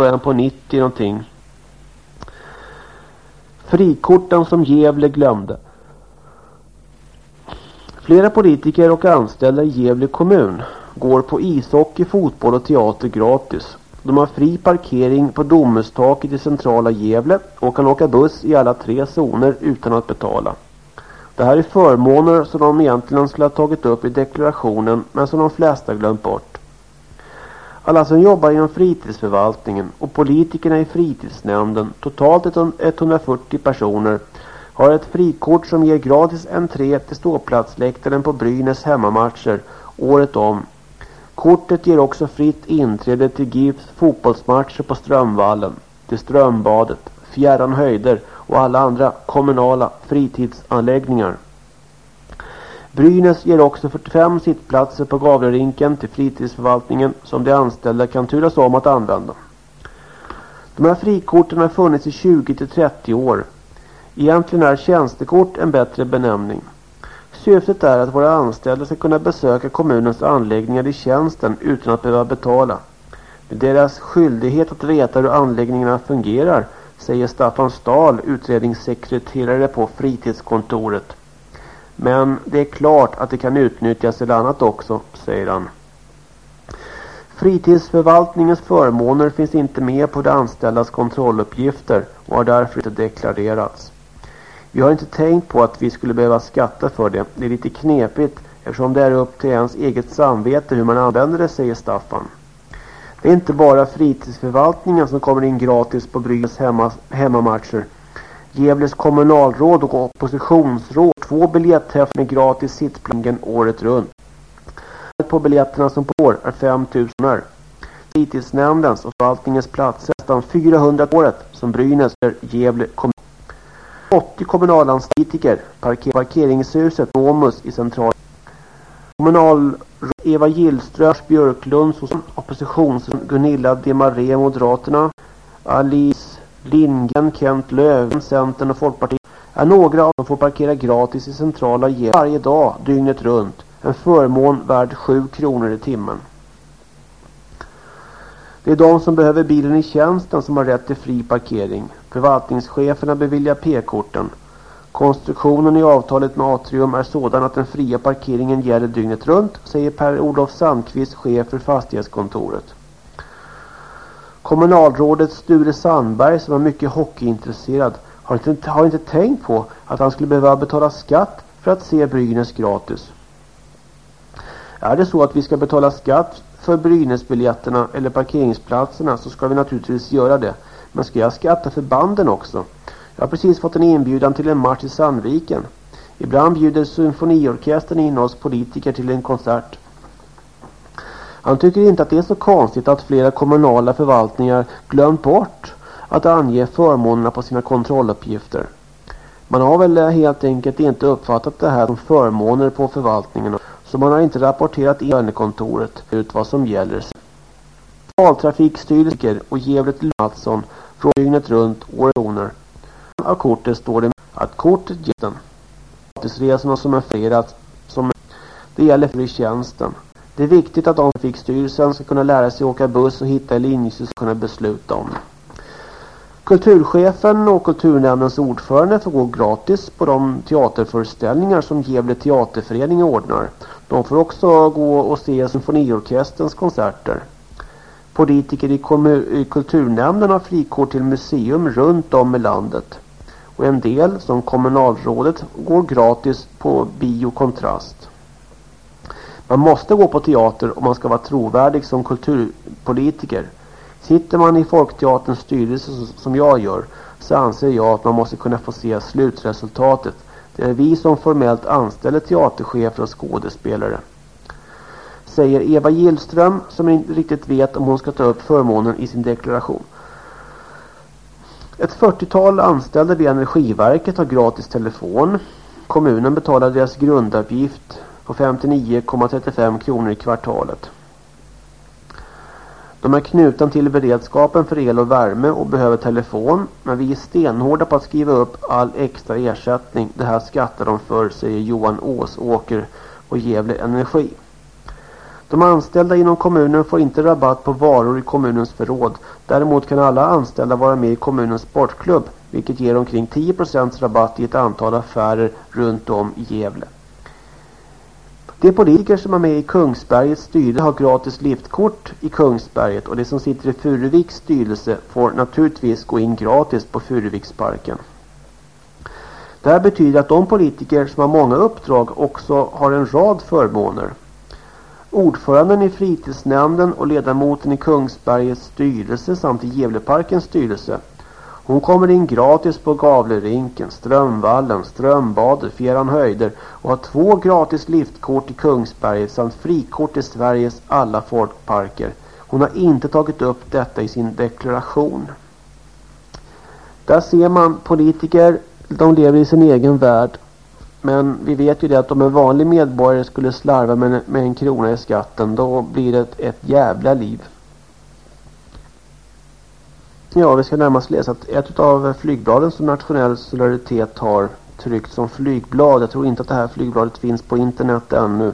början på 90 någonting. Frikorten som Gävle glömde. Flera politiker och anställda i Gävle kommun går på ishockey, fotboll och teater gratis. De har fri parkering på Domhustaket i centrala Gävle och kan åka buss i alla tre zoner utan att betala. Det här är förmåner som de egentligen skulle ha tagit upp i deklarationen men som de flesta glömt bort. Alla som jobbar inom fritidsförvaltningen och politikerna i fritidsnämnden, totalt 140 personer, har ett frikort som ger gratis entré till ståplatsläktaren på Brynäs hemmamatcher året om. Kortet ger också fritt inträde till GIFs fotbollsmatcher på Strömvallen, till Strömbadet, Fjärran höjder och alla andra kommunala fritidsanläggningar. Brynäs ger också 45 sittplatser på Gavlerinken till fritidsförvaltningen som de anställda kan turas om att använda. De här frikorten har funnits i 20-30 år. Egentligen är tjänstekort en bättre benämning. Syftet är att våra anställda ska kunna besöka kommunens anläggningar i tjänsten utan att behöva betala. Det är deras skyldighet att veta hur anläggningarna fungerar, säger Staffan Stahl, utredningssekreterare på fritidskontoret. Men det är klart att det kan utnyttjas till annat också, säger han. Fritidsförvaltningens förmåner finns inte med på de anställdas kontrolluppgifter och har därför inte deklarerats. Vi har inte tänkt på att vi skulle behöva skatta för det. Det är lite knepigt eftersom det är upp till ens eget samvete hur man använder det, säger Staffan. Det är inte bara fritidsförvaltningen som kommer in gratis på Brynäs hemma, hemmamatcher. Gävles kommunalråd och oppositionsråd två biljetthäft med gratis sittplingen året runt. På biljetterna som pågår är 5000 kronor. Fritidsnämndens och förvaltningens platser nästan 400 året som Brynäs för Gävle kommun. 80 kommunalanstitiker parker parkeringshuset Nomus i central. Kommunalråd Eva Gillström Björklund oppositionsråd Gunilla Demaré Moderaterna Alice Lindgren Kent Löv Centern och Folkpartiet är några av dem får parkera gratis i centrala Gävle varje dag dygnet runt. En förmån värd 7 kronor i timmen. Det är de som behöver bilen i tjänsten som har rätt till fri parkering. Förvaltningscheferna beviljar P-korten. Konstruktionen i avtalet med Atrium är sådan att den fria parkeringen gäller dygnet runt, säger Per-Olof Sandqvist, chef för fastighetskontoret. Kommunalrådet Sture Sandberg, som är mycket hockeyintresserad, har inte, har inte tänkt på att han skulle behöva betala skatt för att se Brynäs gratis. Är det så att vi ska betala skatt för Brynäsbiljetterna eller parkeringsplatserna så ska vi naturligtvis göra det. Men ska jag skatta för banden också? Jag har precis fått en inbjudan till en match i Sandviken. Ibland bjuder symfoniorkestern in oss politiker till en konsert. Han tycker inte att det är så konstigt att flera kommunala förvaltningar glömt bort att ange förmånerna på sina kontrolluppgifter. Man har väl helt enkelt inte uppfattat det här som förmåner på förvaltningen så man har inte rapporterat in lönekontoret ut vad som gäller. Centraltrafikstyrelsen och Gävle Mattsson från dygnet runt året av kortet står det att kortet ger den gratisresorna som är fredat som det gäller för i tjänsten. Det är viktigt att de trafikstyrelsen ska kunna lära sig åka buss och hitta linjesystem ska kunna besluta om. Kulturchefen och kulturnämndens ordförande får gå gratis på de teaterföreställningar som Gävle teaterförening ordnar. De får också gå och se symfoniorkesterns konserter. Politiker i, i kulturnämnden har frikort till museum runt om i landet. Och en del, som kommunalrådet, går gratis på biokontrast. Man måste gå på teater om man ska vara trovärdig som kulturpolitiker. Sitter man i Folkteaterns styrelse som jag gör så anser jag att man måste kunna få se slutresultatet. Det är vi som formellt anställer teaterchefer och skådespelare. Säger Eva Gillström som inte riktigt vet om hon ska ta upp förmånen i sin deklaration. Ett 40-tal anställda vid Energiverket har gratis telefon. Kommunen betalar deras grundavgift på 59,35 kronor i kvartalet. De är knutna till beredskapen för el och värme och behöver telefon. Men vi är stenhårda på att skriva upp all extra ersättning. Det här skattar de för, säger Johan Åsåker och Gävle Energi. De anställda inom kommunen får inte rabatt på varor i kommunens förråd. Däremot kan alla anställda vara med i kommunens sportklubb, vilket ger omkring 10% rabatt i ett antal affärer runt om i Gävle. De politiker som är med i Kungsbergets styrelse har gratis liftkort i Kungsberget och de som sitter i Furuviks styrelse får naturligtvis gå in gratis på Furuviksparken. Det här betyder att de politiker som har många uppdrag också har en rad förmåner. Ordföranden i fritidsnämnden och ledamoten i Kungsbergets styrelse samt i Gävleparkens styrelse. Hon kommer in gratis på Gavlerinken, Strömvallen, Strömbadet, Fjärran höjder och har två gratis liftkort i Kungsberget samt frikort i Sveriges alla folkparker. Hon har inte tagit upp detta i sin deklaration. Där ser man politiker, de lever i sin egen värld. Men vi vet ju det att om en vanlig medborgare skulle slarva med, med en krona i skatten då blir det ett jävla liv. Ja, vi ska närmast läsa att ett av flygbladen som Nationell Solidaritet har tryckt som flygblad. Jag tror inte att det här flygbladet finns på internet ännu.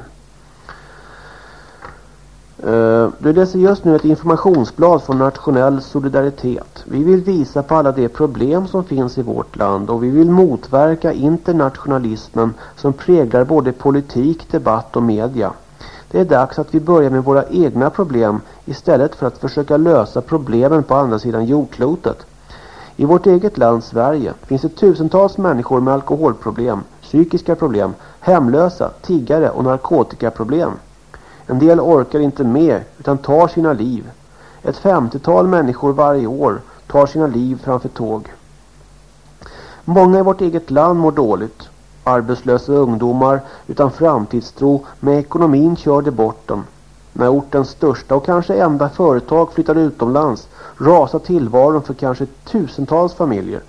Eh, du läser just nu ett informationsblad från Nationell Solidaritet. Vi vill visa på alla de problem som finns i vårt land och vi vill motverka internationalismen som präglar både politik, debatt och media. Det är dags att vi börjar med våra egna problem istället för att försöka lösa problemen på andra sidan jordklotet. I vårt eget land Sverige finns det tusentals människor med alkoholproblem, psykiska problem, hemlösa, tiggare och narkotikaproblem. En del orkar inte med utan tar sina liv. Ett femtiotal människor varje år tar sina liv framför tåg. Många i vårt eget land mår dåligt. Arbetslösa ungdomar utan framtidstro med ekonomin körde bort dem. När ortens största och kanske enda företag flyttar utomlands rasar tillvaron för kanske tusentals familjer.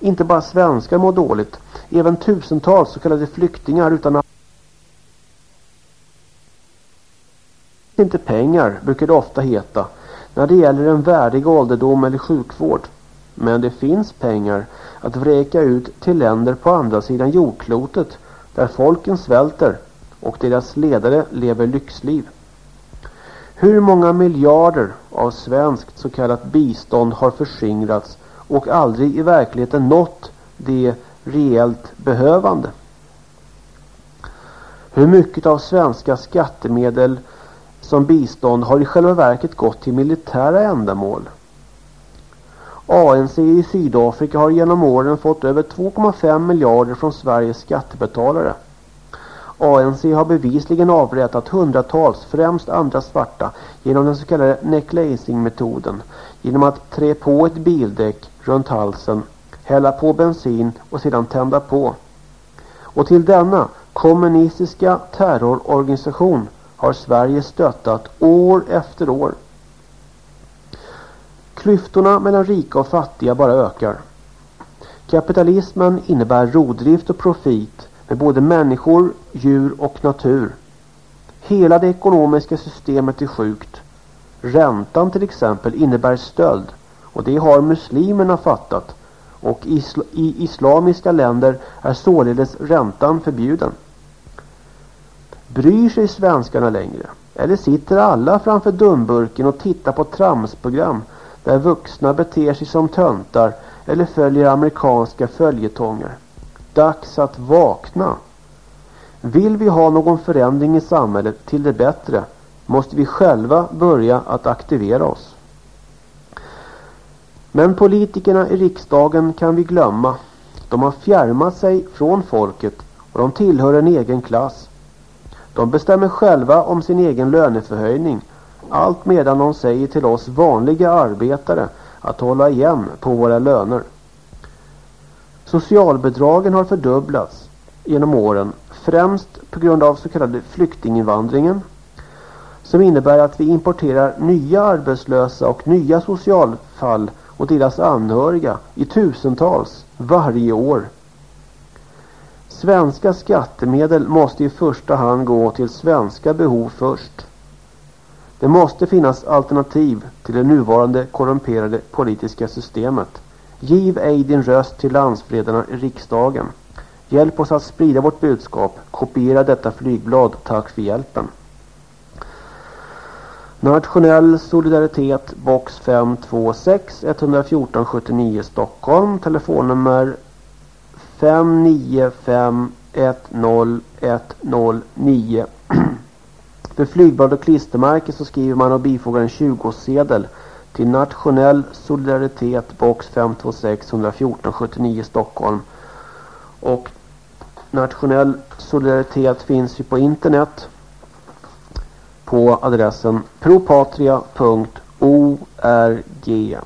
Inte bara svenskar mår dåligt, även tusentals så kallade flyktingar utan inte pengar, brukar det ofta heta, när det gäller en värdig ålderdom eller sjukvård. Men det finns pengar att vräka ut till länder på andra sidan jordklotet där folken svälter och deras ledare lever lyxliv. Hur många miljarder av svenskt så kallat bistånd har förskingrats och aldrig i verkligheten nått de reellt behövande? Hur mycket av svenska skattemedel som bistånd har i själva verket gått till militära ändamål? ANC i Sydafrika har genom åren fått över 2,5 miljarder från Sveriges skattebetalare. ANC har bevisligen avrättat hundratals, främst andra svarta, genom den så kallade necklacing-metoden. Genom att trä på ett bildäck runt halsen, hälla på bensin och sedan tända på. Och till denna kommunistiska terrororganisation har Sverige stöttat år efter år. Klyftorna mellan rika och fattiga bara ökar. Kapitalismen innebär rovdrift och profit med både människor, djur och natur. Hela det ekonomiska systemet är sjukt. Räntan till exempel innebär stöld och det har muslimerna fattat och isl i islamiska länder är således räntan förbjuden. Bryr sig svenskarna längre? Eller sitter alla framför dumburken och tittar på tramsprogram där vuxna beter sig som töntar eller följer amerikanska följetonger? Dags att vakna. Vill vi ha någon förändring i samhället till det bättre måste vi själva börja att aktivera oss. Men politikerna i riksdagen kan vi glömma. De har fjärmat sig från folket och de tillhör en egen klass. De bestämmer själva om sin egen löneförhöjning. Allt medan de säger till oss vanliga arbetare att hålla igen på våra löner. Socialbidragen har fördubblats genom åren, främst på grund av så kallade flyktinginvandringen som innebär att vi importerar nya arbetslösa och nya socialfall och deras anhöriga i tusentals varje år. Svenska skattemedel måste i första hand gå till svenska behov först. Det måste finnas alternativ till det nuvarande korrumperade politiska systemet. Giv ej din röst till landsfredarna i riksdagen. Hjälp oss att sprida vårt budskap. Kopiera detta flygblad. Tack för hjälpen. Nationell solidaritet box 526 114 79 Stockholm. Telefonnummer 595 10109. För flygblad och klistermärken så skriver man och bifogar en 20-årssedel till Nationell solidaritet box 526 114 79 Stockholm. Och Nationell solidaritet finns ju på internet på adressen propatria.org.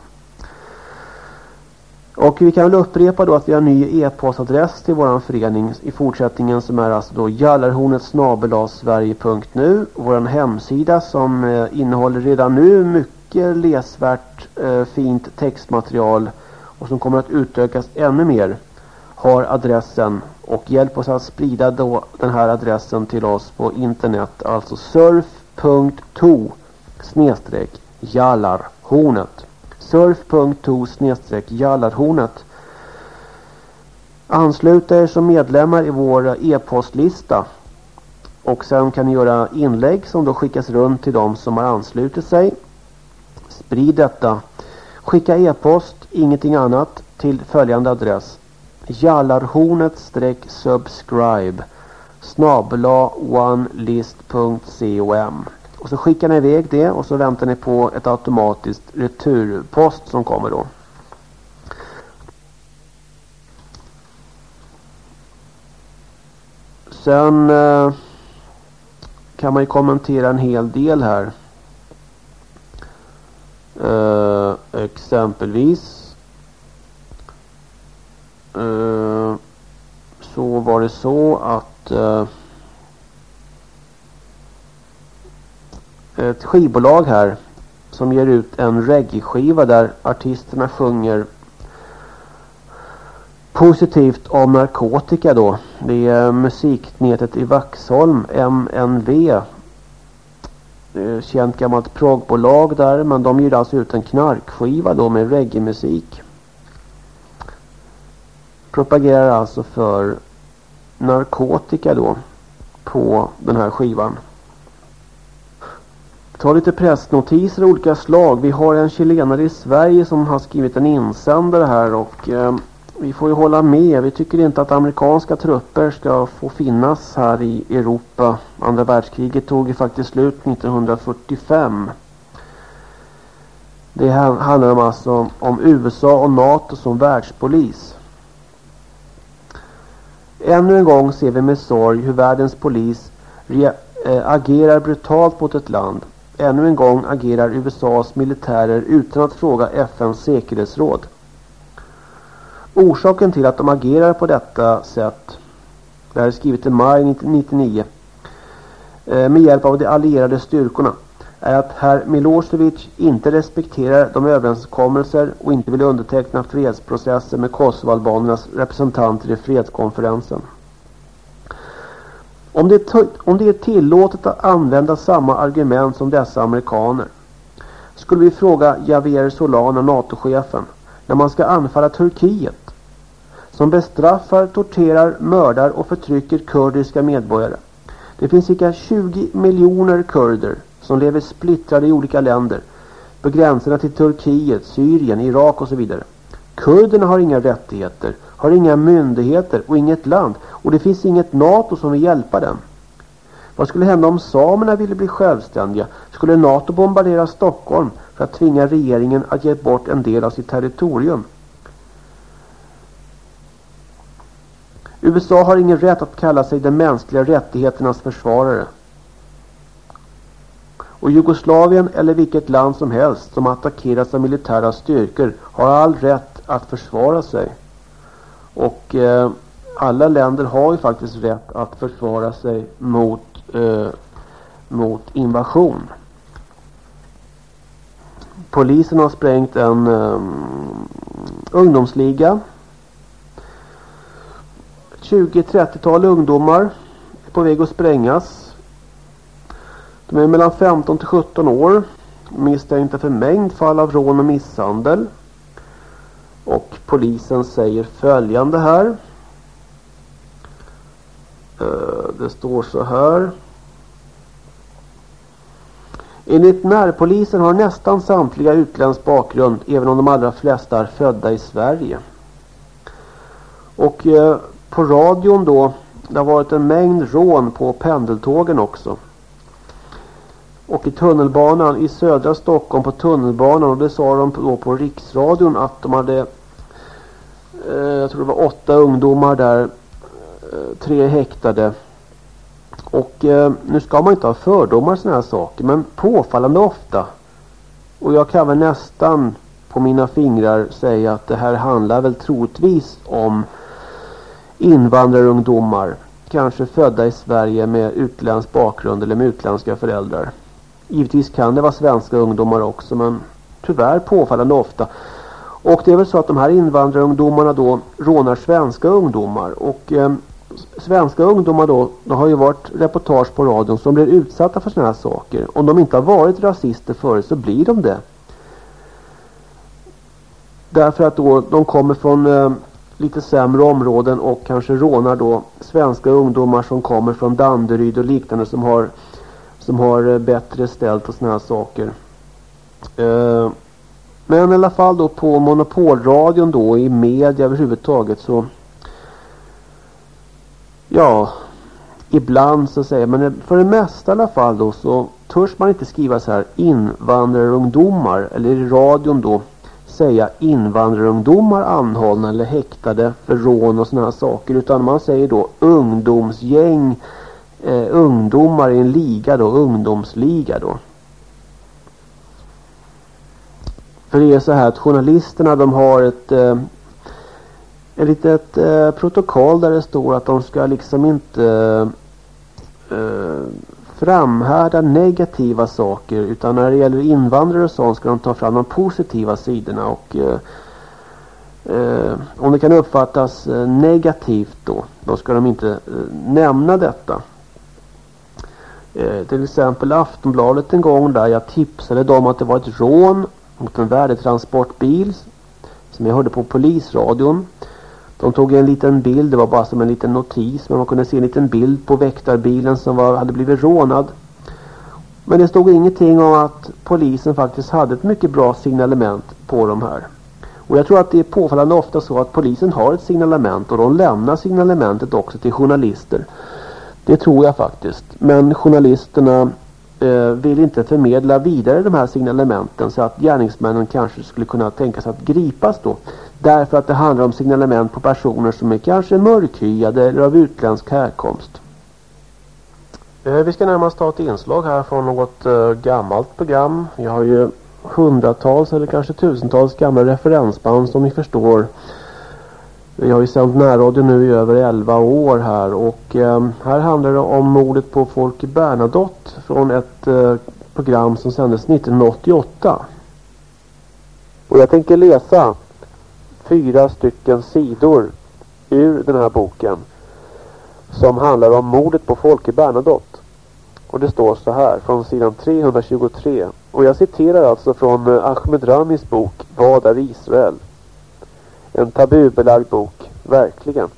Och vi kan väl upprepa då att vi har en ny e-postadress till våran förening i fortsättningen som är alltså då jallarhornet Vår Våran hemsida som eh, innehåller redan nu mycket läsvärt eh, fint textmaterial och som kommer att utökas ännu mer har adressen. Och hjälp oss att sprida då den här adressen till oss på internet alltså surf.to snedstreck jallarhornet surf.to snedstreck jallarhornet. Anslut er som medlemmar i vår e-postlista. Och sen kan ni göra inlägg som då skickas runt till de som har anslutit sig. Sprid detta. Skicka e-post, ingenting annat, till följande adress. Jallarhornet-subscribe. Snabela onelist.com och så skickar ni iväg det och så väntar ni på ett automatiskt returpost som kommer då. Sen eh, kan man ju kommentera en hel del här. Uh, exempelvis uh, så var det så att uh, Eh, ett skivbolag här som ger ut en reggae-skiva där artisterna sjunger positivt om narkotika då. Det är musiknätet i Vaxholm, MNV. Det är ett Känt gammalt progbolag där men de ger alltså ut en knarkskiva då med reggae-musik propagerar alltså för narkotika då på den här skivan. Ta lite pressnotiser av olika slag. Vi har en chilenare i Sverige som har skrivit en insändare här och eh, vi får ju hålla med. Vi tycker inte att amerikanska trupper ska få finnas här i Europa. Andra världskriget tog ju faktiskt slut 1945. Det handlar om alltså om USA och NATO som världspolis. Ännu en gång ser vi med sorg hur världens polis eh, agerar brutalt mot ett land. Ännu en gång agerar USAs militärer utan att fråga FNs säkerhetsråd. Orsaken till att de agerar på detta sätt, det här är skrivet i maj 1999, eh, med hjälp av de allierade styrkorna är att herr Milosevic inte respekterar de överenskommelser och inte vill underteckna fredsprocesser med Kosovoalbanernas representanter i fredskonferensen. Om det, om det är tillåtet att använda samma argument som dessa amerikaner skulle vi fråga Javier Solana, NATO-chefen, när man ska anfalla Turkiet som bestraffar, torterar, mördar och förtrycker kurdiska medborgare. Det finns cirka 20 miljoner kurder som lever splittrade i olika länder på gränserna till Turkiet, Syrien, Irak och så vidare. Kurderna har inga rättigheter, har inga myndigheter och inget land och det finns inget NATO som vill hjälpa dem. Vad skulle hända om samerna ville bli självständiga? Skulle NATO bombardera Stockholm för att tvinga regeringen att ge bort en del av sitt territorium? USA har ingen rätt att kalla sig de mänskliga rättigheternas försvarare och Jugoslavien eller vilket land som helst som attackeras av militära styrkor har all rätt att försvara sig. Och eh, alla länder har ju faktiskt rätt att försvara sig mot, eh, mot invasion. Polisen har sprängt en eh, ungdomsliga. 20-30-tal ungdomar är på väg att sprängas. De är mellan 15 till 17 år. Misstänkta för mängd fall av rån och misshandel. Och polisen säger följande här. Eh, det står så här. Enligt närpolisen har nästan samtliga utländsk bakgrund även om de allra flesta är födda i Sverige. Och eh, på radion då, det har varit en mängd rån på pendeltågen också. Och i tunnelbanan i södra Stockholm på tunnelbanan och det sa de då på riksradion att de hade Eh, jag tror det var åtta ungdomar där eh, tre häktade och eh, nu ska man inte ha fördomar sådana här saker men påfallande ofta och jag kan väl nästan på mina fingrar säga att det här handlar väl troligtvis om invandrarungdomar kanske födda i Sverige med utländsk bakgrund eller med utländska föräldrar. Givetvis kan det vara svenska ungdomar också men tyvärr påfallande ofta. Och det är väl så att de här invandrarungdomarna då rånar svenska ungdomar och eh, svenska ungdomar då, det har ju varit reportage på radion som blir utsatta för sådana här saker. Om de inte har varit rasister förut så blir de det. Därför att då de kommer från eh, lite sämre områden och kanske rånar då svenska ungdomar som kommer från Danderyd och liknande som har som har eh, bättre ställt och sådana här saker. Eh, men i alla fall då på monopolradion då i media överhuvudtaget så ja ibland så säger man för det mesta i alla fall då så törs man inte skriva så här invandrarungdomar eller i radion då säga invandrarungdomar anhållna eller häktade för rån och sådana här saker utan man säger då ungdomsgäng eh, ungdomar i en liga då, ungdomsliga då. För det är så här att journalisterna de har ett eh, ett litet eh, protokoll där det står att de ska liksom inte eh, framhärda negativa saker utan när det gäller invandrare och sånt ska de ta fram de positiva sidorna och eh, eh, om det kan uppfattas eh, negativt då, då ska de inte eh, nämna detta. Eh, till exempel Aftonbladet en gång där jag tipsade dem att det var ett rån mot en värdetransportbil som jag hörde på polisradion. De tog en liten bild, det var bara som en liten notis men man kunde se en liten bild på väktarbilen som var, hade blivit rånad. Men det stod ingenting om att polisen faktiskt hade ett mycket bra signalement på de här. Och jag tror att det är påfallande ofta så att polisen har ett signalement och de lämnar signalementet också till journalister. Det tror jag faktiskt. Men journalisterna Eh, vill inte förmedla vidare de här signalementen så att gärningsmännen kanske skulle kunna tänka sig att gripas då. Därför att det handlar om signalement på personer som är kanske mörkhyade eller av utländsk härkomst. Eh, vi ska närmast ta ett inslag här från något eh, gammalt program. Jag har ju hundratals eller kanske tusentals gamla referensband som ni förstår. Vi har ju sänt närradio nu i över 11 år här och eh, här handlar det om mordet på Folke Bernadotte från ett eh, program som sändes 1988. Och jag tänker läsa fyra stycken sidor ur den här boken som handlar om mordet på Folke Bernadotte. Och det står så här från sidan 323. Och jag citerar alltså från eh, Ahmed Ramis bok Vad är Israel? En tabubelagd bok, verkligen.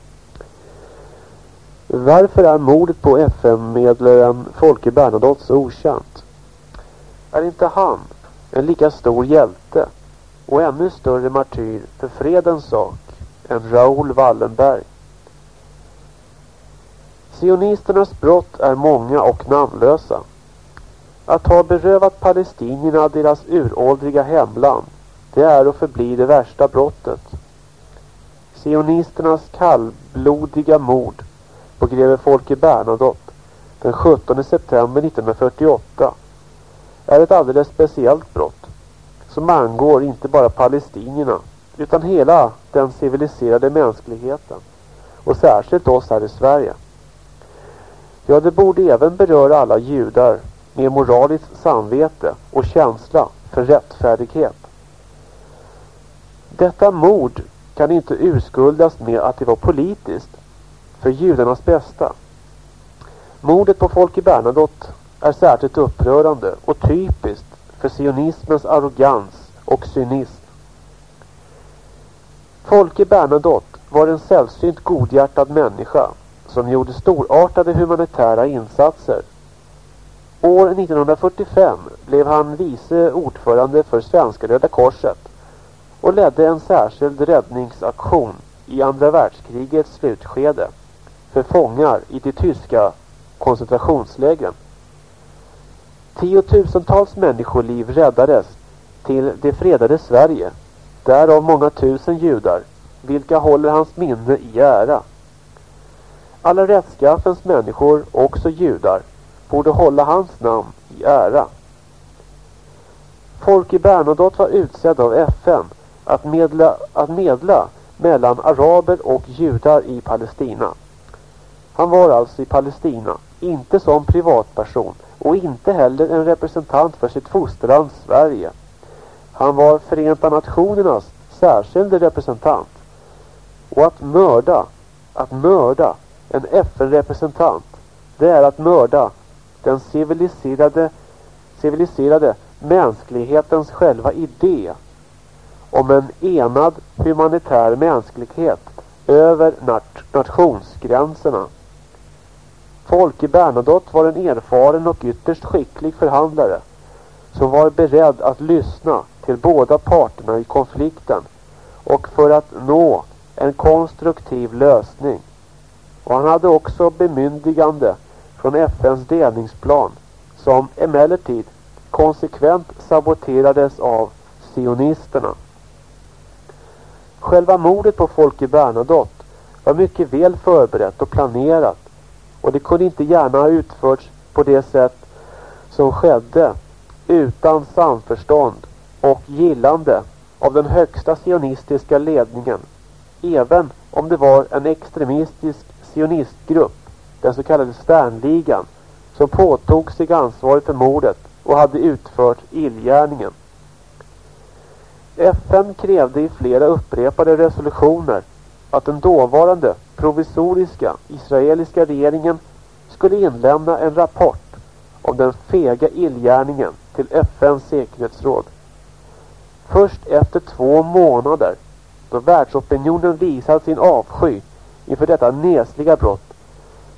Varför är mordet på FN-medlaren Folke Bernadotte så okänt? Är inte han en lika stor hjälte och ännu större martyr för fredens sak än Raoul Wallenberg? Sionisternas brott är många och namnlösa. Att ha berövat palestinierna deras uråldriga hemland, det är och förblir det värsta brottet. Sionisternas kallblodiga mord på greve Folke Bernadotte den 17 september 1948 är ett alldeles speciellt brott som angår inte bara palestinierna utan hela den civiliserade mänskligheten och särskilt oss här i Sverige. Ja, det borde även beröra alla judar med moraliskt samvete och känsla för rättfärdighet. Detta mord kan inte urskuldas med att det var politiskt för judarnas bästa. Mordet på Folke Bernadotte är särskilt upprörande och typiskt för sionismens arrogans och cynism. Folke Bernadotte var en sällsynt godhjärtad människa som gjorde storartade humanitära insatser. År 1945 blev han vice ordförande för Svenska Röda Korset och ledde en särskild räddningsaktion i andra världskrigets slutskede för fångar i de tyska koncentrationslägren. Tiotusentals människoliv räddades till det fredade Sverige, därav många tusen judar, vilka håller hans minne i ära. Alla rättskaffens människor, också judar, borde hålla hans namn i ära. Folke Bernadotte var utsedd av FN att medla, att medla mellan araber och judar i Palestina. Han var alltså i Palestina, inte som privatperson och inte heller en representant för sitt fosterland Sverige. Han var Förenta Nationernas särskilde representant. Och att mörda, att mörda en FN-representant, det är att mörda den civiliserade, civiliserade mänsklighetens själva idé om en enad humanitär mänsklighet över nat nationsgränserna. Folke Bernadotte var en erfaren och ytterst skicklig förhandlare som var beredd att lyssna till båda parterna i konflikten och för att nå en konstruktiv lösning. Och han hade också bemyndigande från FNs delningsplan som emellertid konsekvent saboterades av sionisterna. Själva mordet på Folke Bernadotte var mycket väl förberett och planerat och det kunde inte gärna ha utförts på det sätt som skedde utan samförstånd och gillande av den högsta sionistiska ledningen även om det var en extremistisk sionistgrupp, den så kallade Sternligan, som påtog sig ansvaret för mordet och hade utfört illgärningen. FN krävde i flera upprepade resolutioner att den dåvarande provisoriska israeliska regeringen skulle inlämna en rapport om den fega illgärningen till FNs säkerhetsråd. Först efter två månader, då världsopinionen visat sin avsky inför detta nesliga brott,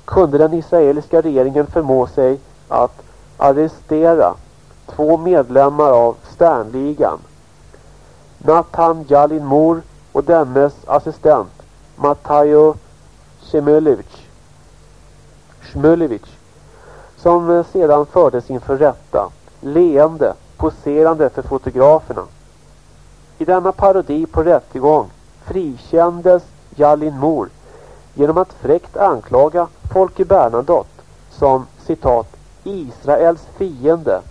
kunde den israeliska regeringen förmå sig att arrestera två medlemmar av Sternligan. Nathan Jalin Moore och dennes assistent Matajo Shmulevich. Shmulevich som sedan fördes inför rätta, leende, poserande för fotograferna. I denna parodi på rättegång frikändes Jalin Moore genom att fräckt anklaga Folke Bernadotte som citat Israels fiende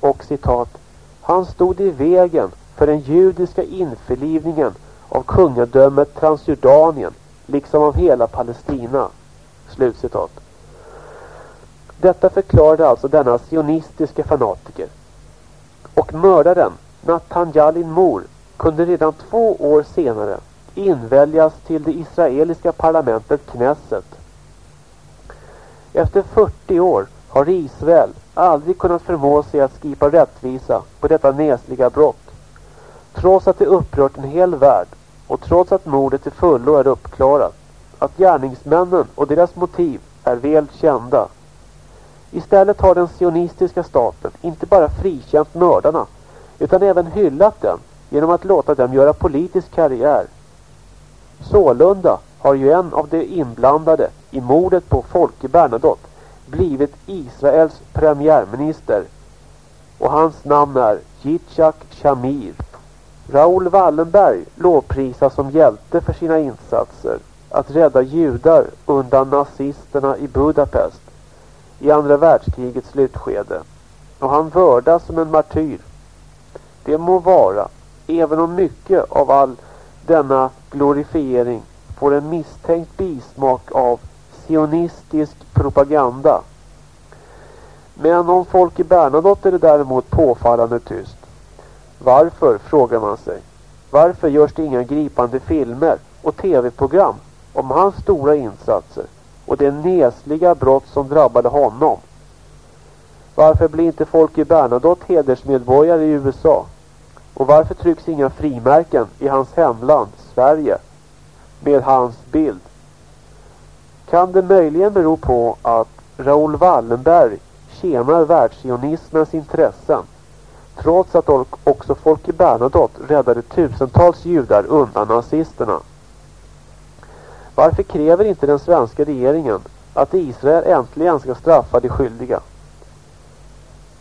och citat han stod i vägen för den judiska införlivningen av kungadömet Transjordanien liksom av hela Palestina. Slutcitat. Detta förklarade alltså denna sionistiska fanatiker. Och mördaren Natanjalin Mor, kunde redan två år senare inväljas till det israeliska parlamentet Knesset. Efter 40 år har Israel aldrig kunnat förmå sig att skipa rättvisa på detta nesliga brott. Trots att det upprört en hel värld och trots att mordet till fullo är uppklarat. Att gärningsmännen och deras motiv är väl kända. Istället har den sionistiska staten inte bara frikänt mördarna utan även hyllat dem genom att låta dem göra politisk karriär. Sålunda har ju en av de inblandade i mordet på Folke Bernadotte blivit Israels premiärminister och hans namn är Yitzhak Shamir. Raoul Wallenberg lovprisas som hjälte för sina insatser att rädda judar undan nazisterna i Budapest i andra världskrigets slutskede och han vördas som en martyr. Det må vara, även om mycket av all denna glorifiering får en misstänkt bismak av sionistisk propaganda. Men om Folke Bernadotte är det däremot påfallande tyst. Varför, frågar man sig. Varför görs det inga gripande filmer och tv-program om hans stora insatser och det nesliga brott som drabbade honom? Varför blir inte Folke Bernadotte hedersmedborgare i USA? Och varför trycks inga frimärken i hans hemland, Sverige, med hans bild? Kan det möjligen bero på att Raoul Wallenberg tjänar världsionismens intressen trots att också Folke Bernadotte räddade tusentals judar undan nazisterna. Varför kräver inte den svenska regeringen att Israel äntligen ska straffa de skyldiga?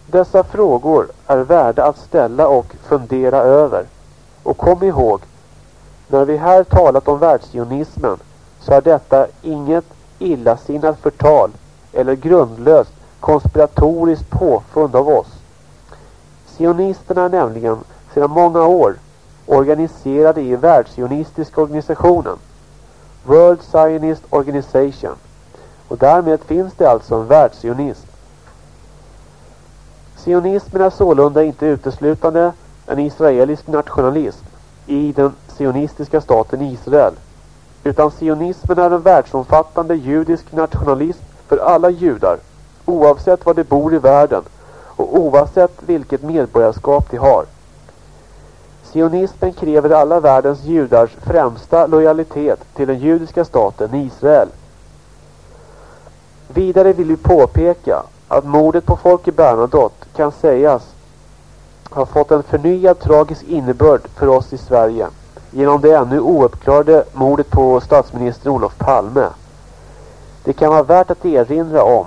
Dessa frågor är värda att ställa och fundera över. Och kom ihåg, när vi här talat om världsionismen så är detta inget illasinnat förtal eller grundlöst konspiratoriskt påfund av oss. Sionisterna är nämligen sedan många år organiserade i världsionistiska organisationen World Zionist Organization och därmed finns det alltså en världsionism. Sionismen är sålunda inte uteslutande en israelisk nationalism i den sionistiska staten Israel utan sionismen är en världsomfattande judisk nationalism för alla judar oavsett var de bor i världen och oavsett vilket medborgarskap de har. Sionismen kräver alla världens judars främsta lojalitet till den judiska staten Israel. Vidare vill vi påpeka att mordet på Folke Bernadotte kan sägas ha fått en förnyad tragisk innebörd för oss i Sverige genom det ännu ouppklarade mordet på statsminister Olof Palme. Det kan vara värt att erinra om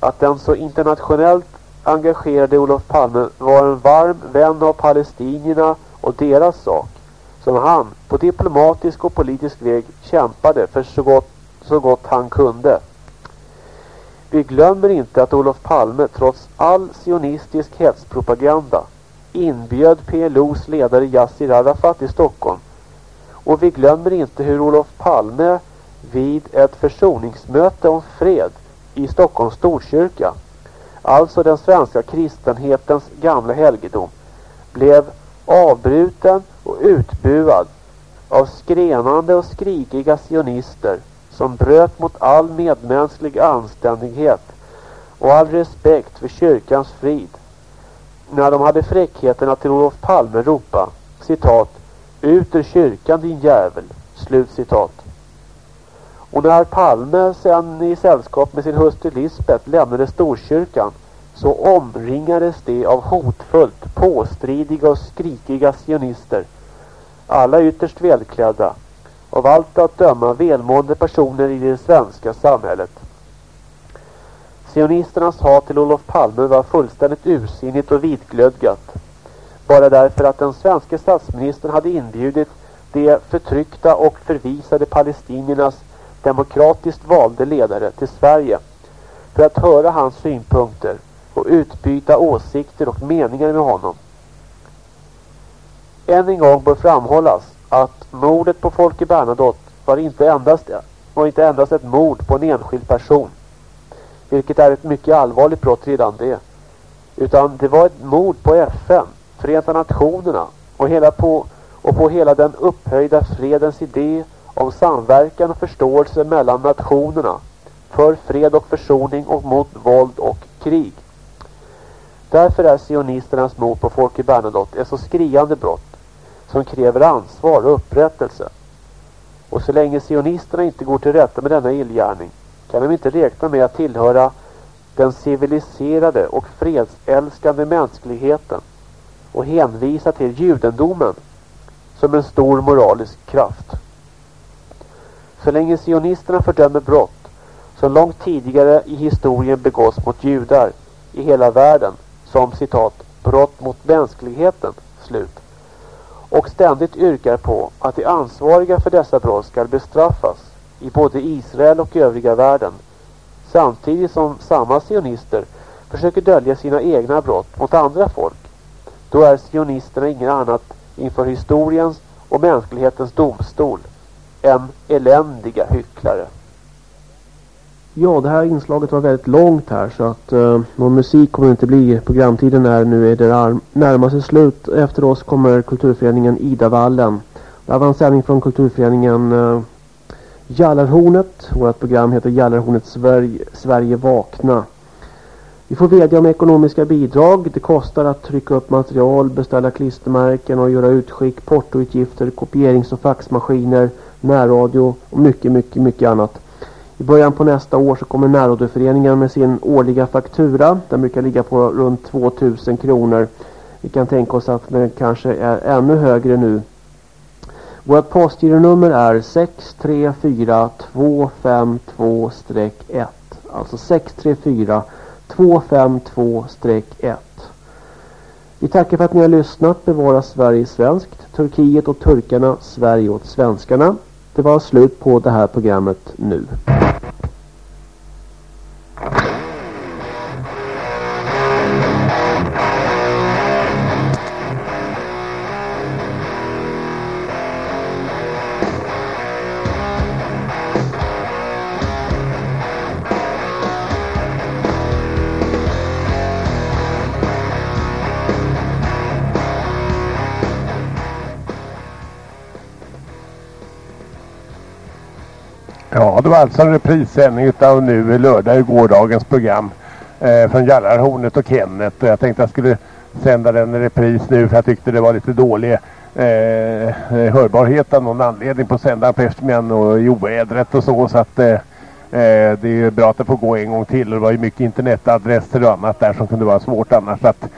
att den så internationellt engagerade Olof Palme var en varm vän av palestinierna och deras sak som han på diplomatisk och politisk väg kämpade för så gott, så gott han kunde. Vi glömmer inte att Olof Palme trots all sionistisk hetspropaganda inbjöd PLOs ledare Yassir Arafat i Stockholm. Och vi glömmer inte hur Olof Palme vid ett försoningsmöte om fred i Stockholms Storkyrka, alltså den svenska kristenhetens gamla helgedom, blev avbruten och utbuad av skrenande och skrikiga sionister som bröt mot all medmänsklig anständighet och all respekt för kyrkans frid. När de hade fräckheten att till Olof Palme ropa citat ut ur kyrkan din jävel slut citat och när Palme sen i sällskap med sin hustru Lisbeth lämnade Storkyrkan så omringades de av hotfullt påstridiga och skrikiga sionister alla ytterst välklädda av allt att döma välmående personer i det svenska samhället. Sionisternas hat till Olof Palme var fullständigt ursinnigt och vitglödgat. Bara därför att den svenska statsministern hade inbjudit de förtryckta och förvisade palestiniernas demokratiskt valde ledare till Sverige för att höra hans synpunkter och utbyta åsikter och meningar med honom. Än en gång bör framhållas att mordet på Folke Bernadotte var inte endast, var inte endast ett mord på en enskild person. Vilket är ett mycket allvarligt brott redan det. Utan det var ett mord på FN, Förenta Nationerna och, hela på, och på hela den upphöjda fredens idé om samverkan och förståelse mellan nationerna för fred och försoning och mot våld och krig. Därför är sionisternas mord på Folke Bernadotte ett så skriande brott som kräver ansvar och upprättelse. Och så länge sionisterna inte går till rätta med denna illgärning kan de inte räkna med att tillhöra den civiliserade och fredsälskande mänskligheten och hänvisa till judendomen som en stor moralisk kraft. Så länge sionisterna fördömer brott som långt tidigare i historien begås mot judar i hela världen som citat brott mot mänskligheten slut och ständigt yrkar på att de ansvariga för dessa brott ska bestraffas i både Israel och övriga världen samtidigt som samma sionister försöker dölja sina egna brott mot andra folk. Då är sionisterna inget annat inför historiens och mänsklighetens domstol än eländiga hycklare. Ja, det här inslaget var väldigt långt här så att uh, någon musik kommer inte bli. Programtiden är nu är det närmaste slut. Efter oss kommer kulturföreningen Idavallen. Det här var en sändning från kulturföreningen uh, Jallarhornet. Vårt program heter Jallarhornet Sverige, Sverige vakna. Vi får vädja om ekonomiska bidrag. Det kostar att trycka upp material, beställa klistermärken och göra utskick, portoutgifter, kopierings- och faxmaskiner, närradio och mycket, mycket, mycket annat. I början på nästa år så kommer närradioföreningen med sin årliga faktura. Den brukar ligga på runt 2000 kronor. Vi kan tänka oss att den kanske är ännu högre nu. Vårt postgironummer är 634252-1. Alltså 634252-1. Vi tackar för att ni har lyssnat. Bevara Sverige svenskt. Turkiet och turkarna. Sverige åt svenskarna. Det var slut på det här programmet nu. Ja, det var alltså en reprissändning av nu lördag i gårdagens program eh, från Jallarhornet och Kennet. Jag tänkte jag skulle sända den i repris nu för jag tyckte det var lite dålig eh, eh, hörbarhet av någon anledning på sändaren på eftermiddagen och i ovädret och så. Så att eh, eh, det är bra att det får gå en gång till. Och det var ju mycket internetadresser och annat där som kunde vara svårt annars att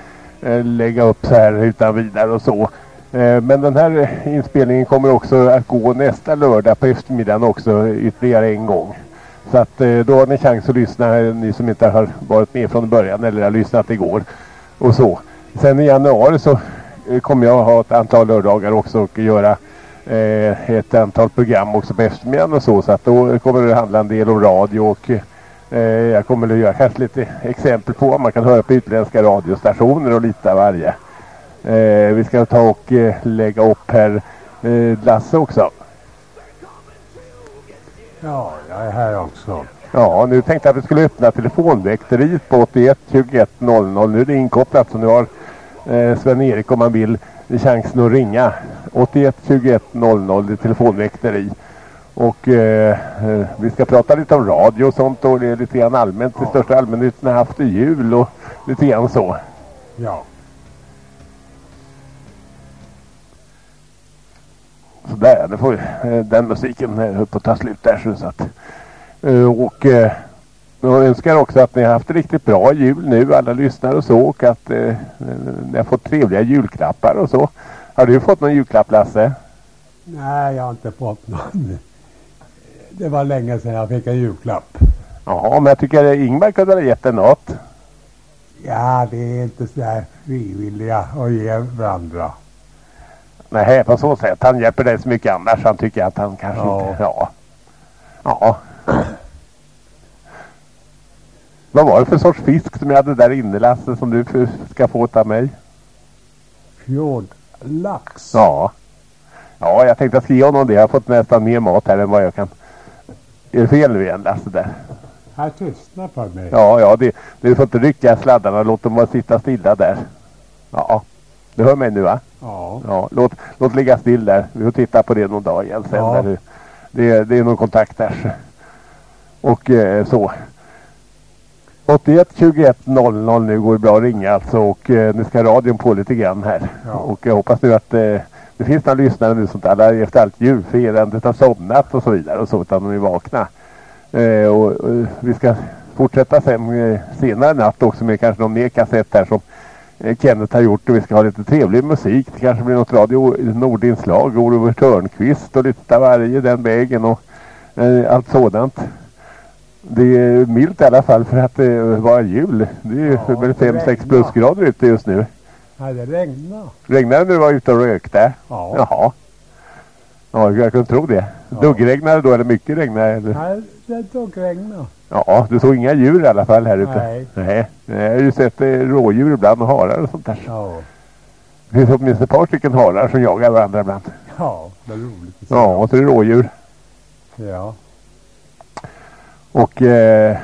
eh, lägga upp så här utan vidare och så. Eh, men den här eh, inspelningen kommer också att gå nästa lördag på eftermiddagen också ytterligare en gång. Så att eh, då har ni chans att lyssna, ni som inte har varit med från början eller har lyssnat igår. Och så. Sen i januari så kommer jag ha ett antal lördagar också och göra ett antal program också på eftermiddagen och så. Så att då kommer det handla en del om radio och jag kommer att göra kanske lite exempel på vad man kan höra på utländska radiostationer och lite av varje. Eh, vi ska ta och eh, lägga upp här eh, Lasse också. Ja, jag är här också. Ja, nu tänkte jag att vi skulle öppna telefonväkteriet på 81 21 00. Nu är det inkopplat så nu har eh, Sven-Erik om man vill chansen att ringa. 81 21 00 det är telefonväkteri. Och eh, eh, vi ska prata lite om radio och sånt och det är lite grann allmänt i största allmänhet när haft jul och lite grann så. Ja. Sådär, nu får eh, den musiken höll på att ta slut där så att. Eh, och eh, jag önskar också att ni har haft riktigt bra jul nu alla lyssnare och så och att eh, ni har fått trevliga julklappar och så. Har du fått någon julklapp Lasse? Nej, jag har inte fått någon. Det var länge sedan jag fick en julklapp. Ja, men jag tycker att Ingmar kunde ha gett dig något. Ja, det är inte så här frivilliga att ge varandra. Nej, på så sätt. Han hjälper dig så mycket annars. Han tycker att han kanske ja. inte... Ja. Ja. Vad var det för sorts fisk som jag hade där inne Lasse som du ska få av mig? Fjordlax. Ja. Ja, jag tänkte att jag ska ge honom det. Jag har fått nästan mer mat här än vad jag kan. Är det fel nu igen Lasse där? Här tystnar för mig. Ja, ja. Det, du får inte rycka sladdarna. Låt dem bara sitta stilla där. Ja. Du hör mig nu va? Ja. ja låt, låt ligga still där. Vi får titta på det någon dag igen sen. Ja. Där det, det är någon kontakt där. Och eh, så. 81 21 00 nu går det bra att ringa alltså och eh, nu ska radion på lite grann här. Ja. Och jag hoppas nu att eh, det finns några lyssnare nu som alla efter allt julfirandet har somnat och så vidare och så utan de är vakna. Eh, och, och, vi ska fortsätta sen eh, senare natt också med kanske någon mer kassett här som Eh, Kenneth har gjort och vi ska ha lite trevlig musik. Det kanske blir något radio Nordinslag, Olof Törnqvist och lite varje den vägen och eh, allt sådant. Det är milt i alla fall för att det eh, var jul. Det är ja, väl 5-6 plusgrader ute just nu. Ja, det regnar. Regnade när du var ute och rökte? Ja. Jaha. Ja, jag kunde tro det. Ja. Duggregnade då eller mycket regnade? Eller? Nej, det duggregnade. Ja, du såg inga djur i alla fall här ute. Nej. Nej. Jag har ju sett eh, rådjur ibland och harar och sånt där. Ja. Det finns åtminstone ett par stycken harar som jagar varandra ibland. Ja, det är roligt. Ja, och så är det rådjur. Ja. Och eh,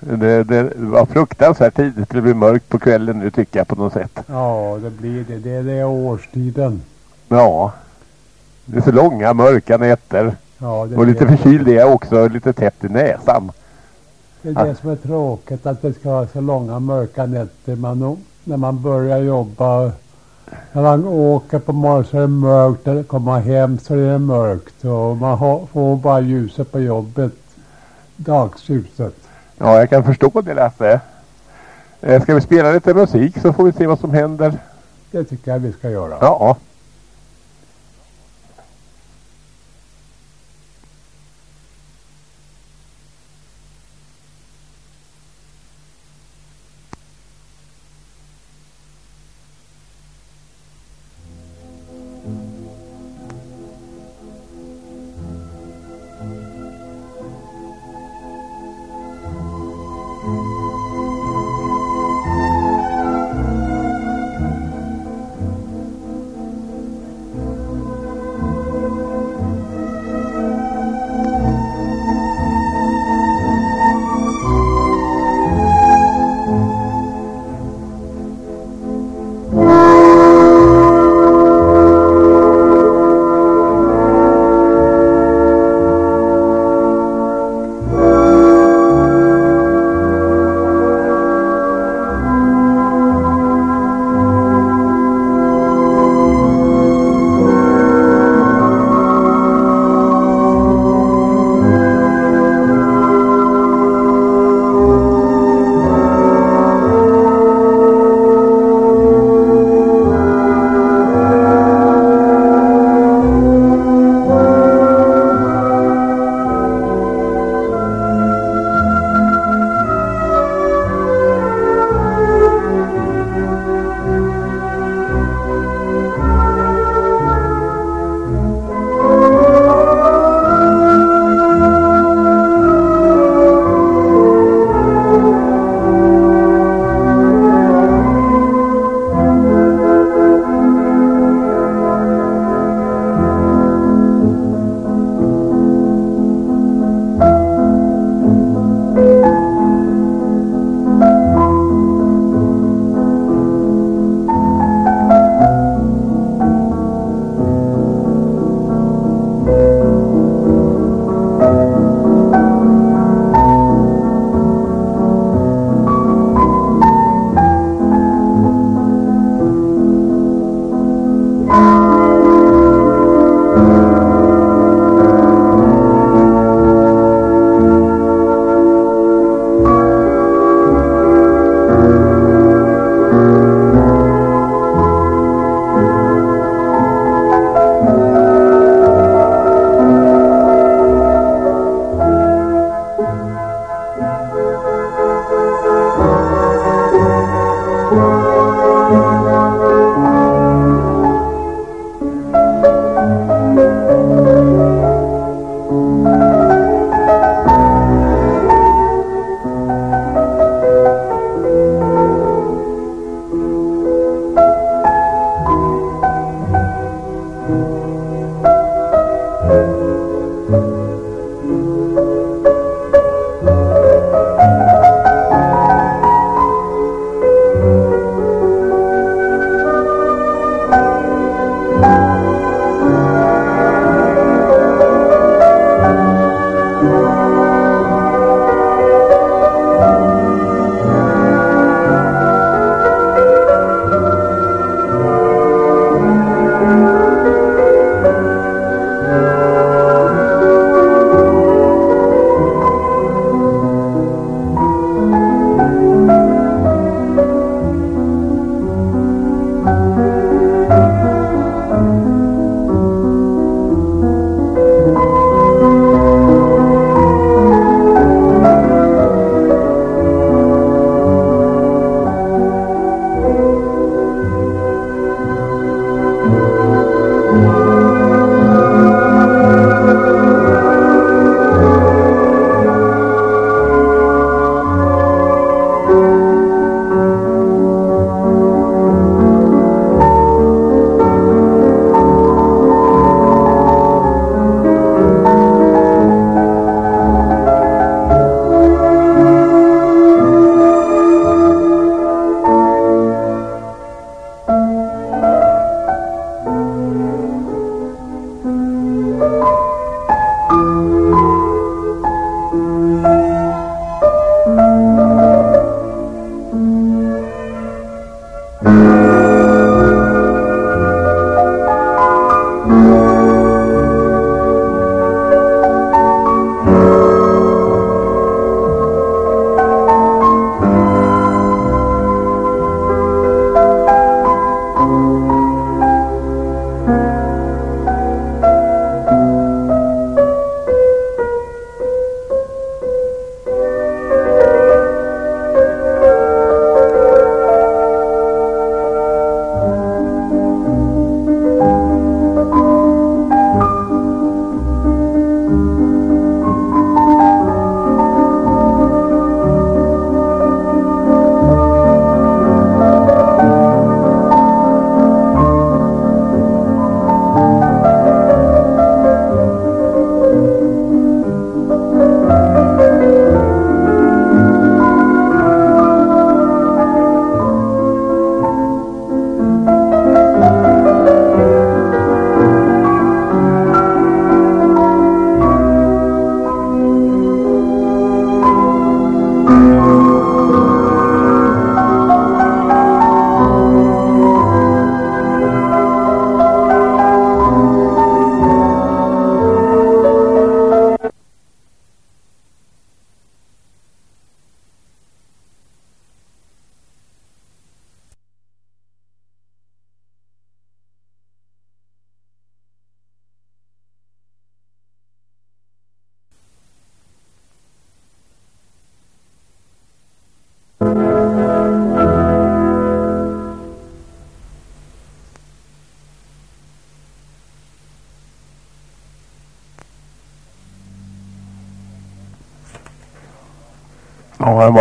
det, det var fruktansvärt tidigt. Det blir mörkt på kvällen nu tycker jag på något sätt. Ja, det blir det. Det är det årstiden. Ja. Det är så långa mörka nätter. Ja, det och lite förkyld är jag också. Lite täppt i näsan. Det är det som är tråkigt att det ska vara så långa mörka nätter. Man, när man börjar jobba. När man åker på morgonen så är det mörkt. När man kommer hem så är det mörkt. Och man har, får bara ljuset på jobbet. dagsljuset. Ja, jag kan förstå det Lasse. Eh, ska vi spela lite musik så får vi se vad som händer. Det tycker jag vi ska göra. Ja.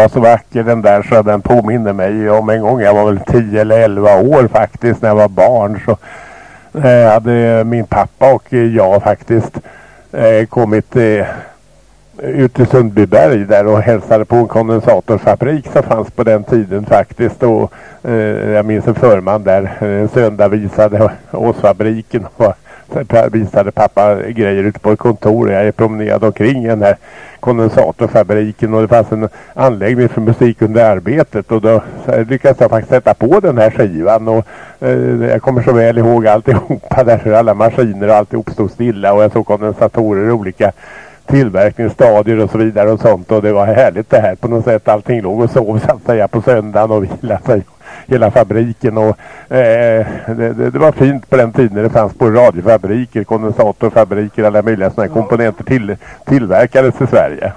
Var så vacker den där så den påminner mig om en gång. Jag var väl 10 eller 11 år faktiskt när jag var barn. Så eh, hade min pappa och jag faktiskt eh, kommit eh, ut till Sundbyberg där och hälsade på en kondensatorfabrik som fanns på den tiden faktiskt. Och, eh, jag minns en förman där, eh, en söndag visade oss fabriken och visade pappa grejer ute på ett kontor. Jag promenerade omkring den här kondensatorfabriken och det fanns en anläggning för musik under arbetet. Och då lyckades jag faktiskt sätta på den här skivan och eh, jag kommer så väl ihåg alltihopa där alla maskiner och alltihop stod stilla och jag såg kondensatorer i olika tillverkningsstadier och så vidare och sånt. Och det var härligt det här på något sätt. Allting låg och sov så att säga på söndagen och vilade sig hela fabriken och eh, det, det, var fint på den tiden när det fanns på radiofabriker, kondensatorfabriker, alla möjliga sådana komponenter till, tillverkades i Sverige.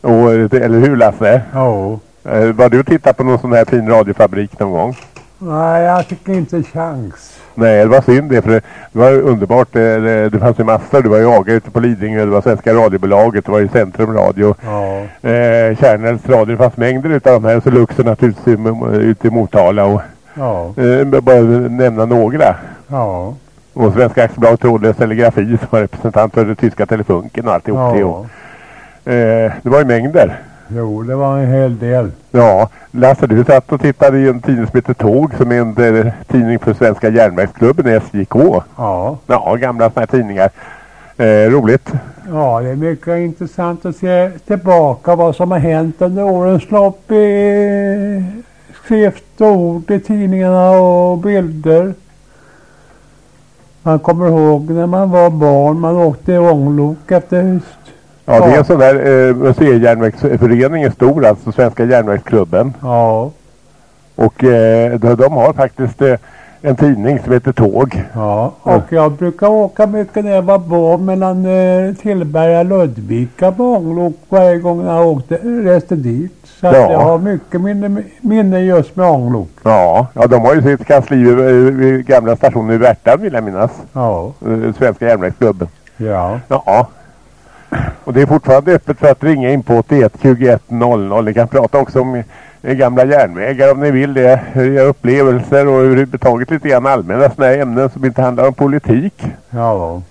Och, eller hur Lasse? Ja. Eh, var du och tittade på någon sån här fin radiofabrik någon gång? Nej, jag fick inte chans. Nej, det var synd det, för det, det var underbart. Det, det, det fanns ju massor. Det var ju AGA ute på Lidingö, det var Svenska radiobolaget, det var ju Centrum Radio. Ja. Eh, Kärnels radio, det fanns mängder utav de här. Så Luxor naturligtvis ute i Motala och Ja. eh, bara nämna några. Ja. Och Svenska aktiebolag Trådlös Telegrafi som var representant för det tyska telefunken och alltihop det. Ja. Och, eh, det var ju mängder. Jo, det var en hel del. Ja, Lasse du satt och tittade i en tidning som heter Tåg som är en eh, tidning för Svenska järnvägsklubben SJK. Ja. Ja, gamla sådana här tidningar. Eh, roligt. Ja, det är mycket intressant att se tillbaka vad som har hänt under årens lopp i skrift och ord i tidningarna och bilder. Man kommer ihåg när man var barn, man åkte ånglok efter. Ja, det är en sån där eh, museijärnvägsförening är stor, alltså Svenska järnvägsklubben. Ja, Och eh, de, de har faktiskt eh, en tidning som heter Tåg. ja. Och jag brukar åka mycket när jag var barn mellan eh, Tillberga och Ludvika på ånglok varje gång jag åkte, reste dit. Så Ja. jag har mycket minne, minne just med ånglok. Ja, ja de har ju sitt kansli vid, vid gamla stationen i Värtan vill jag minnas. Ja, Eh, Svenska järnvägsklubben. ja. Ja. Och det är fortfarande öppet för att ringa in på 81 21 00. Ni kan prata också om eh, gamla järnvägar om ni vill det. Era upplevelser och överhuvudtaget lite grann allmänna sådana här ämnen som inte handlar om politik. Ja,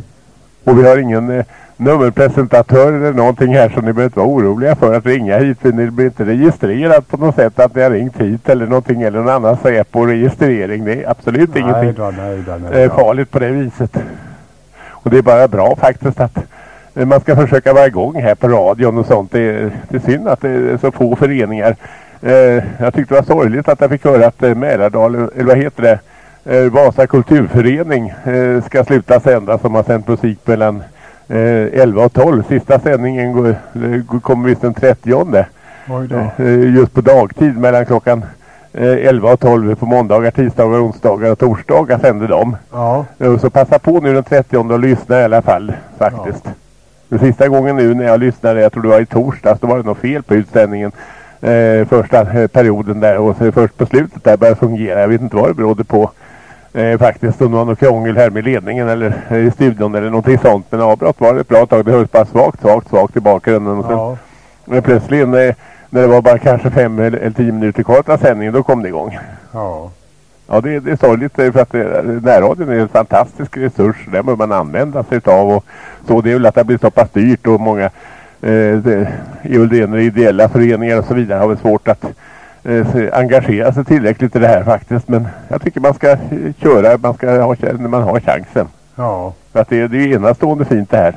Och vi har ingen eh, nummerpresentatör eller någonting här så ni behöver inte vara oroliga för att ringa hit. För ni blir inte registrerat på något sätt att ni har ringt hit eller någonting eller någon annan på registrering. Det är absolut ingenting nej då, nej då, nej eh, då. farligt på det viset. Och det är bara bra faktiskt att eh, man ska försöka vara igång här på radion och sånt. Det är, det är synd att det är så få föreningar. Eh, jag tyckte det var sorgligt att jag fick höra att eh, Mälardal, eller vad heter det, eh, Vasa kulturförening eh, ska sluta sända som har sänt musik mellan eh, 11 och 12. Sista sändningen går, eh, kommer visst den 30 Oj då. eh, just på dagtid mellan klockan eh, 11 och 12 på måndagar, tisdagar, onsdagar och torsdagar sände de. Ja. Eh, Så passa på nu den 30 och lyssna i alla fall faktiskt. Den sista gången nu när jag lyssnade, jag tror det var i torsdags, då var det något fel på utsändningen. Eh, första eh, perioden där och så först på slutet där började fungera. Jag vet inte vad det berodde på. Eh, faktiskt om det var något krångel här med ledningen eller eh, i studion eller någonting sånt. Men avbrott var det ett bra tag. Det hölls bara svagt, svagt, svagt i bakgrunden. Och sen Ja. men plötsligt när, när det var bara kanske fem eller, eller tio minuter kvar till sändningen, då kom det igång. Ja. Ja, det, det är sorgligt för att närradion är en fantastisk resurs. Den bör man använda sig utav. Och så det är väl att det blir så pass dyrt och många eh, när ideella föreningar och så vidare har väl svårt att eh, engagera sig tillräckligt i det här faktiskt. Men jag tycker man ska eh, köra man ska ha, när man har chansen. Ja. För att det, det är enastående fint det här.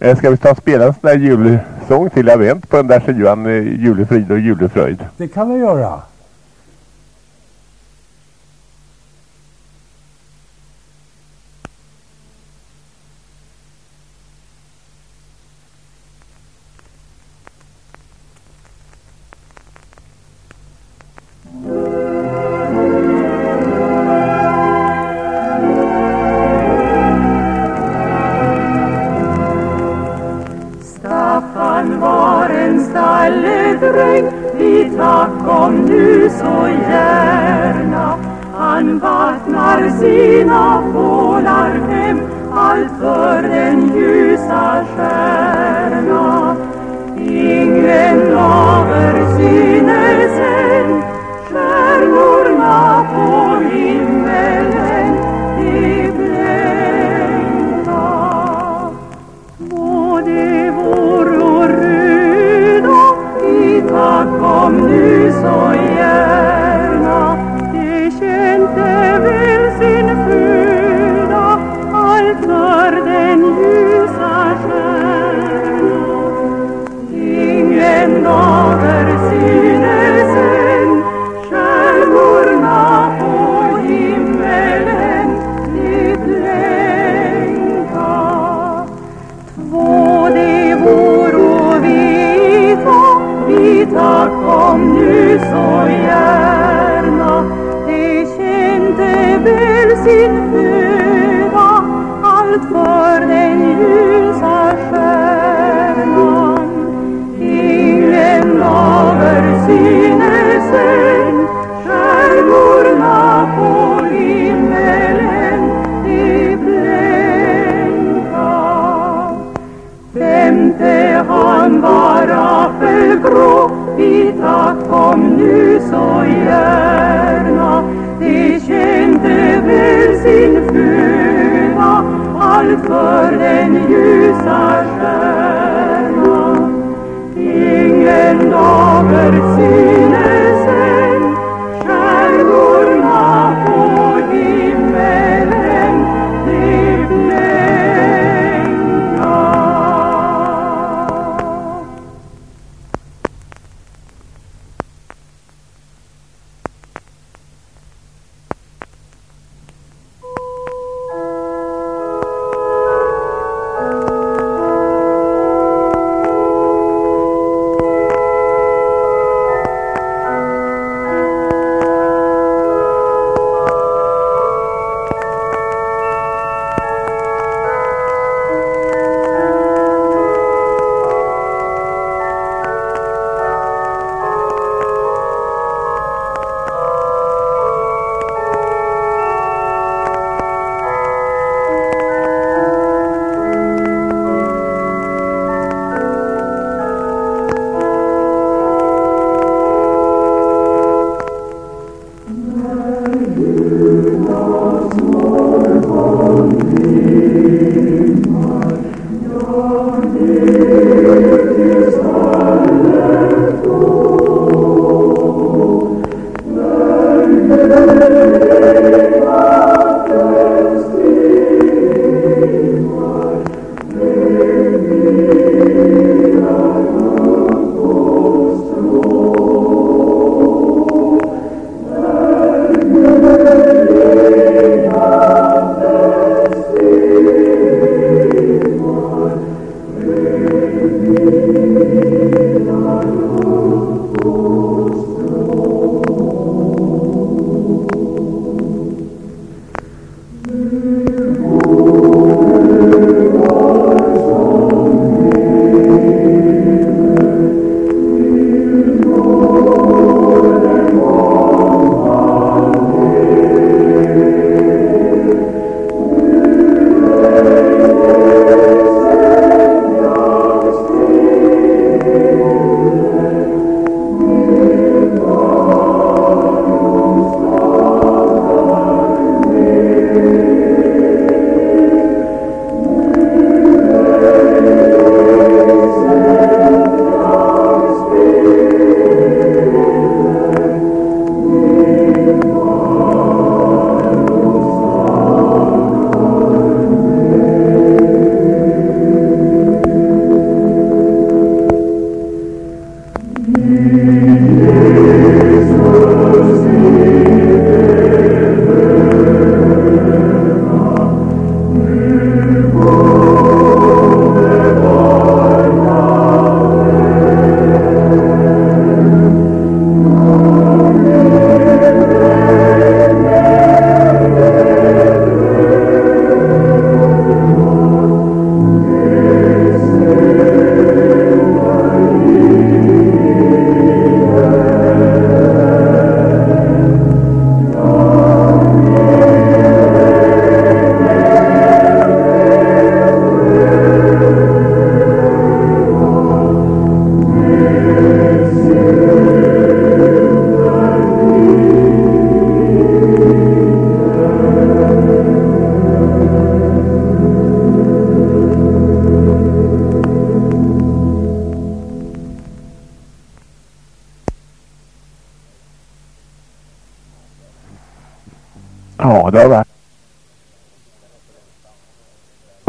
Eh, ska vi ta och spela en sån där julsång till advent på den där skivan eh, Julefrid och Julefröjd? Det kan vi göra. Vi tack om nu så gärna. Han vattnar sina fålar hem. Allt för den ljusa stjärna. Ingen laver synes än stjärnorna på himmelen de blänka Må det om nu så gärna sin föda, allt för den ljusa stjärna. Ingen dager syns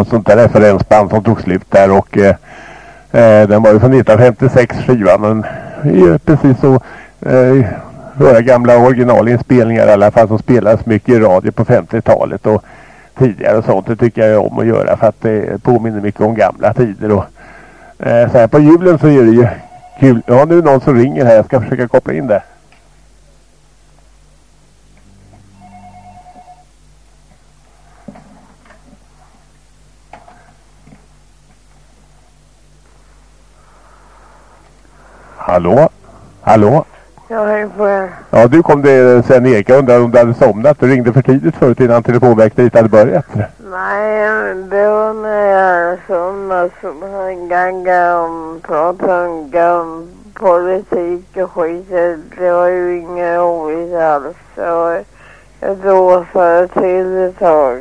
något sånt där referensband som tog slut där och eh, eh den var ju från 1956 skivan men är precis så eh, våra gamla originalinspelningar i alla fall som spelades mycket i radio på 50-talet och tidigare och sånt. Det tycker jag om att göra för att det påminner mycket om gamla tider och eh, så här på julen så är det ju kul. Ja nu är det någon som ringer här. Jag ska försöka koppla in det. Hallå? Hallå? Ja, hej på er. Ja, du kom det sen Erik. Jag undrar om du hade somnat. Du ringde för tidigt förut innan telefonväxeln inte hade börjat. Nej, det var när jag somnade så man gagga om prata om politik och skit. Det var ju inget roligt alls. Så jag dåsade till ett tag.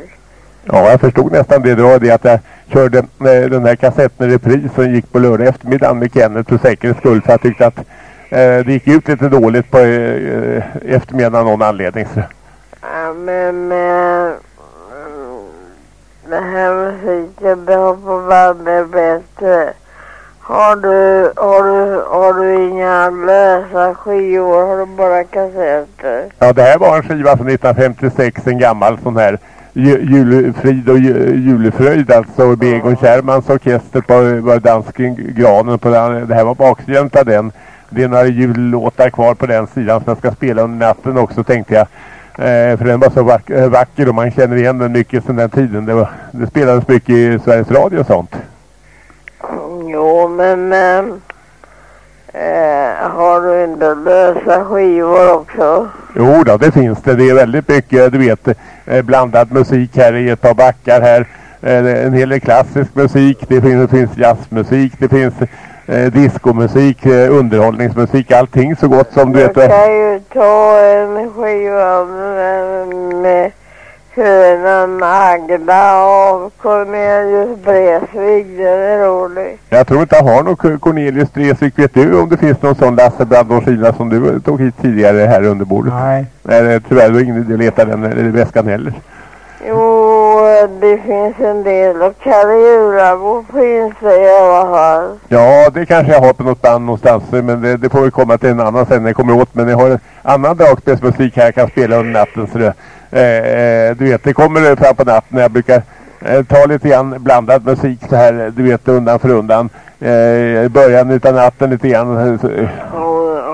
Ja, jag förstod nästan det. Det var det att jag körde eh, den här kassetten i repris som gick på lördag eftermiddag med Kenneth för säkerhets skull. För jag tyckte att eh, det gick ut lite dåligt på eh, eftermiddagen av någon anledning. Så. Ja, men mm, den här musiken bra på bandet bättre. Har du, har du, har du inga lösa skivor? Har du bara kassetter? Ja, det här var en skiva från 1956, en gammal sån här ju- julfrid och ju- julefröjd alltså Begon Kärmans orkester på var dansken Granen på den. Det här var baksidan av den. Det är några jullåtar kvar på den sidan som jag ska spela under natten också tänkte jag. Eh, för den var så vack- eh, vacker och man känner igen den mycket sedan den tiden. Det, var, det spelades mycket i Sveriges Radio och sånt. Jo, men men eh, har du inte lösa skivor också? Jo då, det finns det. Det är väldigt mycket, du vet, eh, blandad musik här i ett par backar här. Eh, en hel del klassisk musik, det finns, det finns jazzmusik, det finns eh, diskomusik, eh, underhållningsmusik, allting så gott som du vet. eh, kan ju ta en skiva med, med Hönan Agda av Cornelius Bredsvig. Den är rolig. Jag tror inte jag har någon Cornelius Dresvik. Vet du om det finns någon sån Lasse bland de skivorna som du tog hit tidigare här under bordet? Nej. Nej, det- tyvärr var ingen idé att leta den i väskan heller. Jo, det finns en del. Och Kalle Julabo finns det i alla fall. Ja, det kanske jag har på något band någonstans. Men det, det får vi komma till en annan sen när jag kommer åt. Men jag har en annan dragspelsmusik här jag kan spela under natten. Så det, eh, eh, du vet, det kommer fram på natten. Jag brukar eh, ta lite grann blandad musik så här, du vet, undan för undan. Eh, början utav natten lite grann. Och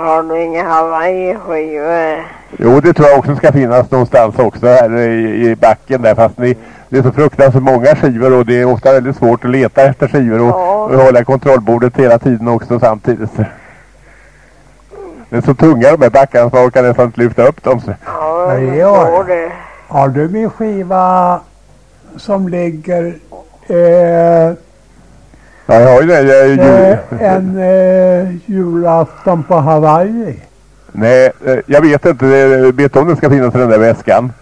har du inga Hawaii-skivor? Jo, det tror jag också ska finnas någonstans också här i, i backen där. Fast ni, det är så fruktansvärt många skivor och det är ofta väldigt svårt att leta efter skivor och, Ja. och hålla kontrollbordet hela tiden också samtidigt. Så. Det är så tunga de här backarna så man orkar nästan inte lyfta upp dem. Så. Ja, Nej, jag det har förstår jag. det. Har du min skiva som ligger eh, Ja, jag har ju det. Jag, ju, eh, en eh, julafton på Hawaii? nej, eh, jag vet inte. Jag vet om det ska finnas i den där väskan.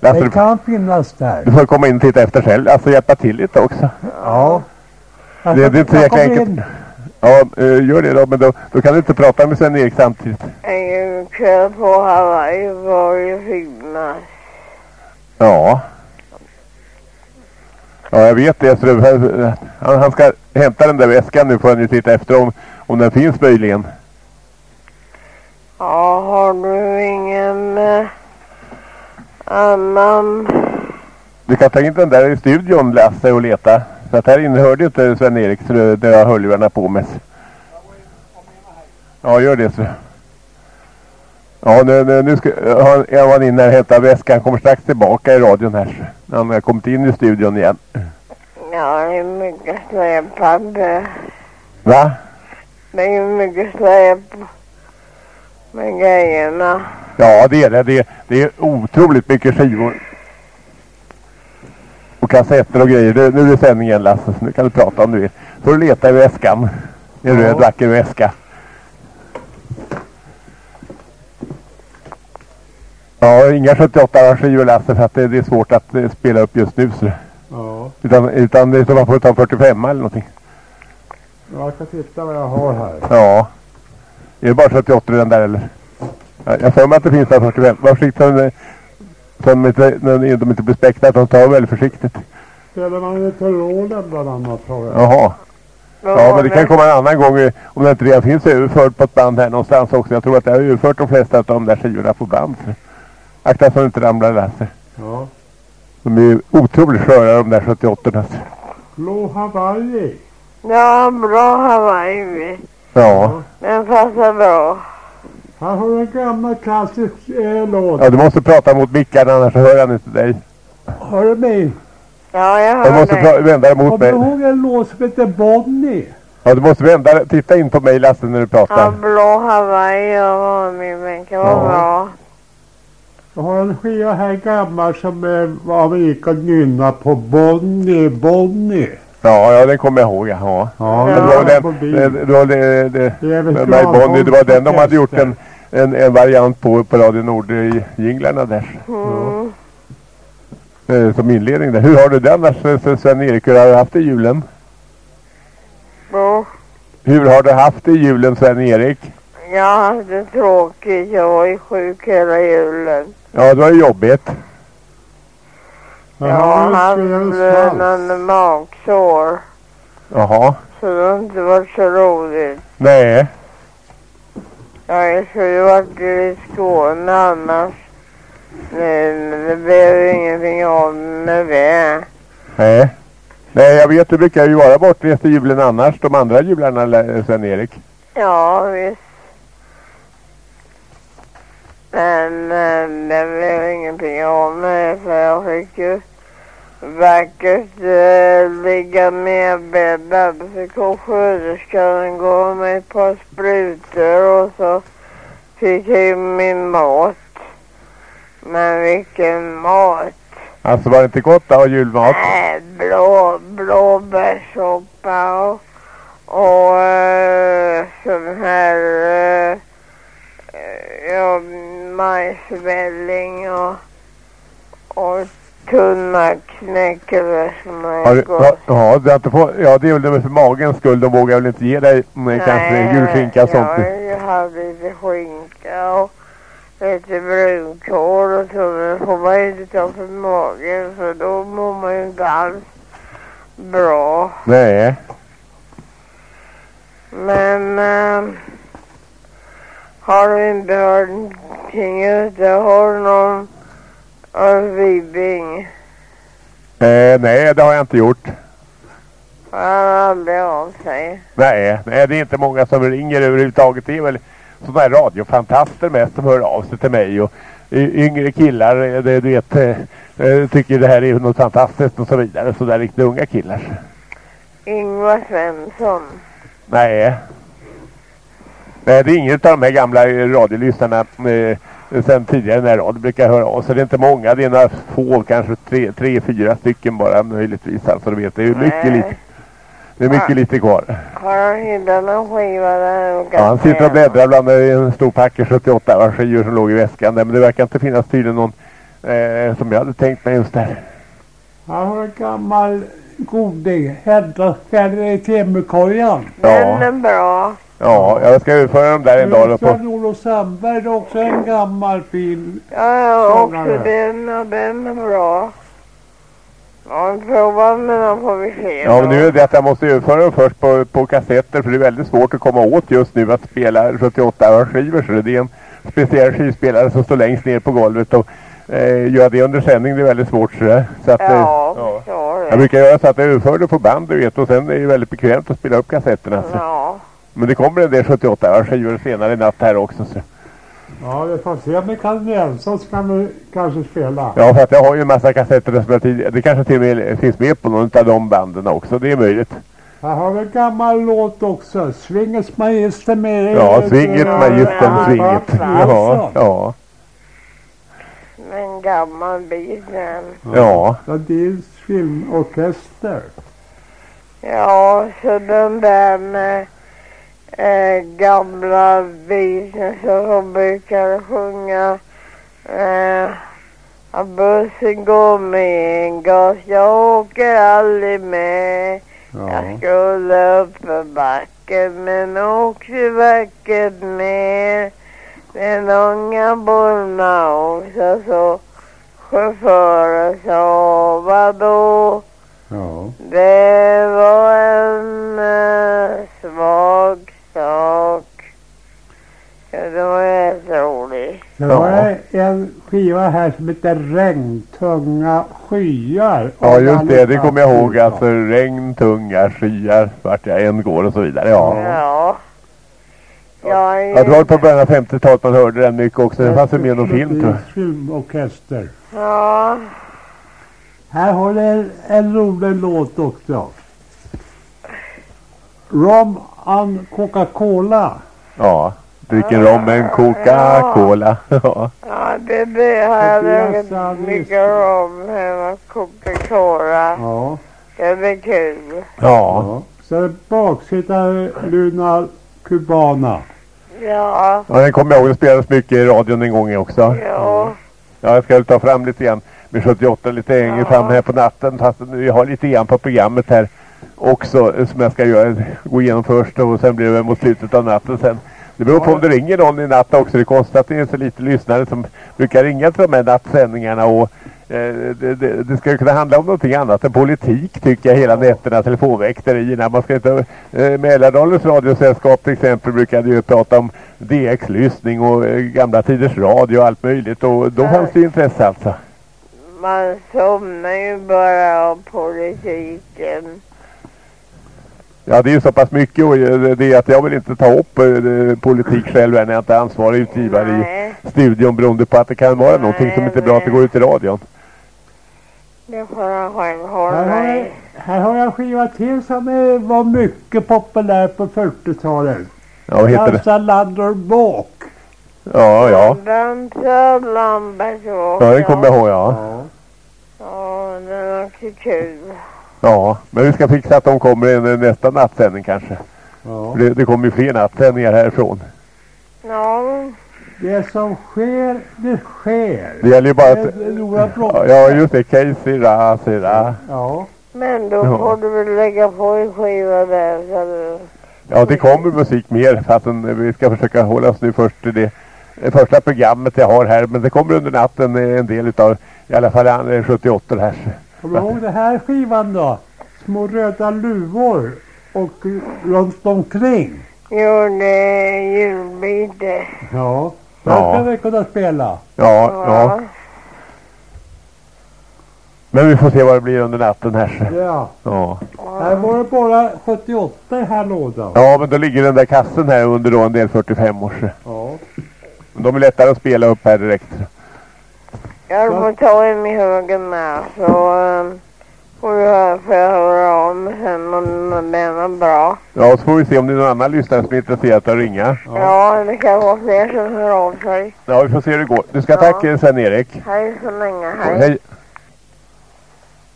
Lasse, Det du, kan finnas där. du får komma in och titta efter själv. Alltså hjälpa till lite också. Ja. Jag Det- det är inte jag jag kommer kan- in. Ja, eh, gör det då. Men då, då kan du inte prata med Sven-Erik samtidigt. En kväll på Hawaii var ju filmat. Ja. Ja, jag vet det. Så det han, han ska hämta den där väskan nu får han ju titta efter om, om den finns möjligen. Ja, har du ingen eh, annan Du kan ta in den där i studion Lasse och leta. Så att här inne hörde inte Sven-Erik så det- det har hörlurarna på med. Ja, gör det så. Ja, nu, nu, nu ska, är han inne här och hämtar väskan. Han kommer strax tillbaka i radion här. Han har kommit in i studion igen. Ja, det är mycket släpande. Va? Det är mycket släp med grejerna. Ja, det är det. Det är, det är otroligt mycket skivor. Och kassetter och grejer. Det, nu är det sändning igen Lasse, så nu kan du prata om du vill. Så du leta i väskan. I en röd vacker väska. Ja, inga 78 skivor Lasse för att det, det är svårt att eh, spela upp just nu. Så. Ja, Utan, utan det man får ta 45 eller någonting. jag ska titta vad jag har här. Ja. Är det bara 78 den där eller? Ja, Jag får mig att det finns där 45. Var försiktig de inte, när de inte blir späckta. att De tar väldigt försiktigt. Spelar man i Tyrolen bland annat har jag. Jaha. Ja men det kan komma en annan gång om det inte redan finns överfört på ett band här någonstans också. Jag tror att det har överfört de flesta av de där skivorna på band. Akta så de inte ramlar Lasse. Ja. De är ju otroligt sköra de där 78 alltså. Blå Hawaii. Ja, bra Hawaii. Ja. Den passar bra. Här har du en gammal klassisk eh, låt. ja, du måste prata mot micken annars hör han inte dig. Har du mig? Ja, jag Du hör måste dig. pra- vända dig mot Kommer du mig. ihåg en låt som heter Bonnie? Ja, du måste vända Titta in på mig Lasse när du Ja, pratar. blå Hawaii och vad min vecka var Ja. bra. Jag har en skiva här gammal som eh, var vi gick och nynnade på Bonnie, Bonnie. Ja, ja den kommer jag ihåg. Ja. Ja, Men det var den det, det, var det, det, Det mig det var den de hade gjort en. En, en variant på på Radio Nord i jinglarna där. Mm. Eh, som inledning där. Hur har du det annars eh, Sven-Erik? Hur har du haft det i julen? Bra. Hur har du haft det i julen Sven-Erik? Jag hade tråkigt. Jag var ju sjuk hela julen. Ja, det var ju jobbigt. Jag har haft blödande magsår. Jaha. Så det har inte varit så roligt. Nej. Jag skulle varit i Skåne annars. Men det blev ingenting av med det. Nej. Nej, jag vet. Du brukar ju vara bortrest i julen annars. De andra jularna Sven-Erik. Ja, visst. Men eh, det blev ingenting av med för jag fick ju vackert eh, ligga medbäddad. Så kom sköterskan och gav mig ett par sprutor och så fick jag ju min mat. Men vilken mat! Alltså var det inte gott att ha julmat? Äh, blå, blåbärssoppa och, och uh, sån här uh, ja, majsvälling och, och tunna knäckebröd som Har du, gott. ja, ja, du har inte fått, ja, det är väl för magens skull. De vågar väl inte ge dig mm, kanske julskinka och sånt. Jag, jag hade lite skinka och lite brunkål och så. Men får man inte ta för magen för då mår man ju inte alls bra. Nej. Men ehm, har du inte hört någonting utav honom och Vibing? Eh, nej, det har jag inte gjort. Han har aldrig av sig. Nej, nej, det är inte många som ringer överhuvudtaget. Det är väl sådana här radiofantaster mest som hör av sig till mig. Och yngre killar, eh, det, du vet, eh, eh, tycker det här är något fantastiskt och så vidare. Så där riktigt unga killar. Ingvar Svensson. Nej. Nej, det är ingen av de här gamla radiolyssnarna eh, sen tidigare när radio brukar höra av sig. Det är inte många, det är några få, kanske tre, tre fyra stycken bara möjligtvis. Alltså du vet, det är ju mycket Nej. lite. Det är mycket Ja. lite kvar. Har han hittat någon skiva där? han Ja, han sitter och bläddrar bland en stor packe 78 var skivor som låg i väskan där. Men det verkar inte finnas tydligen någon eh, som jag hade tänkt mig just där. Här har en gammal goding. Hedda ställer i timmerkorgen. Den Ja. är bra. Ja, jag ska överföra dem där en dag. Sven-Olof Sandberg det är också en gammal fin. Ja, ja också den och den är bra. Jag har inte provat men då får vi se. Ja, men nu är det att jag måste överföra dem först på, på kassetter för det är väldigt svårt att komma åt just nu att spela 78 skivor så det är en speciell skivspelare som står längst ner på golvet och eh, göra det under sändning det är väldigt svårt sådär. Så att, eh, Ja, ja. förstår Jag det. brukar göra så att jag överför det på band du vet och sen är det väldigt bekvämt att spela upp kassetterna. Så. Ja. Men det kommer en del 78 skivor senare i natt här också. Så. Ja, vi får se om vi kan Nelson så kan vi kanske spela. Ja, för att jag har ju en massa kassetter som jag tidigare. Det kanske till och med finns med på någon av de banden också. Det är möjligt. Här har vi en gammal låt också. Swingers Magister med... Ja, svinget, magistern, ja, svinget. Ja, ja, En gammal bit men. ja. Radins filmorkester. Ja, så den där med eh, gamla visor som de brukar sjunga. Eh, att bussen går med en gas, jag åker aldrig med. Jag Ja. skulle upp för backen men åkte vackert med. Den unga bulna också så chauffören sa vadå? Ja. Det var en eh, svag sak. Ja, det var jätteroligt. Sen var det en skiva här som heter Regntunga skyar. Ja, just det. Det kommer jag ihåg. Alltså regn, tunga, skyar, vart jag än går och så vidare. Ja. Ja. Ja, Jag tror på början av 50-talet man hörde den mycket också. Det fanns ju med i någon film tror jag. filmorkester. ja. Här har du en, en rolig låt också. Rom and Coca-Cola. Ja. Dricker rom med en Coca-Cola. Ja. Ja, det, det har jag druckit mycket om hemma. Coca-Cola. Ja. Det blir kul. Ja. Så är det baksidan Luna Cubana. Ja. ja, den kommer jag ihåg. Det spelades mycket i radion en gång också. Ja. Ja, jag ska ta fram lite grann med 78 lite längre fram här på natten. Fast nu jag har lite grann på programmet här också som jag ska göra, gå igenom först och sen blir det mot slutet av natten sen. Det beror på om det ringer någon i natt också. Det kostar att det är så lite lyssnare som brukar ringa till de här nattsändningarna och eh, det, det, det ska ju kunna handla om någonting annat än politik tycker jag hela nätterna, telefonväkterierna. Man ska inte, eh, Mälardalens radiosällskap till exempel brukade ju prata om DX-lyssning och eh, gamla tiders radio och allt möjligt och då fanns det ju intresse alltså. Man somnar ju bara av politiken. Ja, det är ju så pass mycket och det är att jag vill inte ta upp eh, politik själv när jag inte är ansvarig utgivare Nej, i studion beroende på att det kan vara någonting som inte är bra att det går ut i radion. det får jag själv Här hålla har, jag, mig. här har jag en skiva till som eh, var mycket populär på 40-talet. Ja, vad heter det? Dansa Lander Walk. Ja, ja. Dansa Lambertsås. Ja, den kommer jag ihåg, ja. Ja, den är också kul. Ja, men vi ska fixa att de kommer i nästa nattsändning kanske. Ja. Det, det kommer ju fler nattsändningar härifrån. Ja, Det som sker, det sker. Det gäller ju bara att... Det Ja, just det. Casey Ra, Sira. Ja. men då Ja. får du väl lägga på en skiva där så du... Ja, det kommer musik mer. Fastän vi ska försöka hålla oss nu först till det, det första programmet jag har här. Men det kommer under natten en del utav, i alla fall eh, 78 här. Kommer du ihåg den här skivan då? Små röda luvor och runt omkring. Gjorde julbyte. Ja. Ja. Den ska vi kunna spela. Ja, ja. Men vi får se vad det blir under natten här. Ja. Ja. Här var det bara 78 i här lådan. Ja, men då ligger den där kassen här under då en del 45 års. Ja. De är lättare att spela upp här direkt. Jag får ta en i högen med så um, får jag, höra om sen om den är bra. Ja, så får vi se om det är någon annan lyssnare som är intresserad av att ringa. Ja. det kan vara fler som hör av sig. Ja, vi får se hur det går. Du ska Ja. tacka Sven-Erik. Hej så länge, hej. Hej.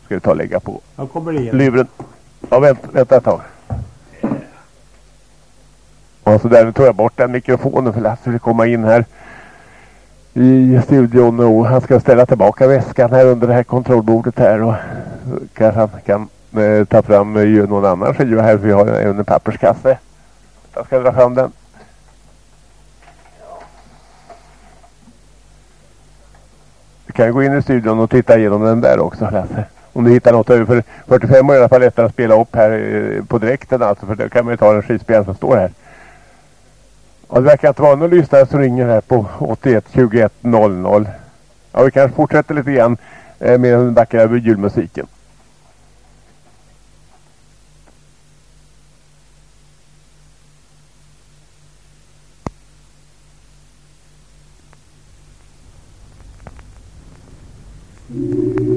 Ska vi ta och lägga på Jag kommer in. luren. Ja, vänta, vänta ett tag. Och så där, nu tog jag bort den mikrofonen för Lasse vill komma in här i studion och han ska ställa tillbaka väskan här under det här kontrollbordet här och kanske han kan eh, ta fram eh, någon annan skiva här för vi har även en papperskasse. Jag ska dra fram den. Du kan gå in i studion och titta igenom den där också Lasse. Om du hittar något över. För 45 år i alla fall lättare att spela upp här eh, på direkten alltså. För då kan man ju ta den skivspelaren som står här. Ja, det verkar inte vara någon lyssnare som ringer här på 81 21 00. Ja, vi kanske fortsätter lite grann eh, med den vackra julmusiken. Ja,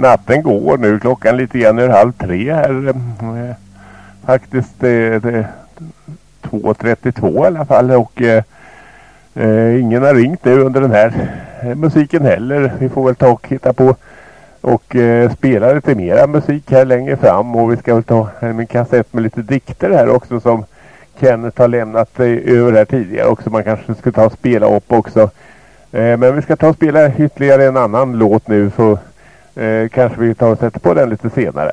natten går nu. Klockan lite grann är halv tre här. Eh, faktiskt är det 2.32 i alla fall och eh, eh, ingen har ringt nu under den här eh, musiken heller. Vi får väl ta och hitta på och eh, spela lite mera musik här längre fram och vi ska väl ta en kassett med lite dikter här också som Kenneth har lämnat över här tidigare också. Man kanske ska ta och spela upp också. Eh, men vi ska ta och spela ytterligare en annan låt nu så Eh, kanske vi tar och sätter på den lite senare.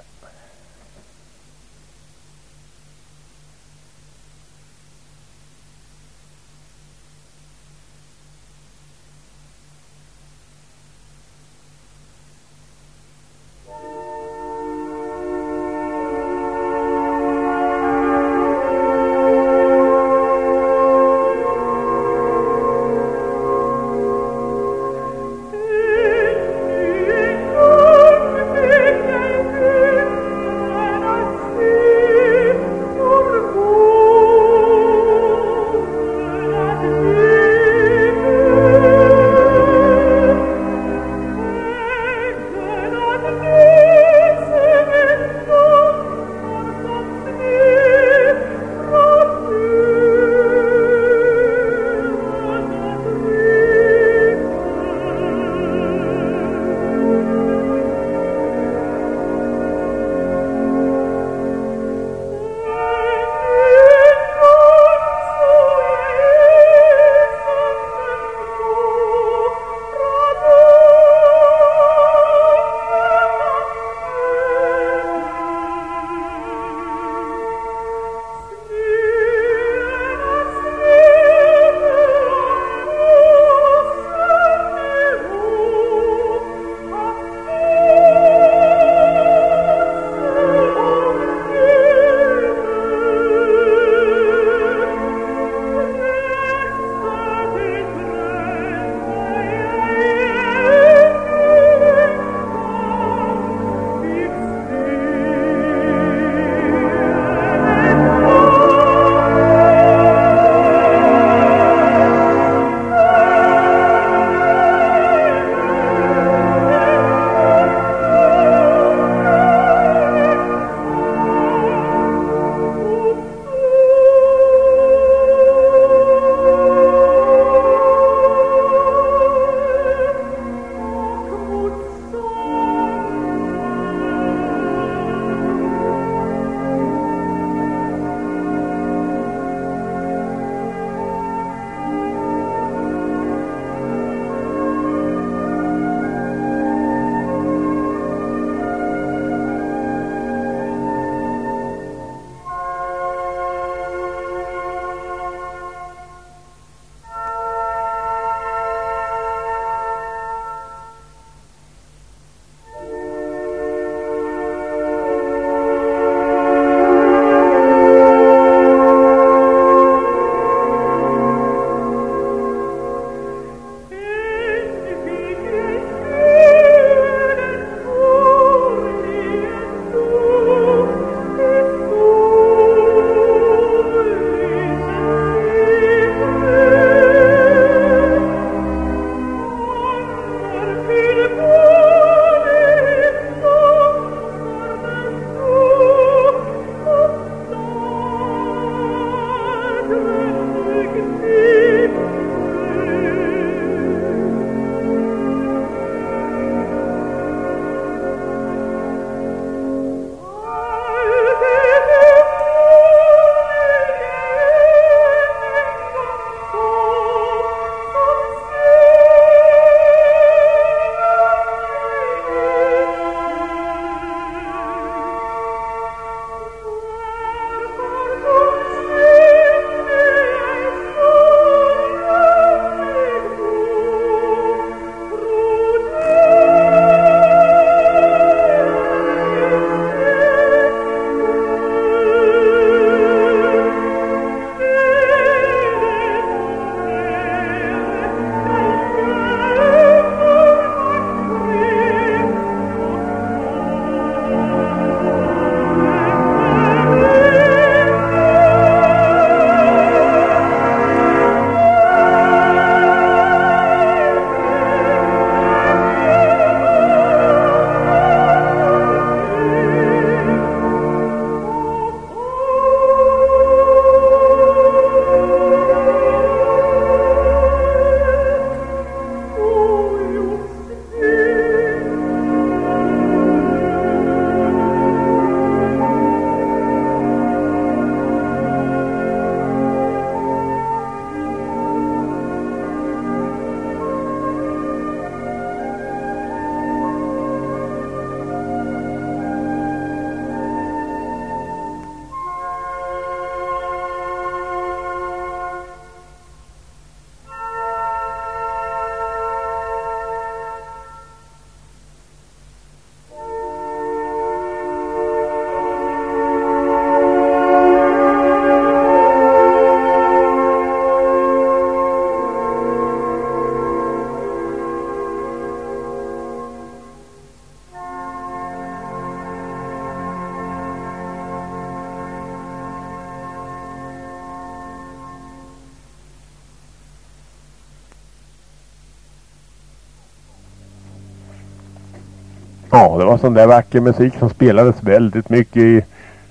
Sån där vacker musik som spelades väldigt mycket i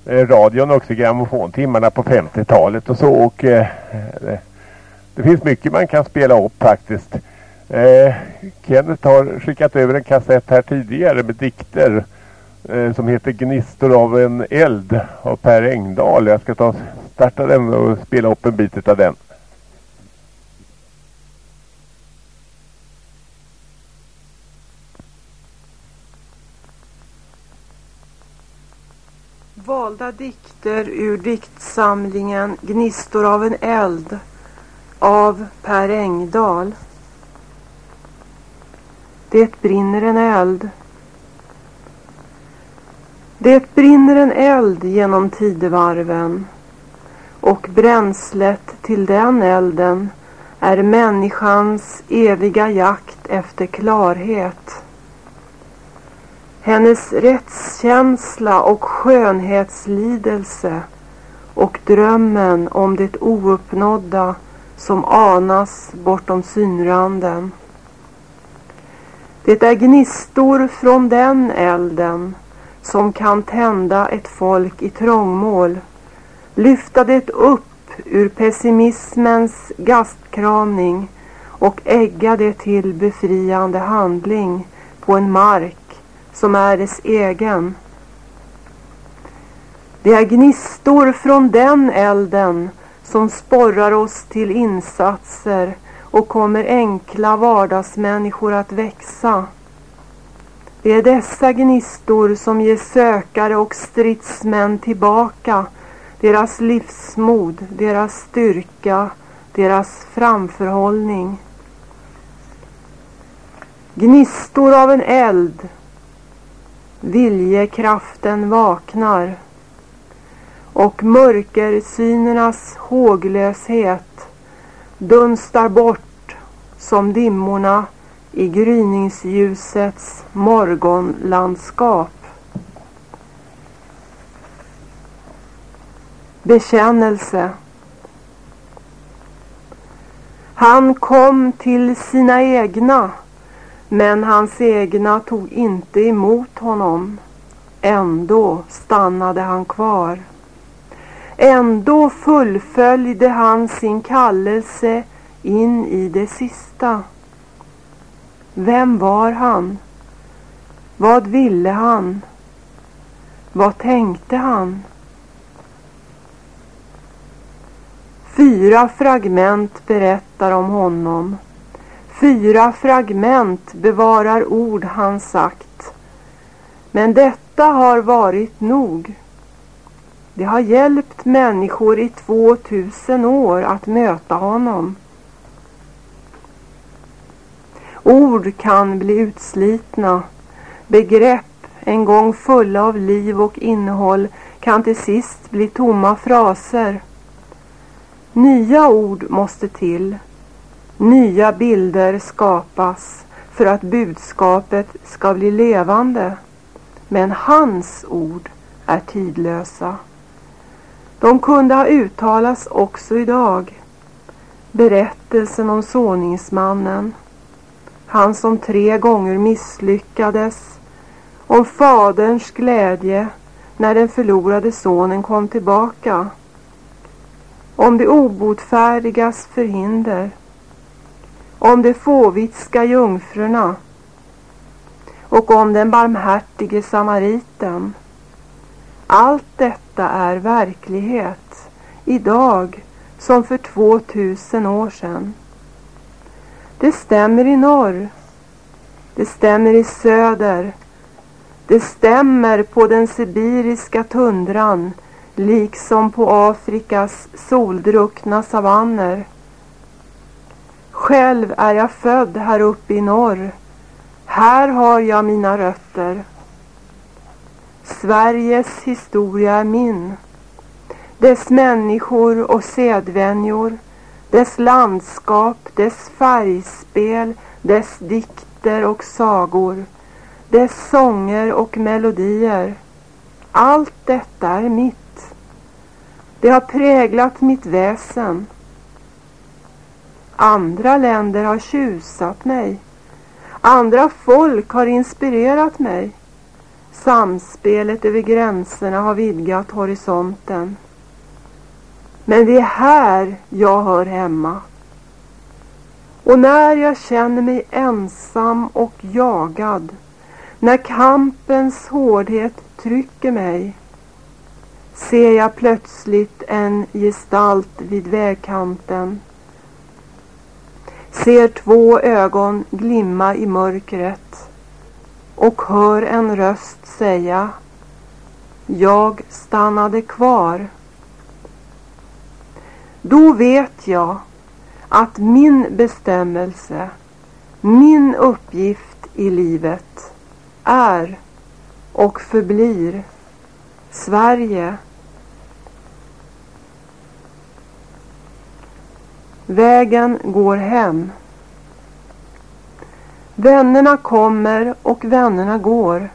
eh, radion också, grammofontimmarna på 50-talet och så. Och eh, det, det finns mycket man kan spela upp faktiskt. Eh, Kenneth har skickat över en kassett här tidigare med dikter eh, som heter Gnistor av en eld av Per Engdahl. Jag ska ta starta den och spela upp en bit av den. Dikter ur diktsamlingen Gnistor av en eld av Per Engdahl. Det brinner en eld. Det brinner en eld genom tidevarven och bränslet till den elden är människans eviga jakt efter klarhet. Hennes rättskänsla och skönhetslidelse och drömmen om det ouppnådda som anas bortom synranden. Det är gnistor från den elden som kan tända ett folk i trångmål, lyfta det upp ur pessimismens gastkramning och ägga det till befriande handling på en mark som är dess egen. Det är gnistor från den elden som sporrar oss till insatser och kommer enkla vardagsmänniskor att växa. Det är dessa gnistor som ger sökare och stridsmän tillbaka deras livsmod, deras styrka, deras framförhållning. Gnistor av en eld Viljekraften vaknar. Och mörkersynernas håglöshet dunstar bort som dimmorna i gryningsljusets morgonlandskap. Bekännelse. Han kom till sina egna men hans egna tog inte emot honom. Ändå stannade han kvar. Ändå fullföljde han sin kallelse in i det sista. Vem var han? Vad ville han? Vad tänkte han? Fyra fragment berättar om honom. Fyra fragment bevarar ord han sagt. Men detta har varit nog. Det har hjälpt människor i 2000 år att möta honom. Ord kan bli utslitna. Begrepp, en gång fulla av liv och innehåll, kan till sist bli tomma fraser. Nya ord måste till. Nya bilder skapas för att budskapet ska bli levande. Men hans ord är tidlösa. De kunde ha uttalats också idag. Berättelsen om såningsmannen. Han som tre gånger misslyckades. Om faderns glädje när den förlorade sonen kom tillbaka. Om de obotfärdigas förhinder om de fåvitska jungfrurna och om den barmhärtige samariten. Allt detta är verklighet idag som för 2000 år sedan. Det stämmer i norr. Det stämmer i söder. Det stämmer på den sibiriska tundran liksom på Afrikas soldruckna savanner. Själv är jag född här uppe i norr. Här har jag mina rötter. Sveriges historia är min. Dess människor och sedvänjor, dess landskap, dess färgspel, dess dikter och sagor, dess sånger och melodier. Allt detta är mitt. Det har präglat mitt väsen. Andra länder har tjusat mig. Andra folk har inspirerat mig. Samspelet över gränserna har vidgat horisonten. Men det är här jag hör hemma. Och när jag känner mig ensam och jagad, när kampens hårdhet trycker mig, ser jag plötsligt en gestalt vid vägkanten. Ser två ögon glimma i mörkret och hör en röst säga Jag stannade kvar. Då vet jag att min bestämmelse, min uppgift i livet är och förblir Sverige. Vägen går hem. Vännerna kommer och vännerna går.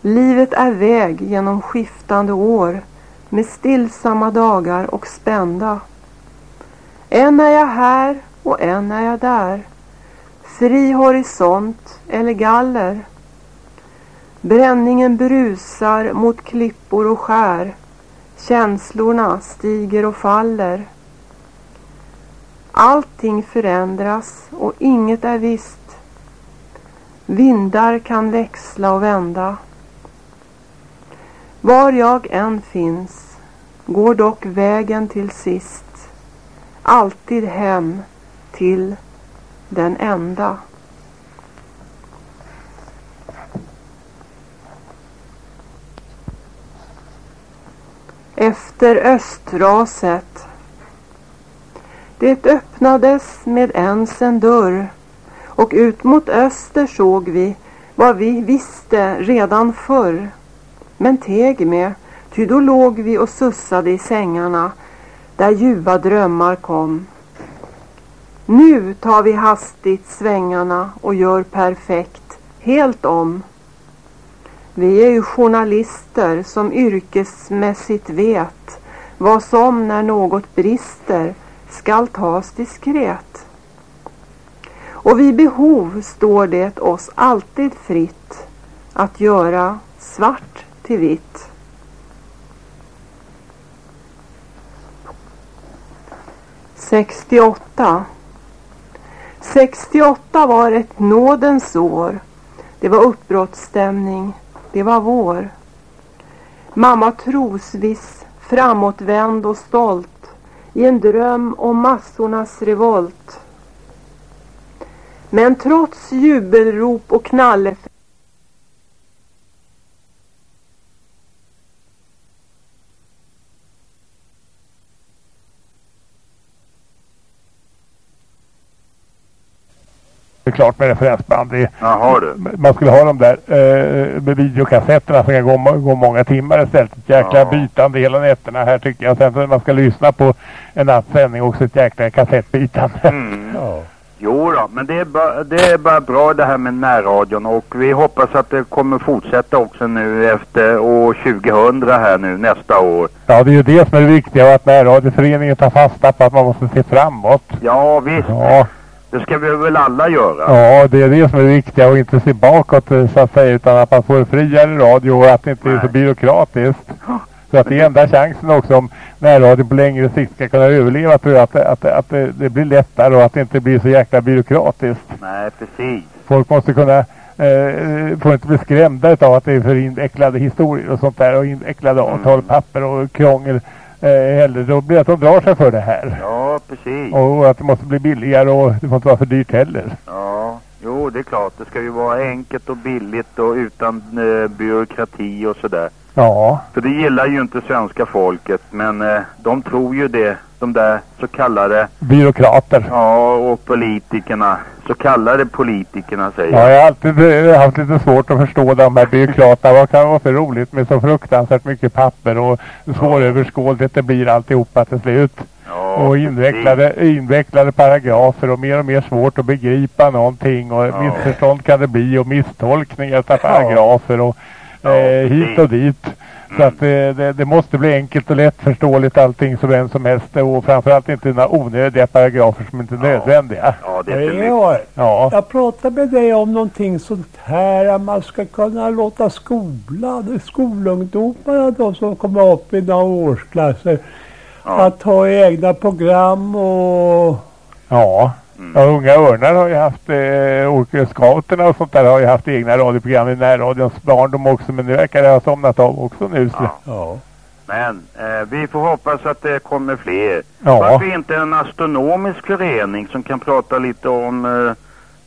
Livet är väg genom skiftande år med stillsamma dagar och spända. En är jag här och en är jag där. Fri horisont eller galler. Bränningen brusar mot klippor och skär. Känslorna stiger och faller. Allting förändras och inget är visst. Vindar kan växla och vända. Var jag än finns går dock vägen till sist alltid hem till den enda. Efter östraset. Det öppnades med ens en dörr och ut mot öster såg vi vad vi visste redan förr. Men teg med, ty då låg vi och sussade i sängarna där ljuva drömmar kom. Nu tar vi hastigt svängarna och gör perfekt, helt om. Vi är ju journalister som yrkesmässigt vet vad som när något brister skall tas diskret. Och vid behov står det oss alltid fritt att göra svart till vitt. 68. 68 var ett nådens år. Det var uppbrottsstämning. Det var vår. Mamma trosviss, framåtvänd och stolt i en dröm om massornas revolt. Men trots jubelrop och knalleffekter är klart med referensband. Det, Jaha du. man skulle ha de där eh, med videokassetterna som kan gå, gå många timmar istället. Ett jäkla Ja. bytande hela nätterna här tycker jag. Sen när man ska lyssna på en nattsändning också ett jäkla kassettbytande. Mm. Ja. Jo då, men det är, bara, det är bara bra det här med närradion och vi hoppas att det kommer fortsätta också nu efter år 2000 här nu nästa år. ja, det är ju det som är det viktiga och att närradioföreningen tar fasta på att man måste se framåt. Ja visst, Ja, det ska vi väl alla göra. ja, det är det som är det viktiga och inte se bakåt eh, så att säga utan att man får en friare radio och att det inte är så Nej. byråkratiskt. Så att det är enda chansen också om närradion på längre sikt ska kunna överleva tror jag att, att, att det, det blir lättare och att det inte blir så jäkla byråkratiskt. Nej, precis. Folk måste kunna, eh, får inte bli skrämda av att det är för invecklade historier och sånt där och invecklade avtal, papper och krångel. Eh, heller. Då blir det att de drar sig för det här. Ja, precis. Och att det måste bli billigare och det får inte vara för dyrt heller. Ja, jo det är klart. Det ska ju vara enkelt och billigt och utan eh, byråkrati och sådär. Ja, För det gillar ju inte svenska folket, men eh, de tror ju det. De där så kallade, byråkrater. ja, och politikerna. Så kallade politikerna säger Ja, jag har alltid haft lite svårt att förstå de här byråkraterna. Vad kan vara för roligt med så fruktansvärt mycket papper och svåröverskådligt det blir alltihopa till slut. Ja, Och invecklade, invecklade paragrafer och mer och mer svårt att begripa någonting och Ja. missförstånd kan det bli och misstolkningar av paragrafer och Ja, eh, hit och dit. Så att det, det, det måste bli enkelt och lättförståeligt allting som vem som helst och framförallt inte några onödiga paragrafer som inte är nödvändiga. Ja, det är. Georg, Ja. jag pratade med dig om någonting sånt här att man ska kunna låta skolan, skolungdomarna då som kommer upp i några årsklasser Ja. att ha egna program och Ja. Mm. ja, Unga Örnar har ju haft, eh, och scouterna och sånt där har ju haft egna radioprogram i närradions barndom också men nu verkar det ha somnat av också nu. Så. Ja. ja. Men eh, vi får hoppas att det kommer fler. Ja. Varför inte en astronomisk förening som kan prata lite om... Eh,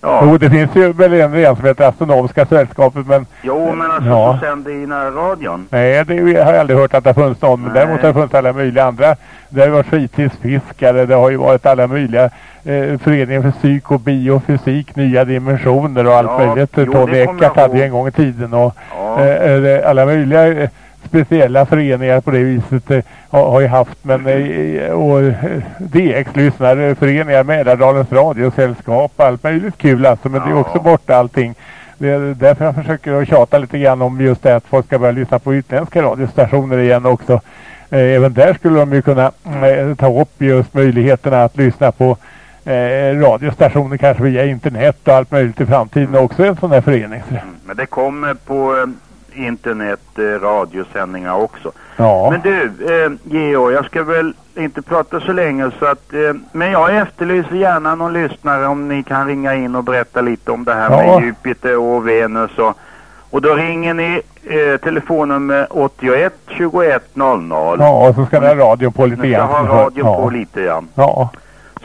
ja, Jo, det finns ju väl en redan som heter Astronomiska sällskapet men jo men alltså Ja. som sänder i närradion. nej, det har jag aldrig hört att det har funnits någon. Men däremot har det funnits alla möjliga andra. Det har ju varit fritidsfiskare, det har ju varit alla möjliga eh, föreningar för psyk och biofysik, nya dimensioner och allt Ja, möjligt. Tony Eckart hade ju en gång i tiden och Ja. eh, eh, alla möjliga eh, speciella föreningar på det viset eh, har, ju haft men eh, och eh, DX lyssnare föreningar Mälardalens radiosällskap allt möjligt kul alltså men det är Ja. också borta allting. Det är därför jag försöker att tjata lite grann om just det att folk ska börja lyssna på utländska radiostationer igen också. Eh, även där skulle de ju kunna eh, ta upp just möjligheterna att lyssna på eh, radiostationer kanske via internet och allt möjligt i framtiden också en sån här förening. Mm, Men det kommer på internet eh, radiosändningar också. Ja. Men du, eh, Georg, jag ska väl inte prata så länge så att... Eh, men jag efterlyser gärna någon lyssnare om ni kan ringa in och berätta lite om det här Ja. med Jupiter och Venus och... Och då ringer ni eh, telefonnummer 81 21 00. Ja, och så ska det ha radio på lite Ni ska ha radio ja. på lite grann. Ja.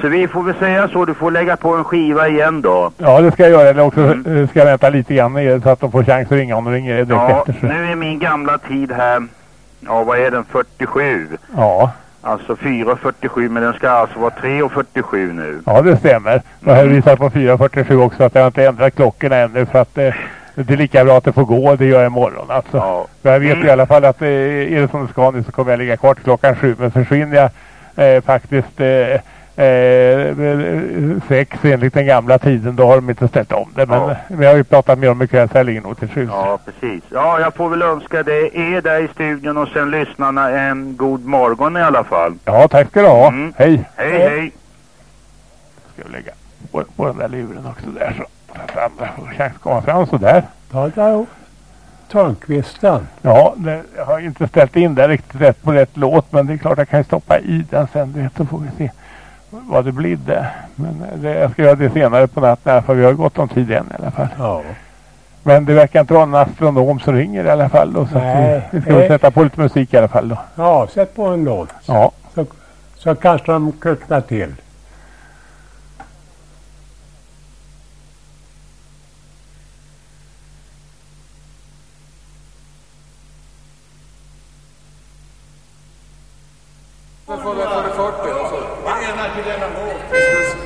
Så vi får väl säga så, du får lägga på en skiva igen då. ja, det ska jag göra. Eller också Mm. eh, ska jag vänta lite grann eh, så att de får chans att ringa om de ringer direkt Ja, efter. Så. nu är min gamla tid här, ja vad är den, 47? Ja. Alltså 4.47 men den ska alltså vara 3.47 nu. ja, det stämmer. Och här Mm. visar på 4.47 också att jag har inte ändrat klockorna ännu för att eh, det är lika bra att det får gå. Det gör jag imorgon alltså. Ja. Jag vet Mm. i alla fall att eh, är det som det ska nu så kommer jag ligga kvar till klockan sju. Men försvinner jag eh, faktiskt eh, eh, sex enligt den gamla tiden då har de inte ställt om det. Men, Ja. jag har ju pratat med dem ikväll så jag ligger nog till sju. Ja, precis. Ja, jag får väl önska det er där i studion och sen lyssnarna en god morgon i alla fall. Ja, tack ska du ha. Mm. Hej. Hej, hej. Ska jag lägga på, på den där luren också där så att andra får chans att komma fram sådär. Ta där Törnqvisten. Ja, det, jag har inte ställt in det riktigt rätt på rätt låt men det är klart jag kan stoppa i den sen du vet, så får vi se vad det blir det. Men det, jag ska göra det senare på natten fall. Vi har gått om tid än i alla fall. Ja. Men det verkar inte vara en astronom som ringer i alla fall då. Så vi, vi ska väl sätta på lite musik i alla fall då. ja, sätt på en låt. Ja. Så, så kanske de kucknar till.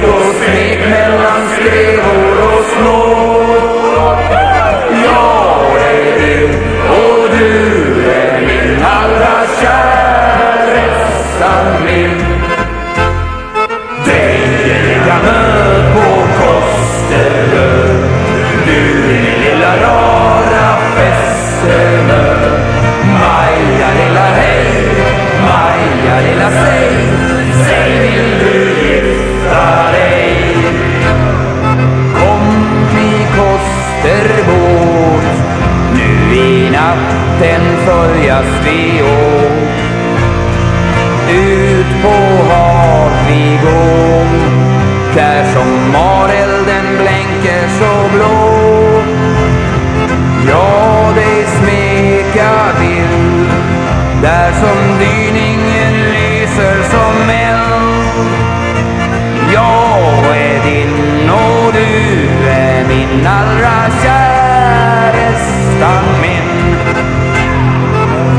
Lek och smek den följas vi åt. Ut på vart vi går, där som marelden blänker så blå. Ja, dig smeka vill, där som dyningen lyser som eld. Jag är din och du är min allra käresta min.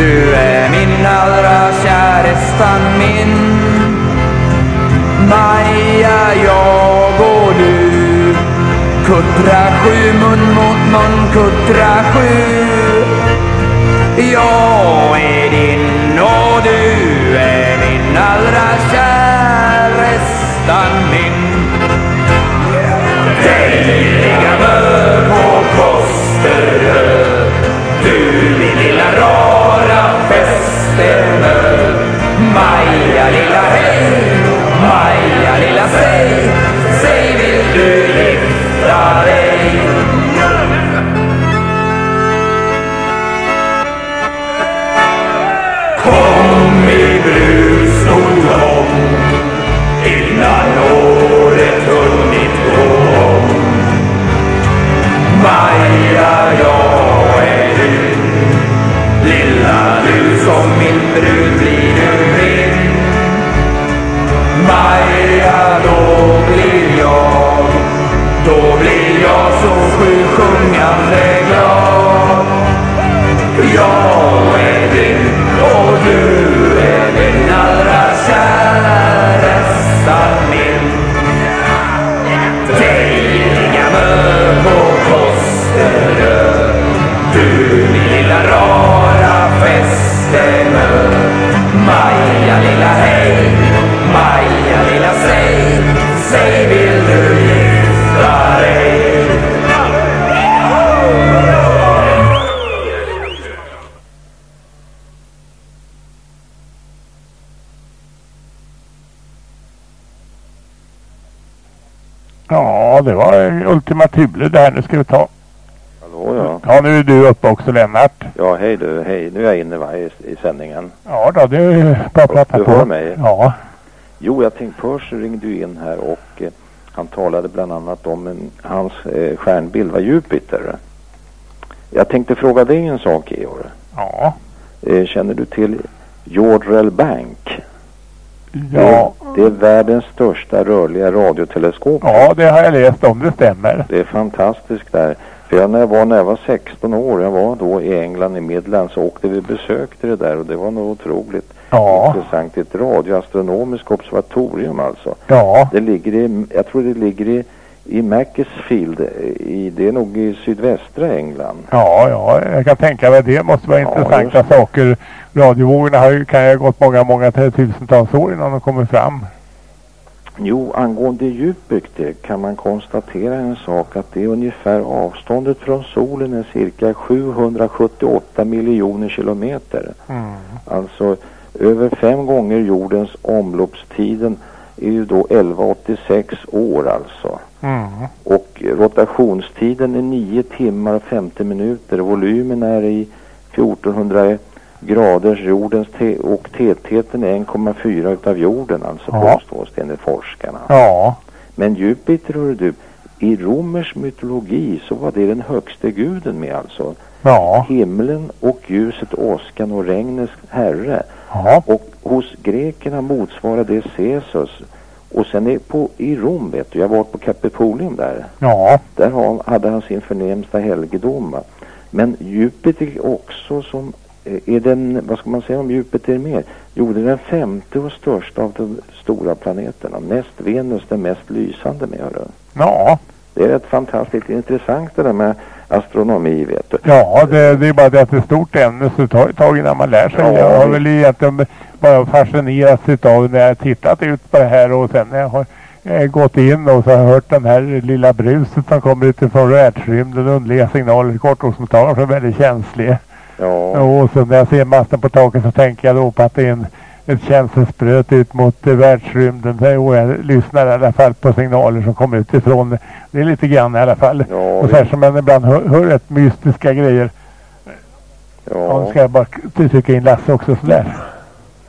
Du är min allra käresta min Maja, jag och du. Kuttra sju mun mot mun, kuttra sju. Jag är din och du är min allra käresta min Dejliga mö på Kosterö Du min lilla rad Maja lilla hej, Maja lilla säg Säg vill du gifta dig? Kom i brusnotång innan året hunnit gå. Om Maja, jag är du Lilla du som min brud blir du ja, då blir jag Då blir jag så sjusjungande glad Jag är din och du är min allra käraste. Var Ultima Thule det här. Nu ska vi ta. Hallå ja. Ja, nu är du uppe också Lennart. Ja, hej du. Hej. Nu är jag inne va, i, i sändningen. Ja då, det är bara Du på. hör mig? Ja. Jo, jag tänkte först ringde du in här och eh, han talade bland annat om en, hans eh, stjärnbild var Jupiter. Jag tänkte fråga dig en sak Georg. Ja. Eh, känner du till Jodrell Bank? Ja. Det är världens största rörliga radioteleskop. Ja, det har jag läst om. Det stämmer. Det är fantastiskt där. För jag, när, jag var, när jag var 16 år, jag var då i England i Midlands och åkte vi besökte det där och det var nog otroligt Ja. intressant. Ett radioastronomiskt observatorium alltså. Ja. Det ligger i, jag tror det ligger i, i Macclesfield, i, det är nog i sydvästra England. Ja, ja, jag kan tänka mig det måste vara Ja, intressanta just saker. Radiovågorna har ju, kan ju ha gått många, många tusentals år innan de kommer fram. Jo, angående Jupiter kan man konstatera en sak att det är ungefär avståndet från solen är cirka 778 miljoner kilometer. Mm. Alltså över fem gånger jordens omloppstiden är ju då 1186 år alltså. Mm. Och rotationstiden är 9 timmar och 50 minuter. Volymen är i 1400 graders jordens te- och tätheten är 1,4 utav jorden alltså Ja. påstås det enligt forskarna. Ja. Men Jupiter hör du, i romers mytologi så var det den högste guden med alltså. Ja. Himlen och ljuset, åskan och regnets herre. Ja. Och hos grekerna motsvarar det Caesars. Och sen är på, i Rom vet du, jag varit på Capitolium där. Ja. Där har, hade han sin förnämsta helgedom. Men Jupiter också som eh, är den, vad ska man säga om Jupiter mer? Jo, det är den femte och största av de stora planeterna. Näst Venus den mest lysande med hörru. Ja. Det är rätt fantastiskt intressant det där med astronomi vet du. Ja, det, det är bara det att det är ett stort ämne så det tar ett tag innan man lär sig. Ja, jag har väl egentligen bara fascinerats utav när jag tittat ut på det här och sen när jag har eh, gått in och så har jag hört den här lilla bruset som kommer utifrån världsrymden, underliga signaler, kortvågsmottagaren som är väldigt känslig. Ja, Och så när jag ser masten på taket så tänker jag då på att det är en, ett känselspröt ut mot eh, världsrymden. Och jag lyssnar i alla fall på signaler som kommer utifrån. Det är lite grann i alla fall. ja, Och här som man ibland hör, hör rätt mystiska grejer. Ja, nu ja. ska jag bara trycka in Lasse också sådär.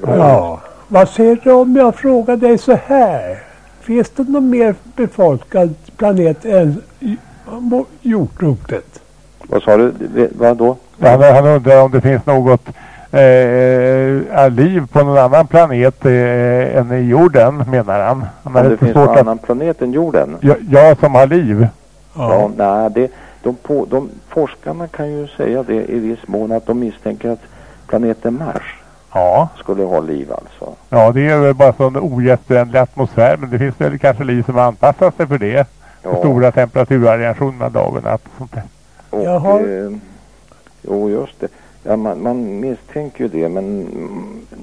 Ja. Vad säger du om jag frågar dig så här? Finns det någon mer befolkad planet än jordklotet? Vad sa du? Vad då? Han, han undrar om det finns något eh, liv på någon annan planet eh, än i jorden menar han. han Om det finns någon annan planet än jorden? Ja, ja, som har liv. Ja, nej, det, de, på, de, forskarna kan ju säga det i viss mån att de misstänker att planeten Mars Ja. skulle ha liv alltså. Ja, det är väl bara sån ogästvänlig atmosfär men det finns väl kanske liv som anpassar sig för det. Ja. Stora temperaturvariationer mellan dag och natt och sånt där. Och, Jaha. Eh, jo, just det. Ja, man, man misstänker ju det, men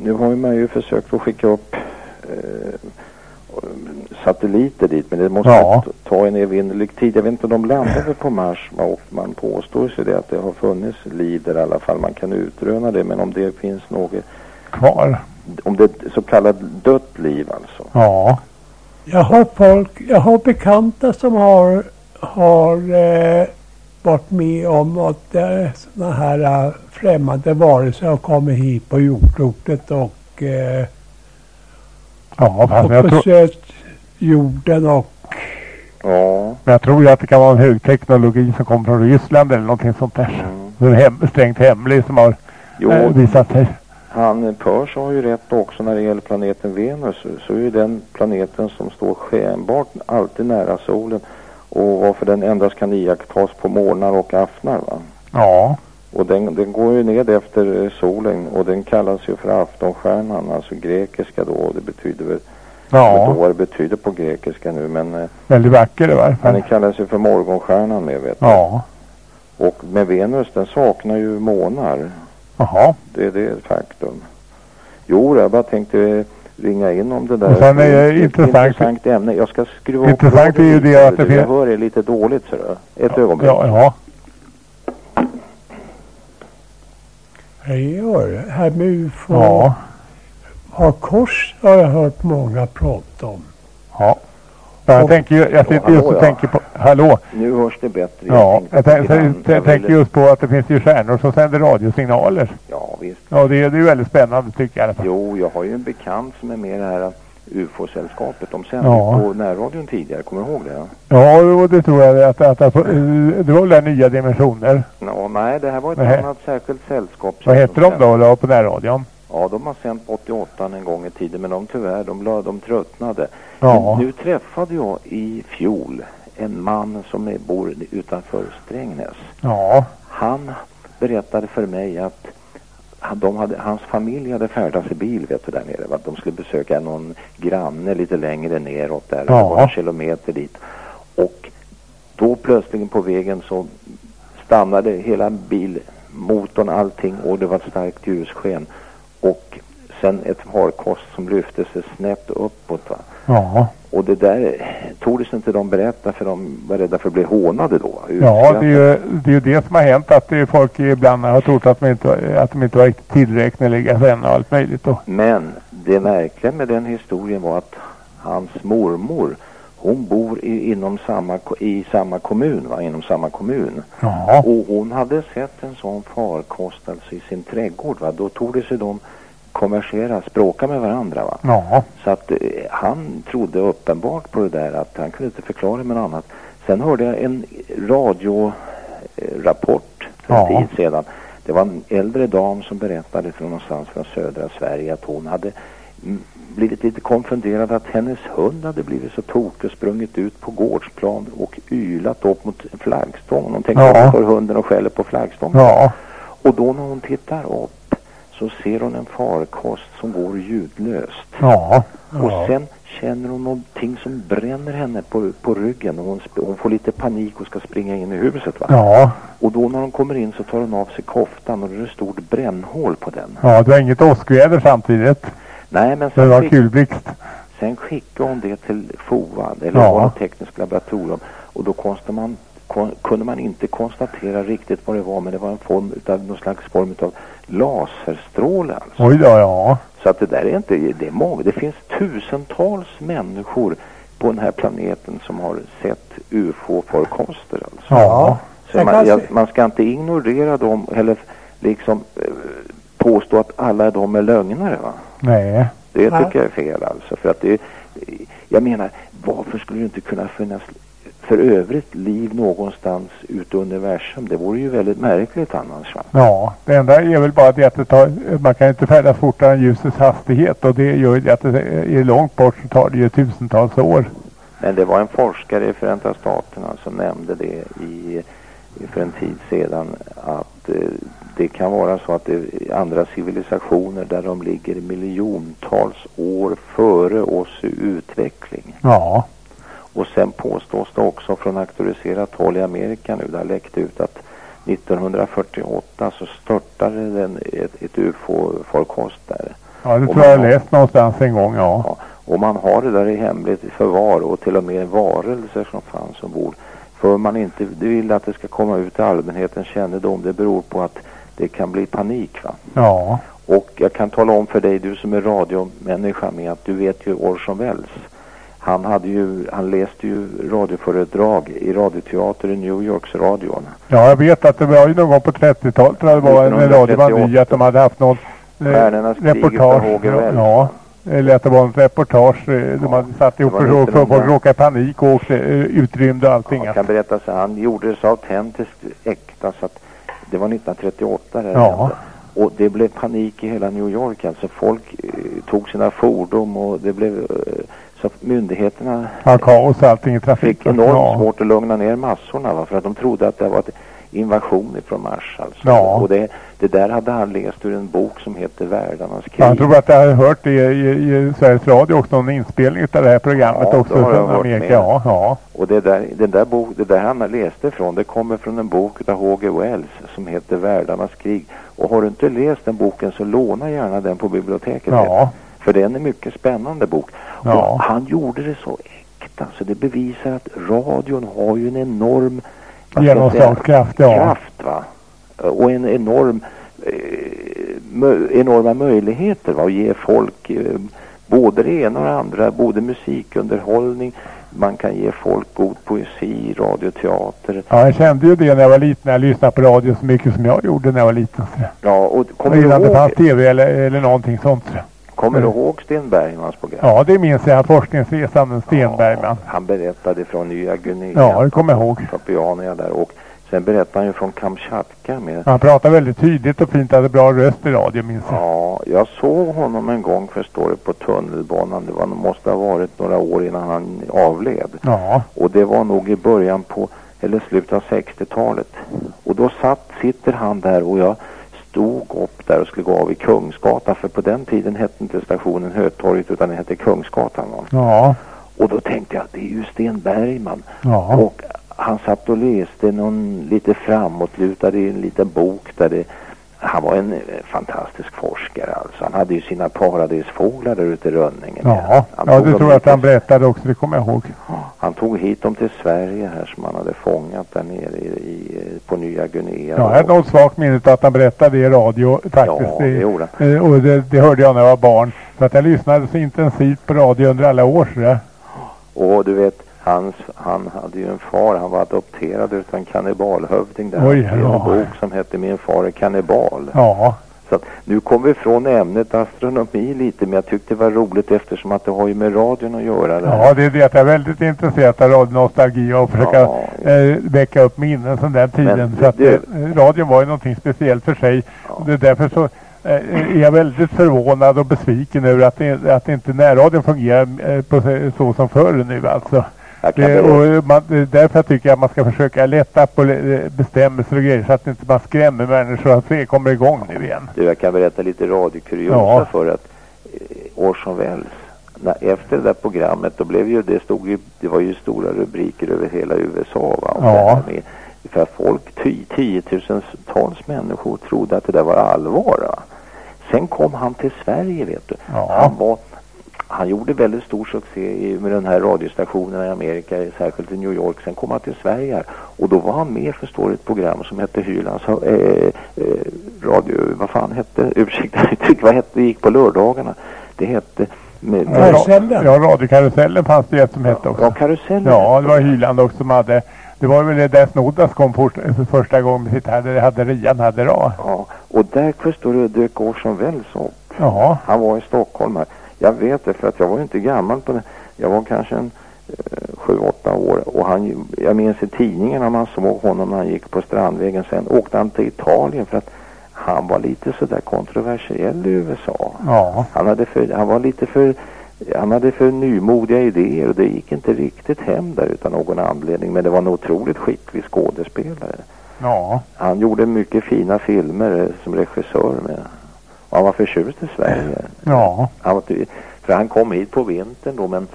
nu har man ju försökt att skicka upp eh, satelliter dit, men det måste Ja. ta en evinnerlig tid. Jag vet inte om de landade på Mars och man påstår sig det att det har funnits liv där i alla fall. Man kan utröna det, men om det finns något, Kvar. om det är så kallat dött liv alltså. Ja. Jag har folk, jag har bekanta som har, har eh, varit med om att eh, sådana här eh, främmande varelser har kommit hit på jordklotet och, eh, Ja, och jag, besökt jorden och Ja, men jag tror ju att det kan vara en högteknologi som kommer från Ryssland eller någonting sånt där. mm. Den är hem, strängt hemlig som har jo, eh, visat sig. Han Pers har ju rätt också när det gäller planeten Venus. Så är ju den planeten som står skenbart alltid nära solen. Och varför den endast kan iakttas på morgnar och aftnar va. Ja. Och den, den går ju ned efter eh, solen och den kallas ju för aftonstjärnan, alltså grekiska då. Och det betyder väl, jag Ja. vad det betyder på grekiska nu men, eh, Väldigt vacker i varje men den fall. kallas ju för morgonstjärnan med vet du. Ja. Och med Venus, den saknar ju månar. Jaha. Det, det är ett faktum. Jo, jag bara tänkte ringa in om det där. Och sen är det intressant- intressant ämne. Jag ska skruva upp Intressant är ju det att det du. Jag finns- hör det lite dåligt så du. Ett ögonblick. Ja, ja. gör. Här med UFO Ja. har kors har jag hört många prata om. Ja. Jag Och- tänker ju, jag sitter just och ja. tänker på, hallå. Nu hörs det bättre. Ja, tänkte jag, på tänk, grann. jag, Jag tänker just på att det finns ju stjärnor som sänder radiosignaler. Ja, visst. Ja, det, är- det är ju väldigt spännande tycker jag i alla fall. Jo, jag har ju en bekant som är med i det här UFO-sällskapet. De sände Ja. på närradion tidigare, kommer du ihåg det? Ja, och det tror jag att, att, att, det var väl där nya dimensioner. Nå, nej, det här var ett Nej. annat särskilt sällskap. Vad heter de då, då på närradion? Ja, de har sänt på 88 en gång i tiden, men de tyvärr, de, de tröttnade. Ja. Nu träffade jag i fjol en man som är, bor utanför Strängnäs. Ja. Han berättade för mig att de hade, hans familj hade färdats i bil vet du, där nere. Va? De skulle besöka någon granne lite längre neråt där, Ja. det var en kilometer dit. Och då plötsligt på vägen så stannade hela bilmotorn, allting och det var ett starkt ljussken. Och sen ett farkost som lyfte sig snett uppåt. Va? Ja. Och det där tordes inte de berätta för de var rädda för att bli hånade då. Ja, det är, ju, det är ju det som har hänt att det är folk ibland har trott att de inte, att de inte var riktigt tillräkneliga sen och allt möjligt då. Men det märkliga med den historien var att hans mormor, hon bor i, inom samma, i samma kommun, va? inom samma kommun. Ja. Och hon hade sett en sån farkost alltså i sin trädgård. Va? Då tog det sig de konversera, språka med varandra. Va? Ja. Så att eh, han trodde uppenbart på det där att han kunde inte förklara med något annat. Sen hörde jag en radiorapport för en Ja. tid sedan. Det var en äldre dam som berättade från någonstans från södra Sverige att hon hade mm, blivit lite konfunderad att hennes hund hade blivit så tokig och sprungit ut på gårdsplan och ylat upp mot en flaggstång. Hon tänkte Ja. att hon hunden och skäller på flaggstången. Ja. Och då när hon tittar upp så ser hon en farkost som går ljudlöst. Ja. Och sen känner hon någonting som bränner henne på, på ryggen och hon, hon får lite panik och ska springa in i huset va. Ja. Och då när hon kommer in så tar hon av sig koftan och det är ett stort brännhål på den. Ja, det var inget åskväder samtidigt. Nej men Det sen, var skick, kulblixt. sen skickade hon det till FOA eller Ja. ja. tekniskt laboratorium och då konsta man, kunde man inte konstatera riktigt vad det var men det var en form utav, någon slags form utav laserstråle alltså. Oj då, ja. Så att det där är inte, det är många, det finns tusentals människor på den här planeten som har sett UFO-förekomster alltså. Ja. Så man, jag, man ska inte ignorera dem eller liksom eh, påstå att alla de är lögnare va. Nej. Det Nej. tycker jag är fel alltså för att det, jag menar varför skulle det inte kunna finnas för övrigt liv någonstans ute i universum. Det vore ju väldigt märkligt annars va? Ja, det enda är väl bara det att det tar, man kan inte färdas fortare än ljusets hastighet och det gör ju att det är långt bort så tar det ju tusentals år. Men det var en forskare i Förenta Staterna som nämnde det i, för en tid sedan att eh, det kan vara så att det är andra civilisationer där de ligger miljontals år före oss i utveckling. Ja, Och sen påstås det också från auktoriserat håll i Amerika nu, det har läckt ut att 1948 så störtade den ett, ett ufo-farkost där. ja det tror jag jag man- läst någonstans en gång, ja. Och man har det där i hemligt förvar och till och med varelser som fanns ombord. För man inte vill att det ska komma ut till allmänhetens kännedom, det beror på att det kan bli panik va. Ja, Och jag kan tala om för dig, du som är radiomänniska med, att du vet ju Orson Welles. Han, hade ju, han läste ju radioföredrag i radioteater i New Yorks radion. ja jag vet att det var ju någon gång på 30-talet tror jag det var en radio var ny att de hade haft något eh, reportage. Ja, eller att det var ett reportage. eh, De hade satt ihop för 1900. folk råkade i panik och åkte eh, utrymd och allting. Jag kan berätta så han gjorde det så autentiskt äkta så att det var 1938 det Ja. hände. Och det blev panik i hela New York alltså. Folk eh, tog sina fordon och det blev eh, så myndigheterna Ja, kaos allting i fick trafiken. enormt ja. svårt att lugna ner massorna va? för att de trodde att det var ett invasion ifrån Mars alltså. Ja. Och det, det där hade han läst ur en bok som heter Världarnas krig. Ja, jag tror att jag hade hört det i, i, i Sveriges Radio också, någon inspelning av det här programmet Ja, också har från Amerika. med. Ja, ja. Och det där, den där bok, det där han läste ifrån, det kommer från en bok av H.G. Wells som heter Världarnas krig. Och har du inte läst den boken så låna gärna den på biblioteket. Ja. För det är en mycket spännande bok. Ja. Och han gjorde det så äkta så det bevisar att radion har ju en enorm Genomslagskraft, ja. kraft va. Och en enorm eh, enorma möjligheter va? att ge folk eh, både det ena och det andra, både musikunderhållning, man kan ge folk god poesi, radioteater. ja, jag kände ju det när jag var liten, när jag lyssnade på radio så mycket som jag gjorde när jag var liten. Ja, och kommer du Innan det ihåg, fanns tv eller, eller någonting sånt. Kommer du Mm. ihåg Sten Bergmans program? Ja, det minns jag. Forskningsresan, Sten Bergman. Han berättade från Nya Guinea. Ja, det kommer jag ihåg. Papuania där och sen berättade han ju från Kamchatka med Han pratade väldigt tydligt och fint, hade bra röst i radio minns jag. Ja, jag såg honom en gång förstår du på tunnelbanan. Det var, måste ha varit några år innan han avled. Ja, Och det var nog i början på, eller slutet av 60-talet. Och då satt, sitter han där och jag stod upp där och skulle gå av i Kungsgatan. För på den tiden hette inte stationen Hötorget utan den hette Kungsgatan. Va? ja, Och då tänkte jag, det är ju Sten Bergman. ja. Och han satt och läste någon lite framåtlutad i en liten bok där det han var en eh, fantastisk forskare alltså. Han hade ju sina paradisfåglar där ute i Rönningen. Ja, Han ja det tror jag att han berättade också, det kommer jag ihåg. Han tog hit dem till Sverige här som han hade fångat där nere i, i, på Nya Guinea. Ja, jag hade något svagt minne att han berättade det i radio faktiskt. Ja, det gjorde Eh, Och det, det hörde jag när jag var barn. Så att jag lyssnade så intensivt på radio under alla år. Så. Och du vet, hans, han hade ju en far, han var adopterad utav en kannibalhövding där. Oj, en ja. bok som hette Min far är kannibal. Ja, Så att nu kom vi från ämnet astronomi lite, men jag tyckte det var roligt eftersom att det har ju med radion att göra. Det ja, det är det att jag är väldigt intresserad av radionostalgi och försöka Ja. eh, väcka upp minnen från den tiden. Men så att du- eh, radion var ju någonting speciellt för sig. Och det är därför så eh, är jag väldigt förvånad och besviken över att, det, att inte närradion fungerar eh, på så som förr nu alltså. Det, berätta- och man, är därför tycker jag att man ska försöka lätta på eh, bestämmelser och grejer så att inte man skrämmer människor att det kommer igång nu igen. Du, jag kan berätta lite radiokuriosa Ja. för att eh, Orson Welles, när, efter det där programmet, då blev ju, det stod ju, det var ju stora rubriker över hela USA va? Och Ja. med, för folk, tio, tiotusentals människor trodde att det där var allvar va? Sen kom han till Sverige vet du. Ja. Han var han gjorde väldigt stor succé i, med den här radiostationen i Amerika, särskilt i New York. Sen kom han till Sverige här och då var han med förstår ett program som hette Hylands eh, eh, radio, vad fan hette, ursäkta uttryck, vad hette det, gick på lördagarna. Det hette med, med, Karusellen. Ja, radiokarusellen fanns det ett som hette också. Ja, karusellen. Ja, det var Hyland också som hade. Det var väl det där Snoddas kom för, första gången med sitt hade, hade Rian hade Ra. Ja, och där förstår du dök Orson Welles upp. Jaha. Han var i Stockholm här. Jag vet det för att jag var inte gammal på det. Jag var kanske en eh, sju, åtta år. Och han, jag minns i tidningen när man såg honom när han gick på Strandvägen. Sen åkte han till Italien för att han var lite sådär kontroversiell i USA. Ja. Han, hade för, han var lite för han hade för nymodiga idéer och det gick inte riktigt hem där utan någon anledning. Men det var en otroligt skicklig skådespelare. Ja. Han gjorde mycket fina filmer eh, som regissör med. Han var förtjust i Sverige. Ja. Han var, för han kom hit på vintern då men,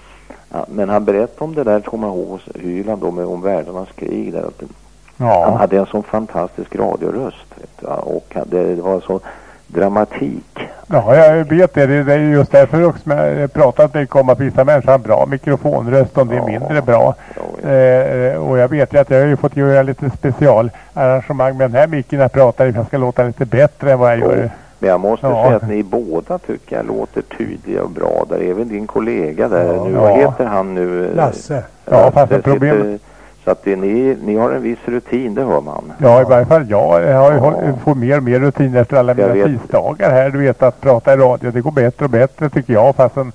men han berättade om det där kommer jag ihåg hos Hyland då med om världarnas krig där. Han Ja. hade en sån fantastisk radioröst vet och han- det, det var så dramatik. Ja, jag vet det. Det är just därför också jag pratat mycket om att vissa människor har bra mikrofonröst och det är mindre bra. Eh, och jag vet ju att jag har ju fått göra lite specialarrangemang med den här micken jag pratar i jag ska låta lite bättre än vad jag gör. Men jag måste Ja. säga att ni båda tycker jag låter tydliga och bra där. Även din kollega där Ja. nu, Ja. vad heter han nu? Lasse. Ja, Lasse problemet- Så att det, ni, ni har en viss rutin, det hör man. Ja, i varje fall jag. Jag håll- får mer och mer rutin efter alla Jag mina vet. tisdagar här. Du vet att prata i radio, det går bättre och bättre tycker jag. Fastän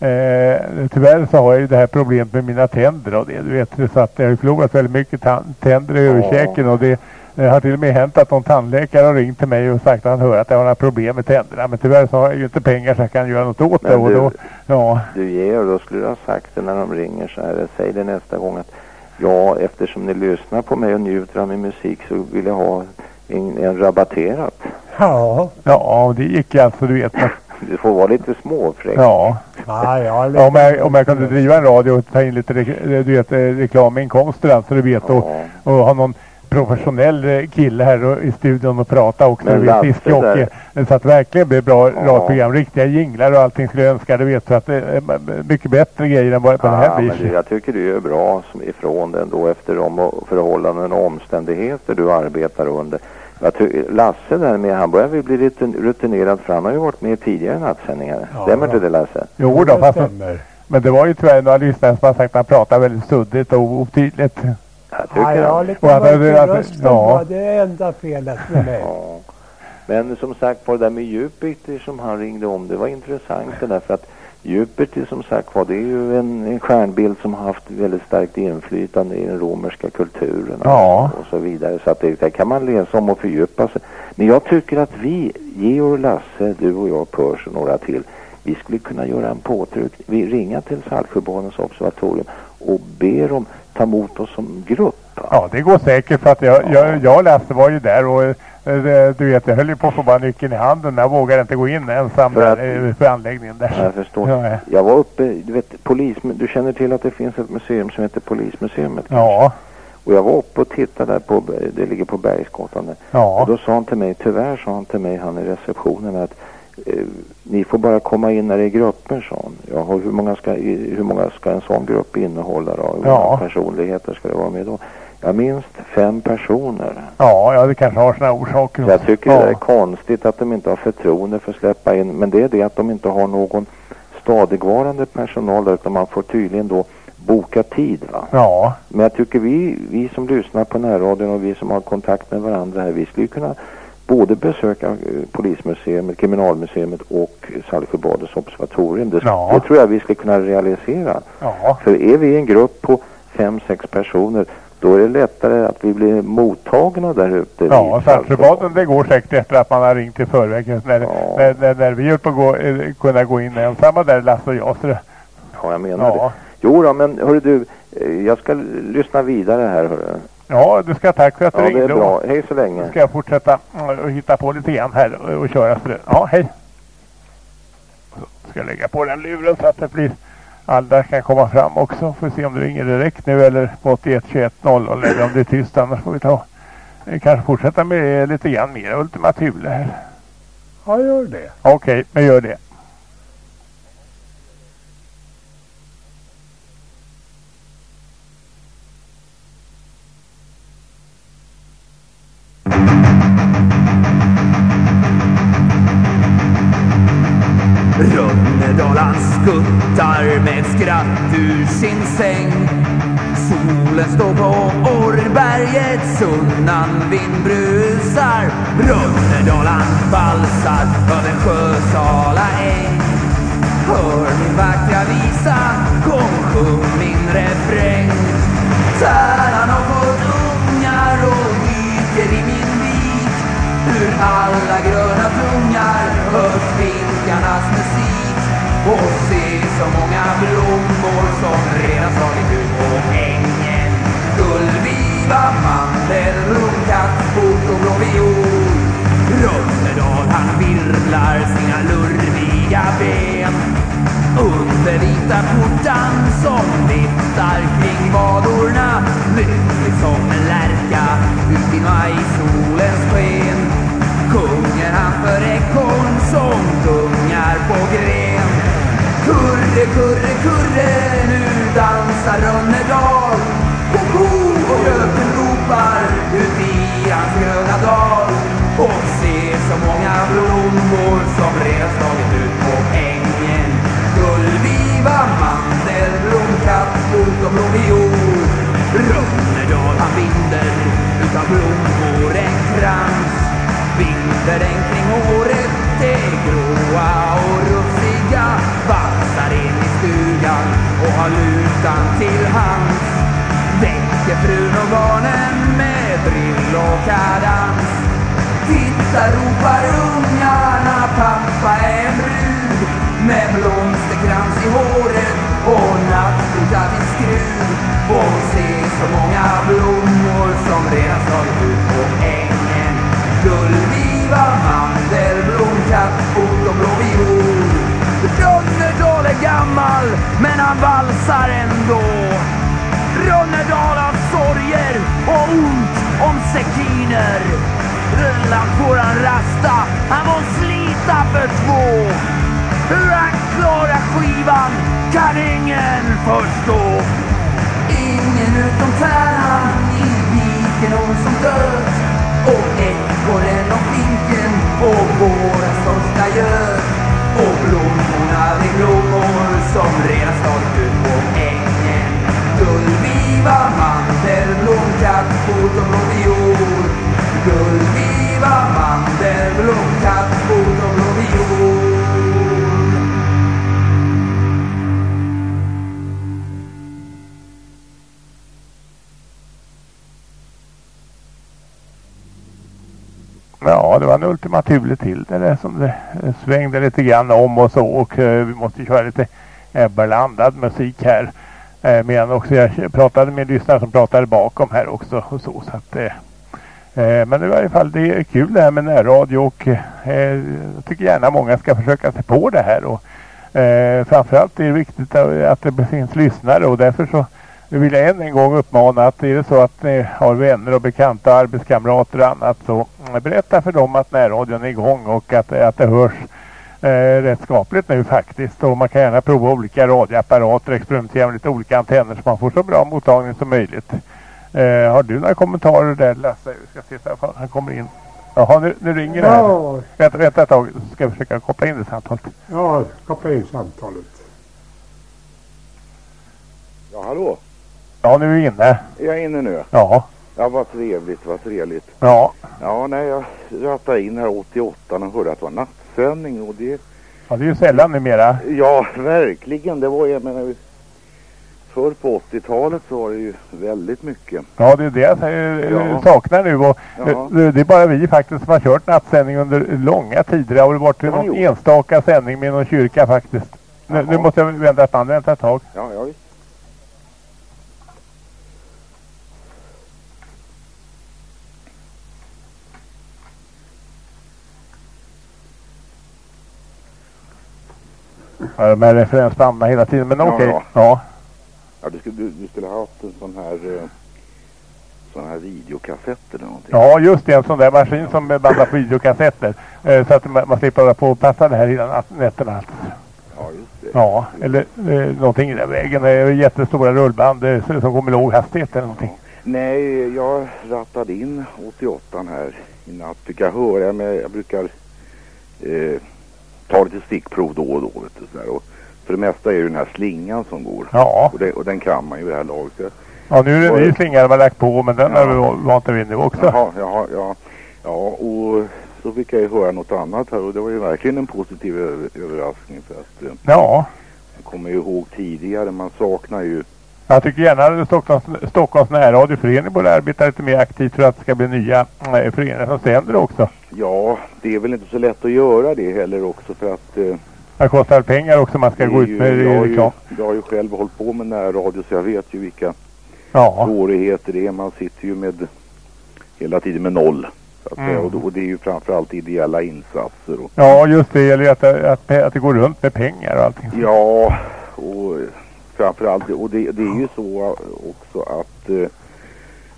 eh, tyvärr så har jag ju det här problemet med mina tänder och det. Du vet så att jag har förlorat väldigt mycket tänder i överkäken och det det har till och med hänt att någon tandläkare har ringt till mig och sagt att han hör att jag har några problem med tänderna. Men tyvärr så har jag ju inte pengar så jag kan göra något åt det. Och du- då, ja, Du Georg, då skulle du ha sagt det när de ringer så här. Säg det nästa gång att ja, eftersom ni lyssnar på mig och njuter av min musik så vill jag ha en, en rabatterat. Ja. ja, det gick ju alltså du vet. Du får vara lite småfräck. ja. Ja, jag Ja, om, jag, om jag kunde driva en radio och ta in lite re, du vet, eh, reklaminkomster alltså, du vet, och, och ha någon professionell eh, kille här i studion och prata också, Men diskjockey. där- Så att det verkligen blir bra radioprogram, riktiga jinglar och allting skulle jag önska, du vet, så att det är mycket bättre grejer än det här Ja, blir. men du, jag tycker du är bra som ifrån den då efter de förhållanden och omständigheter du arbetar under. Lasse där med, han börjar väl bli lite rutinerad för han har ju varit med tidigare nattsändningar. Stämmer inte det Lasse? Jo då, fast, men det var ju tyvärr några lyssnare som har sagt att han pratar väldigt suddigt och otydligt. Ja, jag har lite mörk rösten ja. Det är enda felet med mig. Men som sagt var det där med Jupiter som han ringde om, det var intressant det där för att Jupiter som sagt var det är ju en, en stjärnbild som har haft väldigt starkt inflytande i den romerska kulturen Ja. och så vidare. Så att det, det kan man läsa om och fördjupa sig. Men jag tycker att vi, Georg, Lasse, du och jag, Pers och några till, vi skulle kunna göra en påtryckning. Vi ringa till Saltsjöbadens observatorium och be dem ta emot oss som grupp. Ja, det går säkert för att jag, jag, jag och Lasse var ju där och eh, du vet, jag höll ju på att få bara nyckeln i handen. Jag vågade inte gå in ensam För att- där, eh, för anläggningen där. Jag förstår. Ja, ja. Jag var uppe, du vet, polis, du känner till att det finns ett museum som heter Polismuseet? Ja. Och jag var uppe och tittade där på, det ligger på Bergsgatan där. Ja. Och då sa han till mig, tyvärr sa han till mig, han i receptionen att eh, ni får bara komma in när det är grupper, sa han. Jaha, hur många ska, hur många ska en sån grupp innehålla då? Hur Ja. många personligheter ska det vara med då? Ja, minst fem personer. Ja, ja, det kanske har sina orsaker. Så jag tycker ja. det är konstigt att de inte har förtroende för att släppa in, men det är det att de inte har någon stadigvarande personal där, utan man får tydligen då boka tid va. Ja. Men jag tycker vi, vi som lyssnar på närradion och vi som har kontakt med varandra här, vi skulle kunna både besöka eh, Polismuseet, Kriminalmuseet och Saltsjöbadens observatorium. Det, Ja. det tror jag vi skulle kunna realisera. Ja. För är vi en grupp på fem, sex personer, då är det lättare att vi blir mottagna där ute. Ja, Saltsjöbaden det går säkert efter att man har ringt i förväg. När, när, när, när vi höll på att gå, kunna gå in ensamma där, Lasse och jag. Så det, Ja, jag menar Ja. det. Jo då, men hörru du, eh, jag ska lyssna vidare här hörru. Ja, du ska tack för att du Ja, ringde. det är bra. Hej så länge. Ska jag fortsätta mm, och hitta på lite grann här och, och köra så det. Ja, hej. Så ska jag lägga på den luren så att det blir alla kan komma fram också. Får se om det ringer direkt nu eller på 81 21 00 eller om det är tyst annars får vi ta eh, kanske fortsätta med lite grann mer Ultima Thule här. Ja, gör det. Okej, men gör det. Rönnedalan skuttar med ett skratt ur sin säng Solen står på Årberget, sunnan vind brusar Rönnedalan valsar över Sjösala äng Hör min vackra visa, kom sjung min refräng. Tärnan har fått ungar och dyker i min vik. Ur alla gröna tungar hörs vinkarnas musik. Och se så många blommor som redan slagit ut på ängen. Gullviva, mandel, rumkatt, fot och blå viol. Rönnedal han virvlar sina lurviga ben under vita skjortan som viftar kring vadorna lycklig som en lärka ut i majsolens sken Kungen han för ekorn som gungar på gren Kurre, kurre, kurre, nu dansar Rönnedal Och ho, och göken ropar ut i hans gröna dal. Och se så många blommor som redan slagit ut på ängen. Gullviva, mandel, blomkatt, fot och blomviol Rönnedal han binder utav blommor en krans. Binder den kring håret, det gråa och rufsiga, Valsar in i stugan och har lutan till hands. Väcker frun och barnen med drill och kadans. Titta ropar ungarna, pappa är en brud. Med blomsterkrans i håret och nattfota till skruv och se så många blommor som redan slagit ut på ängen. Gullviva, fot Rönnerdal är gammal, men han valsar ändå. Rönnerdal har sorger och ont om sekiner. Rullan får han rasta, han får slita för två. Hur han klarar skivan kan ingen förstå. Ingen utom tärnan i viken hon som dött. Och ekorren och finken och våra största gör. Och blommorna de blommor som redan slagit ut på ängen. Gullviva, mandel, blomkatt, fot och blå viol. Gullviva, mandel, blomkatt, fot och blå Ja, det var en Ultima till det där som det eh, svängde lite grann om och så och eh, vi måste köra lite Ebberlandad musik här. Eh, men också jag pratade med lyssnare som pratade bakom här också och så så att eh, eh, men i varje fall det är kul det här med närradio och eh, eh, jag tycker gärna många ska försöka sig på det här och eh, framförallt är det viktigt att det finns lyssnare och därför så vill jag än en gång uppmana att är det så att ni har vänner och bekanta, arbetskamrater och annat så berätta för dem att närradion är igång och att, att det hörs eh, rätt skapligt nu faktiskt. Och man kan gärna prova olika radioapparater, experimentera med lite olika antenner så man får så bra mottagning som möjligt. Eh, har du några kommentarer där Lasse? Vi ska se så här, han kommer in. Jaha, nu, nu ringer det här. Ja. Vänta, vänta ett tag, så ska jag försöka koppla in det samtalet. Ja, koppla in samtalet. Ja, hallå? Ja, nu är vi inne. Jag är inne nu. Ja. Ja, vad trevligt, vad trevligt. Ja. Ja, nej, jag rattade in här 88 och hörde att det var nattsändning och det... Ja, det är ju sällan numera. Ja, verkligen. Det var, jag menar, förr på 80-talet så var det ju väldigt mycket. Ja, det är det jag säger, Ja. saknar nu. Och Ja. det, det är bara vi faktiskt som har kört nattsändning under långa tider. Det har varit någon gjort. enstaka sändning med någon kyrka faktiskt. Nu, nu måste jag vänta ett vänta ett tag. Ja, ja visst. Ja, de här referensbanden hela tiden, men Ja, okej. ja. Ja. Ja, du skulle, du, du skulle ha haft en sån här... Eh, sån här videokassett eller någonting. ja, just det. En sån där maskin som bandar på videokassetter. Eh, så att man, man slipper hålla på och passa det här hela nätterna. Alltså. Ja, just det. Ja, eller eh, någonting i den vägen. Är jättestora rullband eh, som går med låg hastighet eller någonting. Nej, jag rattade in 88 här i natt. Jag höra, men jag brukar eh, ta lite stickprov då och då. Vet du, så här. Och för det mesta är det den här slingan som går. Ja. Och, det, och den kan man ju vid det här laget. Ja, nu är det en ny slinga har lagt på, men den Ja. har vi vant vid nu också. Jaha, jaha, ja. Ja, och så fick jag ju höra något annat här och det var ju verkligen en positiv över, överraskning för att eh, Ja, jag kommer ju ihåg tidigare, man saknar ju jag tycker gärna att Stockholms, Stockholms närradioförening borde arbeta lite mer aktivt för att det ska bli nya eh, föreningar som sänder också. Ja, det är väl inte så lätt att göra det heller också för att eh, Det kostar pengar också man ska gå ut ju, med jag, har ju, reklam. jag har ju själv hållit på med närradio så jag vet ju vilka Ja. svårigheter det är. Man sitter ju med hela tiden med noll. Så att. Mm. och, då- och det är ju framförallt ideella insatser. Och, Ja, just det gäller ju att, att, att det går runt med pengar och allting. Ja, och framförallt, och det, det är ju så också att eh,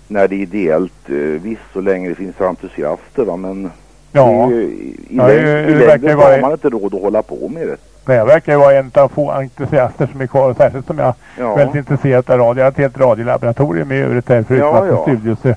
när det är ideellt, eh, visst så länge det finns entusiaster va, men Ja. ju, i, i, Ja, det- i det längden har man inte råd att hålla på med det. Men jag verkar ju vara en av få entusiaster som är kvar, särskilt som jag Ja. är väldigt intresserad av radio. Jag har ett helt radiolaboratorium i övrigt där förutom Ja, att ja. studio. Så,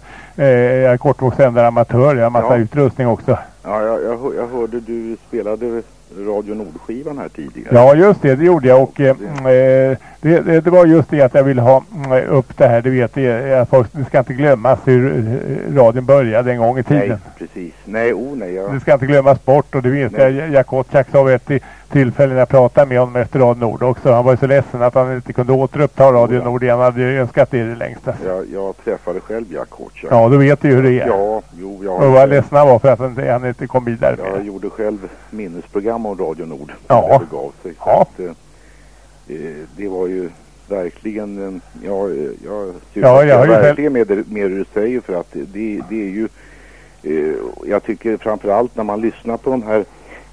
eh, jag är kortvågssändare amatör, jag har massa Ja. utrustning också. Ja, jag, jag, hör- jag hörde du spelade Radio Nordskivan här tidigare. Ja, just det, det gjorde jag. Och eh, eh, det, det, det var just det att jag ville ha mm, upp det här, du vet, det, att folk, det ska inte glömmas hur eh, radion började en gång i Nej, tiden. precis. Nej, oh nej. Jag, Det ska inte glömmas bort och det minns jag, Jack Kotschack sa vid ett i- tillfälle när jag pratade med honom efter Radio Nord också. Han var ju så ledsen att han inte kunde återuppta Radio Nord igen. Han hade ju önskat det i det längsta. jag, jag träffade själv Jack Kotschack. Ja, då vet du hur det är. Ja, jo, jag Och vad ledsen han var för att han, han inte kom vidare Jag gjorde själv minnesprogram om Radio Nord. Ja. Det begav sig. Ja. Att, eh, eh, det var ju verkligen, eh, ja, eh, jag Ja, jag har ju verkligen med, det- med det du säger för att det, det är ju, eh, jag tycker framförallt när man lyssnar på de här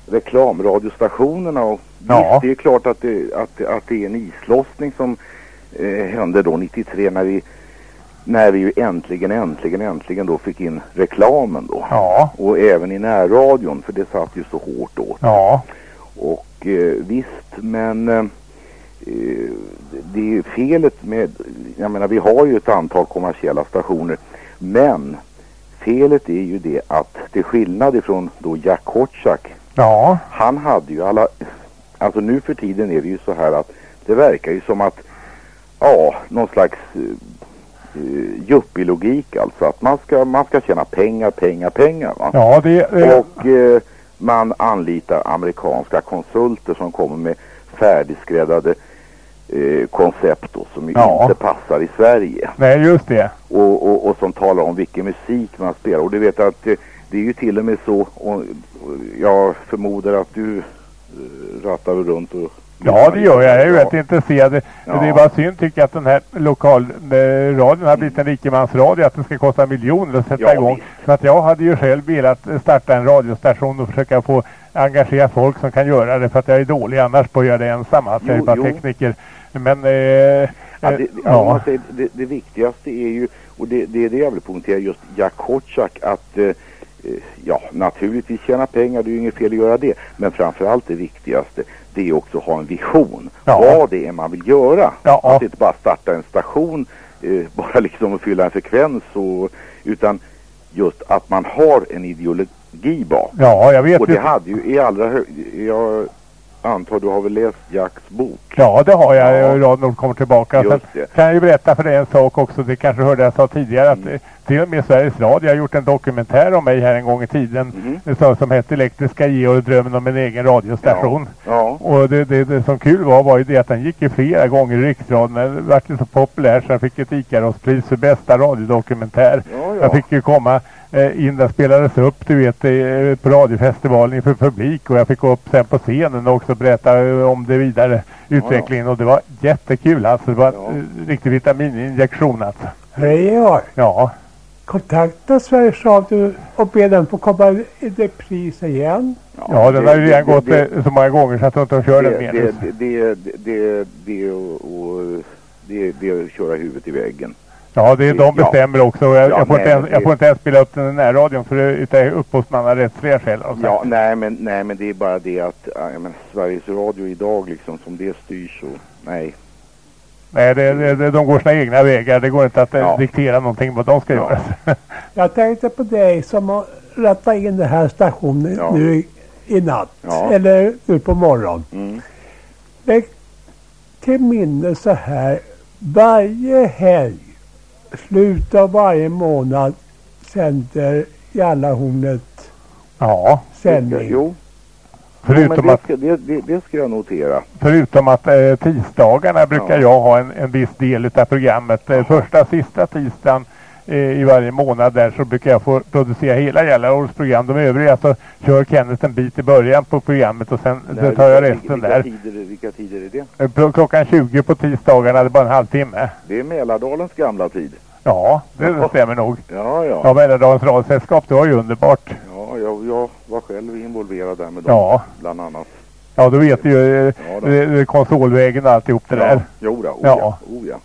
reklamradiostationerna och Ja. visst, det är klart att det, att, att det är en islossning som eh, hände då 93 när vi när vi ju äntligen, äntligen, äntligen då fick in reklamen då. Ja. Och även i närradion, för det satt ju så hårt åt. Ja. Och eh, visst, men eh, eh, det är felet med, jag menar vi har ju ett antal kommersiella stationer, men felet är ju det att till skillnad ifrån då Jack Kotschack, Ja. han hade ju alla, alltså nu för tiden är det ju så här att det verkar ju som att, ja, någon slags eh, eh, yuppie-logik alltså, att man ska, man ska tjäna pengar, pengar, pengar va. Ja, det... Eh, Och eh, man anlitar amerikanska konsulter som kommer med färdigskräddade eh, koncept då, som Ja. inte passar i Sverige. nej, just det. Och, och, och som talar om vilken musik man spelar. Och du vet att eh, det är ju till och med så, och, jag förmodar att du eh, rattar runt och... Ja, det gör jag. Jag är Ja. rätt intresserad. Ja. Det är bara synd tycker jag att den här lokalradion har blivit en rikemansradio. Att det ska kosta miljoner att sätta Ja, igång. visst. Så att jag hade ju själv velat starta en radiostation och försöka få engagera folk som kan göra det. För att jag är dålig annars på att göra det ensam. Alltså, jag är bara jo. tekniker. Men... Eh, Ja, det, eh, ja. säger, det, det viktigaste är ju, och det, det är det jag vill poängtera just Jack Kotschack, att eh, eh, ja, naturligtvis tjäna pengar, det är ju inget fel att göra det. Men framförallt det viktigaste, det är också att ha en vision. Ja. Vad det är man vill göra. Ja. Att inte bara starta en station, eh, bara liksom att fylla en frekvens, och, utan just att man har en ideologi bak. ja, jag vet Och ju. det hade ju i allra hög... Jag antar du har väl läst Jacks bok? Ja, det har jag. Ja. Ja. Radio Nord kommer tillbaka. Just Sen det. kan jag ju berätta för dig en sak också. Det kanske hörde jag sa tidigare. Att Mm. eh, till och med Sveriges Radio har gjort en dokumentär om mig här en gång i tiden. Så, som hette Elektriska Georg drömmen om en egen radiostation. Ja. Och det, det, det som kul var var ju det att den gick ju flera gånger i riksradion. Den vart ju så populär så jag fick ett Ikarospris för bästa radiodokumentär. Ja, ja. Jag fick ju komma eh, in, där spelades upp du vet eh, på radiofestivalen inför publik och jag fick gå upp sen på scenen och också berätta eh, om det vidare utvecklingen och det var jättekul alltså. Det var Ja. en eh, riktig vitamininjektion alltså. Hej. Ja. Kontakta Sveriges Radio och be dem få komma i repris igen. Ja, den det- har ju redan det- gått det- eh, så många gånger så jag tror inte de kör den det, mer. det, det, det, det, det, och, det, det är att köra huvudet i väggen. Ja, det är de Ja. bestämmer också. Och jag, Ja, jag, får nej, inte ens, men jag får inte ens spela upp den i närradion för det utav upphovsmannarättsliga skäl. Alltså. Ja, nej men, nej men det är bara det att ja, menar, Sveriges Radio idag liksom som det styrs så, nej. Nej, det, det, de går sina egna vägar. Det går inte att eh, Ja. diktera någonting vad de ska Ja. göra. Jag tänkte på dig som har rattat in den här stationen Ja. nu i, i natt. Ja. Eller nu på morgonen. Mm. Lägg till minne så här. Varje helg, slutet av varje månad sänder Jallarhornet Ja. sändning. Jo. Förutom men det, att- det, det, ska jag notera. Förutom att eh, tisdagarna brukar jag ha en, en viss del av programmet. Eh, första sista tisdagen eh, i varje månad där så brukar jag få producera hela Gällarhorns program. De övriga så kör Kenneth en bit i början på programmet och sen så tar jag vilka- resten vilka där. Tider, vilka tider är det? Eh, Klockan 20 på tisdagarna, det är bara en halvtimme. Det är Mälardalens gamla tid. Ja, det stämmer nog. Ja, ja. Ja, Mälardalens radiosällskap, det var ju underbart. Ja, jag, var själv involverad där med dem, Ja. bland annat. Ja, du vet ju eh, Ja, då. eh, konsolvägen och alltihop det där. Jo då, oh, Ja. ja. Oh, ja.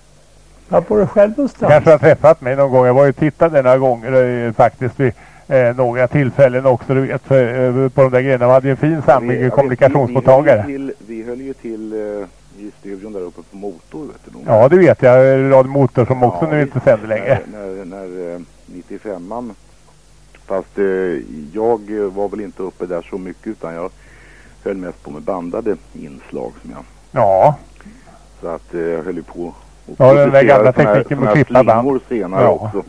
Var bor du själv någonstans? Kanske har träffat mig någon gång. Jag var ju tittade några gånger eh, faktiskt vid eh, några tillfällen också. Du vet, för, eh, på de där grejerna. Vi hade ju en fin samling Vi- kommunikationsmottagare. Vi, vi, höll ju till, vi höll ju till eh, i studion där uppe på Motor, vet du nog. Ja, det vet jag. Radio Motor som också nu inte sänder längre. När, när, när eh, 95an, fast eh, jag var väl inte uppe där så mycket utan jag höll mest på med bandade inslag som jag. Ja, Så att eh, jag höll ju på och Ja, den där gamla tekniken med klippa band. senare Ja. också.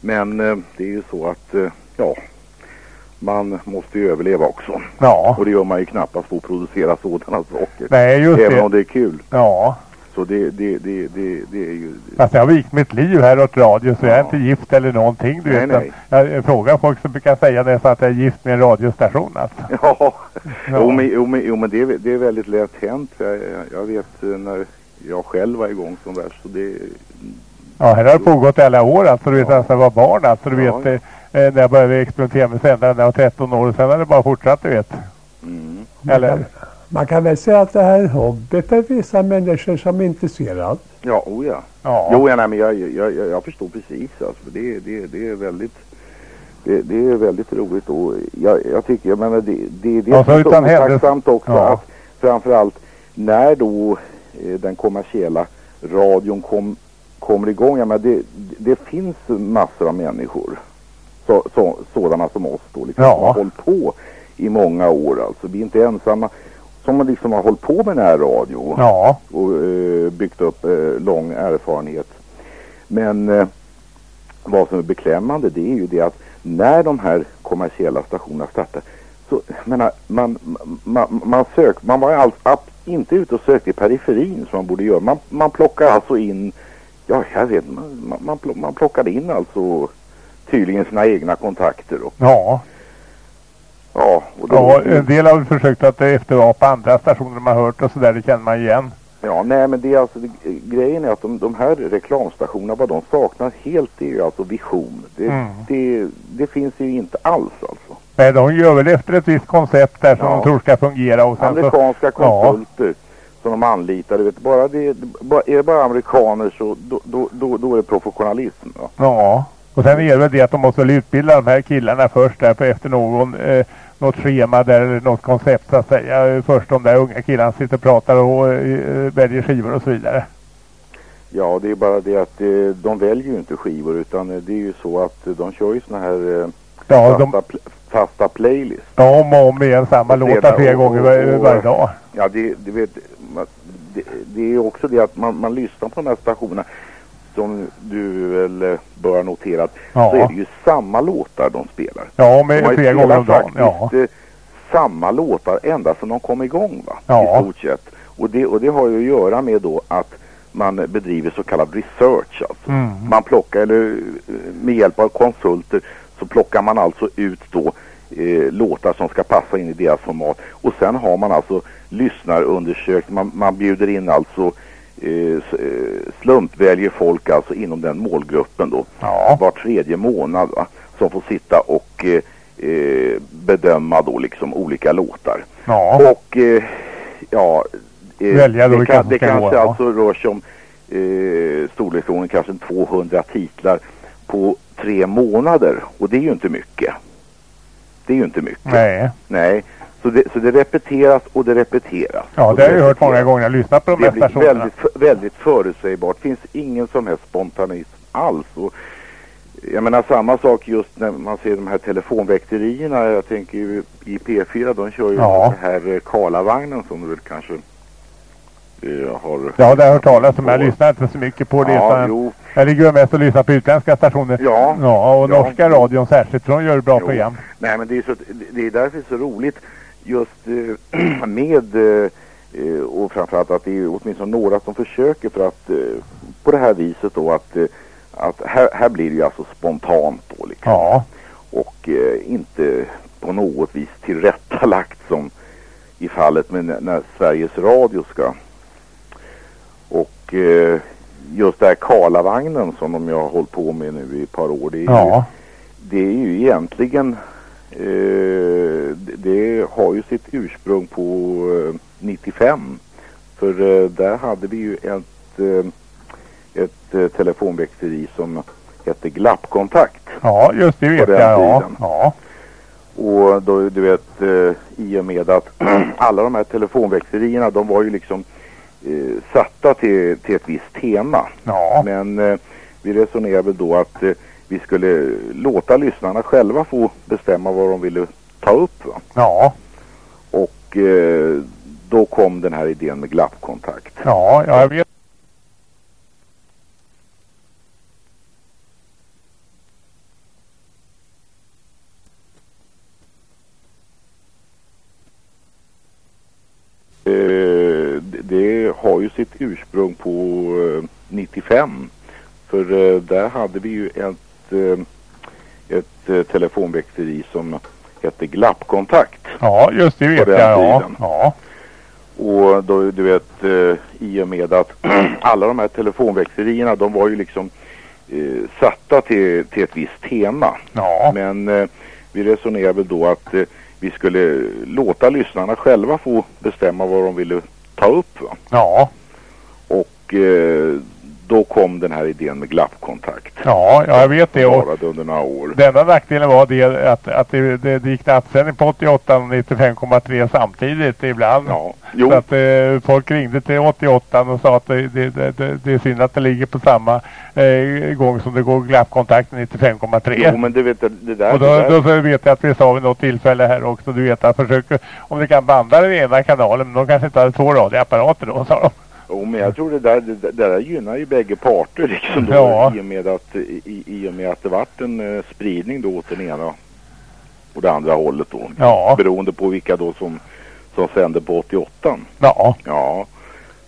Men eh, det är ju så att, ja, man måste ju överleva också. Ja. Och det gör man ju knappast på att producera sådana saker. Nej, just Även det. om det är kul. ja. Så det, det, det, det, det är ju... Fast jag har vikt mitt liv här åt radio så jag är inte gift eller någonting. Du Nej, vet. nej. Jag, frågar folk som brukar säga det så att jag är gift med en radiostation alltså. Ja, Jo, men, jo, men, jo, men det, är, det är väldigt lätt hänt. Jag, jag, vet eh, när jag själv var igång som värst. Så det, Ja, här har det pågått alla år alltså. Du vet, alltså jag var barn alltså. Du Ja, vet, eh, eh, när jag började experimentera med sändare när jag var 13 år. Och sen har det bara fortsatt, du vet. mm. Eller? Man kan väl säga att det här är en hobby för vissa människor som är intresserade. Ja, oh ja. Ja. Jo, ja, nej, men jag, jag, jag, jag förstår precis. Alltså, det, det, det är väldigt... Det, det är väldigt roligt och jag, jag tycker, jag menar det, det, det är så så tacksamt också Ja. att framförallt när då eh, den kommersiella radion kom, kommer igång, jag menar det, det finns massor av människor, så, så, sådana som oss då, liksom, Ja. som har hållit på i många år alltså. Vi är inte ensamma som liksom har hållit på med den här radio Ja. och eh, byggt upp eh, lång erfarenhet. Men eh, vad som är beklämmande det är ju det att när de här kommersiella stationerna startar så menar, man, man, man, sök, man var alls ab- inte ute och sökte i periferin som man borde göra. Man, man plockar alltså in, ja jag vet man, man, man plockade in alltså tydligen sina egna kontakter. Och, Ja. Ja, och då, Ja, en del har försökt att efterapa andra stationer man hört och sådär. Det känner man igen. Ja, nej men det är alltså, grejen är att de, de här reklamstationerna, vad de saknar helt det är ju alltså vision. Det, Mm. det, det finns ju inte alls alltså. Nej, de gör väl efter ett visst koncept där som Ja. de tror ska fungera. Och sen Amerikanska så, ja, konsulter som de anlitar, du vet, bara det, bara, är det bara amerikaner så då, då, då, då är det professionalism. Va? ja. Och sen är det väl det att de måste väl utbilda de här killarna först där på efter någon, eh, något schema där eller något koncept så att säga. Först de där unga killarna sitter och pratar och eh, väljer skivor och så vidare. Ja, det är bara det att eh, de väljer ju inte skivor utan eh, det är ju så att de kör ju såna här Ja, fasta, de, pl- fasta playlists. ja, om och om igen samma låtar och- gånger var, varje dag. Ja, det, det, vet, det, det är ju också det att man, man lyssnar på de här stationerna som du väl eh, bör ha noterat Ja. så är det ju samma låtar de spelar. Ja, de har ju flera gånger om dagen. Ja. faktiskt, eh, samma låtar ända sedan de kom igång va? Ja. I stort sett. Och det, och det har ju att göra med då att man bedriver så kallad research alltså. Mm. Man plockar, eller eh, med hjälp av konsulter så plockar man alltså ut då eh, låtar som ska passa in i deras format. Och sen har man alltså lyssnarundersökning, man, man bjuder in alltså eh, eh, slumpväljer folk alltså inom den målgruppen då. Ja. Var tredje månad va, som får sitta och eh, eh, bedöma då liksom olika låtar. Ja. Och eh, ja, eh, Välja då det, kan, det kanske gå, ja. alltså rör sig om eh, storleksordningen kanske 200 titlar på tre månader och det är ju inte mycket. Det är ju inte mycket. Nej. Nej. Så det, så det repeteras och det repeteras. Ja, det har jag hört repeteras. många gånger. Jag har lyssnat på de Det här blir stationerna. väldigt, väldigt förutsägbart. Det finns ingen som helst spontanism alls. Och jag menar samma sak just när man ser de här telefonväkterierna. Jag tänker ju i P4, de kör ju Ja. den här eh, Karlavagnen som du väl kanske eh, har... Ja, det har jag hört talas om. Jag lyssnar inte så mycket på det. Ja, utan jo. Jag ligger ju mest och lyssnar på utländska stationer. Ja. Ja, och Ja. norska radion särskilt. för De gör bra Jo. program. Nej, men det är, så, det är därför det är så roligt just eh, med eh, eh, och framförallt att det är åtminstone några som försöker för att eh, på det här viset då att, eh, att här, här blir det ju alltså spontant då liksom. Ja. Och eh, inte på något vis tillrättalagt som i fallet med när, Sveriges Radio ska och just det här Karlavagnen som de jag har hållit på med nu i ett par år det är ju Ja. det är ju egentligen det- det har ju sitt ursprung på eh, 95 för eh, där hade vi ju ett, eh, ett eh, telefonväxeri som hette Glappkontakt Ja, just det vet jag. Ja. tiden. ja. och då, du vet, eh, i och med att alla de här telefonväxerierna, de var ju liksom eh, satta till, till ett visst tema. Ja. Men eh, vi resonerade då att eh, vi skulle låta lyssnarna själva få bestämma vad de ville ta upp. Va? Ja. Och eh, då kom den här idén med glappkontakt. Ja, ja, jag vet. Eh, det- har ju sitt ursprung på eh, 95. För eh, där hade vi ju ett, eh, ett eh, telefonväxeri som hette Glappkontakt. Ja, just det vet jag. Ja. ja. Och då, du vet, eh, i och med att alla de här telefonväxerierna, de var ju liksom eh, satta till, till ett visst tema. Ja. Men eh, vi resonerade då att eh, vi skulle låta lyssnarna själva få bestämma vad de ville ta upp. Va? Ja. Och eh, då kom den här idén med glappkontakt. Ja, ja, jag vet det. Och under några år. den enda nackdelen var det att, att det, det, det gick nattsändning på 88 och 95,3 samtidigt ibland. Ja. Jo. Så att eh, folk ringde till 88 och sa att det, det, det, det, är synd att det ligger på samma eh, gång som det går glappkontakt 95,3. Jo, men du vet, det, där... Och då, där då så vet jag att vi sa vid något tillfälle här också, du vet att försöka, om du kan banda den ena kanalen, men de kanske inte hade två radioapparater då, sa de. Jo, men jag tror det där, det, det där gynnar ju bägge parter liksom då, Ja. i, och med att, i, i och med att det vart en eh, spridning då åt den ena och det andra hållet då. Ja. Beroende på vilka då som, som sände på 88. Ja. Ja,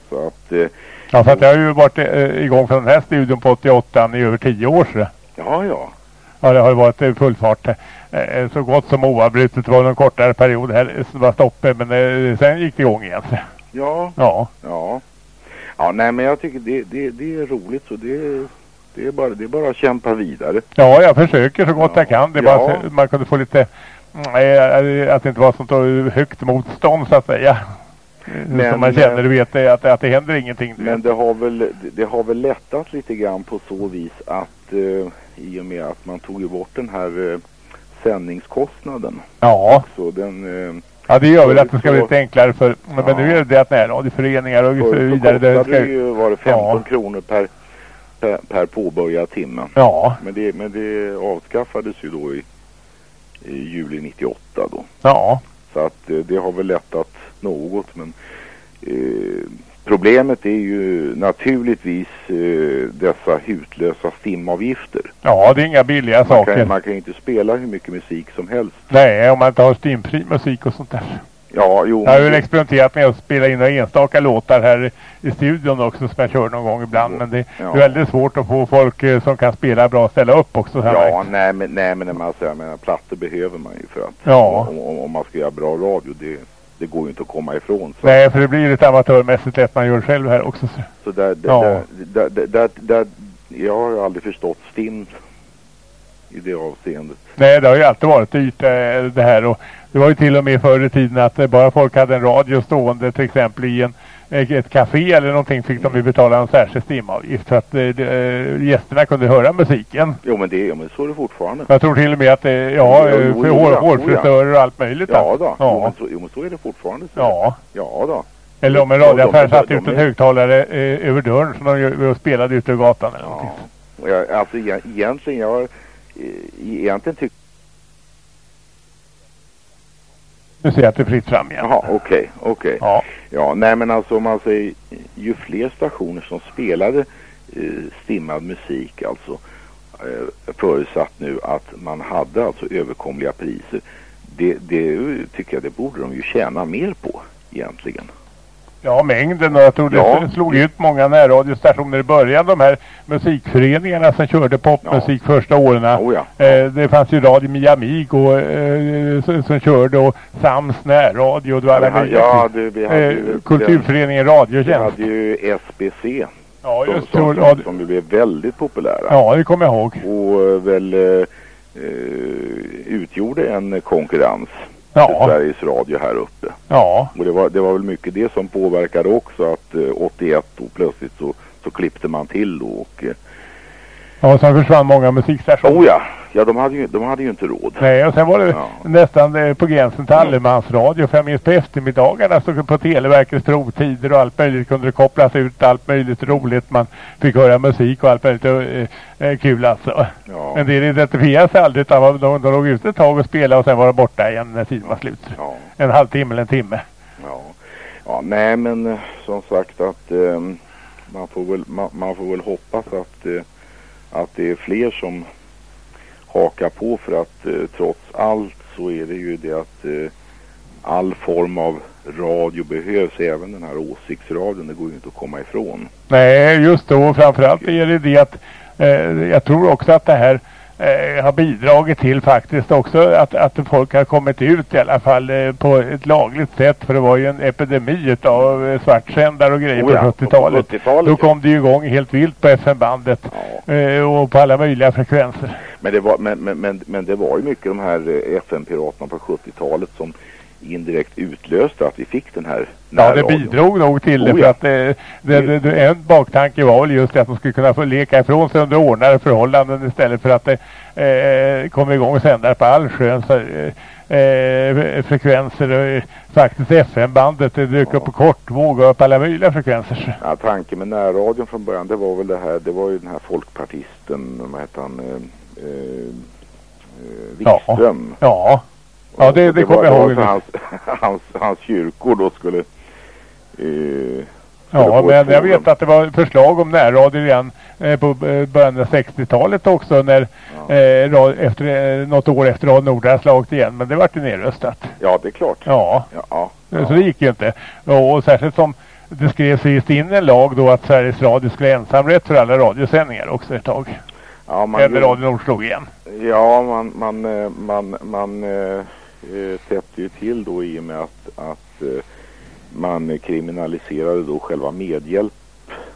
så att, eh, Ja, för att jag har ju varit eh, igång från den här studion på 88 i över 10 år så. ja, ja. Ja, det har ju varit eh, full fart. Eh, så gott som oavbrutet. Det var någon kortare period här som var stopp, men eh, sen gick det igång igen. Ja, Ja. ja. Ja, nej men jag tycker det, det, det är roligt så det, det, är bara, det är bara att kämpa vidare. Ja, jag försöker så gott jag kan. Det är bara Ja. att man kunde få lite, eh, att det inte var sånt högt motstånd så att säga. Men, som man känner, eh, du vet, att, att det händer ingenting. Men det har väl, det- har väl lättat lite grann på så vis att eh, i och med att man tog bort den här eh, sändningskostnaden. Ja. Så den... Eh, Ja, det gör väl att det ska bli lite enklare för, men Ja. nu är det det att närradioföreningar och så vidare. Det kostade ska, det ju, var det 15 Ja. kronor per, per, per påbörjad timme. Ja. Men det, men det avskaffades ju då i, i juli 98 då. Ja. Så att eh, det har väl lättat något men eh, problemet är ju naturligtvis eh, dessa hutlösa stimavgifter. ja, det är inga billiga Man saker. kan, man kan ju inte spela hur mycket musik som helst. Nej, om man inte har stimfri musik och sånt där. Ja, jo. Jag har ju experimenterat med att spela in några enstaka låtar här i studion också som jag kör någon gång ibland. Men det, Ja. är väldigt svårt att få folk eh, som kan spela bra ställa upp också. Så här. Ja, nej men, nej, men när man säger, jag menar, plattor behöver man ju för att Ja. om, om, om man ska göra bra radio, det, det går ju inte att komma ifrån. Så, Nej, för det blir lite amatörmässigt lätt man gör själv här också. Så. så där, där, Ja. där, där, där, där, jag har ju aldrig förstått STIM i det avseendet. Nej, det har ju alltid varit dyrt eh, det här. Och det var ju till och med förr i tiden att eh, bara folk hade en radio stående till exempel i en, ett café eller någonting fick de ju betala en särskild stimavgift för att eh, eh, gästerna kunde höra musiken. Jo men det ja, men så är det fortfarande. Jag tror till och med att det, ja, Jo, eh, jo, för jo, hår, ja, hårfrisörer och allt möjligt. Ja då, Jo, Ja. men så, jo men så är det fortfarande. Så. Ja. Ja då. Eller om en Ja, radioaffär de ut en är- högtalare eh, över dörren som de spelade ute i gatan eller någonting. Och jag, alltså egen- egentligen, jag, eh, egentligen tycker Nu ser jag att det är fritt fram igen. Jaha, okej, okej. Ja. Ja, nej men alltså om man säger ju fler stationer som spelade eh, stimmad musik alltså eh, förutsatt nu att man hade alltså överkomliga priser. Det, det tycker jag det borde de ju tjäna mer på egentligen. Ja, mängden och jag tror det Ja. slog ut många närradiostationer i början. De här musikföreningarna som körde popmusik första åren. Oh, ja. eh, det fanns ju Radio Miamigo eh, som, som körde och Sams närradio och det var alla Ja, ja, det- vi hade ju- eh, Kulturföreningen Vi Radiotjänst. hade ju SBC Ja, som, just som, det. som, som ju blev väldigt populära. Ja, det kommer jag ihåg. Och eh, väl eh, utgjorde en konkurrens Ja. Sveriges Radio här uppe. Ja. Och det var, det var väl mycket det som påverkade också att eh, 81 då plötsligt så, så klippte man till då och eh, Ja, sen försvann många musikstationer. oh ja, ja de hade ju, de hade ju inte råd. Nej, och sen var det nästan eh, på gränsen till allemansradio. För jag minns på eftermiddagarna så på Televerkets provtider och allt möjligt kunde det kopplas ut allt möjligt roligt. Man fick höra musik och allt möjligt eh, eh, kul alltså. Ja. Men det identifierades aldrig utan de, de, de låg ute ett tag och spelade och sen var de borta igen när tiden var slut. Ja. En halvtimme eller en timme. Ja, ja nej men eh, som sagt att eh, man, får väl, man, man får väl hoppas att, eh, att det är fler som hakar på för att eh, trots allt så är det ju det att eh, all form av radio behövs, även den här åsiktsradion, det går ju inte att komma ifrån. Nej, just då. Framförallt är det det att eh, jag tror också att det här eh, har bidragit till faktiskt också att, att folk har kommit ut i alla fall eh, på ett lagligt sätt. För det var ju en epidemi av eh, svartsändare och grejer Oh ja, på 70-talet. på 70-talet, Då ja. kom det ju igång helt vilt på FM-bandet eh, och på alla möjliga frekvenser. Men det var, men, men, men, men det var ju mycket de här eh, FN-piraterna på 70-talet som indirekt utlöste att vi fick den här Ja, det bidrog nog till det. Oh, för ja. att eh, det, det, det, en baktanke var väl just att de skulle kunna få leka ifrån sig under ordnade förhållanden istället för att det eh, kom igång sändare på allsköns eh, eh, frekvenser. Och, eh, faktiskt FM-bandet det dök upp på kortvåg och på alla möjliga frekvenser. Ja, tanken med närradion från början det var väl det här, det var ju den här folkpartisten, vad heter han, eh, eh, eh, Wikström. Ja. Ja, det, det, var- kommer jag ihåg. hans, hans, hans kyrkor då skulle... Eh, Ja, men jag vet att det var förslag om närradio redan eh, på eh, början av 60-talet också när eh, ra- efter, eh, något år efter Radio Nord hade slagit igen. Men det vart ju nedröstat. Ja, det är klart. Ja. Ja, Så det gick ju inte. Och, och särskilt som det skrevs visst in en lag då att Sveriges Radio skulle ha ensamrätt för alla radiosändningar också ett tag. ja, man gjorde- Radio Nord slog igen. Ja, man, man, eh, man, man eh, täppte ju till då i och med att, att eh, man kriminaliserade då själva medhjälp.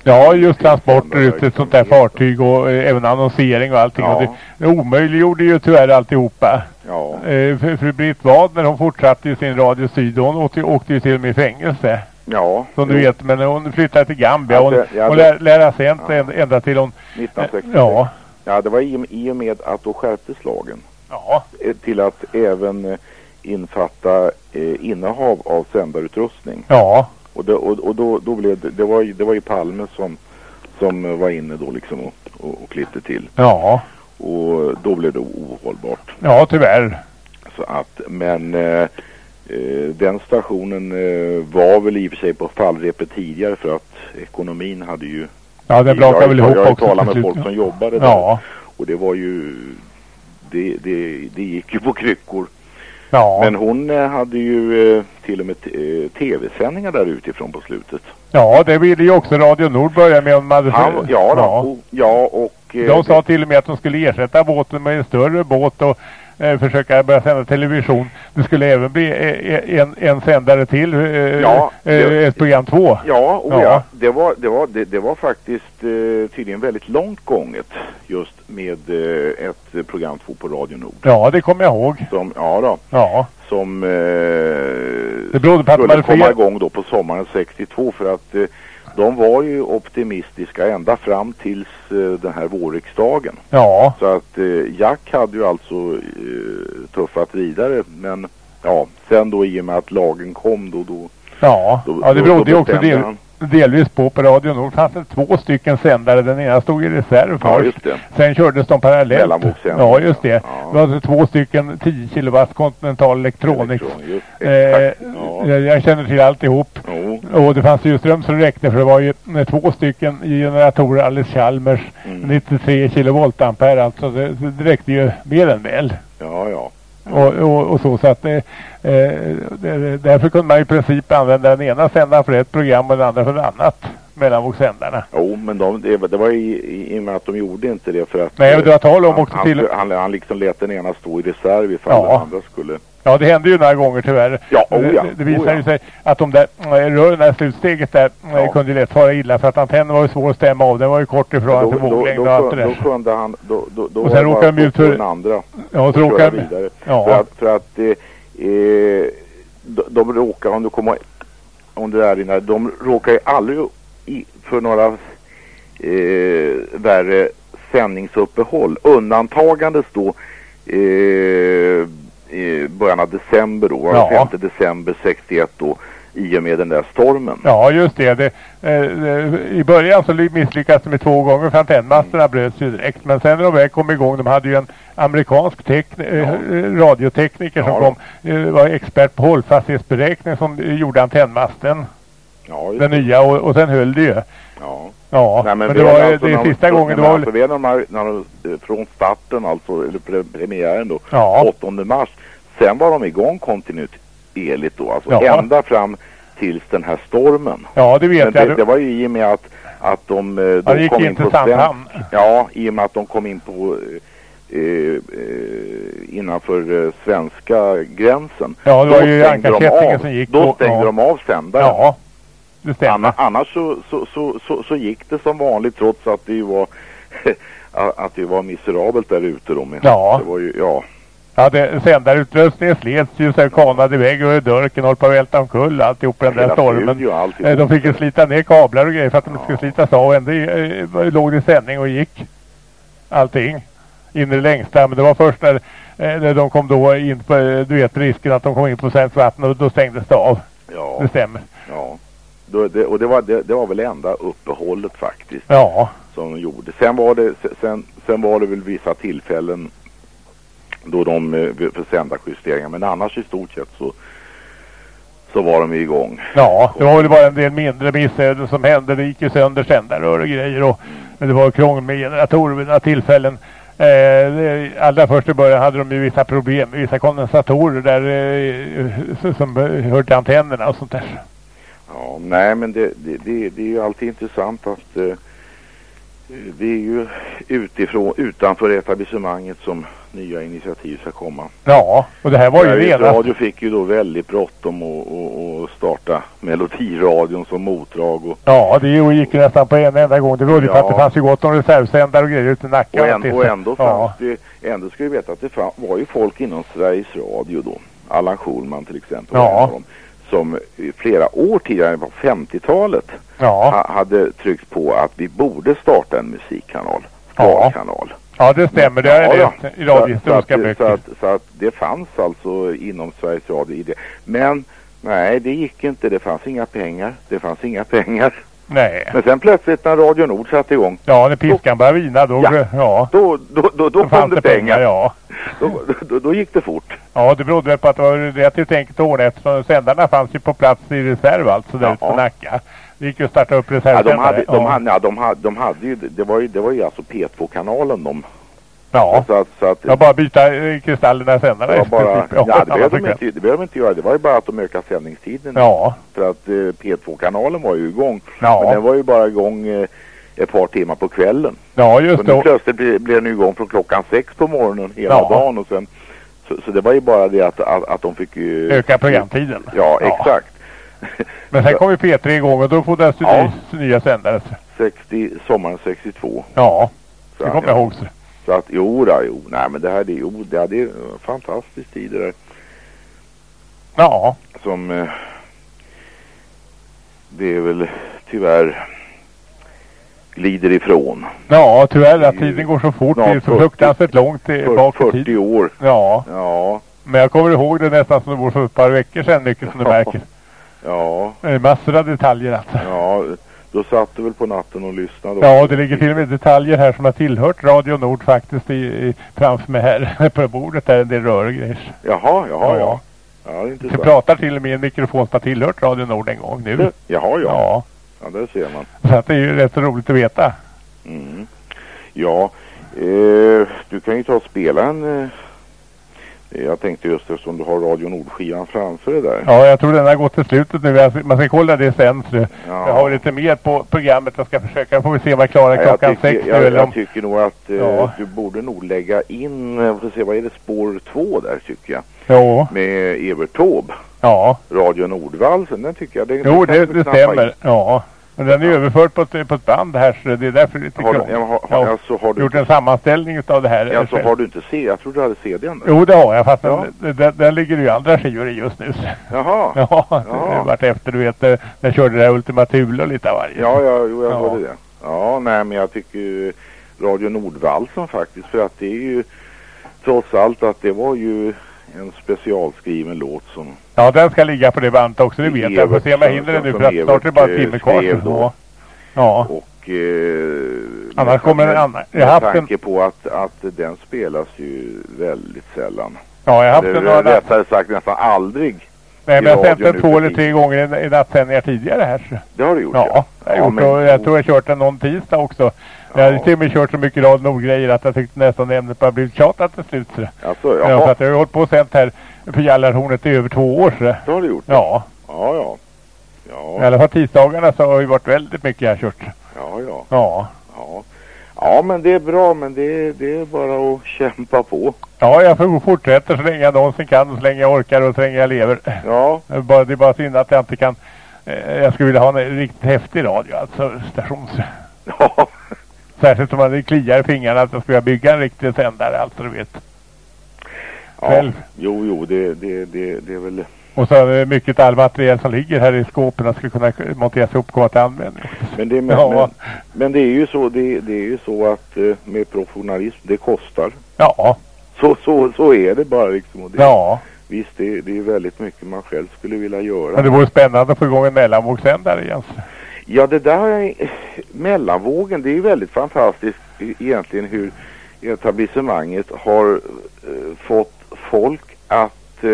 Ja, just transporter ut ett sånt där fartyg och eh, även annonsering och allting. Ja. Och det, det omöjliggjorde ju tyvärr alltihopa. Ja. Eh, för Britt Wadner hon fortsatte ju sin Radio Syd och hon åkte, åkte ju till och med i fängelse. Ja. Som du jo. vet, men hon flyttade till Gambia. Hon, Alltså, ja, hon lär, lärde sig inte ända, till hon... 1966. Ja. Ja, det var i, i och med att då skärptes lagen. Ja. Eh, Till att även infatta eh, innehav av sändarutrustning. Ja. Och, det, och, och då, då blev det, det var ju, det var ju Palme som, som var inne då liksom och, och, och klippte till. Ja. Och då blev det ohållbart. Ja, tyvärr. Så att, men eh, eh, den stationen eh, var väl i och för sig på fallrepet tidigare för att ekonomin hade ju... Ja, den brakade jag, väl jag, ihop jag också ju talat med folk som jobbade där. Ja. Och det var ju... Det, det, det gick ju på kryckor. Ja. Men hon eh, hade ju eh, till och med eh, tv-sändningar där utifrån på slutet. Ja, det ville ju också Radio Nord börja med om de hade... Han, ja, då, och, ja, och... De sa till och med att de skulle ersätta båten med en större båt och eh, försöka börja sända television. Det skulle även bli eh, en, en sändare till, eh, Ja, eh, det- ett program två. Ja, och Ja. ja. Det, var, det, var, det, det var faktiskt eh, tydligen väldigt långt gånget just med eh, ett eh, program 2 på Radio Nord. Ja, det kommer jag ihåg. Som, ja då, Ja. som eh, Det berodde på att skulle komma igång då på sommaren 62 för att eh, de var ju optimistiska ända fram tills eh, den här vårriksdagen. Ja. Så att eh, Jack hade ju alltså eh, tuffat vidare men ja, sen då i och med att lagen kom då, då Ja, Då- ja det berodde ju också del. Delvis på på Radio Nord fanns det två stycken sändare. Den ena stod i reserv Ja, först. Sen kördes de parallellt. Ja, just det. Det var alltså två stycken 10 kilowatt Continental Electronics. Eh, jag, jag känner till alltihop. Och det fanns ju ström som räckte för det var ju två stycken generatorer alldeles Chalmers. Mm. 93 kilovolt ampere alltså. Det, det räckte ju mer än väl. Ja, ja. Och, och, och så så att eh, eh, det- därför kunde man i princip använda den ena sändaren för ett program och den andra för ett annat. Mellanvågssändarna. Jo, men de, det, det var i, i, i och med att de gjorde inte det för att... Nej, det var tal om han, också han, till- Han, han liksom lät den ena stå i reserv ifall Ja. den andra skulle... Ja, det hände ju några gånger tyvärr. Ja, oh ja, det, det visade oh ja. ju sig att de där äh, rören, i slutsteget där, äh, kunde ju lätt fara illa för att antennen var ju svår att stämma av. Den var ju kort ifrån då, till då, då, våglängd då, och allt det då, där. kunde han... Då, då, då Och sen råkade de ut för- den andra Ja, och så råkade- vidare. ja. För att, för att eh, eh, de, de råkar, om du kommer om där innan, de råkar ju aldrig i, för några eh, värre sändningsuppehåll. Undantagandes då eh, i början av december då, det Ja. 5 december 61 då, i och med den där stormen. Ja, just det. det eh, eh, I början så ly- misslyckades de med två gånger för antennmasterna bröts ju direkt. Men sen när de väl kom igång, de hade ju en amerikansk tekn- eh, radiotekniker som Ja, kom, eh, var expert på hållfasthetsberäkning som eh, gjorde antennmasten. Ja, Den det. nya och, och sen höll det ju. Ja. Ja, Nej, men, men det var alltså det sista så- gången det var alltså väl... när de, när de, eh, från starten alltså, eller pre premiären då, Ja. 8 mars. Sen var de igång kontinuerligt då, alltså Ja. ända fram tills den här stormen. Ja, det vet Men jag. det, det var ju i och med att, att de eh, då Ja, kom in in på Sandhamn. Ja, i och med att de kom in på eh, eh, innanför eh, svenska gränsen. Ja, det var Då ju de ankarkättingen av- som gick Då stängde ja. de av sändaren. Ja, det stämmer. Anna, annars så, så, så, så, så gick det som vanligt trots att det var att det var miserabelt där ute då. Med. Ja. Det var ju, ja. Ja, det, sändarutrustningen slets ju så här kanade iväg och dörken höll på att välta omkull alltihop den där stormen. alltihop. Eh, De fick ju slita ner kablar och grejer för att de inte skulle slitas av. Ändå eh, låg det i sändning och gick allting in i det längsta. Men det var först när, eh, när de kom då in på, eh, du vet risken att de kom in på svenskt vatten och då stängdes det av. Ja. Det stämmer. ja. Då, det, och det var, det, det var väl enda uppehållet faktiskt. Ja. Som de gjorde. Sen var det, sen, sen var det väl vissa tillfällen då de eh, för sändarjusteringar. Men annars i stort sett så, så var de igång. Ja, det var väl bara en del mindre missöden som hände. Det gick ju sönder sändarrör och grejer och men det var krångel med generatorer vid några tillfällen. Eh, allra först i början hade de ju vissa problem vissa kondensatorer där eh, som hörde antennerna och sånt där. Ja, nej men det, det, det, det är ju alltid intressant att eh, det är ju utifrån, utanför etablissemanget som nya initiativ ska komma. Ja, och det här var ju redan... Radio fick ju då väldigt bråttom och starta Melodiradion som motdrag och, Ja, det gick ju nästan på en enda gång. Det berodde ju på Ja. att det fanns ju gott om reservsändare och grejer ute i Nacka. och, en, och ändå fanns ja. det, ändå ska vi veta att det fann, var ju folk inom Sveriges Radio då, Allan Schulman till exempel, Ja. Som flera år tidigare på 50-talet Ja. ha, hade tryckt på att vi borde starta en musikkanal, Ja. talkanal. ja, det stämmer. Det har jag Ja, läst i radiohistoriska att, så, böcker. att, så att det fanns alltså inom Sveriges Radio i det. Men nej, det gick inte. Det fanns inga pengar. Det fanns inga pengar. Nej. Men sen plötsligt när Radio Nord satte igång. Ja, när piskan började vina då... Ja. ja. Då, då, då, då, kom det pengar. Ja. Då, då, då gick det fort. Ja, det berodde väl på att det var relativt enkelt att ordna eftersom sändarna fanns ju på plats i reserv alltså där ute på Nacka. Det gick ju att starta upp Ja, reservsändare. de hade, de ja. hade, ja, de hade, de hade ju, det var ju, det var ju alltså P2-kanalen de. Ja. Så att, så att, Jag bara byta eh, kristallerna var i bara, princip. ja, det behövde de inte, det behövde de inte göra. Det var ju bara att de ökade sändningstiden. Ja. För att eh, P2-kanalen var ju igång. Ja. Men den var ju bara igång eh, ett par timmar på kvällen. Ja, just Så det. nu plötsligt blev, blev den igång från klockan sex på morgonen hela Ja. dagen och sen så, så det var ju bara det att, att, att de fick ju... Öka programtiden. Ja, exakt. Men sen kom ju P3 igång och då fordrades det Ja. ny, nya sändare. 60, sommaren 62. Ja, det kommer jag ihåg. Så. Att jo, då, jo, nej men det här det, jo, det, är en fantastisk tid det där. Ja. Som eh, det är väl tyvärr glider ifrån. Ja, tyvärr att tiden går så fort. Det är så 40 fruktansvärt långt i 40 tiden. år. Ja. Ja, Men jag kommer ihåg det nästan som det vore för ett par veckor sedan mycket som du märker. ja, Det är Massor av detaljer alltså. ja. Ja, då satt du väl på natten och lyssnade? Ja, och det ligger till och med detaljer här som har tillhört Radio Nord faktiskt i, i, framför mig här på bordet där. Del rör grejer. Jaha, jaha, ja. Ja. Ja, det intressant. pratar till och med i en mikrofon som har tillhört Radio Nord en gång nu. Det- Jaha, ja. Ja, Ja, där ser man. så att det är ju rätt roligt att veta. Mm. Ja, eh, du kan ju ta och spela en... Eh, jag tänkte just eftersom du har Radio Nord-skivan framför dig där. Ja, jag tror den har gått till slutet nu. Man ska kolla det sen. Ja. Jag har lite mer på programmet. Jag ska försöka. Får vi se om jag klarar Ja, klockan tycker, sex nu. jag, eller jag om... tycker nog att eh, Ja. du borde nog lägga in, eh, får se, vad är det, spår två där tycker jag. Jo, Med Evert Taube. ja. Radio Nordvalsen, den tycker jag. Den, Jo, den det, det stämmer. in. Ja. Men den är överförd på ett, på ett band här så det är därför jag tycker Har ja, har, Jag har, har alltså, har du gjort en sammanställning av det här. alltså, har du inte se? Jag trodde du hade CDn. Jo, det har jag. Fast Ja. den, den, den ligger ju andra skivor i just nu. Jaha. Ja, Ja. det har varit efter du vet, när jag körde det här Ultima Thule och lite av varje. Ja, ja, jo, jag Ja. hörde det. Ja, nej, men jag tycker ju Radio Nordvalsen faktiskt, för att det är ju trots allt att det var ju en specialskriven låt som Ja, den ska ligga på det bandet också, det vet jag. Får se om jag hinner det nu för att snart är det bara en timme kvar. skrev då. Ja. ja. och eh, Annars kommer en annan. Jag har haft en- tanke på att, att den spelas ju väldigt sällan. Ja, jag har haft Eller en några rättare sagt nästan aldrig. Nej, men jag har sänt radio den två eller tre gånger i, i nattsändningar tidigare här. Det har du gjort Ja, jag har Ja, gjort men- och jag tror jag kört den någon tisdag också. Jag har till och med kört så mycket Radio Nord-grejer att jag tyckte nästan ämnet bara blivit tjatat till slut. Så. Alltså, Ja, för att jag har hållit på och sänt här för Jallarhornet i över två år. Så. det har du gjort? Ja, Ja, ja. i Ja, alla fall tisdagarna så har det varit väldigt mycket jag har kört. ja, ja. Ja. Ja, ja men det är bra, men det, det är bara att kämpa på. Ja, jag får fortsätta så länge jag någonsin kan, så länge jag orkar och så länge jag lever. Ja, Det är bara, det är bara synd att jag inte kan... Eh, jag skulle vilja ha en riktigt häftig radio, alltså stations... ja, Särskilt som man kliar i fingrarna att jag ska bygga en riktig sändare, alltså du vet. ja. Själv. Jo, jo, det, det, det, det är väl... Och så är det mycket all material som ligger här i skåpen ska kunna monteras ihop och komma till användning. Men det, men, Ja. men, men det är ju så, det, det är ju så att eh, med professionalism, det kostar. Ja, Så, så, så är det bara liksom. Och det, ja. Visst, det, det är väldigt mycket man själv skulle vilja göra. Men det vore spännande att få igång en mellanvågssändare igen. Ja, det där är, mellanvågen, det är ju väldigt fantastiskt e- egentligen hur etablissemanget har eh, fått folk att, eh,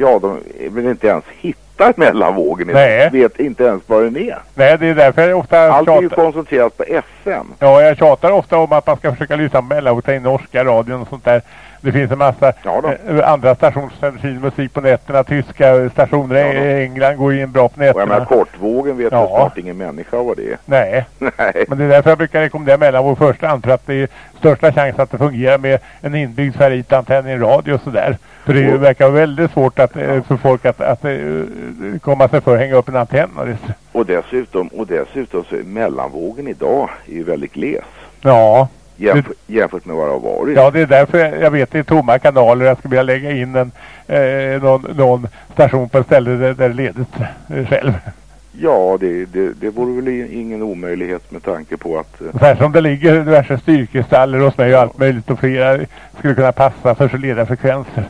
ja, de vill inte ens hitta mellanvågen. Nej. Vet inte ens vad den är. Nej, det är därför jag ofta Allt är ju tjatar. koncentrerat på FM. Ja, jag tjatar ofta om att man ska försöka lyssna på mellanvåg, ta in norska radion och sånt där. Det finns en massa Ja eh, andra stationer som sänder musik på nätterna. Tyska stationer Ja i England går in bra på Och jag menar nätterna. kortvågen vet Ja. snart ingen människa vad det är. Nej, Nej. men det är därför jag brukar rekommendera mellanvåg första hand för att det är största chans att det fungerar med en inbyggd ferritantenn i en radio och sådär. För det Och- verkar väldigt svårt att, eh, för folk att, att eh, komma sig för att hänga upp en antenn. Och dessutom, och dessutom så är mellanvågen idag är ju väldigt gles. ja, Jämför, jämfört med vad det har varit. Ja, det är därför jag, vet det är tomma kanaler. Jag skulle vilja lägga in en, eh, någon, någon station på ett ställe där, där det är ledigt eh, själv. Ja, det, det, det vore väl ingen omöjlighet med tanke på att... eh, här som det ligger diverse styrkristaller hos mig och allt möjligt och flera skulle kunna passa för så leda frekvenser.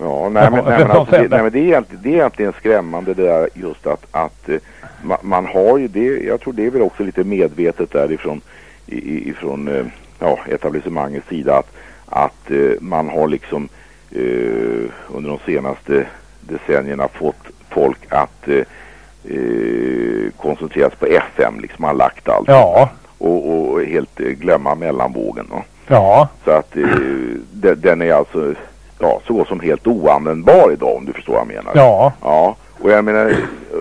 Ja, nej men, nej, men, alltså, det, nej, men det, är egentligen, det är egentligen skrämmande det där just att, att eh, ma, man har ju det, jag tror det är väl också lite medvetet därifrån ifrån eh, ja, etablissemangets sida att, att eh, man har liksom eh, under de senaste decennierna fått folk att koncentreras på FM, liksom har lagt allt Ja, och, och helt glömma mellanvågen. va. ja, Så att de, den är alltså ja, så gott som helt oanvändbar idag om du förstår vad jag menar. ja, Ja, och jag menar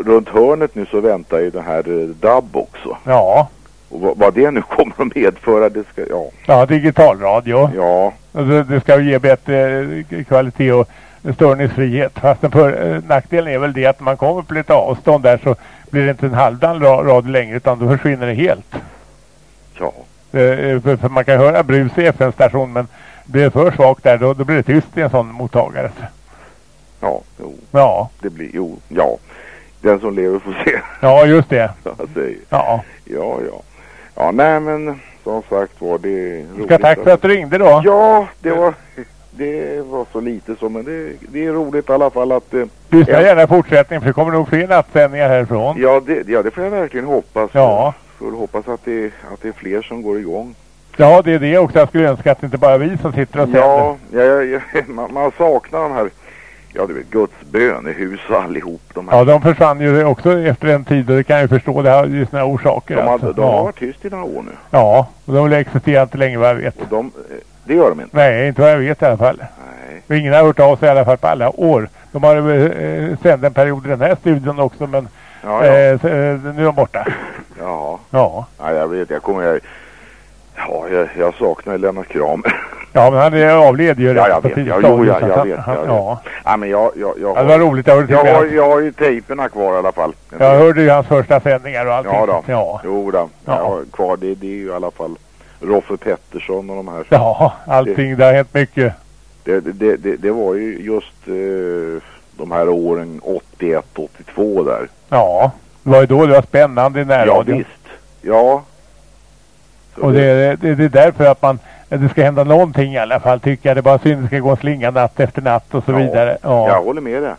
runt hörnet nu så väntar ju den här DAB också. ja, Och vad, det nu kommer att medföra det ska, ja, ja, digitalradio. ja, Det, det ska ju ge bättre eh, kvalitet och störningsfrihet. Fast för, eh, nackdelen är väl det att man kommer på lite avstånd där så blir det inte en halvdan ra- radio längre utan då försvinner det helt. ja, Eh, för, för man kan höra brus i FN-station men blir det för svagt där då, då blir det tyst i en sån mottagare. ja, jo, Ja, det blir, jo, ja. Den som lever får se. ja just det. Ja. Ja, ja. Ja, nej men som sagt var det är roligt. Ska tack för att du ringde då. Ja, det var... det var så lite så, men det, det är roligt i alla fall att... Eh, Lyssna en- gärna i fortsättningen för det kommer nog fler nattsändningar härifrån. Ja det, ja, det får jag verkligen hoppas. Ja. Får hoppas att det, att det är fler som går igång. Ja, det är det också. Jag skulle önska att det inte bara är vi som sitter och sänder. Ja, ja, ja, ja man, man saknar de här, ja du vet, Guds bönehus och allihop. De, här. Ja, de försvann ju också efter en tid och det kan jag ju förstå. Det har ju sina orsaker. de, alltså. har, de har ja. varit tyst i några år nu. ja, och de existerar inte längre vad jag vet. Och de, eh, det gör de inte. Nej, inte vad jag vet i alla fall. Nej. Och ingen har hört av sig i alla fall på alla år. De har eh, sänt en period i den här studion också men Ja, ja. eh, eh, nu är de borta. Jaha. Ja. Ja, jag vet, jag kommer, jag, ja, jag, jag saknar Lennart Kramer. Ja, men han är avled ju Ja, redan jag på vet. Ja, jo, jag, så jag vet. Jag vet. Ja. Ja, men jag, jag, jag Ja, det var roligt att jag, har, jag har ju tejperna kvar i alla fall. Jag hörde ju hans första sändningar och allting. Ja då. Ja. Jo då. Ja. Jag har kvar det. Det är ju i alla fall Roffe Pettersson och de här. Ja, allting. Det har hänt mycket. Det, det, det, det var ju just eh, de här åren 81, 82 där. Ja, det var ju då det var spännande i Ja närradion. visst. Ja. Så och det, det, det är därför att man, det ska hända någonting i alla fall tycker jag. Det är bara synd att det ska gå en slinga natt efter natt och så Ja, vidare. Ja, Jag håller med dig.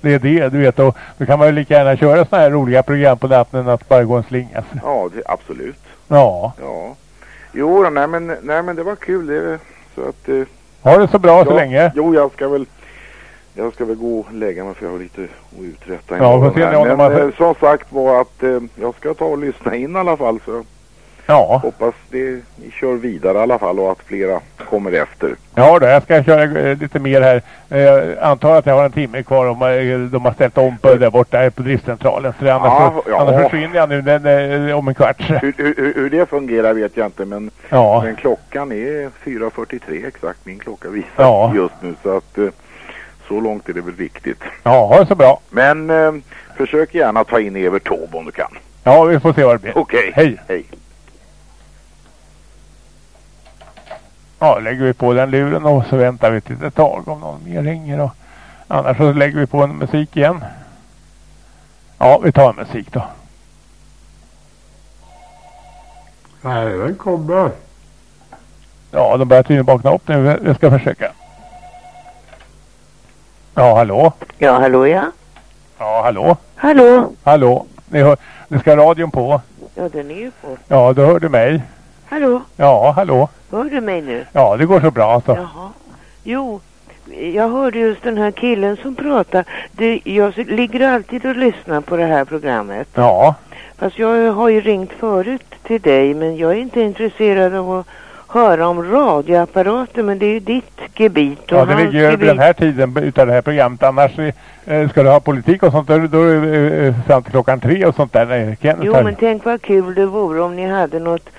det är det du vet. Och då kan man ju lika gärna köra sådana här roliga program på natten än att bara gå en slinga. Ja, det, absolut. Ja, Ja. Jo, då, nej men, nej men det var kul det. Så att... Eh, ha det så bra så ja, länge. Jo, jag ska väl... Jag ska väl gå och lägga mig för jag har lite att uträtta Ja, får se Men har- eh, som sagt var att eh, jag ska ta och lyssna in i alla fall. Så Ja, hoppas det, ni kör vidare i alla fall och att flera kommer efter. ja då, jag ska köra eh, lite mer här. Eh, Jag antar att jag har en timme kvar om eh, de har ställt om på där borta på driftcentralen. Så det, annars, Ja, ja. annars försvinner jag nu den, eh, om en kvart. Hur, hur, hur- det fungerar vet jag inte men, Ja. men klockan är 4.43 exakt. Min klocka visar Ja. just nu så att eh, så långt är det väl viktigt. Ja, ha det så bra. Men eh, försök gärna ta in Evert Taube om du kan. Ja, vi får se vad det blir. Okej. Hej. Hej. Ja, lägger vi på den luren och så väntar vi ett litet tag om någon mer ringer. Och annars så lägger vi på en musik igen. Ja, vi tar en musik då. Nej, den kommer. Ja, de börjar tydligen vakna upp nu. Jag ska försöka. Ja, hallå? Ja, hallå ja. Ja, hallå? Hallå? Hallå? Ni, hör, ni ska radion på? Ja, den är ju på. Ja, då hör du mig. Hallå? Ja, hallå? Hör du mig nu? Ja, det går så bra alltså. Jaha. Jo, jag hörde just den här killen som pratar. Det, jag ligger alltid och lyssnar på det här programmet. Ja. Fast jag har ju ringt förut till dig, men jag är inte intresserad av att höra om radioapparater, men det är ju ditt gebit och Ja, det ligger ju gebit. den här tiden utav det här programmet. Annars eh, ska du ha politik och sånt, då, då det eh, fram till klockan tre och sånt där. Kenneth Jo, men tänk vad kul det vore om ni hade något eh,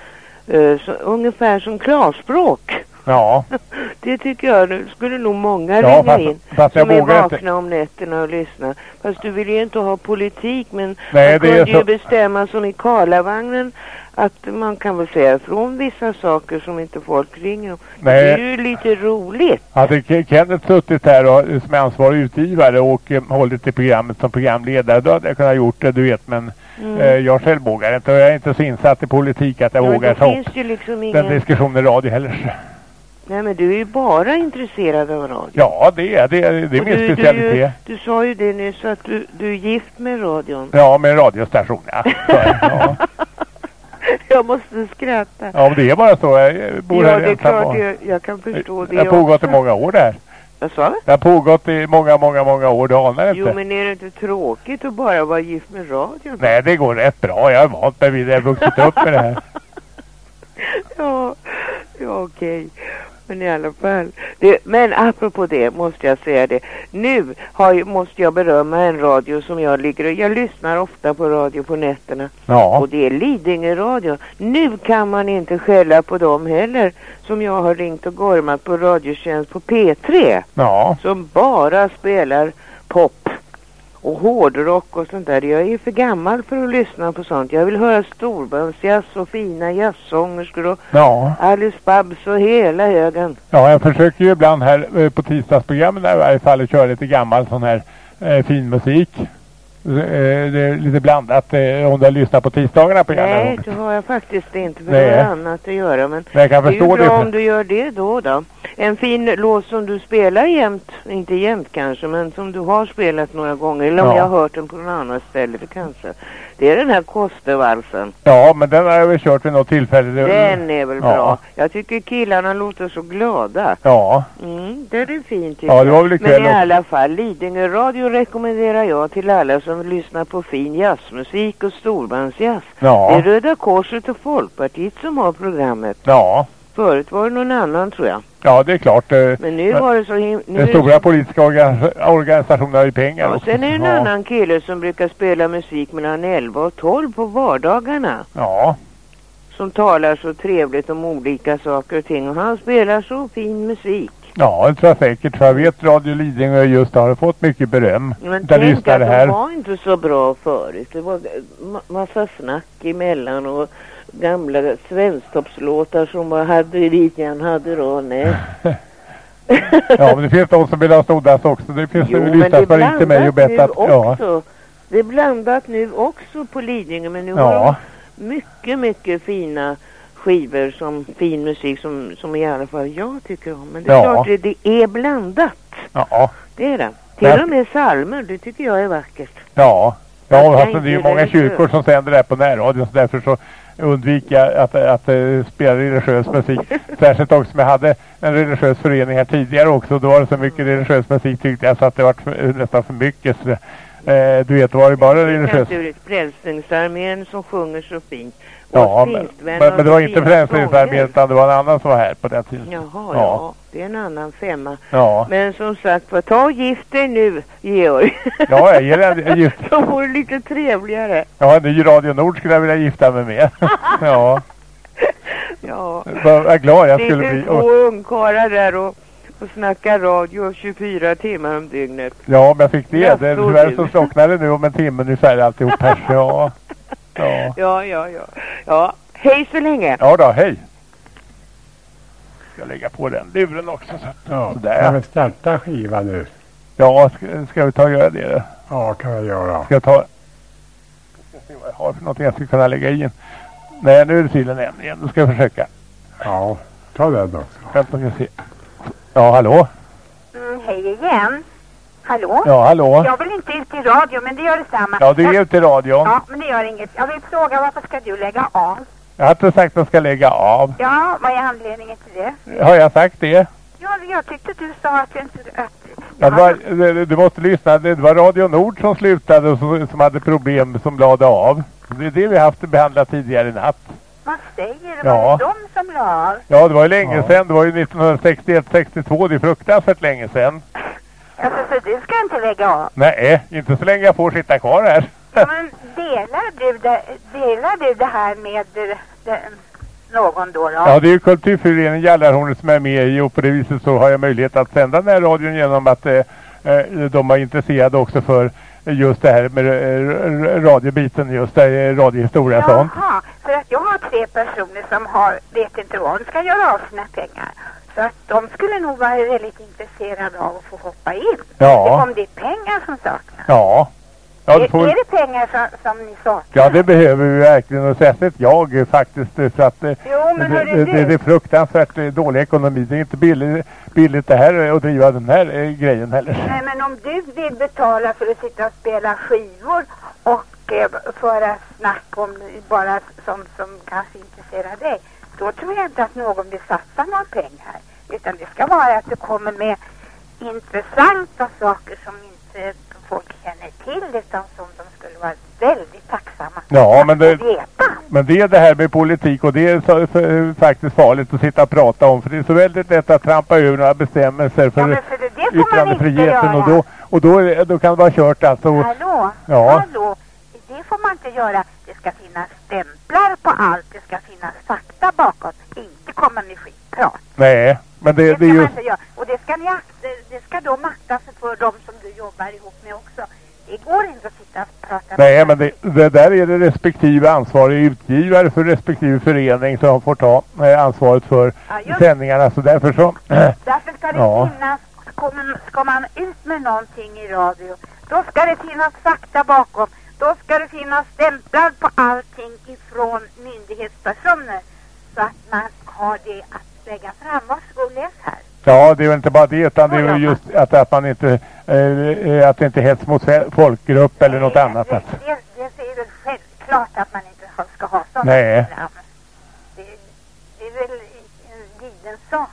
så, ungefär som klarspråk. Ja, Det tycker jag, nu skulle nog många Ja, ringa fast- in fast som är vakna inte. om nätterna och lyssna. Fast du vill ju inte ha politik, men Nej, man kunde ju så- bestämma som i Karlavagnen att man kan väl säga ifrån vissa saker som inte folk ringer om. Nej. Det är ju lite roligt. hade Ke- Kenneth suttit här och, som ansvarig utgivare och eh, hållit i programmet som programledare, då hade jag kunnat gjort det, du vet. Men Mm. eh, jag själv vågar inte och jag är inte så insatt i politik att jag Ja, vågar ta upp liksom den ingen... diskussionen i radio heller. Nej, men du är ju bara intresserad av radio. Ja, det är det. är- Det är min du, specialitet. Du, du sa ju det nyss att du, du är gift med radion. Ja, med en radiostation, ja. Jag måste skratta. ja, men det är bara så. Jag bor ja, här det är ensam klart jag, jag kan förstå det Det har pågått i många år det här. Vad sa du? Det har pågått i många, många, många år. Du anar inte. Jo, men är det inte tråkigt att bara vara gift med radion? Nej, det går rätt bra. Jag är vant mig vid det. Jag har vuxit upp med det här. Ja, ja okej. Men i alla fall. Det, men apropå det måste jag säga det. Nu har, måste jag berömma en radio som jag ligger och jag lyssnar ofta på radio på nätterna. Ja. Och det är Lidingö radio. Nu kan man inte skälla på dem heller. Som jag har ringt och gormat på Radiotjänst på P3. Ja. Som bara spelar pop och hårdrock och sånt där. Jag är för gammal för att lyssna på sånt. Jag vill höra storbandsjazz och fina jazzsångerskor och Ja. Alice Babs och hela högen. Ja, jag försöker ju ibland här eh, på tisdagsprogrammen där i varje fall att köra lite gammal sån här eh, fin musik. Eh, det är lite blandat eh, om du har lyssnat på tisdagarna på Nej, Jallarhornet. det har jag faktiskt inte för Nej. det har annat att göra. Men Men jag kan det är ju bra det. om du gör det då då. En fin låt som du spelar jämt, inte jämt kanske, men som du har spelat några gånger. Eller om Ja. jag har hört den på något annat ställe, det kanske. Det är den här Kostervalsen. Ja, men den har jag väl kört vid något tillfälle. Den är väl Ja. bra. Jag tycker killarna låter så glada. Ja. Mm, det är fint Ja, det var väl Men i alla fall, Lidingö radio rekommenderar jag till alla som lyssnar på fin jazzmusik och storbandsjazz. Ja. Det är Röda Korset och Folkpartiet som har programmet. Ja. Förut var det någon annan tror jag. Ja, det är klart. eh, Men nu var det så him- nu Den det stora så- politiska orga- organisationen har ju pengar Ja, också. sen är det en ja. annan kille som brukar spela musik mellan 11 och 12 på vardagarna. Ja. Som talar så trevligt om olika saker och ting. Och han spelar så fin musik. Ja, det tror jag säkert. För jag vet Radio Lidingö just har fått mycket beröm. Men Där tänk att här. de var inte så bra förut. Det var ma- massa snack emellan och gamla svensktoppslåtar som var hade då, nej. Ja, men det finns de som vill ha snoddas också. Det finns Jo, men det ringt till mig och bett att... Ja. också. Det är blandat nu också på Lidingö, men nu har Ja. de mycket, mycket fina skivor som fin musik som, som i alla fall jag tycker om. Men det är Ja. klart det, det är blandat. Ja. Det är det. Till Men- och med salmer, det tycker jag är vackert. Ja. Ja, alltså, det är ju inte många kyrkor som sänder det här på närradion så därför så undviker jag att, att, eh, spela religiös musik. Särskilt också som jag hade en religiös förening här tidigare också. Då var det så mycket religiös musik tyckte jag så att det var för, nästan för mycket. Så, eh, du vet, det var ju bara religiös. Frälsningsarmén som sjunger så fint. Ja, men, men, men det var inte utan det var en annan som var här på den tiden. Jaha, ja. Ja. Det är en annan femma. Ja. Men som sagt, vad ta och gift dig nu, Georg. Ja, jag ger en, en gift. Så vore det lite trevligare. Ja, en ny Radio Nord skulle jag vilja gifta mig med. ja, Ja. vad vad glad jag skulle bli. två Och, ungkarlar där och, och snackar radio 24 timmar om dygnet. ja, men jag fick det. Det så tyvärr du. så slocknade det nu om en timme ungefär alltihop här. Ja. Ja. Ja, ja, ja. Ja, hej så länge. ja då, hej. Ska lägga på den luren också. Så. Ja, Sådär. kan vi starta skivan nu? Ja, ska, ska vi ta och göra det? Ja, kan vi göra. Ska jag ta... Ska se vad jag har för någonting jag ska kunna lägga in. Nej, nu är det tydligen en igen. Då ska jag försöka. Ja, ta den också. Vänta, ska jag se. Ja, hallå? Mm, hej igen. Hallå? Ja, hallå? Jag vill inte ut i radio, men det gör detsamma. Ja, du är Jag- ute i radion. Ja, men det gör inget. Jag vill fråga varför ska du lägga av? Jag har inte sagt att jag ska lägga av. Ja, vad är anledningen till det? Har jag sagt det? Ja, jag tyckte du sa att du inte... Att, Ja, det var, du måste lyssna. Det var Radio Nord som slutade och som, som hade problem som lade av. Det är det vi haft behandlat tidigare i natt. vad säger du? Ja. Var det de som la av? Ja, det var ju länge sedan. Det var ju 1961-62. Det är fruktansvärt länge sedan. Alltså, så du ska inte lägga av? Nej, inte så länge jag får sitta kvar här. Ja, men delar du det, delar du det här med eh, det, någon då? då? Ja, det är ju Kulturföreningen Jallarhornet som är med i och på det viset så har jag möjlighet att sända den här radion genom att eh, eh, de var intresserade också för just det här med eh, radiobiten, just det, här, radiohistoria och sånt. Jaha, för att jag har tre personer som har, vet inte vad de ska göra av sina pengar. Så att de skulle nog vara väldigt intresserade av att få hoppa in. Ja. Om det är pengar som saknas. Ja. Ja, är, du får, är det pengar som, som ni saknar? ja, det behöver vi verkligen och särskilt jag eh, faktiskt eh, för att eh, Jo, men det, det, det, det är fruktansvärt eh, dålig ekonomi. Det är inte billigt, billigt det här eh, att driva den här eh, grejen heller. Nej, men om du vill betala för att sitta och spela skivor och eh, föra snack om bara sånt som kanske intresserar dig, då tror jag inte att någon vill satsa några pengar. Utan det ska vara att du kommer med intressanta saker som inte folk känner till utan som de skulle vara väldigt tacksamma Ja, men det, veta. men det är det här med politik och det är så, för, faktiskt farligt att sitta och prata om för det är så väldigt lätt att trampa över några bestämmelser för, Ja, för det, det yttrandefriheten och då, och då, då kan det vara kört alltså. Hallå? Ja. Hallå? Det får man inte göra. Det ska finnas stämplar på allt. Det ska finnas fakta bakåt. Inte komma med skitprat. Nej, men det, Det det är göra. Och det ska, ni akta, det ska de akta sig för, de som du jobbar ihop med också. Det går inte att sitta och prata Nej, men det, det där är det respektive ansvarig utgivare för respektive förening som får ta eh, ansvaret för Ja, sändningarna. Så därför så... Därför ska det Ja. finnas, ska man ut med någonting i radio, Då ska det finnas fakta bakom. Då ska det finnas stämplar på allting ifrån myndighetspersoner. Så att man har det att lägga fram. Varsågod läs här. Ja, det är väl inte bara det utan det är väl just att, att man inte, eh, att det inte är hets mot folkgrupp eller något annat. Att, Det, det säger väl självklart att man inte ska ha sådana Nej. program. Det, det är väl en given sak.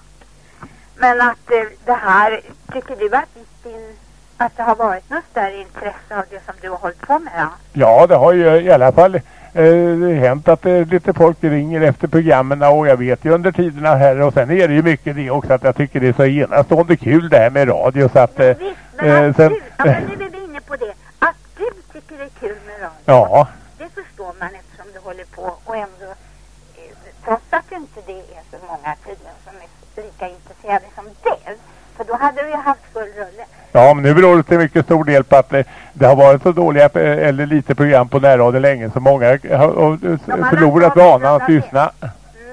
Men att eh, det här, tycker du att, din, att det har varit något större intresse av det som du har hållit på med? Ja? ja, det har ju i alla fall eh, hänt att eh, lite folk ringer efter programmen och jag vet ju under tiderna här och sen är det ju mycket det också att jag tycker det är så enastående kul det här med radio så att... Eh, Men eh, att sen, du, ja, men nu är vi inne på det. Att du tycker det är kul med radio. ja, Det förstår man eftersom du håller på och ändå, eh, trots att inte det är så många tydligen som är lika intresserade som du. För då hade du ju haft full rulle. Ja, men nu beror det till mycket stor del på att eh, det har varit så dåliga eh, eller lite program på närradio länge så många har eh, förlorat vanan att lyssna. Mm,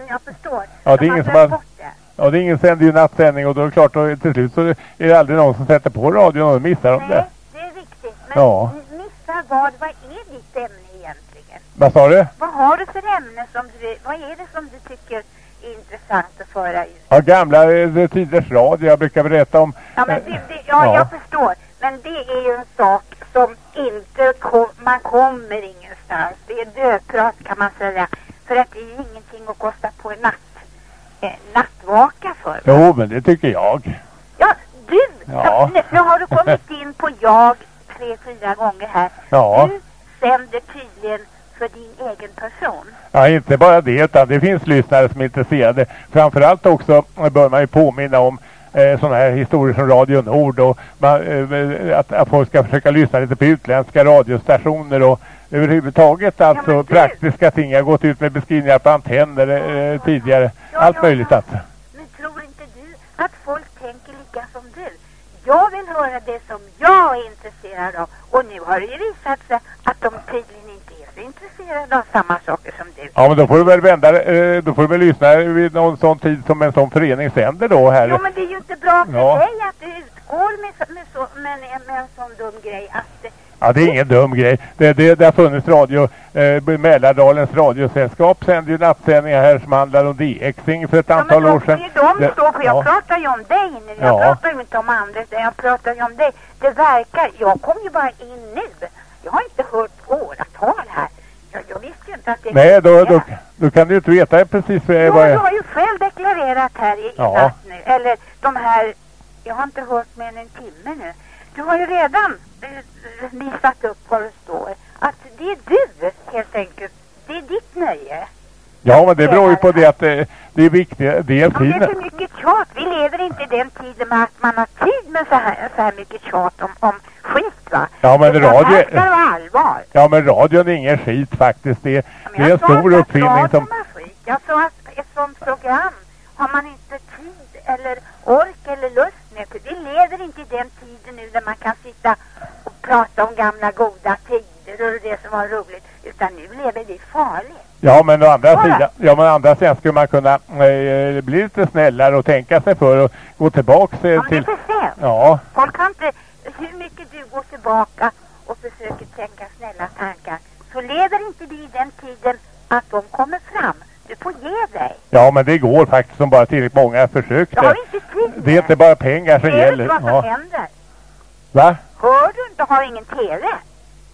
jag förstår. Ja, det är ingen som har... Ja, det är ingen sänder ju nattsändning och då är det klart, då, till slut så är det aldrig någon som sätter på radion och missar de det. Nej, det är riktigt. Men Ja. missar vad? Vad är ditt ämne egentligen? Vad sa du? Vad har du för ämne som du, vad är det som du tycker intressant att föra ut? Ja, gamla eh, tiders radio. Jag brukar berätta om... Ja, men eh, det, det, ja, ja. jag förstår. Men det är ju en sak som inte kom, man kommer ingenstans. Det är dödprat kan man säga. För att det är ju ingenting att kosta på en natt, eh, nattvaka för. Jo, men det tycker jag. Ja, du! Ja. Nu, nu har du kommit in på jag tre, fyra gånger här. Ja. Du sänder tydligen för din egen person. Ja, inte bara det utan det finns lyssnare som är intresserade. Framförallt också bör man ju påminna om eh, sådana här historier som Radio Nord och man, eh, att, att folk ska försöka lyssna lite på utländska radiostationer och överhuvudtaget alltså praktiska ting. Jag har gått ut med beskrivningar på antenner eh, tidigare. Allt möjligt alltså. Men tror inte du att folk tänker lika som du? Jag vill höra det som jag är intresserad av. Och nu har det ju visat sig att de tydligen intresserade av samma saker som du. Ja men då får du väl vända eh, då får du väl lyssna vid någon sån tid som en sån förening sänder då här. Jo men det är ju inte bra för Ja. dig att du utgår med, med, så, med, en- med en sån dum grej att Ja, det är ingen dum grej. Det, det, det har funnits radio, eh, Mälardalens radiosällskap sände ju nattsändningar här som handlar om DXing för ett antal år sedan. det är de Det- står för. Jag ja. pratar ju om dig nu. Jag Ja. pratar ju inte om andra jag pratar ju om dig. Det verkar, jag kom ju bara in nu. Jag har inte hört åratal här. Jag, jag visste ju inte att det Nej, då, då, då kan du inte veta precis eh, vad du jag... har ju själv deklarerat här i, Ja. natt nu. Eller de här, jag har inte hört mer än en timme nu. Du har ju redan eh, visat upp vad det står. Att det är du helt enkelt. Det är ditt nöje. Ja, men det beror ju på det att eh, det är viktigt. Det är Ja, det är tiden. för mycket tjat. Vi lever inte i den tiden med att man har tid med så här, så här mycket tjat om, om skit va. Ja, men radio- ska det vara allvar. Ja, men radion är ingen skit faktiskt. Det, det är en stor uppfinning som... Jag sa att ett sånt program har man inte tid eller ork eller lust med. För det lever inte i den tiden nu där man kan sitta och prata om gamla goda tider och det som var roligt. Utan nu lever vi farligt. Ja, men å andra Bara. sidan, ja, men andra sidan skulle man kunna eh, bli lite snällare och tänka sig för och gå tillbaks eh, Ja, men det är till... för sent. Ja, Folk har inte, hur mycket du går tillbaka och försöker tänka snälla tankar så lever inte vi i den tiden att de kommer fram. Du får ge dig. ja, men det går faktiskt som bara tillräckligt många försökte. Jag har inte tid Det är inte bara pengar som du gäller. inte vad som Ja. händer? Va? Hör du inte? Har ingen TV?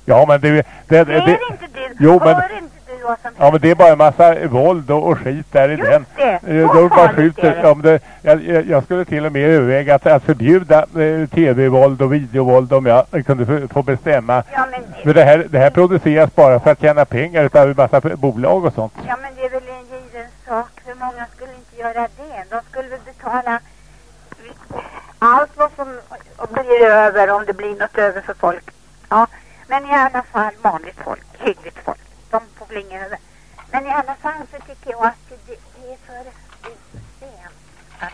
Ja, men det... det, det, det inte du? Jo, men- Hör inte du vad som Ja men det är bara en massa våld och, och skit där i Just den. det. Eh, Då bara skjuter. det. Ja, det, jag, jag skulle till och med överväga att, att förbjuda eh, tv-våld och videovåld om jag kunde få, bestämma. Ja men, För det här, det här produceras bara för att tjäna pengar utav en massa bolag och sånt. ja men det är väl en given sak. Hur många skulle inte göra det? De skulle väl betala allt vad som blir över om det blir något över för folk. Ja, men i alla fall vanligt folk, hyggligt folk. Inget över. Men i alla fall så tycker jag att det, det är för sent att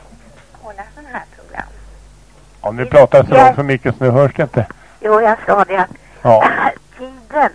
hålla sådana här program. Om ni pratar så långt för mycket så nu hörs det inte. Jo, jag sa det att Ja. tiden,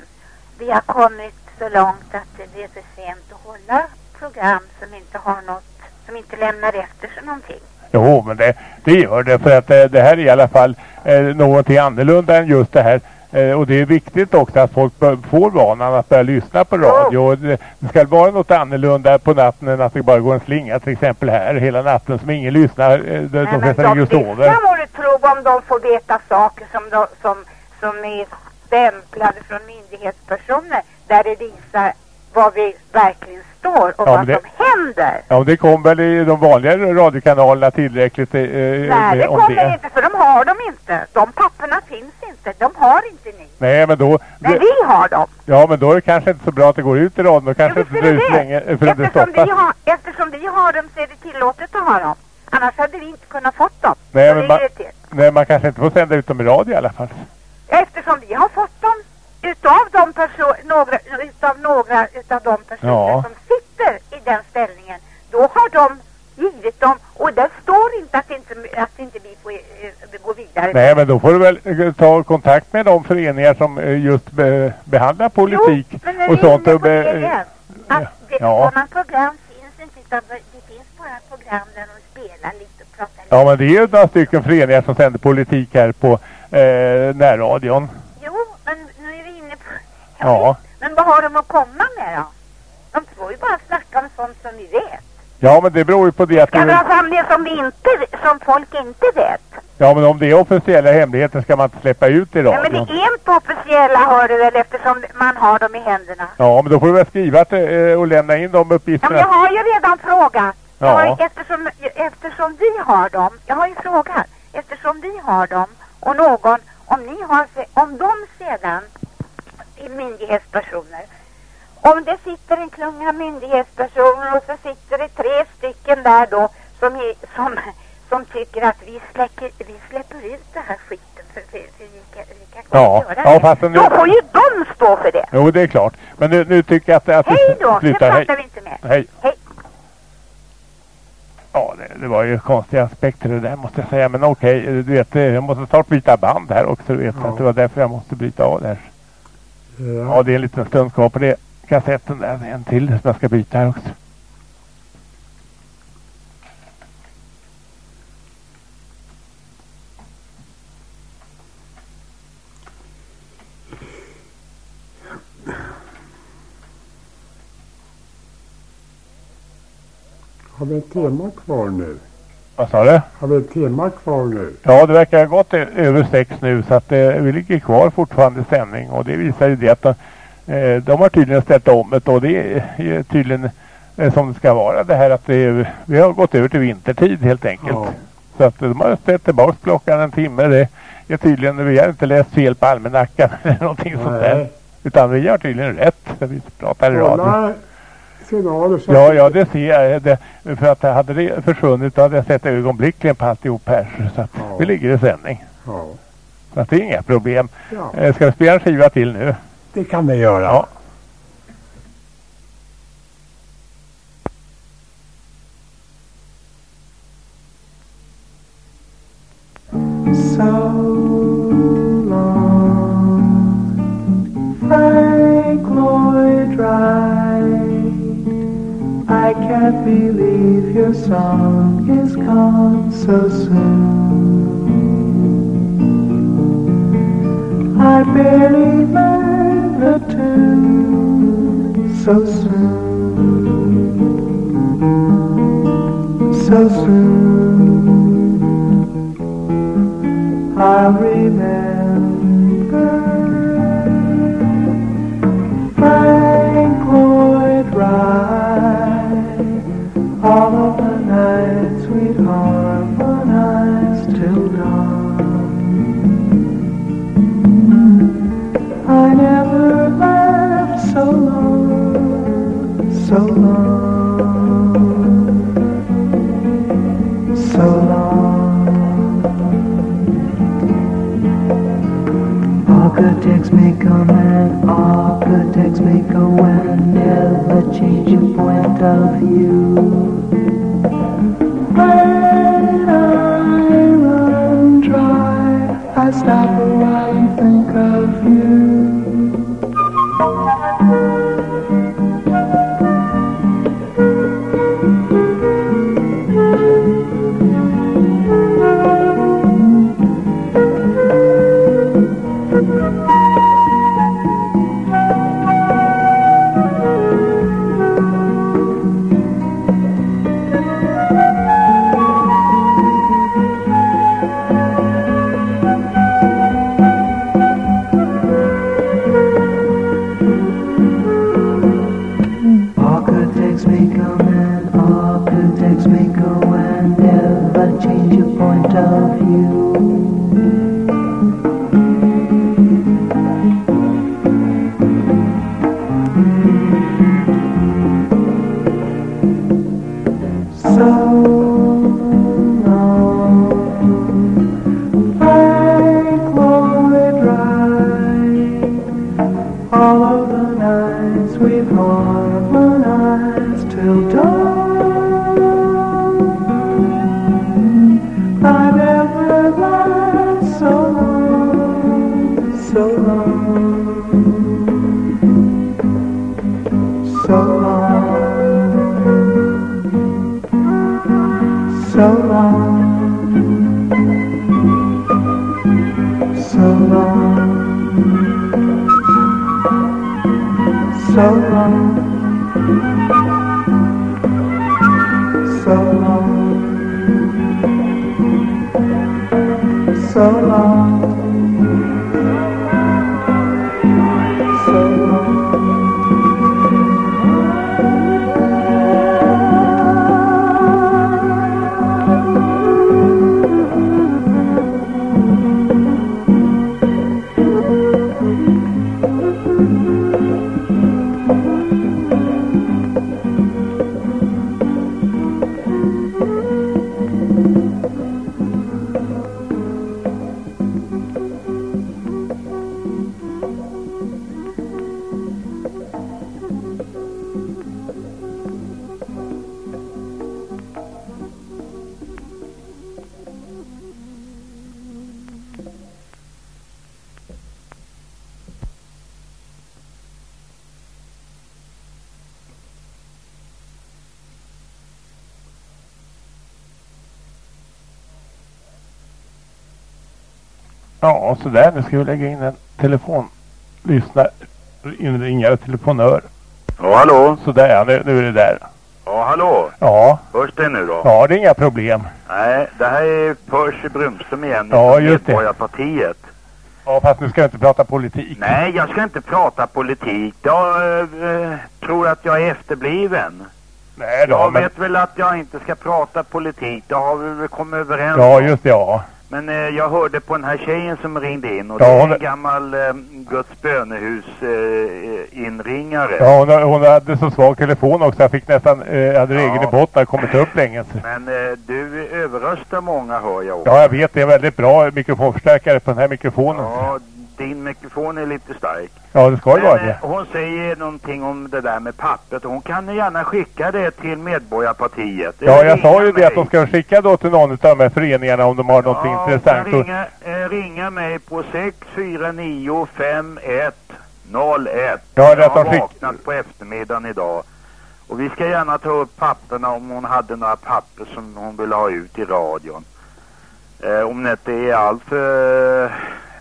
vi har kommit så långt att det är för sent att hålla program som inte har något, som inte lämnar efter sig någonting. Jo, men det, det gör det för att eh, det här är i alla fall eh, någonting annorlunda än just det här. Eh, och det är viktigt också att folk får vanan att börja lyssna på radio. Och det, ska vara något annorlunda på natten än att det bara går en slinga till exempel här hela natten som ingen lyssnar. Eh, de, de Men flesta de ligger och sover. må du tro om de får veta saker som, de, som, som är stämplade från myndighetspersoner där det visar var vi verkligen står och Ja, vad det- som händer. Ja, det kom väl i de vanliga radiokanalerna tillräckligt eh, Nej, det om kommer det. inte för de har dem inte. De papperna finns inte. De har inte ni. Nej, men då... Men det- vi har dem. Ja, men då är det kanske inte så bra att det går ut i radion. Då kanske inte Visst det ut länge eh, förrän det Eftersom stoppas. vi, har, eftersom vi har dem så är det tillåtet att ha dem. Annars hade vi inte kunnat fått dem. Nej, Så men man, nej, man kanske inte får sända ut dem i radio i alla fall. Eftersom vi har fått dem utav de några, utav några utav de personer Ja. som sitter i den ställningen. Då har de givit dem och där står inte att inte, att inte vi får eh, gå vidare. Nej, men då får du väl eh, ta kontakt med de föreningar som eh, just be, behandlar politik Men när och sånt. Och det be, igen, att det, ja. sådana program finns inte utan det finns bara program där de spelar lite och pratar lite. ja, men det är ju några stycken föreningar som sänder politik här på eh, närradion. Jo, men nu är vi inne på... Ja. Men vad har de att komma med då? De får ju bara snacka om sånt som vi vet. Ja, men det beror ju på det att Ska det, dra fram det som vi inte, som folk inte vet. Ja, men om det är officiella hemligheter ska man inte släppa ut i Ja, men det är inte officiella hör du väl eftersom man har dem i händerna. Ja, men då får du väl skriva till, eh, och lämna in de Ja, men uppgifterna. jag har ju redan frågat. Har, Ja. ju- eftersom, eftersom vi har dem, jag har ju frågat, eftersom vi har dem och någon, om ni har, om de sedan myndighetspersoner, om det sitter en klunga myndighetspersoner och så sitter det tre stycken där då som, är, som, som tycker att vi släcker, vi släpper ut det här skiten för, för vi kan, vi kan Ja, göra ja det. fast nu... Då får ju de stå för det. Jo, det är klart. Men nu, nu tycker jag att, att Hej då, nu slutar. pratar vi inte mer. Hej. Hej. Ja, det, det var ju konstiga aspekter det där måste jag säga. Men okej, du vet, jag måste snart byta band här också. Du vet, Ja. att det var därför jag måste bryta av där. Ja, det är en liten stund kvar på det. Kassetten är en till som jag ska byta här också. Har vi ett tema kvar nu? Vad sa du? Har ett tema kvar nu? Ja, det verkar ha gått över sex nu så att eh, vi ligger kvar fortfarande i sändning och det visar ju det att de, eh, de har tydligen ställt om det och det är tydligen eh, som det ska vara det här att det är, vi har gått över till vintertid helt enkelt. Ja. Så att de har ställt tillbaka klockan en timme. Det är tydligen, vi har inte läst fel på almanackan eller någonting sånt där. Nej. Utan vi har tydligen rätt när vi pratar i radio. Så Ja, ja, det ser jag. Det, för att hade det försvunnit hade jag sett ögonblickligen på alltihop här. Så att Ja. vi ligger i sändning. Ja, Så att det är inga problem. Ja. Eh, Ska vi spela en skiva till nu? det kan vi göra. Ja. so I can't believe your song is gone so soon. I barely learned the tune so soon, so soon. I'll remember texts may come and all good texts may go and never change your point of view. When I run dry, I stop a while and think of Ja, så där. Nu ska vi lägga in en telefon. Lyssna. Inringare telefonör. Ja, hallå? Så där ja, nu, nu är det där. Ja, hallå? Ja. Hörs det nu då? Ja, det är inga problem. Nej, det här är Percy Brunström igen. Ja, från just det. Medborgarpartiet. Ja, fast nu ska jag inte prata politik. Nej, jag ska inte prata politik. Jag eh, tror att jag är efterbliven. Nej då, jag men... vet väl att jag inte ska prata politik. Det har vi väl kommit överens Ja, just det, ja. Men eh, jag hörde på den här tjejen som ringde in och Ja, det är en gammal eh, Guds bönehus eh, inringare. Ja, hon, hon hade så svag telefon också. Jag fick nästan, eh, hade regeln i botten, kommit upp länge. Men eh, du överröstar många hör jag också. Ja, jag vet. Det är väldigt bra mikrofonförstärkare på den här mikrofonen. Ja, din mikrofon är lite stark. Ja, det ska ju vara eh, det. hon säger någonting om det där med pappret och hon kan gärna skicka det till Medborgarpartiet. Ja, jag sa ju det att de ska skicka då till någon av de här föreningarna om de har någonting Ja, intressant. Kan Och, ringa, eh, ringa mig på 649 5101. Ja, jag har skick- vaknat på eftermiddagen idag. Och vi ska gärna ta upp papperna om hon hade några papper som hon vill ha ut i radion. Eh, om det inte är allt för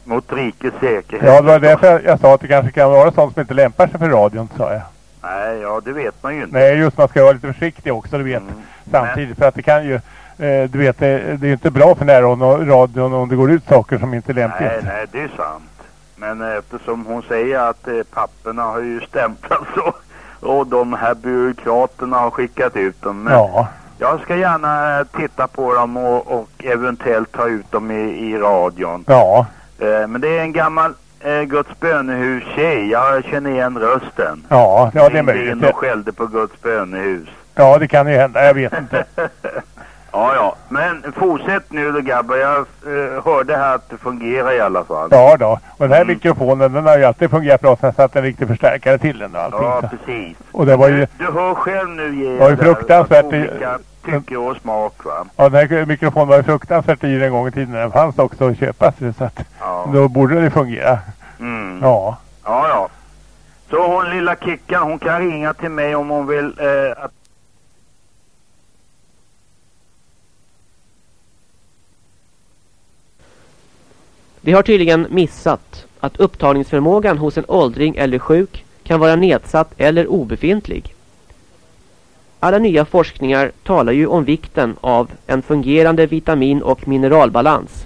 mot rikets säkerhet. ja, det var därför jag, jag sa att det kanske kan vara sånt som inte lämpar sig för radion, sa jag. Nej, ja det vet man ju inte. Nej, just man ska vara lite försiktig också, du vet. Mm. Samtidigt, för att det kan ju, eh, du vet, det, det är inte bra för närradion om det går ut saker som inte är lämpligt. Nej, nej, det är sant. Men eh, eftersom hon säger att eh, papperna har ju stämplats och, och de här byråkraterna har skickat ut dem. Men Ja. Jag ska gärna eh, titta på dem och, och eventuellt ta ut dem i, i radion. Ja. Eh, men det är en gammal eh, Guds bönehus-tjej. Jag känner igen rösten. Ja, ja det är Ringde möjligt. in och skällde på Guds bönehus. Ja, det kan ju hända. Jag vet inte. Ja, ja. Men fortsätt nu då grabbar. Jag eh, hörde här att det fungerar i alla fall. Ja då. Och den Mm. här mikrofonen den har ju alltid fungerat bra sen jag satte en riktig förstärkare till den och allting. Ja, precis. Och det var ju, Du hör själv nu Georg, Det var ju fruktansvärt Olika tycke och smak va. ja, den här mikrofonen var ju fruktansvärt dyr en gång i tiden. Den fanns också att köpa så att Ja. då borde det fungera. Mm. Ja. Ja, ja. Så hon lilla Kickan, hon kan ringa till mig om hon vill eh, att Vi har tydligen missat att upptagningsförmågan hos en åldring eller sjuk kan vara nedsatt eller obefintlig. Alla nya forskningar talar ju om vikten av en fungerande vitamin- och mineralbalans.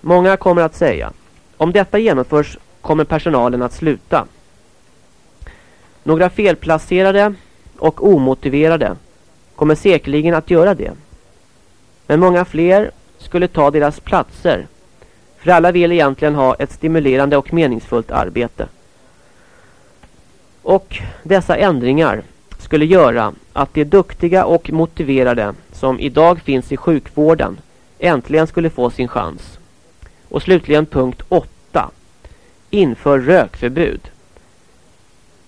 Många kommer att säga, om detta genomförs kommer personalen att sluta. Några felplacerade och omotiverade kommer säkerligen att göra det. Men många fler skulle ta deras platser. För alla vill egentligen ha ett stimulerande och meningsfullt arbete. Och dessa ändringar skulle göra att de duktiga och motiverade som idag finns i sjukvården äntligen skulle få sin chans. Och slutligen punkt 8. Inför rökförbud.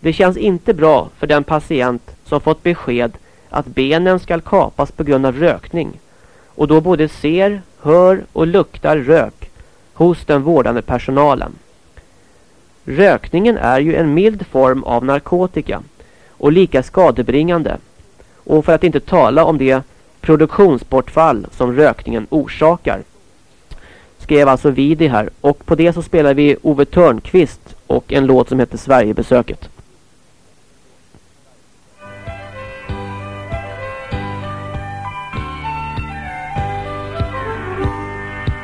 Det känns inte bra för den patient som fått besked att benen ska kapas på grund av rökning och då både ser, hör och luktar rök hos den vårdande personalen. Rökningen är ju en mild form av narkotika och lika skadebringande. Och för att inte tala om det produktionsbortfall som rökningen orsakar. Skrev alltså Vidi här. Och på det så spelar vi Ove Törnqvist och en låt som heter Sverigebesöket.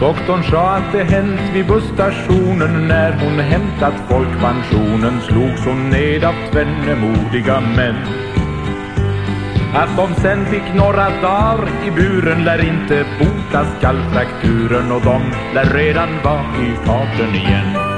Doktorn sa att det hänt vid busstationen när hon hämtat folkpensionen slogs hon ned av tvenne modiga män. Att de sen fick några dagar i buren lär inte bota skallfrakturen och de lär redan vara i farten igen.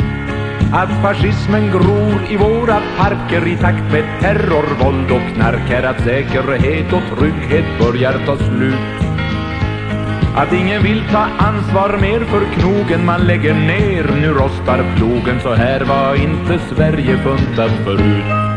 att fascismen gror i våra parker i takt med terror, våld och knark är att säkerhet och trygghet börjar ta slut. Att ingen vill ta ansvar mer för knogen man lägger ner, nu rostar plogen, så här var inte Sverige funtat förut.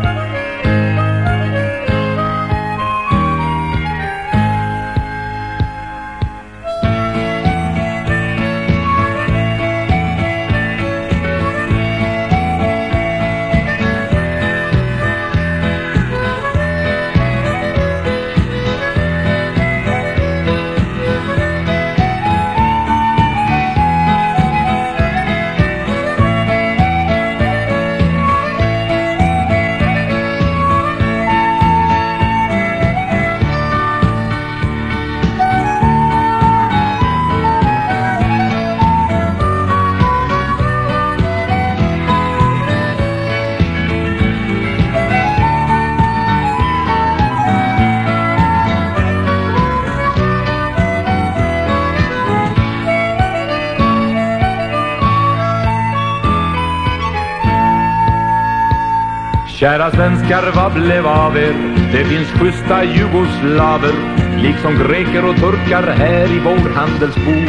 Kära svenskar, vad blev av er? Det finns schyssta jugoslaver Liksom greker och turkar här i vår handelsbod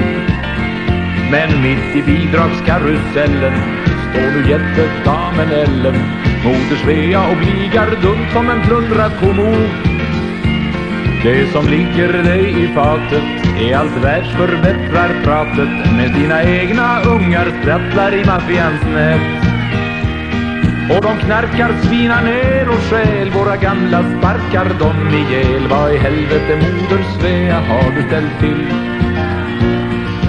Men mitt i bidragskarusellen Står nu jättedamen Ellen Moder Svea och bligar dumt som en plundrad kommod Det som ligger dig i fatet är allt världsförbättrarpratet. Med sina egna ungar sprattlar i maffians nät och de knarkar, svinar ner och skäl Våra gamla sparkar dem ihjäl Vad i helvete moder Svea har du ställt till?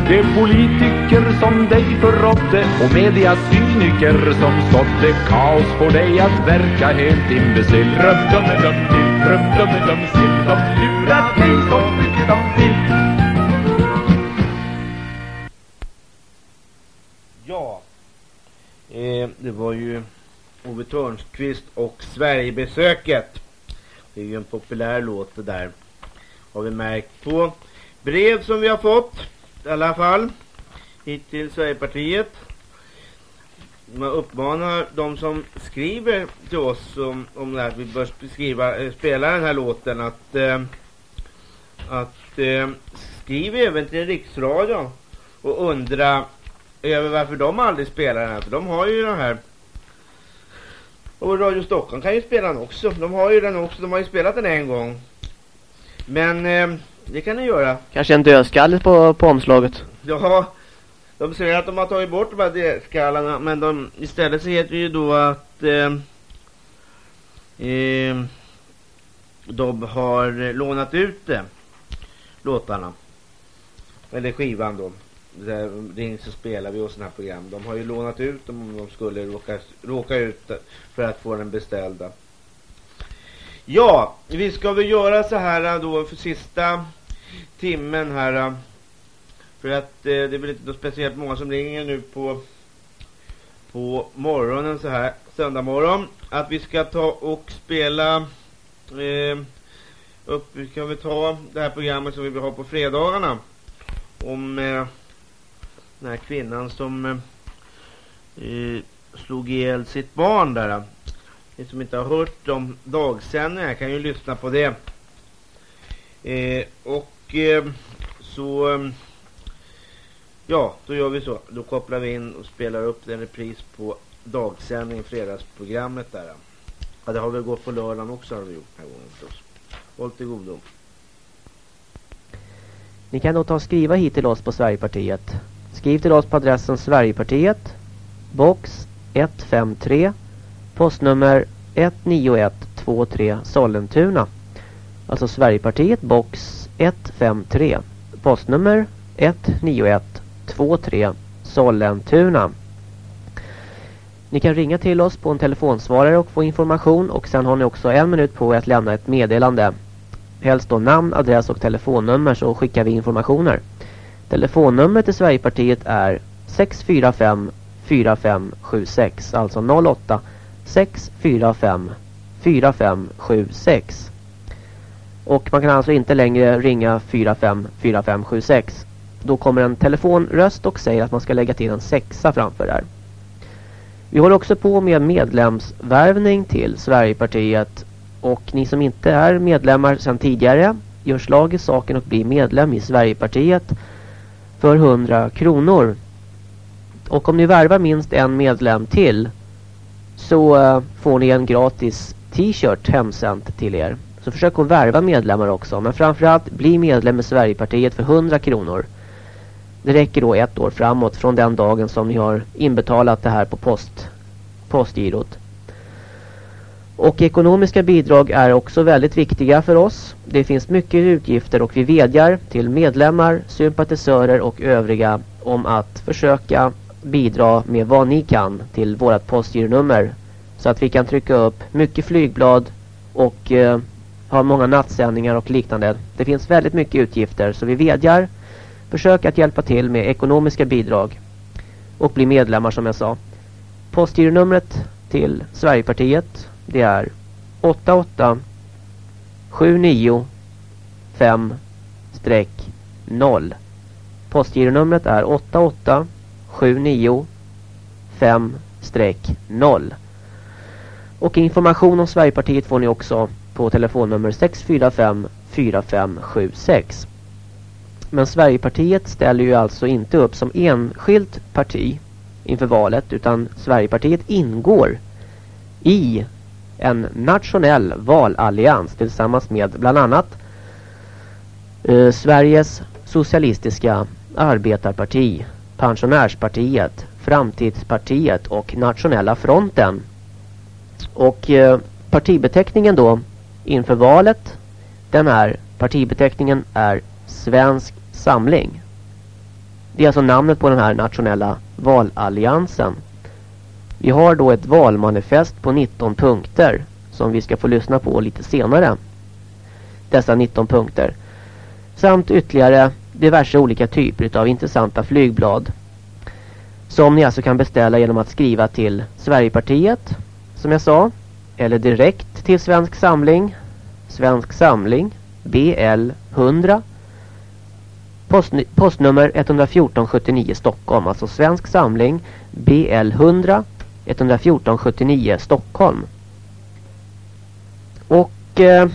Det är politiker som dig förrådde och mediasyniker som sådde kaos på dig att verka helt imbecill. Rum-dum-dum till, rum-dum-dum sill. De lurar dig så mycket de vill. Ja, eh, det var ju Ove Törnqvist och Sverigebesöket. Det är ju en populär låt det där. Har vi märkt på brev som vi har fått i alla fall. Hit till Sverigepartiet. man uppmanar de som skriver till oss om, om det här, att vi bör skriva, eh, spela den här låten att, eh, att eh, skriv även till Riksradion och undra över varför de aldrig spelar den här. För de har ju den här och Radio Stockholm kan ju spela den också. De har ju den också. De har ju spelat den en gång. Men eh, det kan ni göra. Kanske en dödskalle på, på omslaget. Ja, de säger att de har tagit bort de här dödskallarna. Men de, istället så heter det ju då att eh, eh, de har lånat ut det. Låtarna. Eller skivan då. Ring så spelar vi och sådana här program. De har ju lånat ut dem om de skulle råka, råka ut för att få den beställda. Ja, vi ska väl göra så här äh, då för sista timmen här. Äh, för att eh, det är väl inte speciellt många som ringer nu på på morgonen så här, söndag morgon. Att vi ska ta och spela eh, upp, vi kan väl ta det här programmet som vi vill ha på fredagarna. Om eh, den här kvinnan som eh, eh, slog ihjäl sitt barn där. Eh. Ni som inte har hört om dagsändningar kan ju lyssna på det. Eh, och eh, så eh, ja, då gör vi så. Då kopplar vi in och spelar upp den repris på dagsändning, fredagsprogrammet där. Eh. Ja, det har väl gått på lördagen också har vi gjort den här gången förstås. Håll till godo. Ni kan då ta och skriva hit till oss på Sverigepartiet. Skriv till oss på adressen Sverigepartiet, box 153, postnummer 19123 Sollentuna. Alltså Sverigepartiet, box 153, postnummer 19123 Sollentuna. Ni kan ringa till oss på en telefonsvarare och få information och sen har ni också en minut på er att lämna ett meddelande. Helst då namn, adress och telefonnummer så skickar vi informationer. Telefonnumret till Sverigepartiet är 645 4576 alltså 08 645 4576 och man kan alltså inte längre ringa 45 4576 då kommer en telefonröst och säger att man ska lägga till en sexa framför där. Vi håller också på med medlemsvärvning till Sverigepartiet. Och ni som inte är medlemmar sedan tidigare gör slag i saken och blir medlem i Sverigepartiet för 100 kronor. Och om ni värvar minst en medlem till så uh, får ni en gratis t-shirt hemsänt till er. Så försök att värva medlemmar också. Men framförallt bli medlem i Sverigepartiet för 100 kronor. Det räcker då ett år framåt från den dagen som ni har inbetalat det här på post, postgirot. Och ekonomiska bidrag är också väldigt viktiga för oss. Det finns mycket utgifter och vi vädjar till medlemmar, sympatisörer och övriga om att försöka bidra med vad ni kan till vårt postgironummer. Så att vi kan trycka upp mycket flygblad och eh, ha många nattsändningar och liknande. Det finns väldigt mycket utgifter så vi vädjar. Försök att hjälpa till med ekonomiska bidrag och bli medlemmar som jag sa. Postgironumret till Sverigepartiet det är 88 79 5 0. Postgironumret är 88 79 5 0. Och information om Sverigepartiet får ni också på telefonnummer 645 4576. Men Sverigepartiet ställer ju alltså inte upp som enskilt parti inför valet utan Sverigepartiet ingår i en nationell valallians tillsammans med bland annat eh, Sveriges socialistiska arbetarparti, pensionärspartiet, framtidspartiet och nationella fronten. Och eh, partibeteckningen då inför valet den är partibeteckningen är Svensk samling. Det är alltså namnet på den här nationella valalliansen. Vi har då ett valmanifest på 19 punkter som vi ska få lyssna på lite senare. Dessa 19 punkter. Samt ytterligare diverse olika typer av intressanta flygblad. Som ni alltså kan beställa genom att skriva till Sverigepartiet, som jag sa. Eller direkt till Svensk Samling. Svensk Samling, BL 100. Post, postnummer 11479 Stockholm, alltså Svensk Samling, BL 100 114 79 Stockholm. Och eh,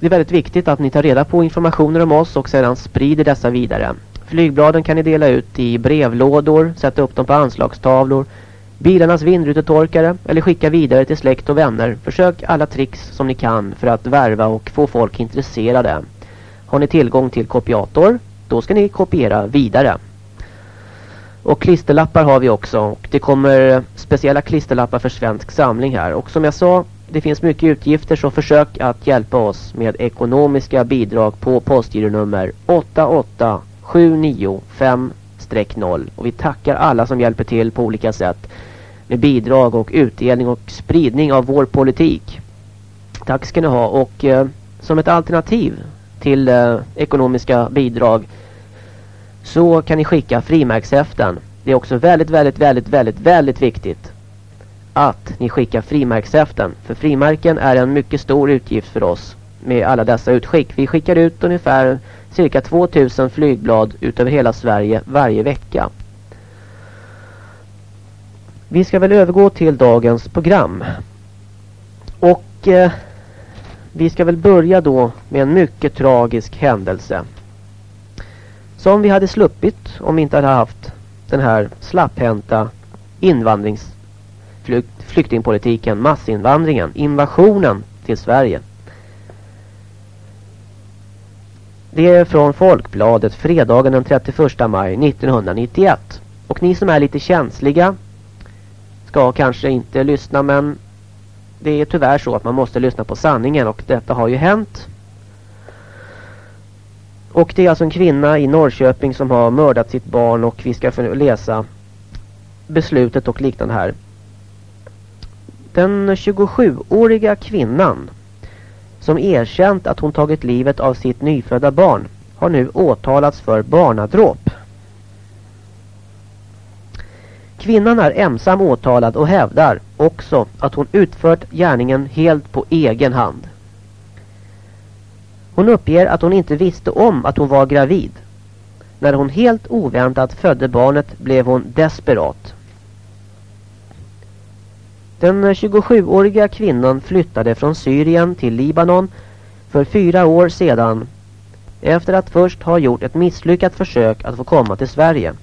det är väldigt viktigt att ni tar reda på informationer om oss och sedan sprider dessa vidare. Flygbladen kan ni dela ut i brevlådor, sätta upp dem på anslagstavlor, bilarnas vindrutetorkare eller skicka vidare till släkt och vänner. Försök alla tricks som ni kan för att värva och få folk intresserade. Har ni tillgång till kopiator, då ska ni kopiera vidare. Och klisterlappar har vi också. Och det kommer speciella klisterlappar för svensk samling här. Och som jag sa, det finns mycket utgifter så försök att hjälpa oss med ekonomiska bidrag på postgironummer 88795-0. Och vi tackar alla som hjälper till på olika sätt med bidrag och utdelning och spridning av vår politik. Tack ska ni ha och eh, som ett alternativ till eh, ekonomiska bidrag så kan ni skicka frimärkshäften. Det är också väldigt, väldigt, väldigt, väldigt, väldigt viktigt att ni skickar frimärkshäften. För frimärken är en mycket stor utgift för oss med alla dessa utskick. Vi skickar ut ungefär cirka 2000 flygblad utöver hela Sverige varje vecka. Vi ska väl övergå till dagens program. Och eh, vi ska väl börja då med en mycket tragisk händelse. Som vi hade sluppit om vi inte hade haft den här slapphänta invandringsflyktingpolitiken, massinvandringen, invasionen till Sverige. Det är från Folkbladet fredagen den 31 maj 1991. Och ni som är lite känsliga ska kanske inte lyssna men det är tyvärr så att man måste lyssna på sanningen och detta har ju hänt. Och det är alltså en kvinna i Norrköping som har mördat sitt barn och vi ska läsa beslutet och liknande här. Den 27-åriga kvinnan som erkänt att hon tagit livet av sitt nyfödda barn har nu åtalats för barnadråp. Kvinnan är ensam åtalad och hävdar också att hon utfört gärningen helt på egen hand. Hon uppger att hon inte visste om att hon var gravid. När hon helt oväntat födde barnet blev hon desperat. Den 27-åriga kvinnan flyttade från Syrien till Libanon för fyra år sedan efter att först ha gjort ett misslyckat försök att få komma till Sverige.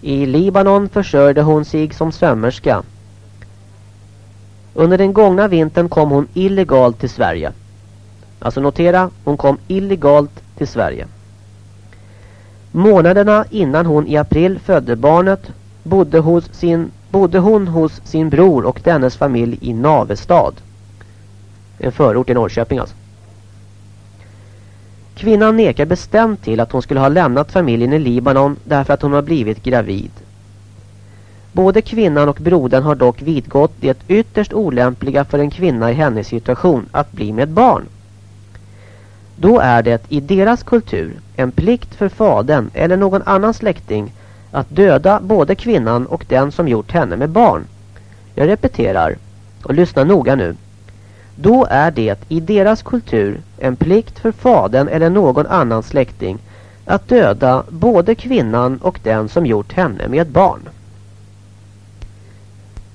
I Libanon försörjde hon sig som sömmerska. Under den gångna vintern kom hon illegalt till Sverige. Alltså notera, hon kom illegalt till Sverige. Månaderna innan hon i april födde barnet bodde, hos sin, bodde hon hos sin bror och dennes familj i Navestad. En förort i Norrköping alltså. Kvinnan nekar bestämt till att hon skulle ha lämnat familjen i Libanon därför att hon har blivit gravid. Både kvinnan och brodern har dock vidgått det ytterst olämpliga för en kvinna i hennes situation att bli med barn. Då är det i deras kultur en plikt för fadern eller någon annan släkting att döda både kvinnan och den som gjort henne med barn. Jag repeterar och lyssna noga nu. Då är det i deras kultur en plikt för fadern eller någon annan släkting att döda både kvinnan och den som gjort henne med barn.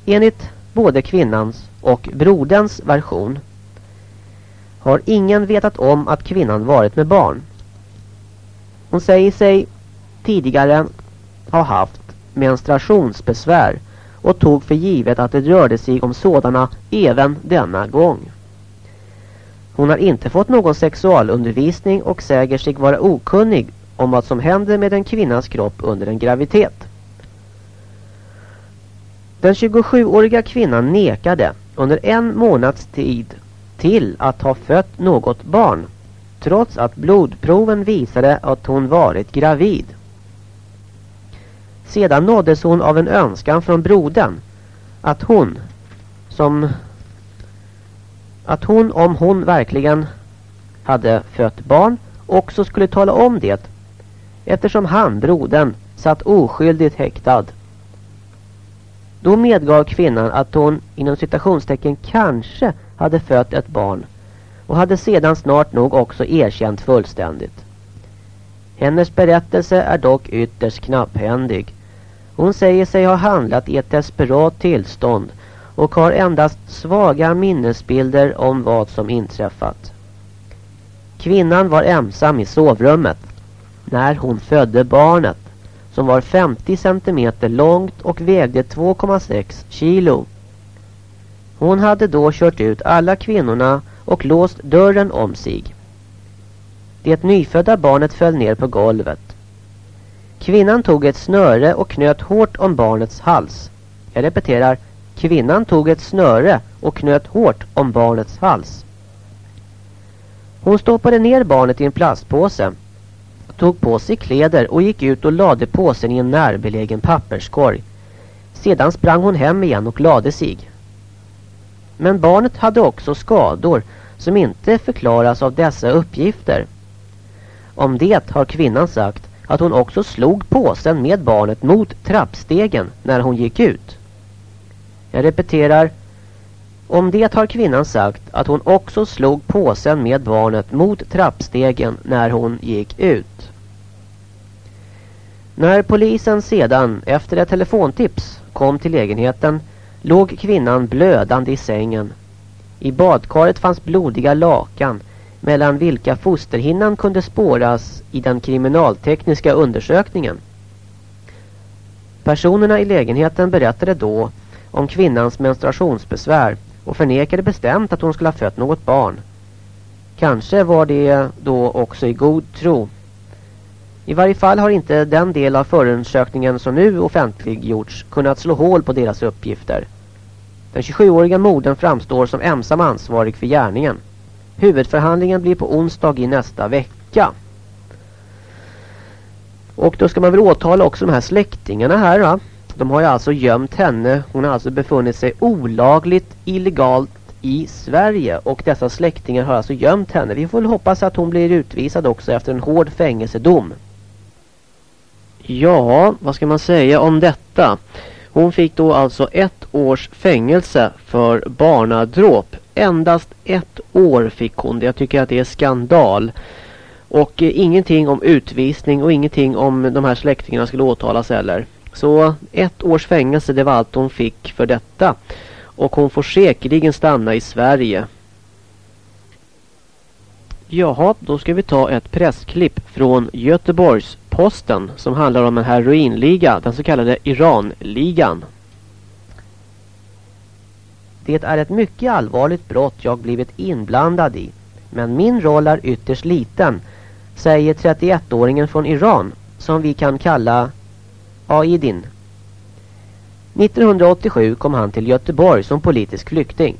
Enligt både kvinnans och broderns version har ingen vetat om att kvinnan varit med barn. Hon säger sig tidigare ha haft menstruationsbesvär och tog för givet att det rörde sig om sådana även denna gång. Hon har inte fått någon sexualundervisning och säger sig vara okunnig om vad som händer med en kvinnas kropp under en graviditet. Den 27-åriga kvinnan nekade under en månads tid till att ha fött något barn trots att blodproven visade att hon varit gravid. Sedan nåddes hon av en önskan från brodern att hon som att hon om hon verkligen hade fött barn också skulle tala om det eftersom han, brodern, satt oskyldigt häktad. Då medgav kvinnan att hon inom citationstecken kanske hade fött ett barn och hade sedan snart nog också erkänt fullständigt. Hennes berättelse är dock ytterst knapphändig Hon säger sig ha handlat i ett desperat tillstånd och har endast svaga minnesbilder om vad som inträffat. Kvinnan var ensam i sovrummet när hon födde barnet som var 50 cm långt och vägde 2,6 kilo. Hon hade då kört ut alla kvinnorna och låst dörren om sig. Det nyfödda barnet föll ner på golvet. Kvinnan tog ett snöre och knöt hårt om barnets hals. Jag repeterar, kvinnan tog ett snöre och knöt hårt om barnets hals. Hon stoppade ner barnet i en plastpåse, tog på sig kläder och gick ut och lade påsen i en närbelägen papperskorg. Sedan sprang hon hem igen och lade sig. Men barnet hade också skador som inte förklaras av dessa uppgifter. Om det har kvinnan sagt att hon också slog påsen med barnet mot trappstegen när hon gick ut. Jag repeterar. Om det har kvinnan sagt att hon också slog påsen med barnet mot trappstegen när hon gick ut. När polisen sedan efter ett telefontips kom till lägenheten låg kvinnan blödande i sängen. I badkaret fanns blodiga lakan mellan vilka fosterhinnan kunde spåras i den kriminaltekniska undersökningen. Personerna i lägenheten berättade då om kvinnans menstruationsbesvär och förnekade bestämt att hon skulle ha fött något barn. Kanske var det då också i god tro. I varje fall har inte den del av förundersökningen som nu offentliggjorts kunnat slå hål på deras uppgifter. Den 27-åriga modern framstår som ensam ansvarig för gärningen. Huvudförhandlingen blir på onsdag i nästa vecka. Och då ska man väl åtala också de här släktingarna här va? De har ju alltså gömt henne. Hon har alltså befunnit sig olagligt, illegalt i Sverige. Och dessa släktingar har alltså gömt henne. Vi får väl hoppas att hon blir utvisad också efter en hård fängelsedom. Ja, vad ska man säga om detta? Hon fick då alltså ett års fängelse för barnadråp. Endast ett år fick hon. Jag tycker att det är skandal. Och eh, ingenting om utvisning och ingenting om de här släktingarna skulle åtalas heller. Så ett års fängelse det var allt hon fick för detta. Och hon får säkerligen stanna i Sverige. Jaha, då ska vi ta ett pressklipp från Göteborgs Posten som handlar om en heroinliga, den så kallade Iranligan. Det är ett mycket allvarligt brott jag blivit inblandad i. Men min roll är ytterst liten, säger 31-åringen från Iran som vi kan kalla Aidin. 1987 kom han till Göteborg som politisk flykting.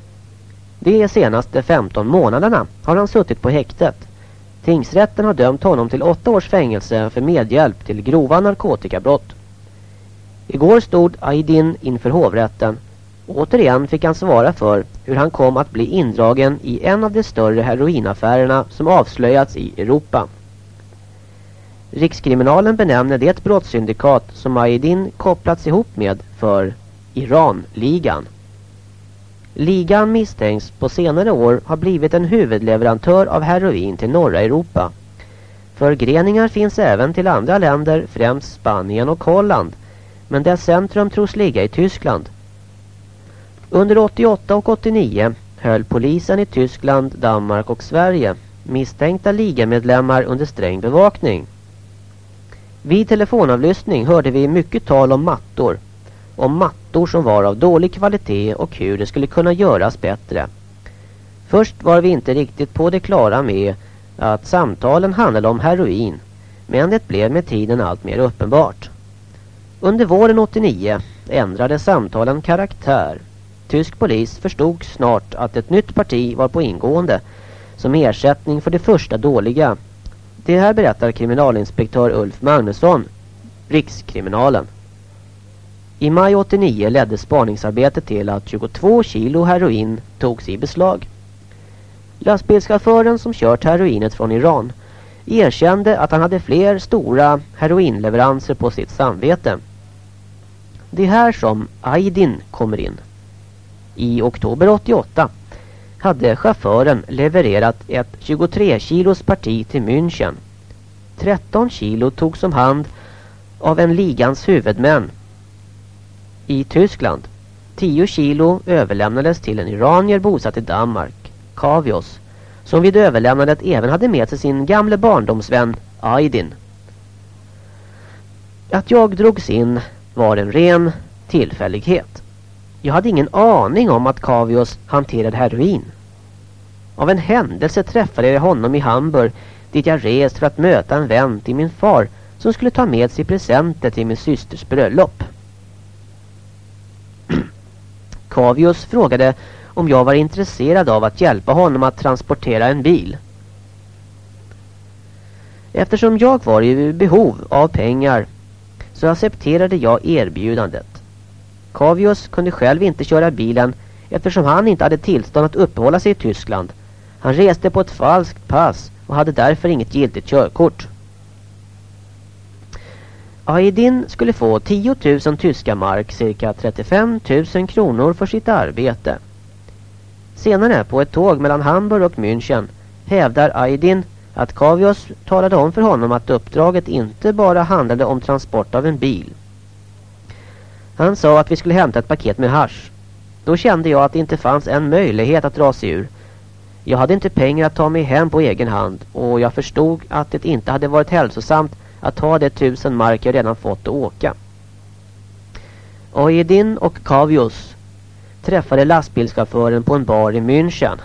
De senaste 15 månaderna har han suttit på häktet. Tingsrätten har dömt honom till åtta års fängelse för medhjälp till grova narkotikabrott. Igår stod Aydin inför hovrätten. Återigen fick han svara för hur han kom att bli indragen i en av de större heroinaffärerna som avslöjats i Europa. Rikskriminalen benämner det brottssyndikat som Aydin kopplats ihop med för Iranligan. Ligan misstänks på senare år ha blivit en huvudleverantör av heroin till norra Europa. Förgreningar finns även till andra länder, främst Spanien och Holland. Men dess centrum tros ligga i Tyskland. Under 88 och 89 höll polisen i Tyskland, Danmark och Sverige misstänkta ligamedlemmar under sträng bevakning. Vid telefonavlyssning hörde vi mycket tal om mattor om mattor som var av dålig kvalitet och hur det skulle kunna göras bättre. Först var vi inte riktigt på det klara med att samtalen handlade om heroin, men det blev med tiden allt mer uppenbart. Under våren 89 ändrade samtalen karaktär. Tysk polis förstod snart att ett nytt parti var på ingående som ersättning för det första dåliga. Det här berättar kriminalinspektör Ulf Magnusson, Rikskriminalen. I maj 89 ledde spaningsarbetet till att 22 kilo heroin togs i beslag. Lastbilschauffören som kört heroinet från Iran erkände att han hade fler stora heroinleveranser på sitt samvete. Det är här som Aydin kommer in. I oktober 88 hade chauffören levererat ett 23 kilos parti till München. 13 kilo togs om hand av en ligans huvudmän i Tyskland. 10 kilo överlämnades till en iranier bosatt i Danmark, Kavios, som vid överlämnandet även hade med sig sin gamle barndomsvän Aydin. Att jag drogs in var en ren tillfällighet. Jag hade ingen aning om att Kavios hanterade heroin. Av en händelse träffade jag honom i Hamburg dit jag rest för att möta en vän till min far som skulle ta med sig presenter till min systers bröllop. Cavius frågade om jag var intresserad av att hjälpa honom att transportera en bil. Eftersom jag var i behov av pengar så accepterade jag erbjudandet. Cavius kunde själv inte köra bilen eftersom han inte hade tillstånd att uppehålla sig i Tyskland. Han reste på ett falskt pass och hade därför inget giltigt körkort. Aydin skulle få 10 000 tyska mark, cirka 35 000 kronor för sitt arbete. Senare på ett tåg mellan Hamburg och München hävdar Aydin att Kavios talade om för honom att uppdraget inte bara handlade om transport av en bil. Han sa att vi skulle hämta ett paket med hash. Då kände jag att det inte fanns en möjlighet att dra sig ur. Jag hade inte pengar att ta mig hem på egen hand och jag förstod att det inte hade varit hälsosamt att ta de tusen mark jag redan fått och åka. Ojedin och Kavius träffade lastbilschauffören på en bar i München.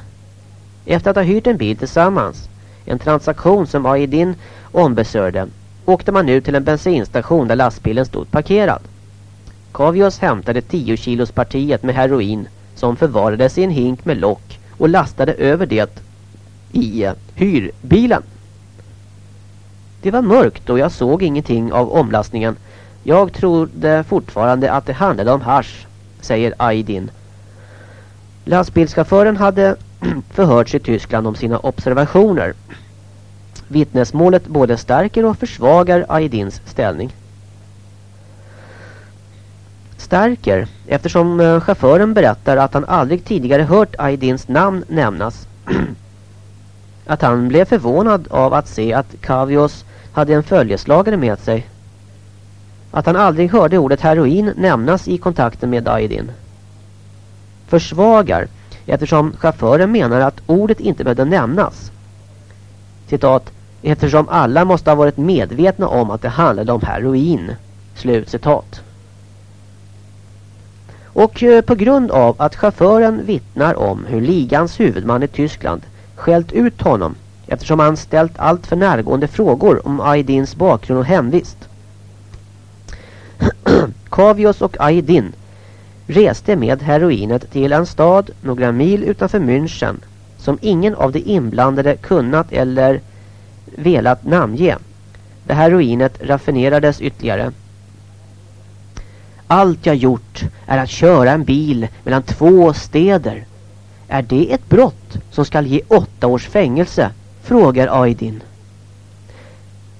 Efter att ha hyrt en bil tillsammans, en transaktion som Ojedin ombesörjde, åkte man ut till en bensinstation där lastbilen stod parkerad. Kavios hämtade 10 kilos partiet med heroin som förvarades i en hink med lock och lastade över det i hyrbilen. Det var mörkt och jag såg ingenting av omlastningen. Jag trodde fortfarande att det handlade om hash, säger Aydin. Lastbilschauffören hade förhörts i Tyskland om sina observationer. Vittnesmålet både stärker och försvagar Aydins ställning. Stärker eftersom eh, chauffören berättar att han aldrig tidigare hört Aydins namn nämnas. att han blev förvånad av att se att Kavios hade en följeslagare med sig. Att han aldrig hörde ordet heroin nämnas i kontakten med Aydin. Försvagar eftersom chauffören menar att ordet inte behövde nämnas. Citat, eftersom alla måste ha varit medvetna om att det handlade om heroin. Slut citat. Och eh, på grund av att chauffören vittnar om hur ligans huvudman i Tyskland skällt ut honom eftersom han ställt allt för närgående frågor om Aydins bakgrund och hemvist. Kavios och Aydin reste med heroinet till en stad några mil utanför München som ingen av de inblandade kunnat eller velat namnge. Det heroinet raffinerades ytterligare. Allt jag gjort är att köra en bil mellan två städer. Är det ett brott som skall ge åtta års fängelse? Frågar Aydin.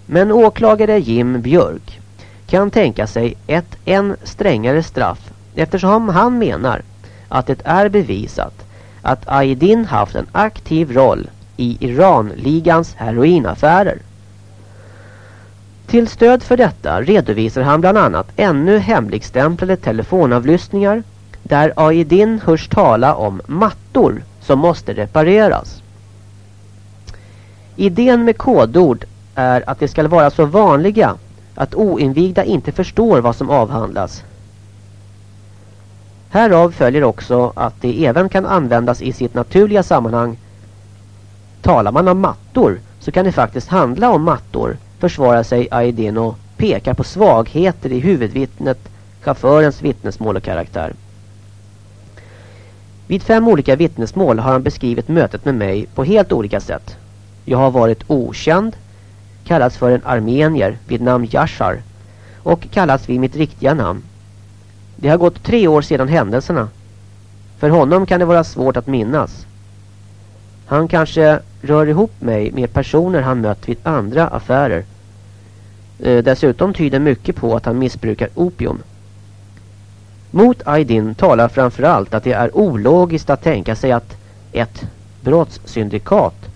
Men åklagare Jim Björk kan tänka sig ett än strängare straff eftersom han menar att det är bevisat att Aydin haft en aktiv roll i Iranligans heroinaffärer. Till stöd för detta redovisar han bland annat ännu hemligstämplade telefonavlyssningar där Aydin hörs tala om mattor som måste repareras. Idén med kodord är att de ska vara så vanliga att oinvigda inte förstår vad som avhandlas. Härav följer också att det även kan användas i sitt naturliga sammanhang. Talar man om mattor så kan det faktiskt handla om mattor, försvarar sig Aydin och pekar på svagheter i huvudvittnet, chaufförens vittnesmål och karaktär. Vid fem olika vittnesmål har han beskrivit mötet med mig på helt olika sätt. Jag har varit okänd, kallats för en armenier vid namn Yashar och kallats vid mitt riktiga namn. Det har gått tre år sedan händelserna. För honom kan det vara svårt att minnas. Han kanske rör ihop mig med personer han mött vid andra affärer. Eh, dessutom tyder mycket på att han missbrukar opium. Mot Aydin talar framförallt att det är ologiskt att tänka sig att ett brottssyndikat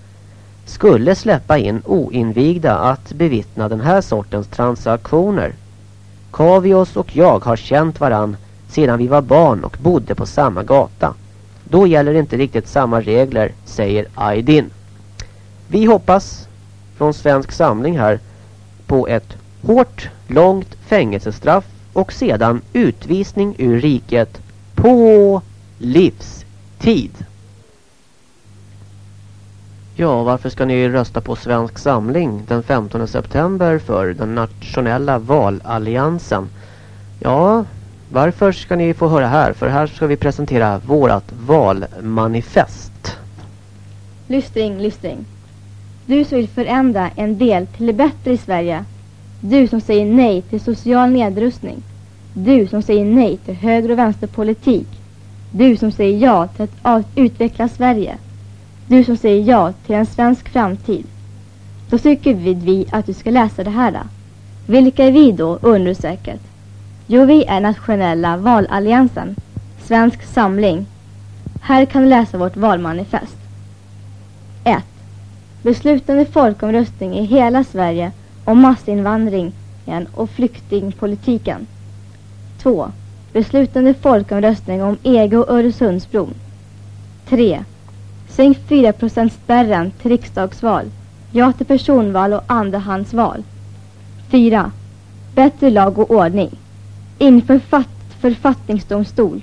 skulle släppa in oinvigda att bevittna den här sortens transaktioner. Kavios och jag har känt varann sedan vi var barn och bodde på samma gata. Då gäller inte riktigt samma regler, säger Aydin. Vi hoppas från Svensk Samling här på ett hårt, långt fängelsestraff och sedan utvisning ur riket på livstid. Ja, varför ska ni rösta på Svensk Samling den 15 september för den nationella valalliansen? Ja, varför ska ni få höra här? För här ska vi presentera vårat valmanifest. Lystring, lystring. Du som vill förändra en del till det bättre i Sverige. Du som säger nej till social nedrustning. Du som säger nej till höger och vänsterpolitik. Du som säger ja till att utveckla Sverige. Du som säger ja till en svensk framtid. Då tycker vi att du ska läsa det här. Vilka är vi då, undrar du säkert. Jo, vi är nationella valalliansen. Svensk samling. Här kan du läsa vårt valmanifest. 1. Beslutande folkomröstning i hela Sverige om massinvandringen och flyktingpolitiken. 2. Beslutande folkomröstning om EG och Öresundsbron. 3. Sänk 4% spärren till riksdagsval. Ja till personval och andrahandsval. 4. Bättre lag och ordning. Inför författningsdomstol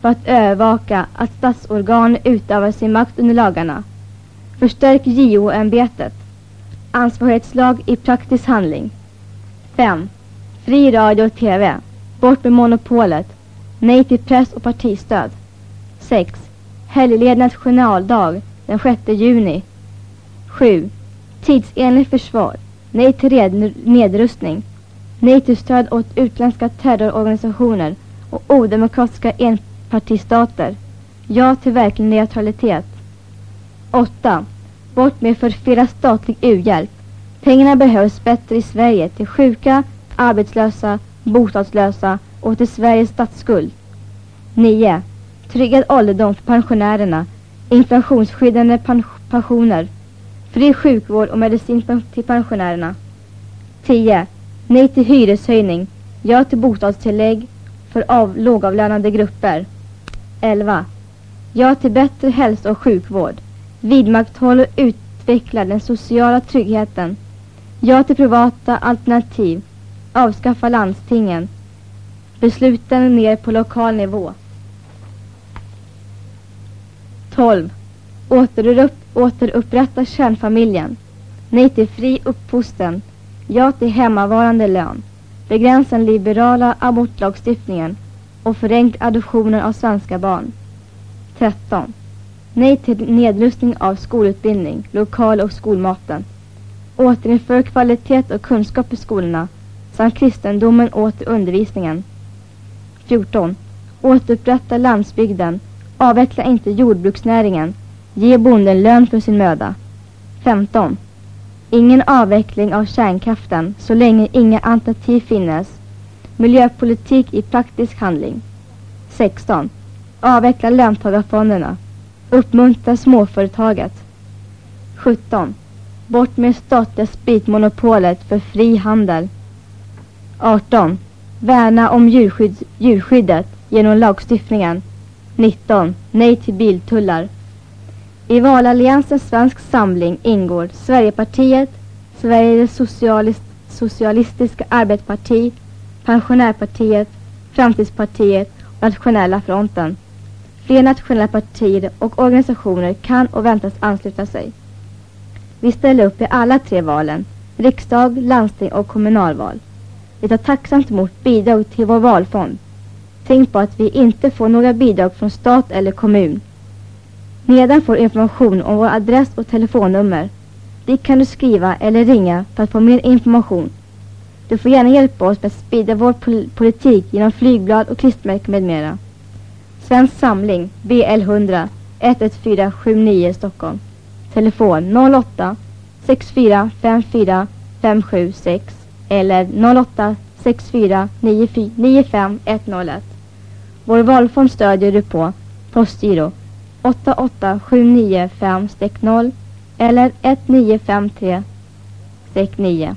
för att övervaka att statsorgan utövar sin makt under lagarna. Förstärk JO-ämbetet. Ansvarighetslag i praktisk handling. 5. Fri radio och TV. Bort med monopolet. Nej till press och partistöd. 6. Helgledarnas nationaldag den 6 juni. 7. Tidsenligt försvar. Nej till nedrustning. Nej till stöd åt utländska terrororganisationer och odemokratiska enpartistater. Ja till verklig neutralitet. 8. Bort med för flera statlig u-hjälp. Pengarna behövs bättre i Sverige till sjuka, arbetslösa, bostadslösa och till Sveriges statsskuld. 9. Tryggad ålderdom för pensionärerna. Inflationsskyddande pensioner. Fri sjukvård och medicin till pensionärerna. 10. Nej till hyreshöjning. Ja till bostadstillägg för av lågavlönade grupper. 11. Ja till bättre hälso och sjukvård. Vidmakthåll och utveckla den sociala tryggheten. Ja till privata alternativ. Avskaffa landstingen. Besluten ner på lokal nivå. 12. Återupp, återupprätta kärnfamiljen. Nej till fri uppfostran. Ja till hemmavarande lön. Begränsa den liberala abortlagstiftningen och förenkla adoptioner av svenska barn. 13. Nej till nedrustning av skolutbildning, lokal och skolmaten. Återinför kvalitet och kunskap i skolorna samt kristendomen åter undervisningen. 14. Återupprätta landsbygden. Avveckla inte jordbruksnäringen. Ge bonden lön för sin möda. 15. Ingen avveckling av kärnkraften så länge inga alternativ finnes. Miljöpolitik i praktisk handling. 16. Avveckla löntagarfonderna. Uppmuntra småföretaget. 17. Bort med statliga spritmonopolet för fri handel. 18. Värna om djurskydd, djurskyddet genom lagstiftningen. 19. Nej till biltullar. I valalliansen svensk samling ingår Sverigepartiet, Sveriges socialist, socialistiska arbetsparti, Pensionärpartiet, Framtidspartiet och Nationella fronten. Fler nationella partier och organisationer kan och väntas ansluta sig. Vi ställer upp i alla tre valen, riksdag, landsting och kommunalval. Vi tar tacksamt emot bidrag till vår valfond. Tänk på att vi inte får några bidrag från stat eller kommun. Nedan får information om vår adress och telefonnummer. Dit kan du skriva eller ringa för att få mer information. Du får gärna hjälpa oss med att sprida vår pol politik genom flygblad och klistermärken med mera. Svensk Samling BL100 11479 Stockholm. Telefon 08 64 54 576 eller 08 64 95 101. Vår valfond stödjer du på postgiro 88795-0 eller 1953-9.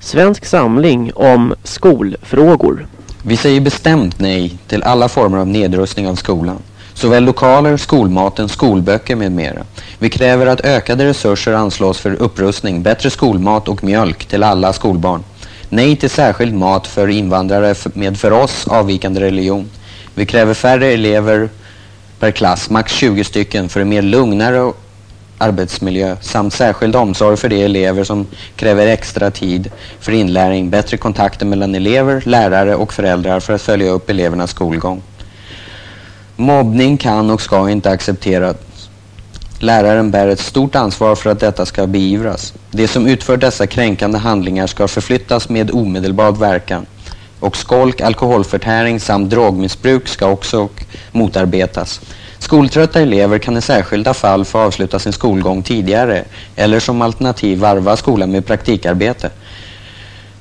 Svensk samling om skolfrågor. Vi säger bestämt nej till alla former av nedrustning av skolan. Såväl lokaler, skolmaten, skolböcker med mera. Vi kräver att ökade resurser anslås för upprustning, bättre skolmat och mjölk till alla skolbarn. Nej till särskild mat för invandrare med för oss avvikande religion. Vi kräver färre elever per klass, max 20 stycken, för en mer lugnare arbetsmiljö samt särskild omsorg för de elever som kräver extra tid för inlärning, bättre kontakter mellan elever, lärare och föräldrar för att följa upp elevernas skolgång. Mobbning kan och ska inte accepteras. Läraren bär ett stort ansvar för att detta ska beivras. De som utför dessa kränkande handlingar ska förflyttas med omedelbar verkan. Och skolk, alkoholförtäring samt drogmissbruk ska också motarbetas. Skoltrötta elever kan i särskilda fall få avsluta sin skolgång tidigare eller som alternativ varva skolan med praktikarbete.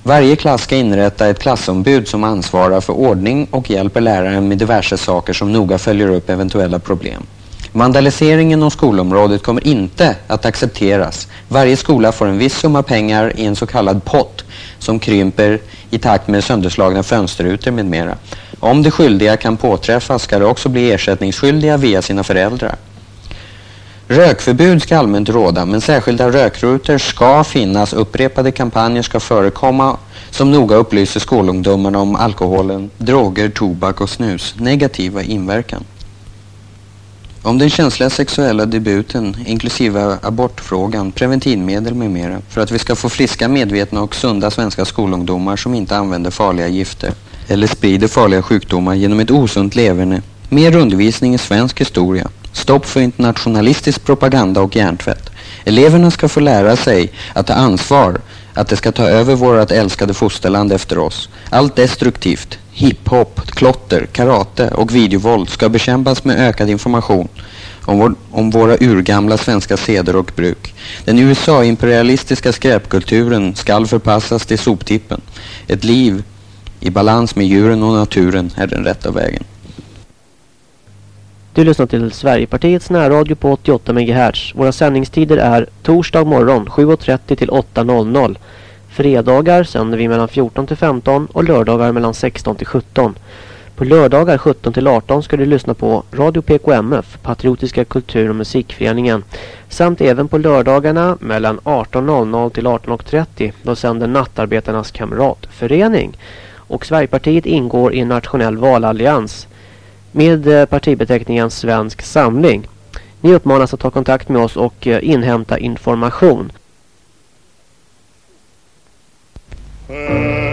Varje klass ska inrätta ett klassombud som ansvarar för ordning och hjälper läraren med diverse saker som noga följer upp eventuella problem. Vandaliseringen av skolområdet kommer inte att accepteras. Varje skola får en viss summa pengar i en så kallad pott som krymper i takt med sönderslagna fönsterrutor med mera. Om de skyldiga kan påträffas ska de också bli ersättningsskyldiga via sina föräldrar. Rökförbud ska allmänt råda men särskilda rökrutor ska finnas. Upprepade kampanjer ska förekomma som noga upplyser skolungdomarna om alkoholen, droger, tobak och snus negativa inverkan. Om den känsliga sexuella debuten, inklusive abortfrågan, preventivmedel med mera, för att vi ska få friska, medvetna och sunda svenska skolungdomar som inte använder farliga gifter eller sprider farliga sjukdomar genom ett osunt leverne. Mer undervisning i svensk historia. Stopp för internationalistisk propaganda och hjärntvätt. Eleverna ska få lära sig att ta ansvar, att det ska ta över vårt älskade fosterland efter oss. Allt destruktivt, hiphop, klotter, karate och videovåld ska bekämpas med ökad information om, vår, om våra urgamla svenska seder och bruk. Den USA-imperialistiska skräpkulturen skall förpassas till soptippen. Ett liv i balans med djuren och naturen är den rätta vägen. Du lyssnar till Sverigepartiets närradio på 88 MHz. Våra sändningstider är torsdag morgon 7.30 till 8.00. Fredagar sänder vi mellan 14 till 15 och lördagar mellan 16 till 17. På lördagar 17 till 18 ska du lyssna på Radio PKMF, Patriotiska kultur- och musikföreningen. Samt även på lördagarna mellan 18.00 till 18.30 då sänder Nattarbetarnas kamratförening. Och Sverigepartiet ingår i en nationell valallians med eh, partibeteckningen Svensk Samling. Ni uppmanas att ta kontakt med oss och eh, inhämta information. Mm.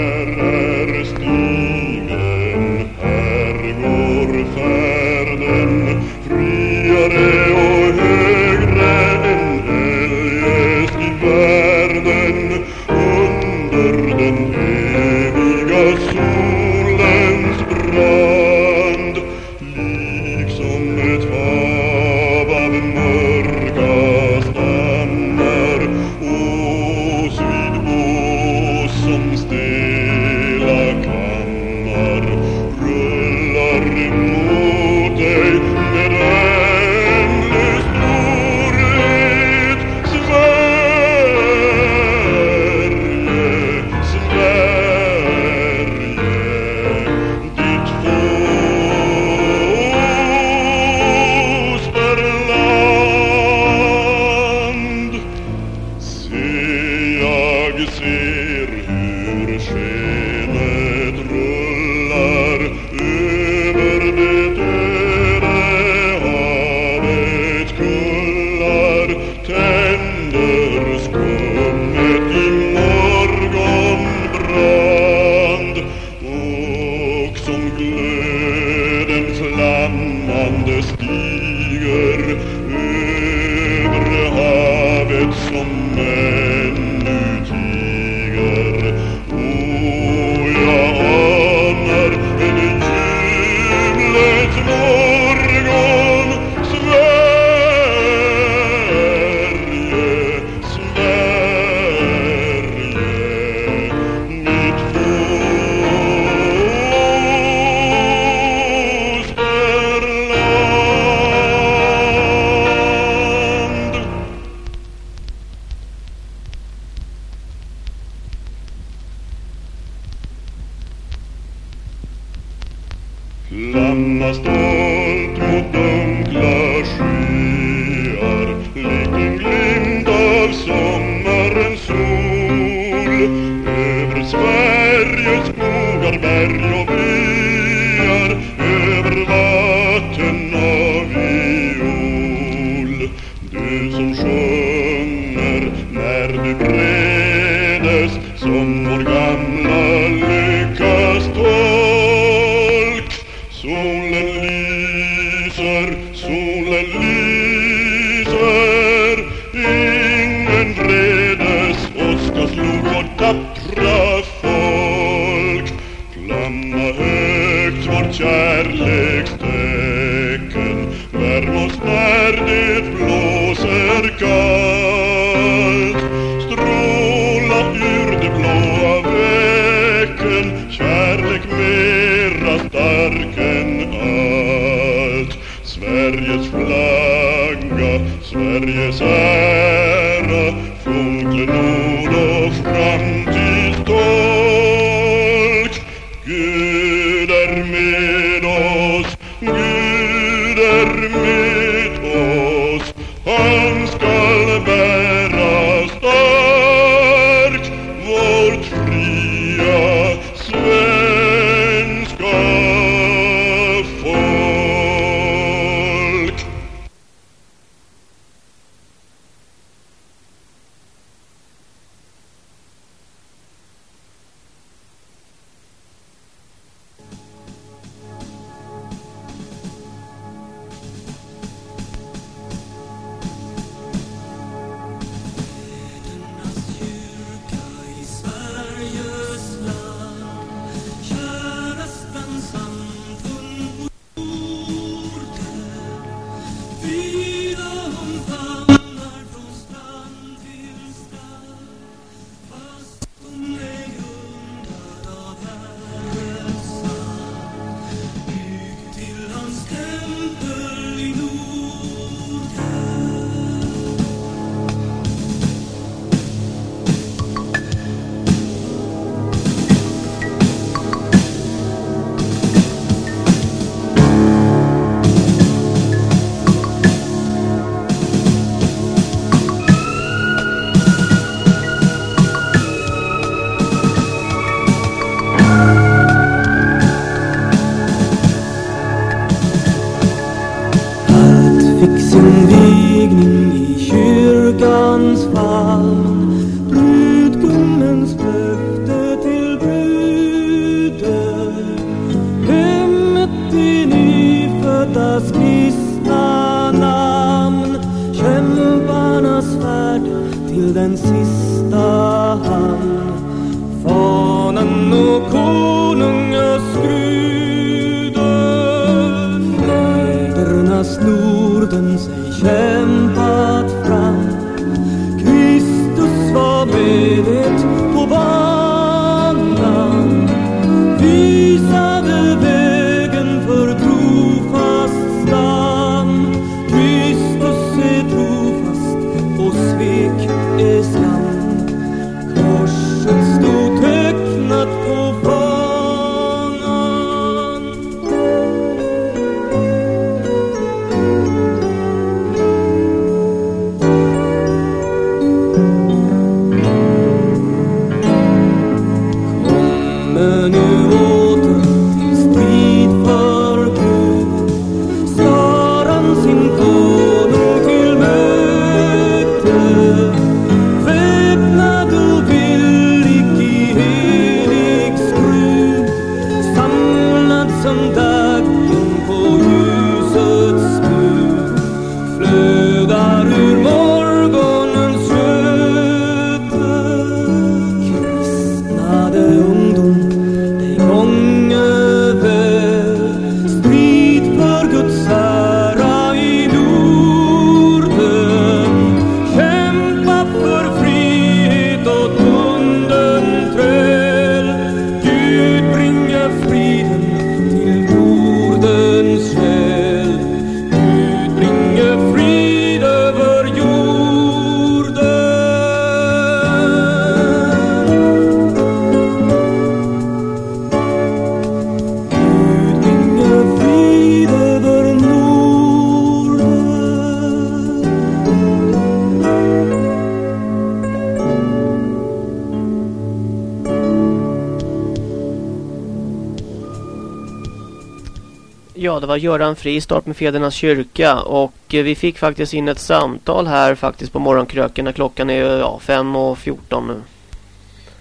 Göran Fristorp med Fädernas kyrka och eh, vi fick faktiskt in ett samtal här faktiskt på morgonkröken när klockan är ja, 5.14 nu.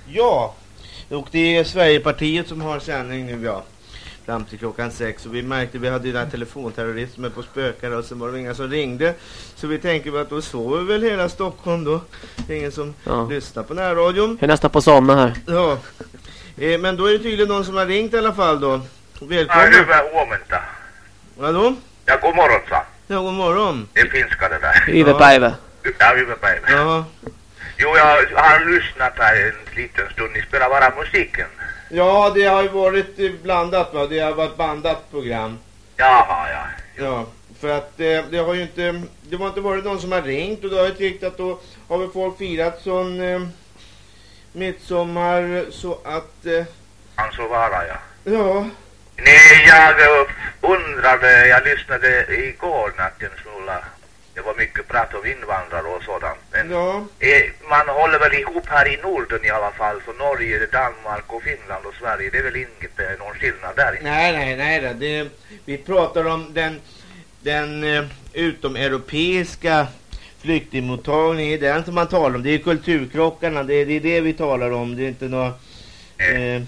Ja, och det är Sverigepartiet som har sändning nu ja. fram till klockan sex. Och vi märkte vi hade ju den här telefonterrorismen på spökare och sen var det inga som ringde. Så vi tänkte att då sover väl hela Stockholm då. Det är ingen som Ja. lyssnar på närradion. Jag är nästan på somna här. Ja. Eh, men då är det tydligen någon som har ringt i alla fall då. Välkommen. Ja. Hallå? Ja god morgon sa. Ja, god morgon. Det är finska det där. Hyvä päivä. Ja, hyvä päivä. Ja. Jo, jag har lyssnat här en liten stund. Ni spelar bara musiken. Ja, det har ju varit blandat va. Det har varit bandat program. Jaha, ja. Ja, för att eh, det har ju inte det har inte varit någon som har ringt och då har jag tyckt att då har väl folk firat sån eh, midsommar så att eh, Han så vara, ja. ja, Nej, jag undrade, jag lyssnade igår natt en smula. Det var mycket prat om invandrare och sådant. Men ja, man håller väl ihop här i Norden i alla fall. Så Norge, Danmark och Finland och Sverige. Det är väl inget, någon skillnad där. nej nej nej då. det, vi pratar om den den eh, utomeuropeiska flyktingmottagningen, det är den som man talar om. Det är kulturkrockarna, det är, det är det vi talar om. Det är inte något eh,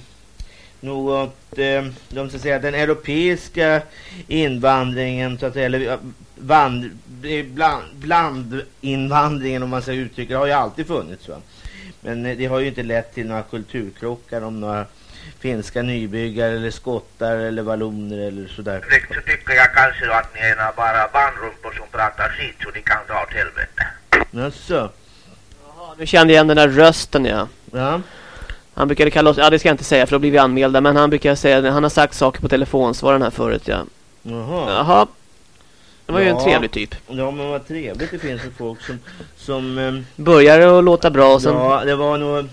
något, eh, de ska säga den europeiska invandringen så att säga, eller eh, vand, bland, blandinvandringen om man ska uttrycka det har ju alltid funnits va. Men eh, det har ju inte lett till några kulturkrockar om några finska nybyggare eller skottar eller valloner eller sådär. Så tycker jag kanske att ni är bara barnrumpor som pratar skit så ni kan dra åt helvete. Jaså? Nu kände jag igen den där rösten ja. Ja. Han brukade kalla oss, ja det ska jag inte säga för då blir vi anmälda. Men han brukar säga, han har sagt saker på telefonsvaren här förut ja. Jaha. Jaha. Det var ju en Ja. trevlig typ. Ja men vad trevligt det finns för folk som, som ehm, Började att låta bra och sen... Ja, det var nog...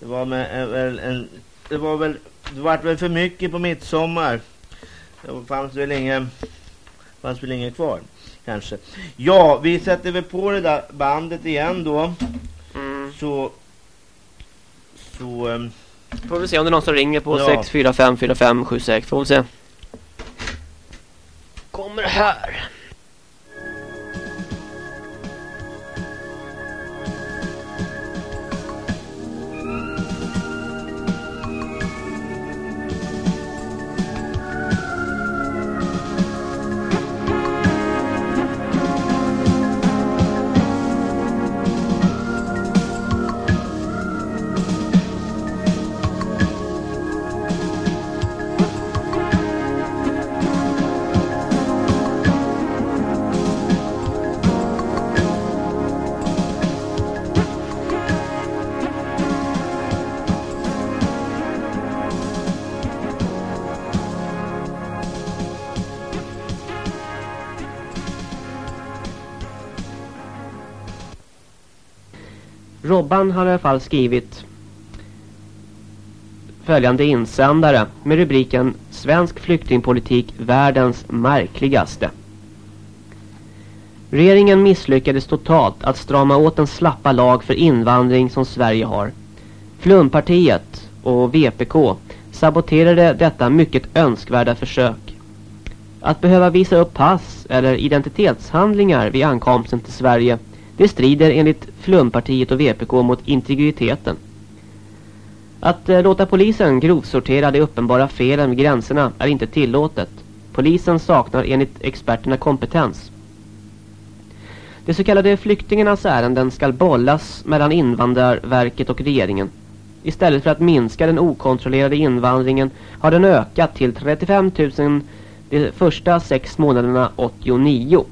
Det var med en, en, en Det var väl... Det var väl för mycket på midsommar. Det fanns väl inget... fanns väl inget kvar. Kanske. Ja, vi sätter väl på det där bandet igen då. Så... Så... ehm, Får vi se om det är någon som ringer på Ja. 645 4576. Får vi se. Kommer här. Robban har i alla fall skrivit följande insändare med rubriken Svensk flyktingpolitik världens märkligaste. Regeringen misslyckades totalt att strama åt den slappa lag för invandring som Sverige har. Flumpartiet och VPK saboterade detta mycket önskvärda försök. Att behöva visa upp pass eller identitetshandlingar vid ankomsten till Sverige det strider enligt Flumpartiet och VPK mot integriteten. Att eh, låta polisen grovsortera de uppenbara felen vid gränserna är inte tillåtet. Polisen saknar enligt experterna kompetens. De så kallade flyktingarnas ärenden ska bollas mellan Invandrarverket och regeringen. Istället för att minska den okontrollerade invandringen har den ökat till 35 000 de första sex månaderna 89.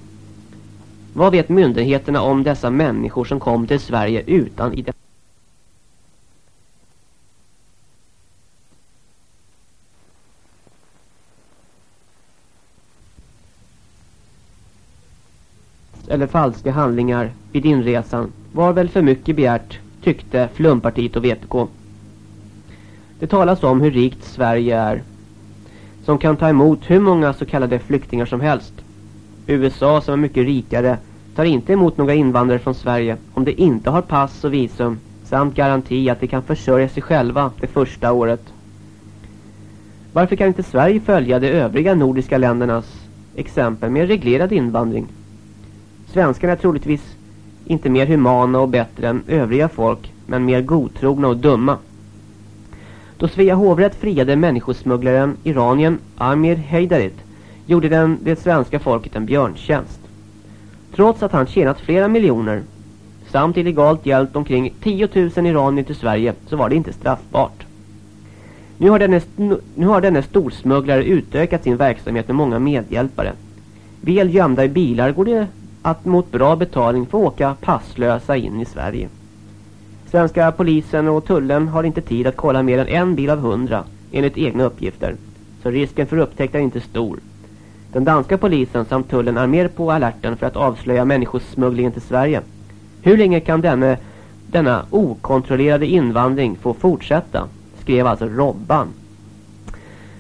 Vad vet myndigheterna om dessa människor som kom till Sverige utan identitet? eller falska handlingar vid inresan var väl för mycket begärt, tyckte Flumpartiet och VPK. Det talas om hur rikt Sverige är, som kan ta emot hur många så kallade flyktingar som helst. USA som är mycket rikare tar inte emot några invandrare från Sverige om de inte har pass och visum samt garanti att de kan försörja sig själva det första året. Varför kan inte Sverige följa de övriga nordiska ländernas exempel med reglerad invandring? Svenskarna är troligtvis inte mer humana och bättre än övriga folk men mer godtrogna och dumma. Då Svea hovrätt friade människosmugglaren iranien Amir Heidarit gjorde den det svenska folket en björntjänst. Trots att han tjänat flera miljoner samt illegalt hjälpt omkring 10 000 iranier till Sverige så var det inte straffbart. Nu har denne, nu har denne storsmugglare utökat sin verksamhet med många medhjälpare. Väl gömda i bilar går det att mot bra betalning få åka passlösa in i Sverige. Svenska polisen och tullen har inte tid att kolla mer än en bil av hundra enligt egna uppgifter. Så risken för upptäckt är inte stor. Den danska polisen samt tullen är mer på alerten för att avslöja människosmugglingen till Sverige. Hur länge kan denne, denna okontrollerade invandring få fortsätta? Skrev alltså Robban.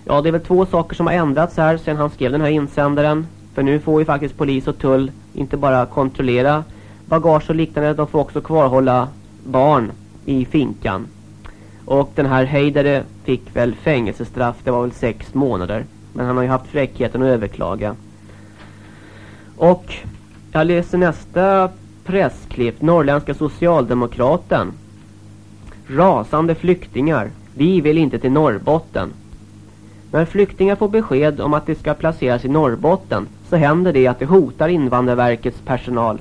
Ja, det är väl två saker som har ändrats här sedan han skrev den här insändaren. För nu får ju faktiskt polis och tull inte bara kontrollera bagage och liknande. De får också kvarhålla barn i finkan. Och den här hejdare fick väl fängelsestraff. Det var väl sex månader. Men han har ju haft fräckheten att överklaga. Och jag läser nästa pressklipp. Norrländska socialdemokraten. Rasande flyktingar. Vi vill inte till Norrbotten. När flyktingar får besked om att de ska placeras i Norrbotten så händer det att det hotar Invandrarverkets personal.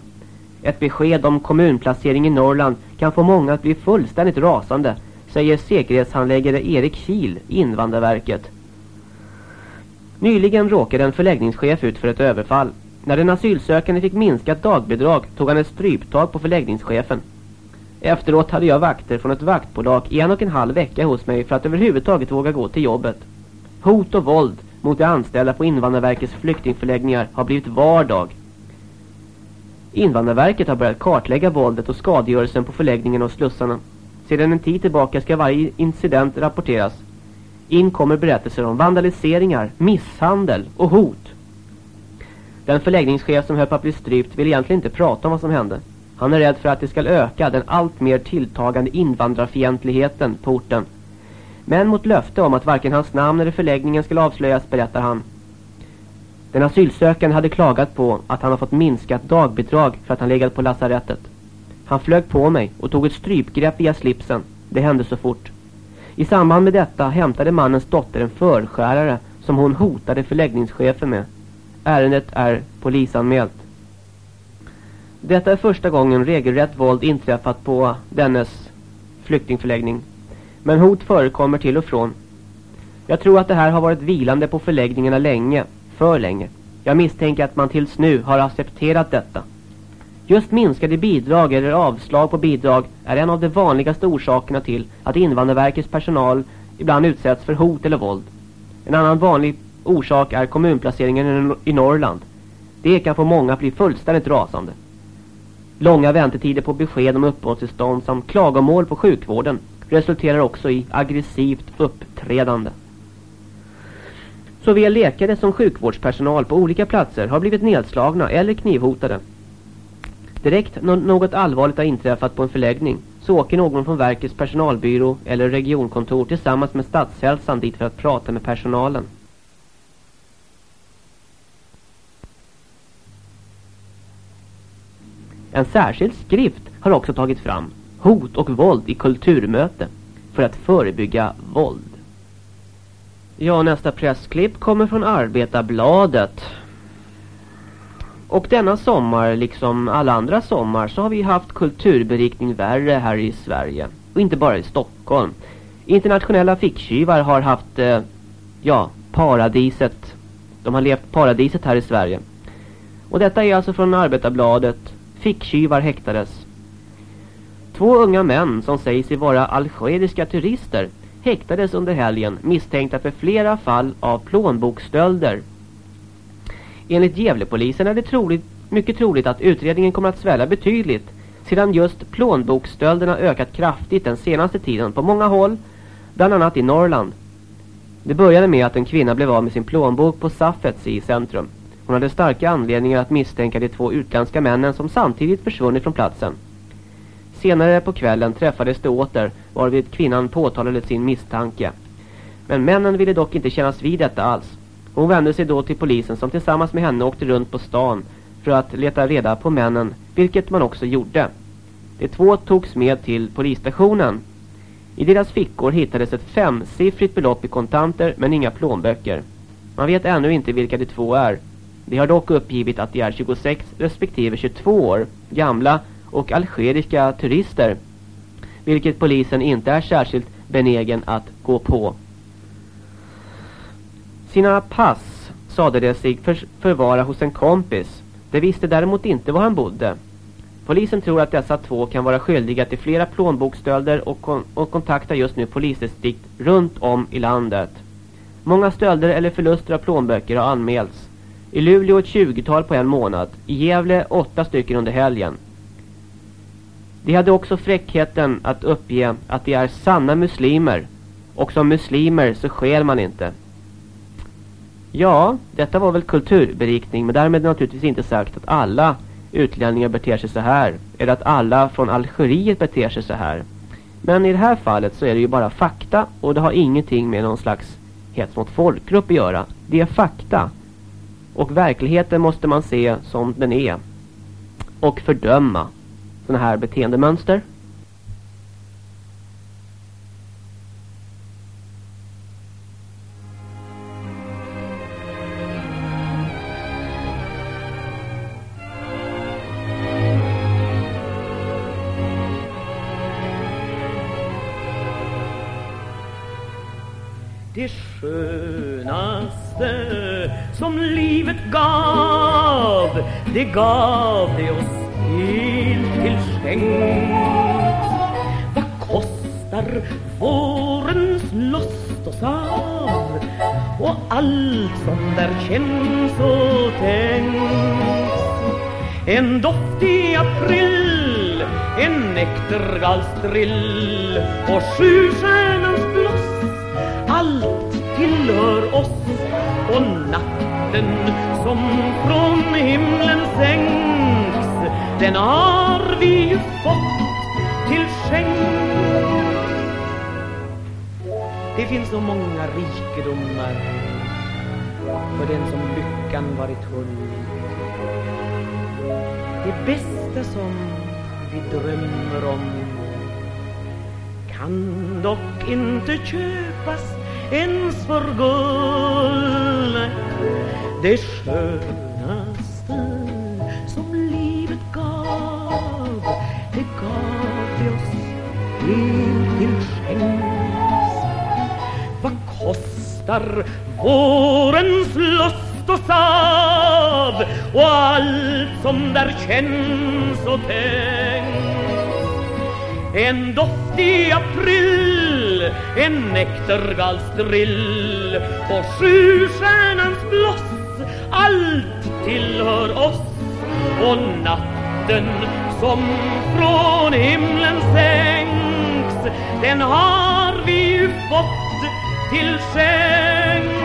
Ett besked om kommunplacering i Norrland kan få många att bli fullständigt rasande, säger säkerhetshandläggare Erik Kiel, Invandrarverket. Nyligen råkade en förläggningschef ut för ett överfall. När den asylsökande fick minskat dagbidrag tog han ett stryptag på förläggningschefen. Efteråt hade jag vakter från ett vaktbolag i en och en halv vecka hos mig för att överhuvudtaget våga gå till jobbet. Hot och våld mot de anställda på Invandrarverkets flyktingförläggningar har blivit vardag. Invandrarverket har börjat kartlägga våldet och skadegörelsen på förläggningen och slussarna. Sedan en tid tillbaka ska varje incident rapporteras. In kommer berättelser om vandaliseringar, misshandel och hot. Den förläggningschef som höll på att bli strypt vill egentligen inte prata om vad som hände. Han är rädd för att det ska öka den allt mer tilltagande invandrarfientligheten på orten. Men mot löfte om att varken hans namn eller förläggningen skulle avslöjas berättar han. Den asylsökande hade klagat på att han har fått minskat dagbidrag för att han legat på lasarettet. Han flög på mig och tog ett strypgrepp via slipsen. Det hände så fort. I samband med detta hämtade mannens dotter en förskärare som hon hotade förläggningschefen med. Ärendet är polisanmält. Detta är första gången regelrätt våld inträffat på dennes flyktingförläggning. Men hot förekommer till och från. Jag tror att det här har varit vilande på förläggningarna länge, för länge. Jag misstänker att man tills nu har accepterat detta. Just minskade bidrag eller avslag på bidrag är en av de vanligaste orsakerna till att Invandrarverkets personal ibland utsätts för hot eller våld. En annan vanlig orsak är kommunplaceringen i Norrland. Det kan få många att bli fullständigt rasande. Långa väntetider på besked om uppehållstillstånd samt klagomål på sjukvården resulterar också i aggressivt uppträdande. Såväl läkare som sjukvårdspersonal på olika platser har blivit nedslagna eller knivhotade. Direkt när något allvarligt har inträffat på en förläggning så åker någon från verkets personalbyrå eller regionkontor tillsammans med stadshälsan dit för att prata med personalen. En särskild skrift har också tagit fram Hot och våld i kulturmöte för att förebygga våld. Ja, nästa pressklipp kommer från Arbetarbladet. Och denna sommar, liksom alla andra sommar, så har vi haft kulturberikning värre här i Sverige. Och inte bara i Stockholm. Internationella ficktjuvar har haft, eh, ja, paradiset. De har levt paradiset här i Sverige. Och detta är alltså från Arbetarbladet. Ficktjuvar häktades. Två unga män som säger sig vara algeriska turister häktades under helgen misstänkta för flera fall av plånbokstölder. Enligt Gävlepolisen är det troligt, mycket troligt att utredningen kommer att svälla betydligt sedan just plånbokstölderna ökat kraftigt den senaste tiden på många håll, bland annat i Norrland. Det började med att en kvinna blev av med sin plånbok på Saffets i centrum. Hon hade starka anledningar att misstänka de två utländska männen som samtidigt försvunnit från platsen. Senare på kvällen träffades de åter varvid kvinnan påtalade sin misstanke. Men männen ville dock inte kännas vid detta alls. Hon vände sig då till polisen som tillsammans med henne åkte runt på stan för att leta reda på männen, vilket man också gjorde. De två togs med till polisstationen. I deras fickor hittades ett femsiffrigt belopp i kontanter men inga plånböcker. Man vet ännu inte vilka de två är. De har dock uppgivit att de är 26 respektive 22 år gamla och algeriska turister. Vilket polisen inte är särskilt benägen att gå på. Sina pass sade de sig för förvara hos en kompis. De visste däremot inte var han bodde. Polisen tror att dessa två kan vara skyldiga till flera plånbokstölder och, kon och kontaktar just nu polisdistrikt runt om i landet. Många stölder eller förluster av plånböcker har anmälts. I Luleå ett 20-tal på en månad. I Gävle åtta stycken under helgen. De hade också fräckheten att uppge att de är sanna muslimer. Och som muslimer så skäl man inte. Ja, detta var väl kulturberikning men därmed naturligtvis inte sagt att alla utlänningar beter sig så här. Eller att alla från Algeriet beter sig så här. Men i det här fallet så är det ju bara fakta och det har ingenting med någon slags hets mot folkgrupp att göra. Det är fakta. Och verkligheten måste man se som den är. Och fördöma sådana här beteendemönster. Det skönaste som livet gav. Det gav det oss helt till skänks. Vad kostar vårens lust och sav och allt som där känns och tänks. En doftig april, en näktergalstrill och sjustjärnans tillhör oss och natten som från himlen sänks. Den har vi ju fått till skänk. Det finns så många rikedomar för den som lyckan varit hund Det bästa som vi drömmer om kan dock inte köpas ens för guld Det skönaste som livet gav Det gav det oss helt till skänks Vad kostar vårens lust och sav Och allt som där känns och tänks? En doftig april en näktergalsdrill och sjustjärnans bloss allt tillhör oss. Och natten som från himlen sänks den har vi ju fått till skänks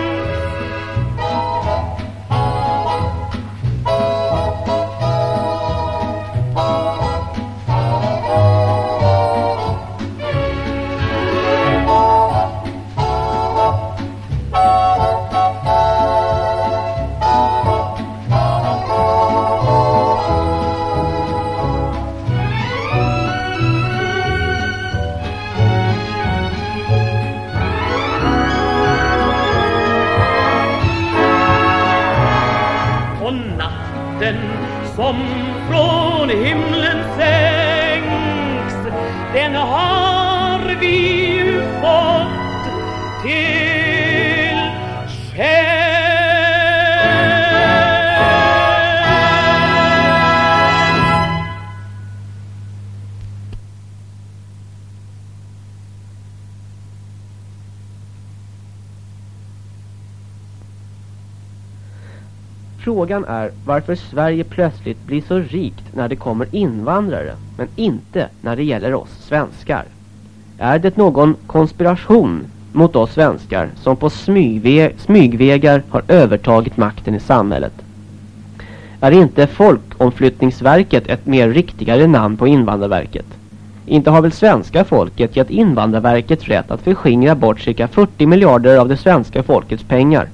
Frågan är varför Sverige plötsligt blir så rikt när det kommer invandrare men inte när det gäller oss svenskar. Är det någon konspiration mot oss svenskar som på smygve smygvägar har övertagit makten i samhället? Är inte Folkomflyttningsverket ett mer riktigare namn på Invandrarverket? Inte har väl svenska folket gett Invandrarverket rätt att förskingra bort cirka 40 miljarder av det svenska folkets pengar?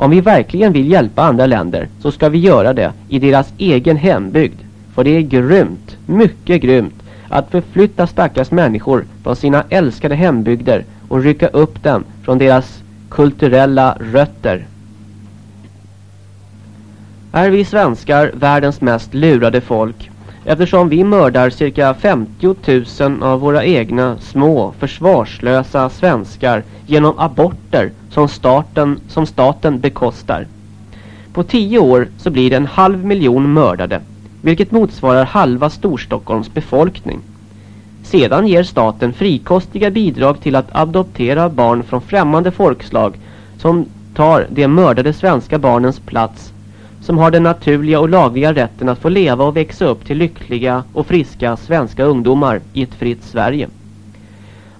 Om vi verkligen vill hjälpa andra länder så ska vi göra det i deras egen hembygd. För det är grymt, mycket grymt att förflytta stackars människor från sina älskade hembygder och rycka upp dem från deras kulturella rötter. Är vi svenskar världens mest lurade folk eftersom vi mördar cirka 50 000 av våra egna små försvarslösa svenskar genom aborter som staten, som staten bekostar. På tio år så blir det en halv miljon mördade, vilket motsvarar halva Storstockholms befolkning. Sedan ger staten frikostiga bidrag till att adoptera barn från främmande folkslag som tar de mördade svenska barnens plats som har den naturliga och lagliga rätten att få leva och växa upp till lyckliga och friska svenska ungdomar i ett fritt Sverige.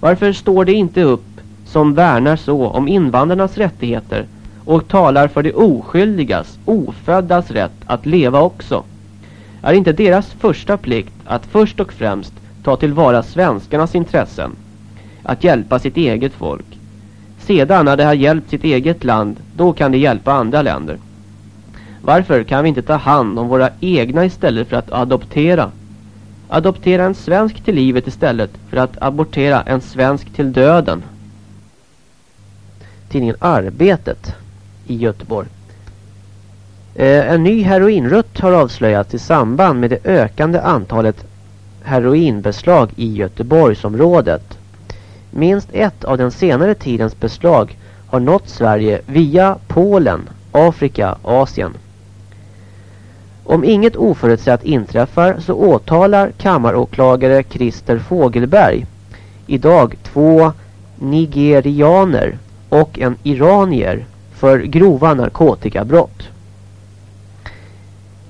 Varför står det inte upp som värnar så om invandrarnas rättigheter och talar för de oskyldigas, oföddas rätt att leva också? Är inte deras första plikt att först och främst ta tillvara svenskarnas intressen, att hjälpa sitt eget folk? Sedan när det har hjälpt sitt eget land, då kan det hjälpa andra länder. Varför kan vi inte ta hand om våra egna istället för att adoptera? Adoptera en svensk till livet istället för att abortera en svensk till döden. Tidningen Arbetet i Göteborg. Eh, en ny heroinrutt har avslöjats i samband med det ökande antalet heroinbeslag i Göteborgsområdet. Minst ett av den senare tidens beslag har nått Sverige via Polen, Afrika, Asien. Om inget oförutsett inträffar så åtalar kammaråklagare Christer Fogelberg idag två nigerianer och en iranier för grova narkotikabrott.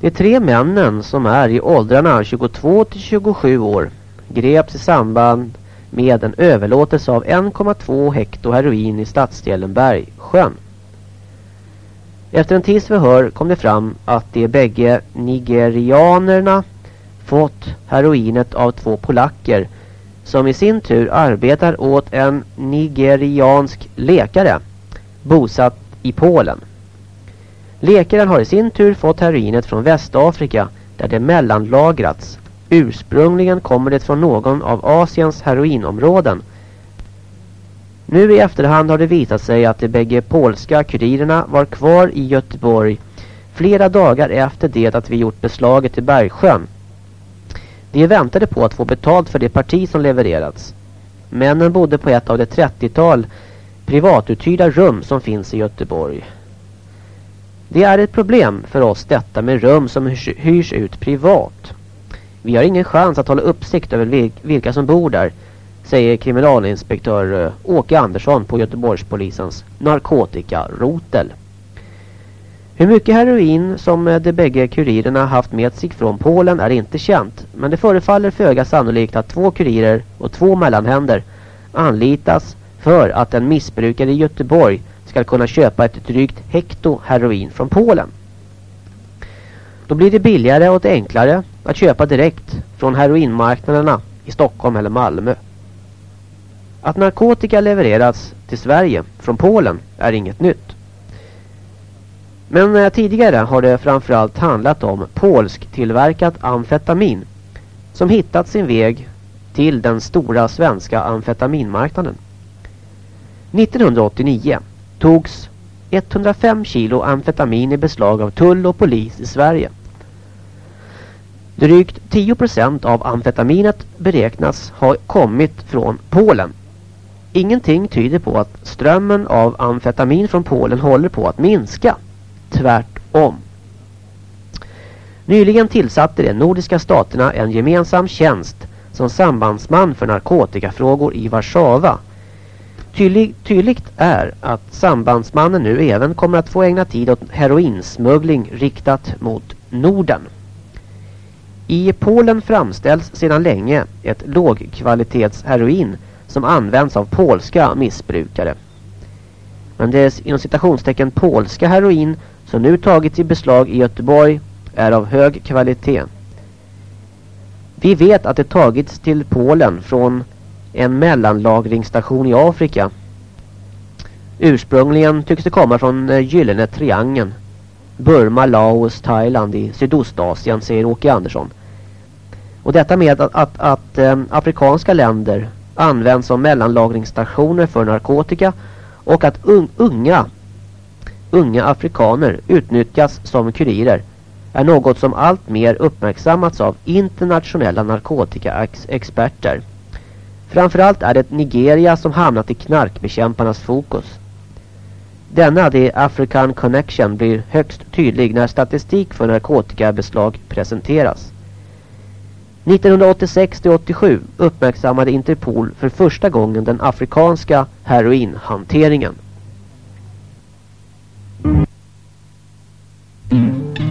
De tre männen som är i åldrarna 22 till 27 år greps i samband med en överlåtelse av 1,2 hekto heroin i stadsdelen Bergsjön. Efter en tids förhör kom det fram att de bägge nigerianerna fått heroinet av två polacker som i sin tur arbetar åt en nigeriansk läkare bosatt i Polen. Läkaren har i sin tur fått heroinet från Västafrika där det mellanlagrats. Ursprungligen kommer det från någon av Asiens heroinområden nu i efterhand har det visat sig att de bägge polska kurirerna var kvar i Göteborg flera dagar efter det att vi gjort beslaget i Bergsjön. De väntade på att få betalt för det parti som levererats. Männen bodde på ett av de 30-tal privatuthyrda rum som finns i Göteborg. Det är ett problem för oss detta med rum som hyrs ut privat. Vi har ingen chans att hålla uppsikt över vilka som bor där säger kriminalinspektör eh, Åke Andersson på Göteborgspolisens narkotikarotel. Hur mycket heroin som eh, de bägge kurirerna haft med sig från Polen är inte känt. Men det förefaller föga sannolikt att två kurirer och två mellanhänder anlitas för att en missbrukare i Göteborg ska kunna köpa ett drygt hekto heroin från Polen. Då blir det billigare och enklare att köpa direkt från heroinmarknaderna i Stockholm eller Malmö. Att narkotika levereras till Sverige från Polen är inget nytt. Men eh, tidigare har det framförallt handlat om polsk tillverkat amfetamin som hittat sin väg till den stora svenska amfetaminmarknaden. 1989 togs 105 kilo amfetamin i beslag av tull och polis i Sverige. Drygt 10% av amfetaminet beräknas ha kommit från Polen. Ingenting tyder på att strömmen av amfetamin från Polen håller på att minska. Tvärtom. Nyligen tillsatte de nordiska staterna en gemensam tjänst som sambandsman för narkotikafrågor i Warszawa. Tydlig, tydligt är att sambandsmannen nu även kommer att få ägna tid åt heroinsmuggling riktat mot Norden. I Polen framställs sedan länge ett lågkvalitetsheroin som används av polska missbrukare. Men det inom citationstecken polska heroin som nu tagits i beslag i Göteborg är av hög kvalitet. Vi vet att det tagits till Polen från en mellanlagringsstation i Afrika. Ursprungligen tycks det komma från eh, Gyllene Triangeln. Burma, Laos, Thailand i Sydostasien, säger Åke Andersson. Och detta med att, att, att äm, afrikanska länder används som mellanlagringsstationer för narkotika och att unga, unga afrikaner utnyttjas som kurirer är något som allt mer uppmärksammats av internationella narkotikaexperter. Framförallt är det Nigeria som hamnat i knarkbekämparnas fokus. Denna The African Connection blir högst tydlig när statistik för narkotikabeslag presenteras. 1986-87 uppmärksammade Interpol för första gången den afrikanska heroinhanteringen. Mm.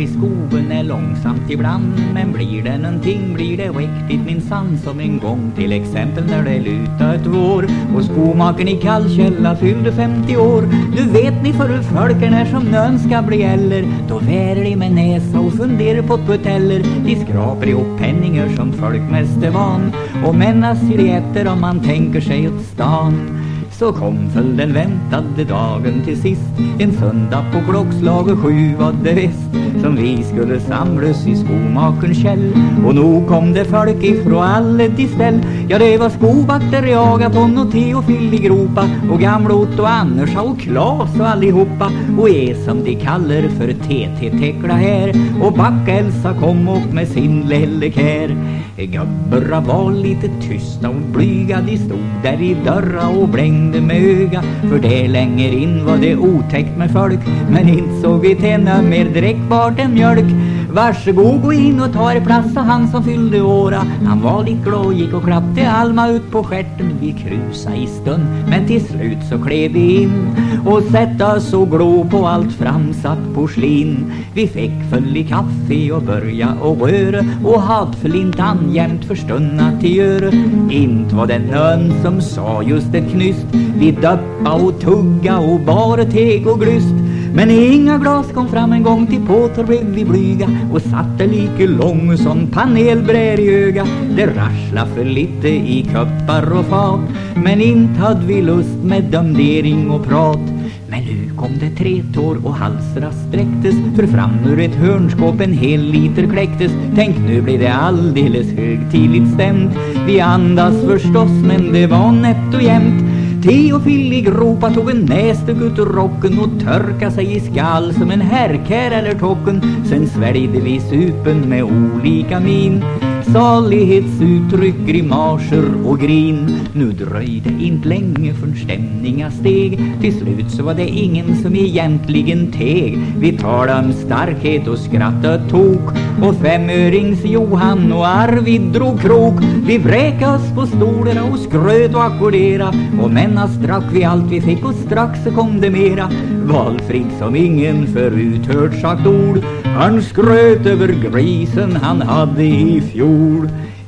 I skogen är långsamt ibland. Men blir det någonting blir det riktigt minsann Som en gång till exempel när det luta ett vår. Och skomaken i Kallkälla fyllde 50 år. Du vet ni för hur folken är som nön ska bli eller. Då värer de med näsa och funderar på hoteller De skrapar ihop penningar som folk mest är van. Och männas äter om man tänker sig åt stan så kom väl den väntade dagen till sist. En söndag på klockslaget sju var det visst Som vi skulle samlas i skomakern käll. Och nog kom det folk ifrån alla de ställ. Ja det var skovakter, Agaton och Teofil i gropa. Och gamla Otto Anders och Klas och allihopa. Och är som de kallar för TT-tekla här. Och Backa Elsa kom upp med sin lille kär. Gubbarna var lite tysta och blyga. De stod där i dörra och blängde med öga För det längre in var det otäckt med folk. Men inte såg vi tänna mer drickbart än mjölk. Varsågod gå in och ta er plats sa han som fyllde åra. Han var lite glad och gick och klappte Alma ut på skärten Vi krusa i stund men till slut så klev vi in Och sätta så glå på allt framsatt porslin. Vi fick full i kaffe och börja och röra Och hade hadflintan jämt förstunna till göra Inte var det nön som sa just ett knyst. Vi döppa och tugga och bara teg och glyst men inga glas kom fram en gång till påtar blev vi blyga och satte lika lång som panelbrär i öga. Det rassla för lite i köppar och fat men inte hade vi lust med dömdering och prat. Men nu kom det tre tår och halsra sträcktes För fram ur ett hörnskåp en hel liter kläcktes Tänk nu blir det alldeles högtidligt stämt Vi andas förstås men det var nätt och jämnt Teofil i gropa tog en näsduk ut ur rocken och törka sig i skall som en härkär eller tocken. Sen sväljde vi supen med olika min. Salighetsuttryck, grimaser och grin. Nu dröjde inte länge förrän stämningar steg. Till slut så var det ingen som egentligen teg. Vi talade om starkhet och skrattade tok. Och femörings Johan och Arvid drog krok. Vi vräkas på stolarna och skröt och ackordera. Och männas drack vi allt vi fick och strax så kom det mera. Valfrid som ingen förut hört sagt ord. Han skröt över grisen han hade i fjol.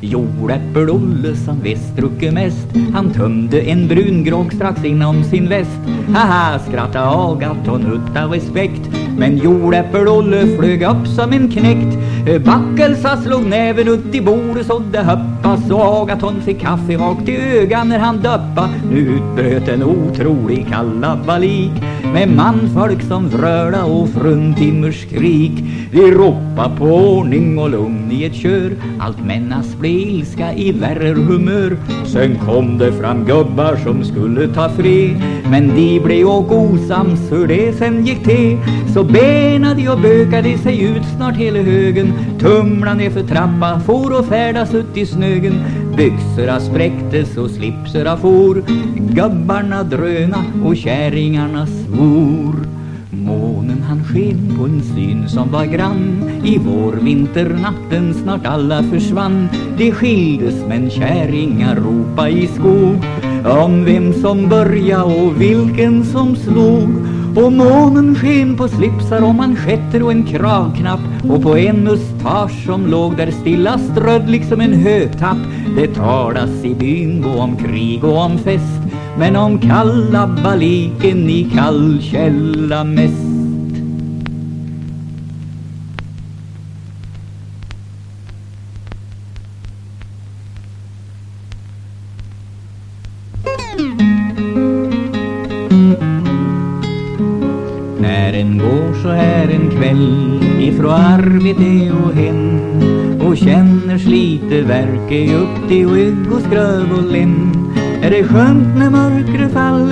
Jordäppel-Olle som visst druckit mest. Han tömde en brun grogg strax inom sin väst. Haha, skratta agat och nutta respekt. Men Jordäppel-Olle flög upp som en knäckt Backelsa slog näven ut i bordet så det pappa såg att Agaton fick kaffe rakt i ögat när han döppa. Nu utbröt en otrolig kalabalik Med manfolk som vröla och fruntimmerskrik Vi ropa på ordning och lugn i ett kör. Allt männas blev ilska i värre humör. Sen kom det fram gubbar som skulle ta fri. Men de blev och osams hur det sen gick till. Så benade och bökade sig ut snart hela högen. Tumla ner för trappa, for och färdas ut i snö snögen Byxorna spräcktes och slipsarna for. Gubbarna dröna och kärringarna svor Månen han sken på en syn som var grann. I vår vinternatten snart alla försvann. Det skildes men kärringar ropa i skog. Om vem som börja och vilken som slog och månen sken på slipsar och manschetter och en kravknapp och på en mustasch som låg där stilla strödd liksom en hötapp. Det talas i byn gå om krig och om fest men om kalabaliken i Kallkälla mest.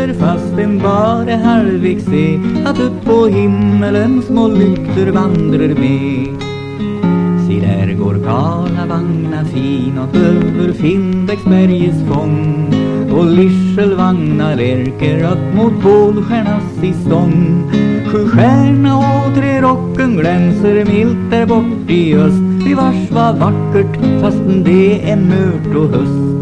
Mörkret fast en bara halvvägs se att upp på himmelen små lyktor vandrar med. Se där går Karlavagna finåt över Finnbäcksbergets fång och Lyrselvagnar lärker upp mot Polstjärnas i stång. Sjustjärna och tre rocken glänser milt där bort i öst vi vars var vackert fastän det är mört och höst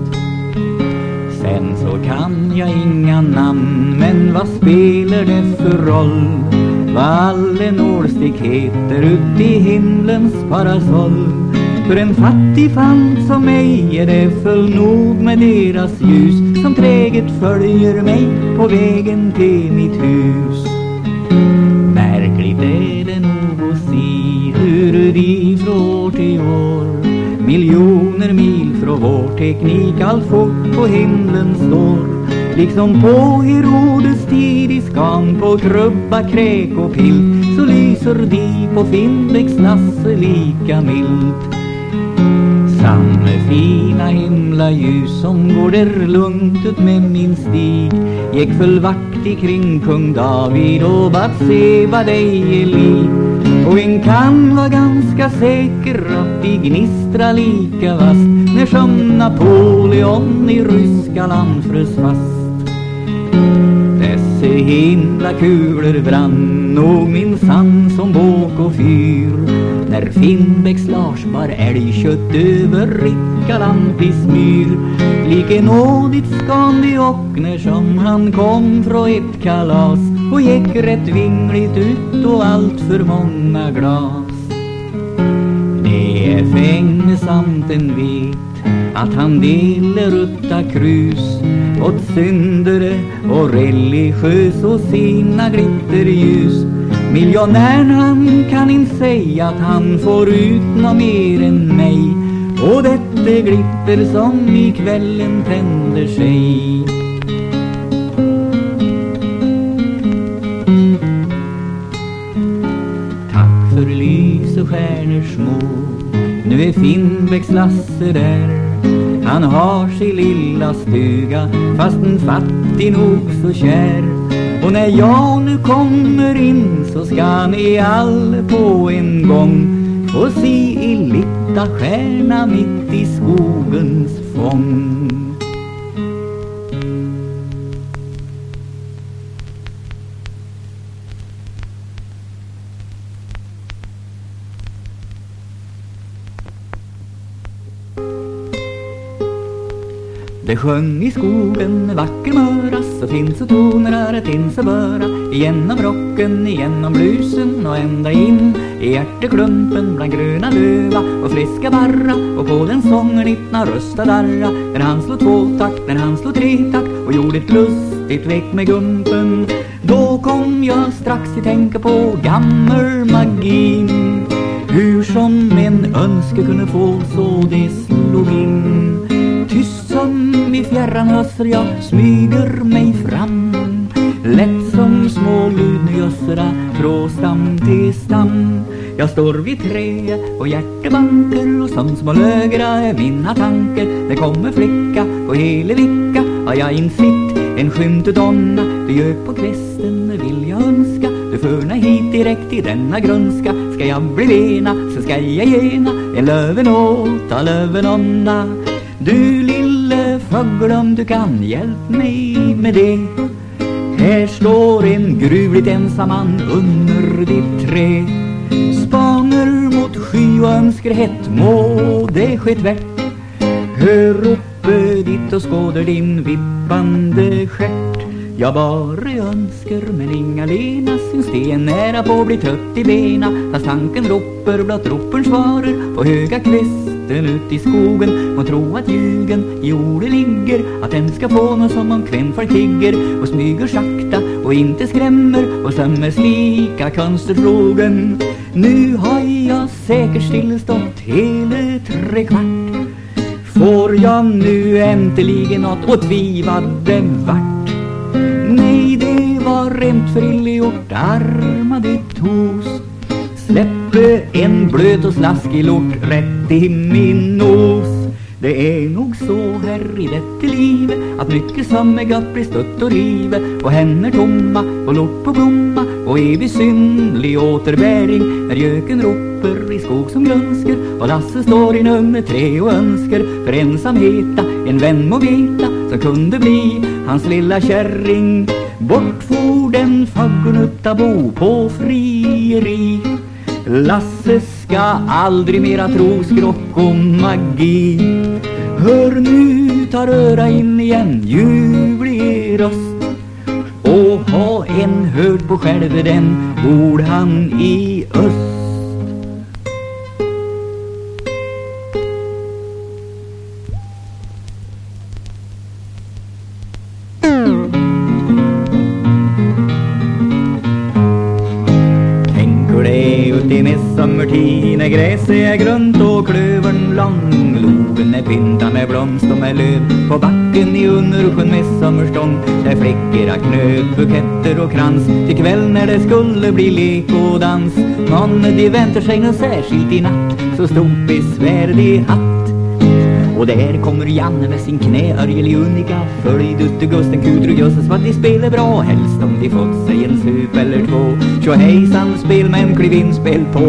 så kan jag inga namn men vad spelar det för roll? Vad alla nålstick heter ut i himlens parasoll för en fattig fan som mig är det full nog med deras ljus som träget följer mig på vägen till mitt hus. Märkligt är det nog att se hur de från till år miljoner mil från vår teknik allt fort på himlen står. Liksom på Herodes tid i skan på krubba, kräk och pilt så lyser de på Finnbäcks nasse lika milt. Samme fina himlaljus som går där lugnt ut med min stig gick full vakt ikring kung David och bad se vad dig är lik och en kan vara ganska säker att de gnistra lika vast när som Napoleon i ryska land frös fast. Dessa himla kulor brann nog minsann som båk och fyr. När Finnbäcks Lars bar älgkött över Rickalantis myr Lika nådigt skan de och när som han kom från ett kalas och gick rätt vingligt ut och allt för många glas. Det är fängsamt en vet att han delar utta krus åt syndare och religiös och sina glitterljus. Miljonären han kan inte säga att han får ut nå mer än mig. Och detta glitter som i kvällen tänder sig. Stjärnor små Nu är Finnbäcks Lasse där. Han har sin lilla stuga fastän fattig nog så kär. Och när jag nu kommer in så ska ni all på en gång få se i litta stjärna mitt i skogens fång. Det sjöng i skogen en vacker möra Så finns och tonerna rätt in så böra. Igenom rocken, igenom blusen och ända in I hjärteklumpen bland gröna löva och friska barra. Och på den sången ittna rösta darra. När han slog två takt, när han slog tre takt Och gjorde ett lustigt veck med gumpen. Då kom jag strax i tänka på gammelmagin Hur som en önske kunde få så det slog in som i fjärran höser jag smyger mig fram. Lätt som små lydnösera från stam till stam. Jag står vid tre och hjärtebanker och som små lögra är mina tankar Det kommer flicka och hela vicka har jag insikt en skymt donna Du gör på kvisten vill jag önska. Du förna hit direkt i denna grönska. Ska jag bli vena så ska jag gena. En löven åt lövenonna Du lilla fågel om du kan hjälp mig med det. Här står en gruvligt ensam man under ditt trä. Spaner mot sky och önskar hett må det ske tvärt. Hör uppe dit och skådar din vippande stjärt. Jag bara önskar men inga lena syns det. Är nära på att bli trött i bena Fast tanken ropar blott ropen svarar. På höga kvist kvisten ut i skogen och tro att ljugen i jorden ligger. Att den ska få något som om kvinnfolk tigger Och smyger sakta och inte skrämmer Och sömmer lika konsterflogen Nu har jag säkert stillestått hela tre kvart Får jag nu äntligen något och tvivade vart? Nej, det var rent för illa gjort, arma ditt hos uppe en blöt och slaskig lort rätt i min nos. Det är nog så här i detta liv att mycket som är gott blir stött och rive och händer tomma och lort på blomma och evig synlig återbäring när göken ropar i skog som grönskar. och Lasse står i nummer tre och önskar för ensamheta en vän må veta som kunde bli hans lilla kärring bort for den faggonutta bo på frieri Lasse ska aldrig mera tro skrock och magi. Hör nu, ta röra in igen, ljuvlig röst. Och ha en hörd på själve den bor han i öst. Är grönt och klövern lång Logen är pyntad med blomst och med löv. På backen i undersjön midsommarstång Där flickor har knöt, buketter och krans. Till kväll när det skulle bli lek och dans. Månne de väntar sig något särskilt i natt så stort i hatt och där kommer Janne med sin knäörgel unika Följd. Utte Gusten, Kuder Jösses vad de spelar bra. Helst om de fått sig en sup eller två. Tjå hejsan spelmän, kliv in, spel på.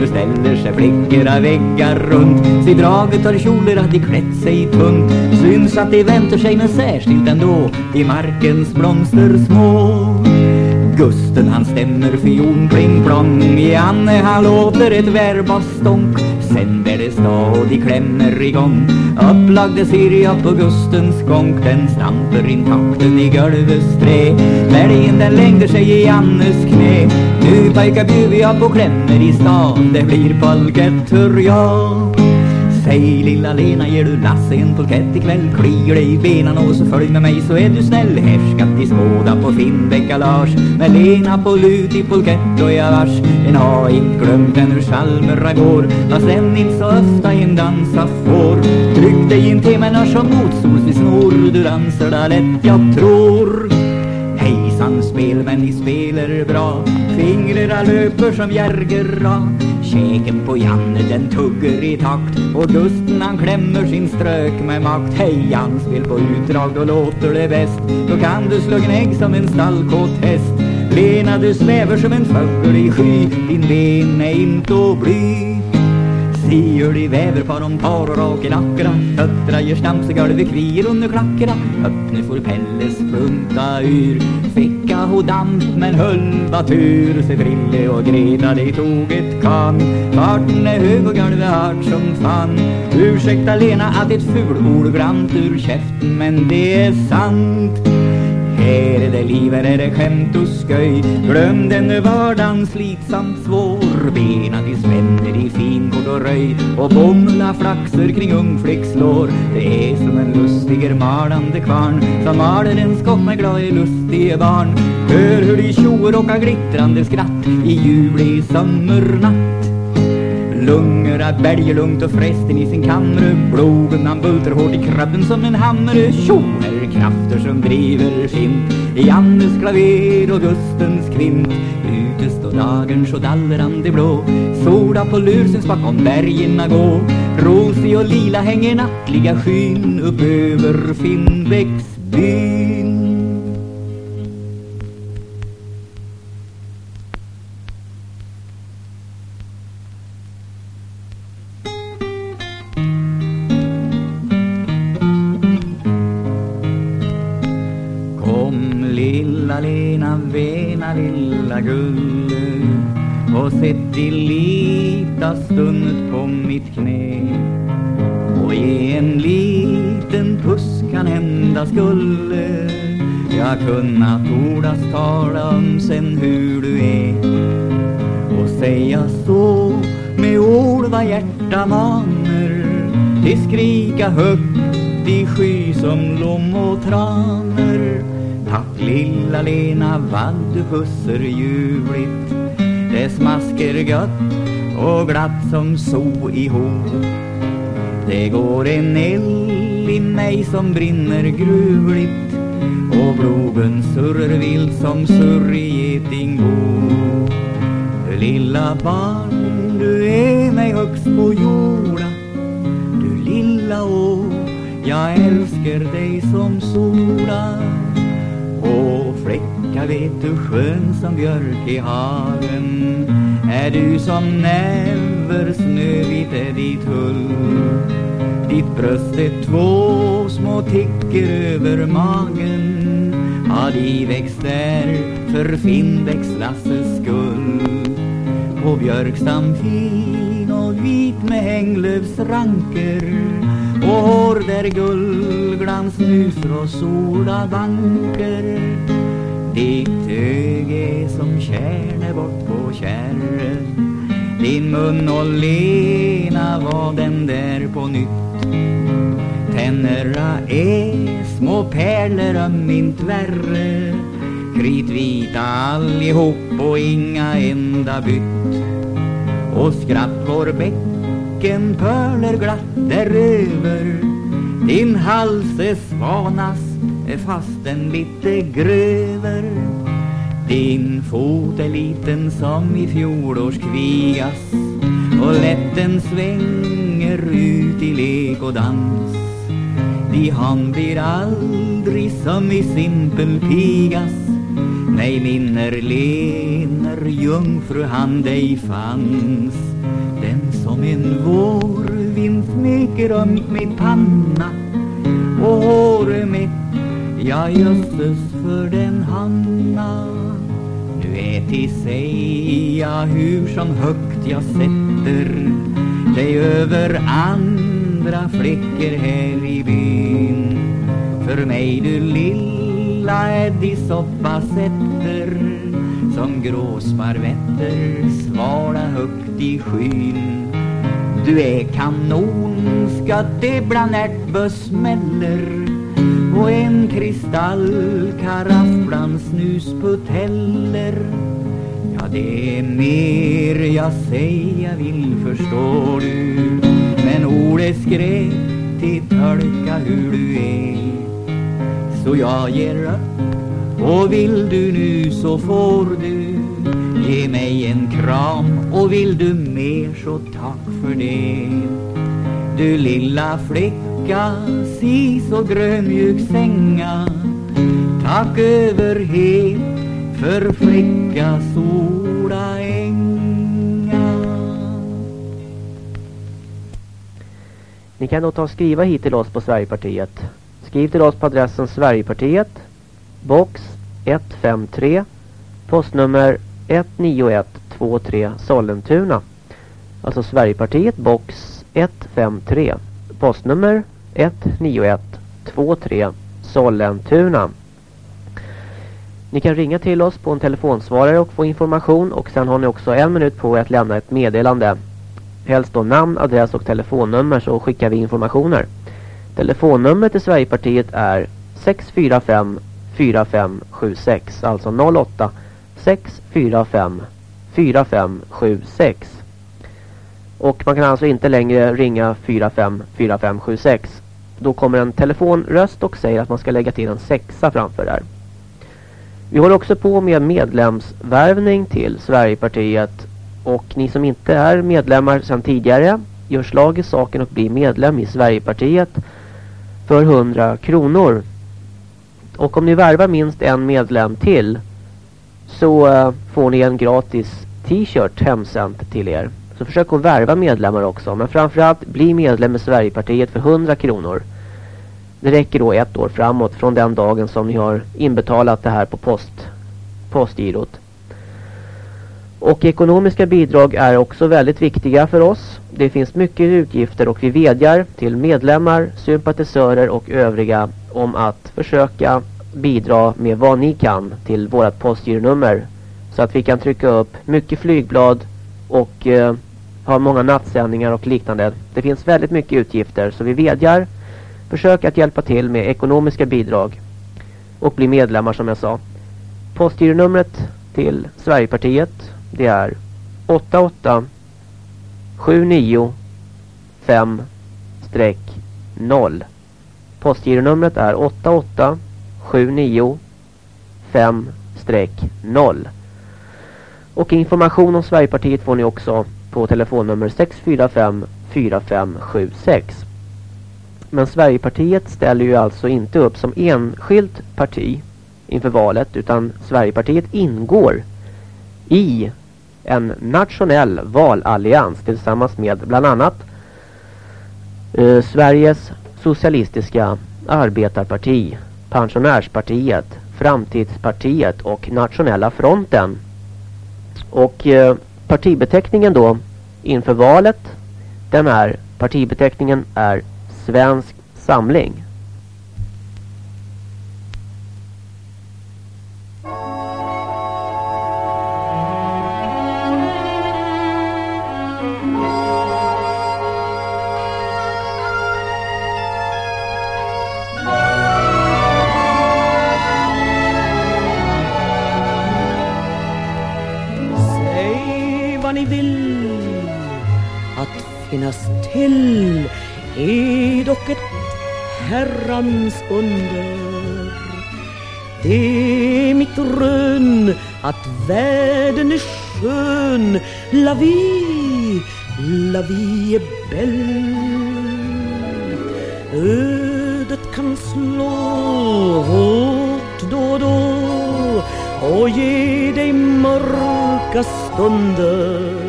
Nu ställer sig flickorna väggar runt. Se draget har kjolar att de klätt sig tunt. Syns att de väntar sig men särskilt ändå I markens blomster små. Gusten han stämmer fiol pling plong. Janne han låter ett verbastånk Sen det stad och de klämmer igång. Upplagde Sirja på Gustens gång. Den stampar in takten i golvets trä. Bälgen den längder sig i Jannes knä. Nu pojkar bjuder jag på klämmer i stan Det blir polkett hör Hej lilla Lena, ger du Lasse en polkett ikväll? Kliar dig i benen och så följ med mig så är du snäll. Härskat i Småda' på Finnbäcka Lars Med Lena på lut i polkett och jag vars En har inte glömt än hur salmerna går. Fast den inte så ofta en dansa får. Tryck dig in till mig när som motsols snor. Du dansar där lätt jag tror. Hejsan spelmän, ni spelar bra. Fingrarna löper som järgerra Käken på Janne den tugger i takt. Och Gusten han klämmer sin strök med makt. Hej Jans vill på utdrag, då låter det bäst. Då kan du slå ägg som en stallkåt häst. Lena, du svävar som en fågel i sky. Din ben är inte att bly. Se hur de väver på om par och rak i nackarna Fötterna gör stamp så golvet kvier under klackarna Öppne får Pelles plunta ur. Ficka och damp men hölva tur Se Frille och Greta de tog ett kan Farten är hög och golvet hart som fan Ursäkta Lena att ett fulord glant ur käften men det är sant. Här är det liv, här är det skämt och sköj Glöm den vardagen slitsam finkort och röj Och bomla flaxer kring ungflickslår Det är som en lustiger malande kvarn Som maler en skott med glada lustiga barn. Hör hur de tjoar och har glittrande skratt I ljuvlig sommarnatt Lungor att bälger lugnt och frästen i sin kamre. Blogen han bultar hårt i krabben som en hammare. Tjo, här krafter som driver fint. I Jannes klaver och Gustens kvint. Ute står dagen så dallrande blå. Sola på lursens bakom bergen gå Rosig och lila hänger nattliga skyn Upp över Finnbäcksbyn. Hjärta De skrika högt i sky som lom och traner. Tack lilla Lena vad du pussar ljuvligt. Det smasker gött och glatt som so hov Det går en eld i mig som brinner gruvligt. Och blogen surrar vilt som surr i getingbo. Lilla barn, mig högst på jorda. Du lilla å, jag älskar dig som sola. Och flicka vet du skön som björk i hagen Är du som näver, snövit är ditt hull. Ditt bröst är två små tickor över magen. Ja, de växter för Finnbäcks-Lasses skull. På björkstam fin och vit med hänglövsranker Och hår där guldglans nusar och sola banker. Ditt öga är som kärne bort på kärre Din mun och lena var den där på nytt. Tänderna är små pärlor om inte värre Kritvita allihop och inga enda bytt. Och skratt vår bäcken pöler glatt däröver Din hals är svanas fast en lite gröver. Din fot är liten som i fjolårs kvias Och lätt den svänger ut i lek och dans. Di han blir aldrig som i simpel pigas. Mig minner lener jungfru han dig fanns. Den som en vårvind smeker om min panna Och håret mitt, ja jösses för den Hanna Nu är till jag hur som högt jag sätter dig över andra flickor här i byn. För mig du lilla är de soppasätter Som gråsparvetter svala högt i skyn. Du är kanonskatt bland ärtböss smäller Och en kristallkaraff bland snusputeller Ja, det är mer jag säga vill förstår du. Men ordet skrev till tolka hur du är. Så jag ger upp och vill du nu så får du Ge mig en kram. Och vill du mer så tack för det. Du lilla flicka, si så grönmjuk sänga. Tack över helt för flicka sola änga. Ni kan då ta och skriva hit till oss på Sverigepartiet. Skriv till oss på adressen Sverigepartiet, box 153, postnummer 19123 Sollentuna. Alltså Sverigepartiet, box 153, postnummer 19123 Sollentuna. Ni kan ringa till oss på en telefonsvarare och få information och sen har ni också en minut på er att lämna ett meddelande. Helst då namn, adress och telefonnummer så skickar vi informationer. Telefonnumret till Sverigepartiet är 645 4576 alltså 08 645 4576 och man kan alltså inte längre ringa 454576. då kommer en telefonröst och säger att man ska lägga till en sexa framför där. Vi håller också på med medlemsvärvning till Sverigepartiet och ni som inte är medlemmar sedan tidigare gör slag i saken och blir medlem i Sverigepartiet för 100 kronor. Och om ni värvar minst en medlem till så uh, får ni en gratis t-shirt hemsänd till er. Så försök att värva medlemmar också. Men framförallt bli medlem i Sverigepartiet för 100 kronor. Det räcker då ett år framåt från den dagen som ni har inbetalat det här på post, postgirot. Och ekonomiska bidrag är också väldigt viktiga för oss. Det finns mycket utgifter och vi vädjar till medlemmar, sympatisörer och övriga om att försöka bidra med vad ni kan till vårt postgironummer. Så att vi kan trycka upp mycket flygblad och eh, ha många nattsändningar och liknande. Det finns väldigt mycket utgifter så vi vädjar. Försök att hjälpa till med ekonomiska bidrag och bli medlemmar som jag sa. Postgironumret till Sverigepartiet det är 88 79 5 0 Postgironumret är 88 79 5 0 Och information om Sverigepartiet får ni också på telefonnummer 645 4576. Men Sverigepartiet ställer ju alltså inte upp som enskilt parti inför valet utan Sverigepartiet ingår i en nationell valallians tillsammans med bland annat eh, Sveriges socialistiska arbetarparti, pensionärspartiet, framtidspartiet och nationella fronten. Och eh, partibeteckningen då inför valet den är partibeteckningen är Svensk samling. Finnas till är dock ett herrans under. Det är mitt rön att världen är skön. La vie, la vie belle. Ödet kan slå hårt då och då och ge dig mörka stunder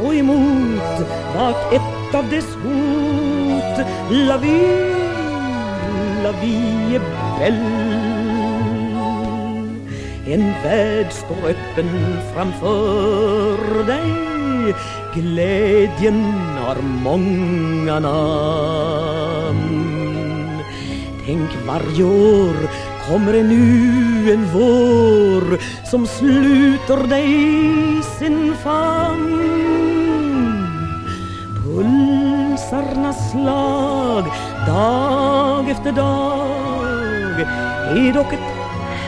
stå emot vart ett av dess hot. La vie, la vie est belle En värld står öppen framför dig. Glädjen har många namn. Tänk varje år kommer ännu en vår som sluter dig i sin famn. Pulsarnas slag dag efter dag är dock ett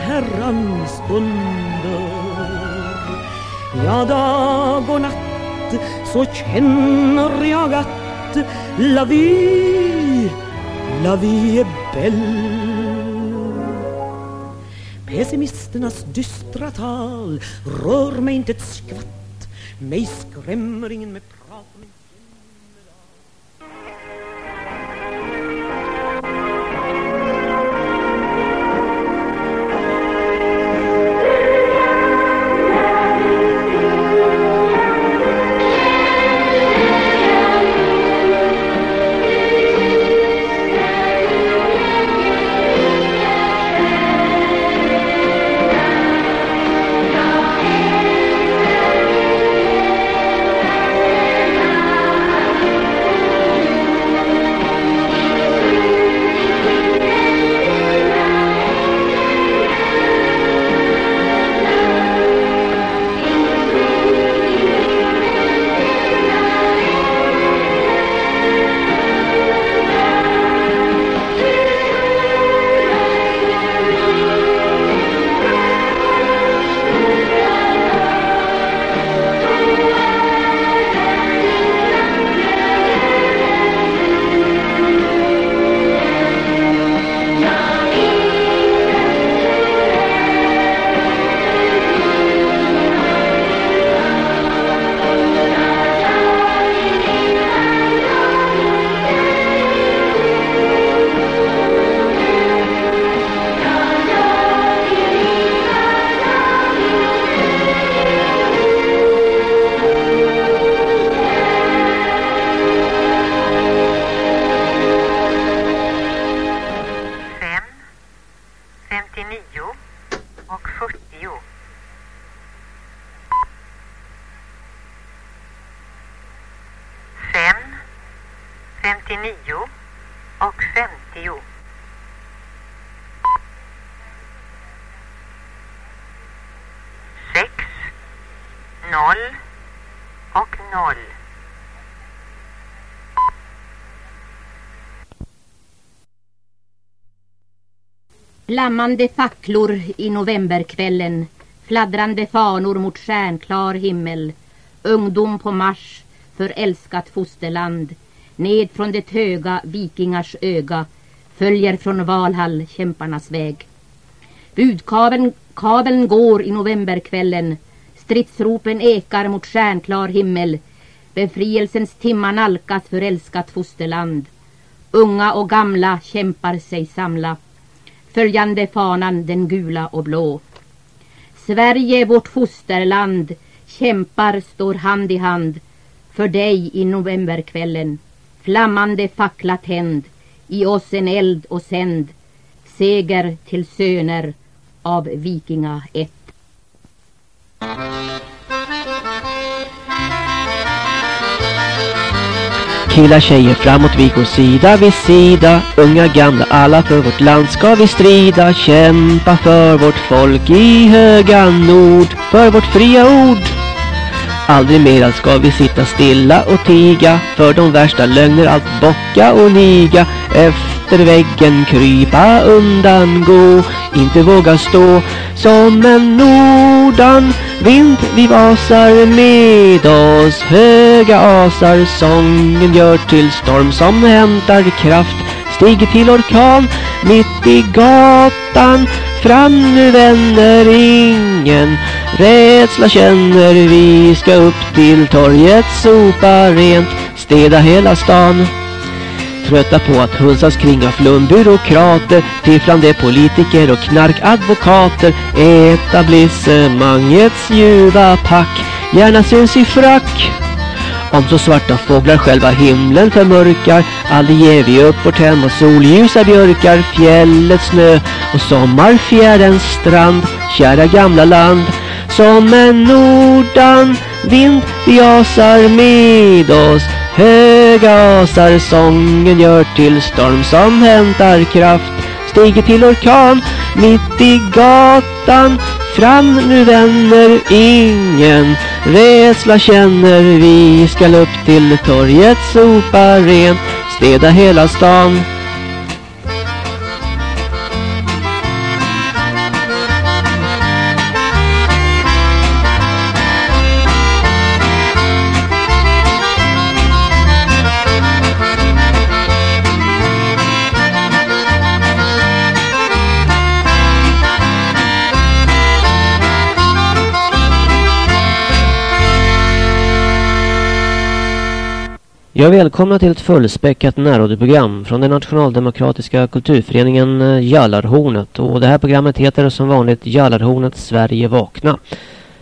herrans under. Ja, dag och natt så känner jag att la vie, la vie är belle Pessimisternas dystra tal rör mig inte ett skvatt Mig skrämmer ingen med 49 och 50. Sex, noll och noll. Flammande facklor i novemberkvällen, fladdrande fanor mot stjärnklar himmel, ungdom på marsch, förälskat fosterland, Ned från det höga vikingars öga Följer från Valhall kämparnas väg Budkabeln kabeln går i novemberkvällen. Stridsropen ekar mot stjärnklar himmel. Befrielsens timmar nalkas för älskat fosterland. Unga och gamla kämpar sig samla. Följande fanan den gula och blå. Sverige vårt fosterland kämpar står hand i hand för dig i novemberkvällen. Flammande fackla tänd, i oss en eld och sänd. Seger till söner av Vikinga ett. Killar, tjejer framåt vi går sida vid sida Unga, gamla, alla för vårt land ska vi strida Kämpa för vårt folk i höga nord För vårt fria ord Aldrig mera ska vi sitta stilla och tiga För de värsta lögner allt bocka och niga Efter väggen krypa undan gå Inte våga stå som en nordan Vind. Vi vasar med oss Höga asar sången gör till storm som hämtar kraft. Stiger till orkan mitt i gatan Fram nu vänner ingen Rädsla känner vi ska upp till torget Sopa rent, städa hela stan. Trötta på att hunsas kring av flumbyråkrater Fifflande politiker och knarkadvokater Etablissemangets ljuva pack Gärna syns i frack. Om så svarta fåglar själva himlen förmörkar Aldrig ger vi upp vårt hem och solljusa björkar Fjällets snö och sommarfjärdens strand Kära gamla land. Som en nordan vind vi asar med oss. Höga asar sången gör till storm som hämtar kraft. Stiger till orkan mitt i gatan. Fram nu vänner ingen Rädsla känner. Vi Skall upp till torget sopa rent Städa hela stan. Jag välkomnar till ett fullspäckat närradioprogram från den nationaldemokratiska kulturföreningen eh, Jallarhornet och det här programmet heter som vanligt Jallarhornet Sverige vakna.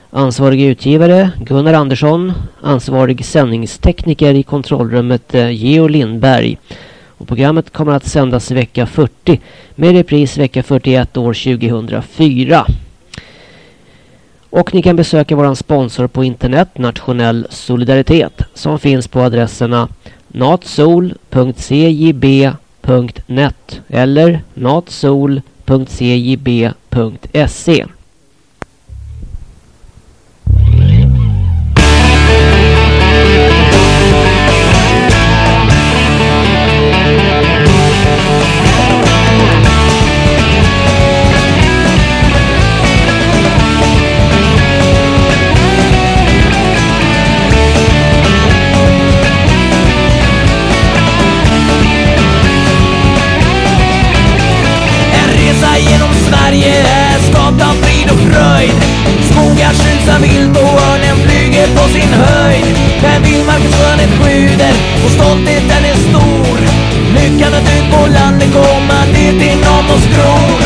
Ansvarig utgivare Gunnar Andersson, ansvarig sändningstekniker i kontrollrummet eh, Geo Lindberg. Och programmet kommer att sändas vecka 40 med repris vecka 41 år 2004. Och ni kan besöka våran sponsor på internet Nationell Solidaritet som finns på adresserna natsol.cjb.net eller natsol.cjb.se. Sverige är skapt av frid och fröjd. Skogar skjuts av vilt och örnen flyger på sin höjd. Här vildmarkens skönhet sjuder och stoltheten är stor. Lyckan att ut på landet komma dit inom oss gror.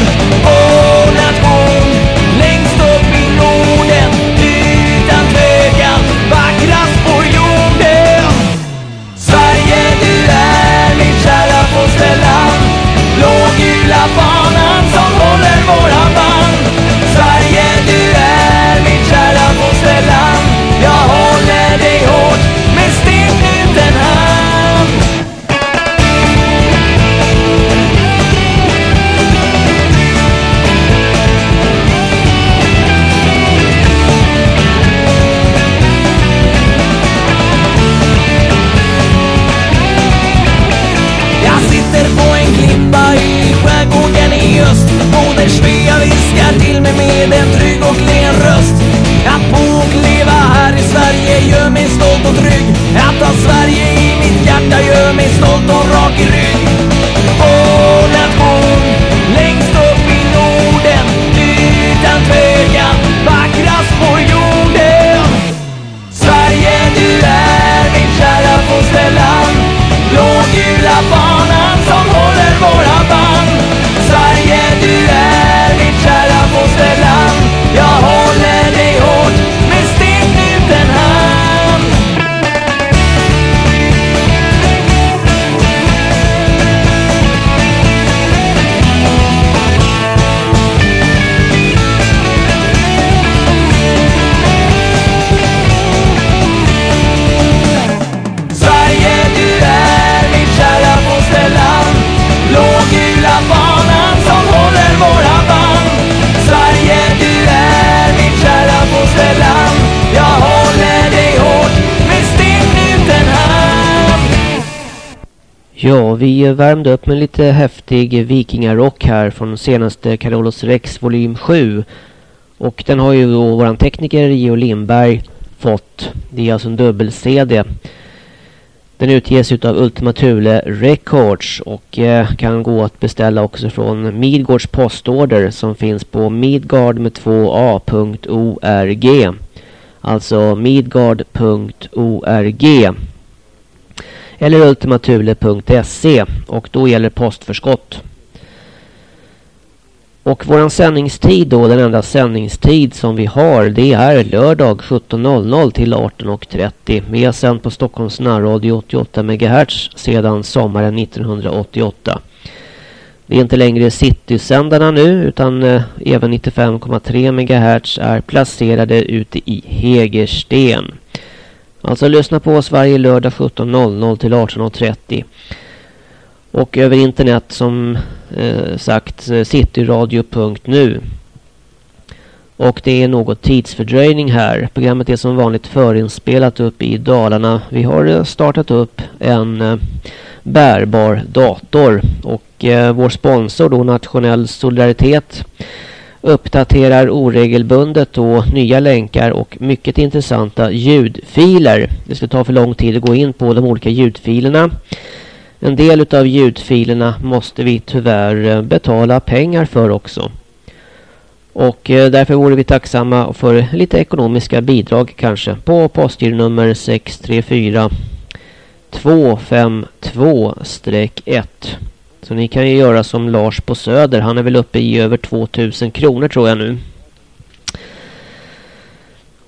med en trygg och klen röst. Att bo och leva här i Sverige gör mig stolt och trygg. Att ha Sverige i mitt hjärta gör mig stolt och rak i rygg. Ja, vi värmde upp med lite häftig vikingarock här från senaste Carolus Rex volym 7. Och den har ju då våran tekniker Geo Lindberg fått. Det är alltså en dubbel-CD. Den utges utav Ultima Thule Records och eh, kan gå att beställa också från Midgårds postorder som finns på midgard med 2a.org. Alltså midgard.org eller ultimatule.se och då gäller postförskott. Och våran sändningstid då, den enda sändningstid som vi har, det är lördag 17.00 till 18.30. Vi har sänt på Stockholms närradio 88 MHz sedan sommaren 1988. Det är inte längre City-sändarna nu utan eh, även 95,3 MHz är placerade ute i Hägersten. Alltså lyssna på oss varje lördag 17.00 till 18.30. Och över internet som eh, sagt eh, cityradio.nu. Och det är något tidsfördröjning här. Programmet är som vanligt förinspelat upp i Dalarna. Vi har eh, startat upp en eh, bärbar dator. Och eh, vår sponsor då Nationell Solidaritet uppdaterar oregelbundet då nya länkar och mycket intressanta ljudfiler. Det ska ta för lång tid att gå in på de olika ljudfilerna. En del av ljudfilerna måste vi tyvärr eh, betala pengar för också. Och eh, därför vore vi tacksamma för lite ekonomiska bidrag kanske på postgironummer 634 252-1. Så ni kan ju göra som Lars på Söder. Han är väl uppe i över 2000 kronor tror jag nu.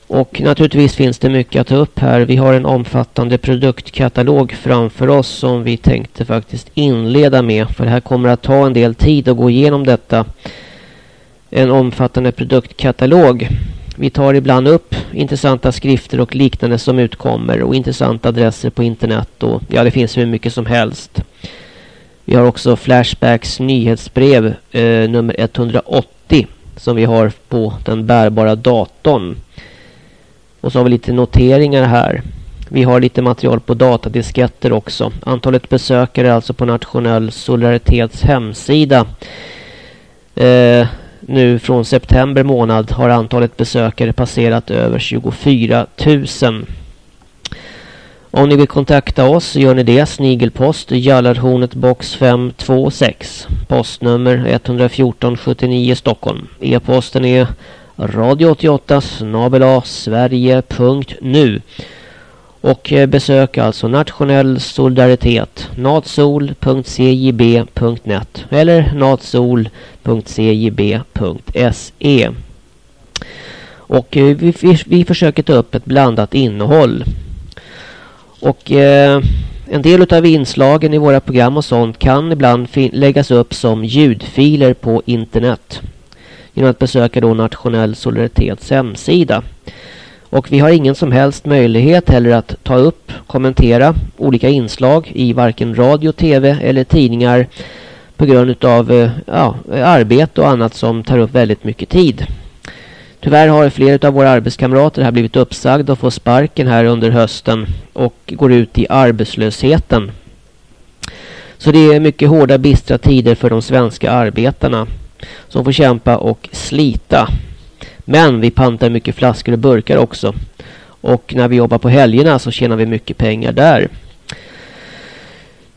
Och naturligtvis finns det mycket att ta upp här. Vi har en omfattande produktkatalog framför oss som vi tänkte faktiskt inleda med. För det här kommer att ta en del tid att gå igenom detta. En omfattande produktkatalog. Vi tar ibland upp intressanta skrifter och liknande som utkommer och intressanta adresser på internet. Och, ja, det finns hur mycket som helst. Vi har också Flashbacks nyhetsbrev eh, nummer 180 som vi har på den bärbara datorn. Och så har vi lite noteringar här. Vi har lite material på datadisketter också. Antalet besökare alltså på Nationell Solidaritets hemsida. Eh, nu från september månad har antalet besökare passerat över 24 000. Om ni vill kontakta oss gör ni det. Snigelpost Jallarhornet box 526. Postnummer 114 79 Stockholm. E-posten är radio88 snabela sverige.nu och eh, besök alltså nationell solidaritet natsol.cjb.net eller natsol.cjb.se och eh, vi, vi, vi försöker ta upp ett blandat innehåll och eh, en del av inslagen i våra program och sånt kan ibland läggas upp som ljudfiler på internet genom att besöka då Nationell Solidaritets hemsida. Och vi har ingen som helst möjlighet heller att ta upp, kommentera olika inslag i varken radio, tv eller tidningar på grund av eh, ja, arbete och annat som tar upp väldigt mycket tid. Tyvärr har flera av våra arbetskamrater här blivit uppsagda och får sparken här under hösten och går ut i arbetslösheten. Så det är mycket hårda bistra tider för de svenska arbetarna som får kämpa och slita. Men vi pantar mycket flaskor och burkar också. Och när vi jobbar på helgerna så tjänar vi mycket pengar där.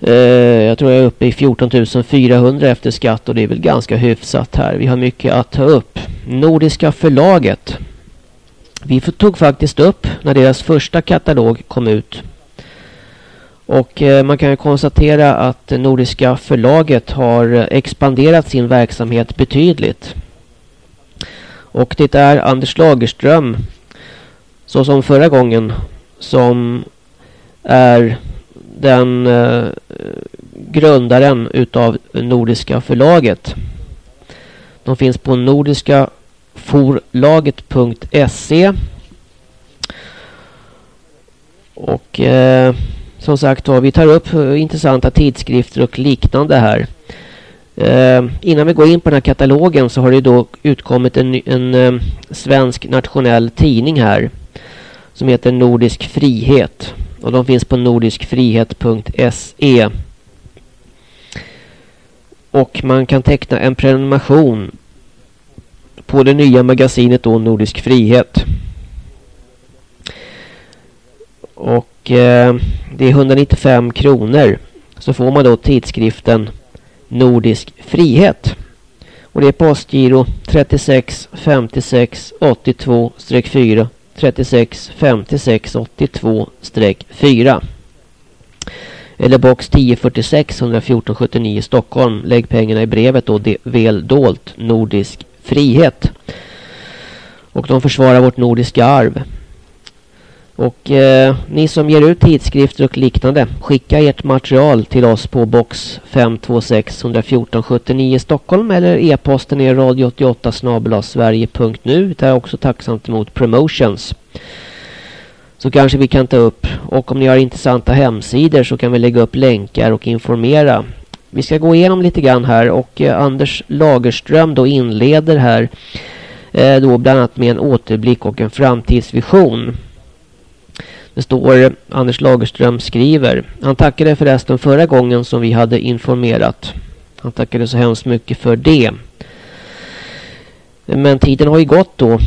Eh, jag tror jag är uppe i 14 400 efter skatt och det är väl ganska hyfsat här. Vi har mycket att ta upp. Nordiska förlaget. Vi tog faktiskt upp när deras första katalog kom ut. Och eh, man kan ju konstatera att Nordiska förlaget har expanderat sin verksamhet betydligt. Och det är Anders Lagerström så som förra gången som är den eh, grundaren utav Nordiska förlaget. De finns på nordiskaforlaget.se Och eh, som sagt vi tar upp eh, intressanta tidskrifter och liknande här. Eh, innan vi går in på den här katalogen så har det då utkommit en, en eh, svensk nationell tidning här som heter Nordisk frihet. Och de finns på nordiskfrihet.se. Och man kan teckna en prenumeration på det nya magasinet då Nordisk Frihet. Och eh, det är 195 kronor. Så får man då tidskriften Nordisk Frihet. Och det är postgiro 36 56 82-4 36 56 82-4. Eller box 1046 114 79 Stockholm. Lägg pengarna i brevet då. Det väl dolt Nordisk Frihet. Och de försvarar vårt nordiska arv. Och eh, ni som ger ut tidskrifter och liknande, skicka ert material till oss på box 526 114 79 Stockholm eller e-posten är radio88 sverige.nu. Det är också tacksamt emot promotions. Så kanske vi kan ta upp, och om ni har intressanta hemsidor så kan vi lägga upp länkar och informera. Vi ska gå igenom lite grann här och eh, Anders Lagerström då inleder här eh, då bland annat med en återblick och en framtidsvision. Det står Anders Lagerström skriver. Han tackade förresten förra gången som vi hade informerat. Han tackade så hemskt mycket för det. Men tiden har ju gått då.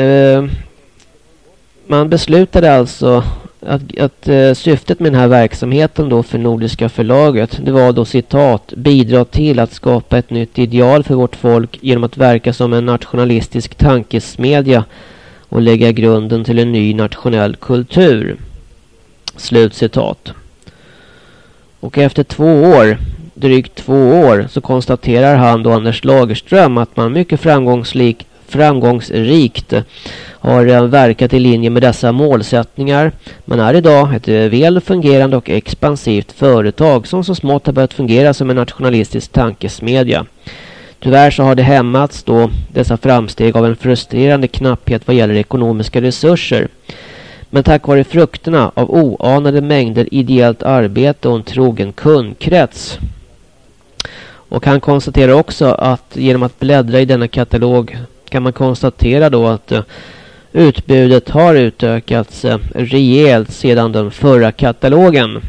Eh, man beslutade alltså att, att eh, syftet med den här verksamheten då för Nordiska förlaget det var då citat bidra till att skapa ett nytt ideal för vårt folk genom att verka som en nationalistisk tankesmedja och lägga grunden till en ny nationell kultur. Slutcitat. Och efter två år, drygt två år, så konstaterar han då Anders Lagerström att man mycket framgångsrikt framgångsrikt har eh, verkat i linje med dessa målsättningar. Man är idag ett eh, väl fungerande och expansivt företag som så smått har börjat fungera som en nationalistisk tankesmedja. Tyvärr så har det hämmats då dessa framsteg av en frustrerande knapphet vad gäller ekonomiska resurser. Men tack vare frukterna av oanade mängder ideellt arbete och en trogen kundkrets. Och han konstaterar också att genom att bläddra i denna katalog kan man konstatera då att eh, utbudet har utökats eh, rejält sedan den förra katalogen.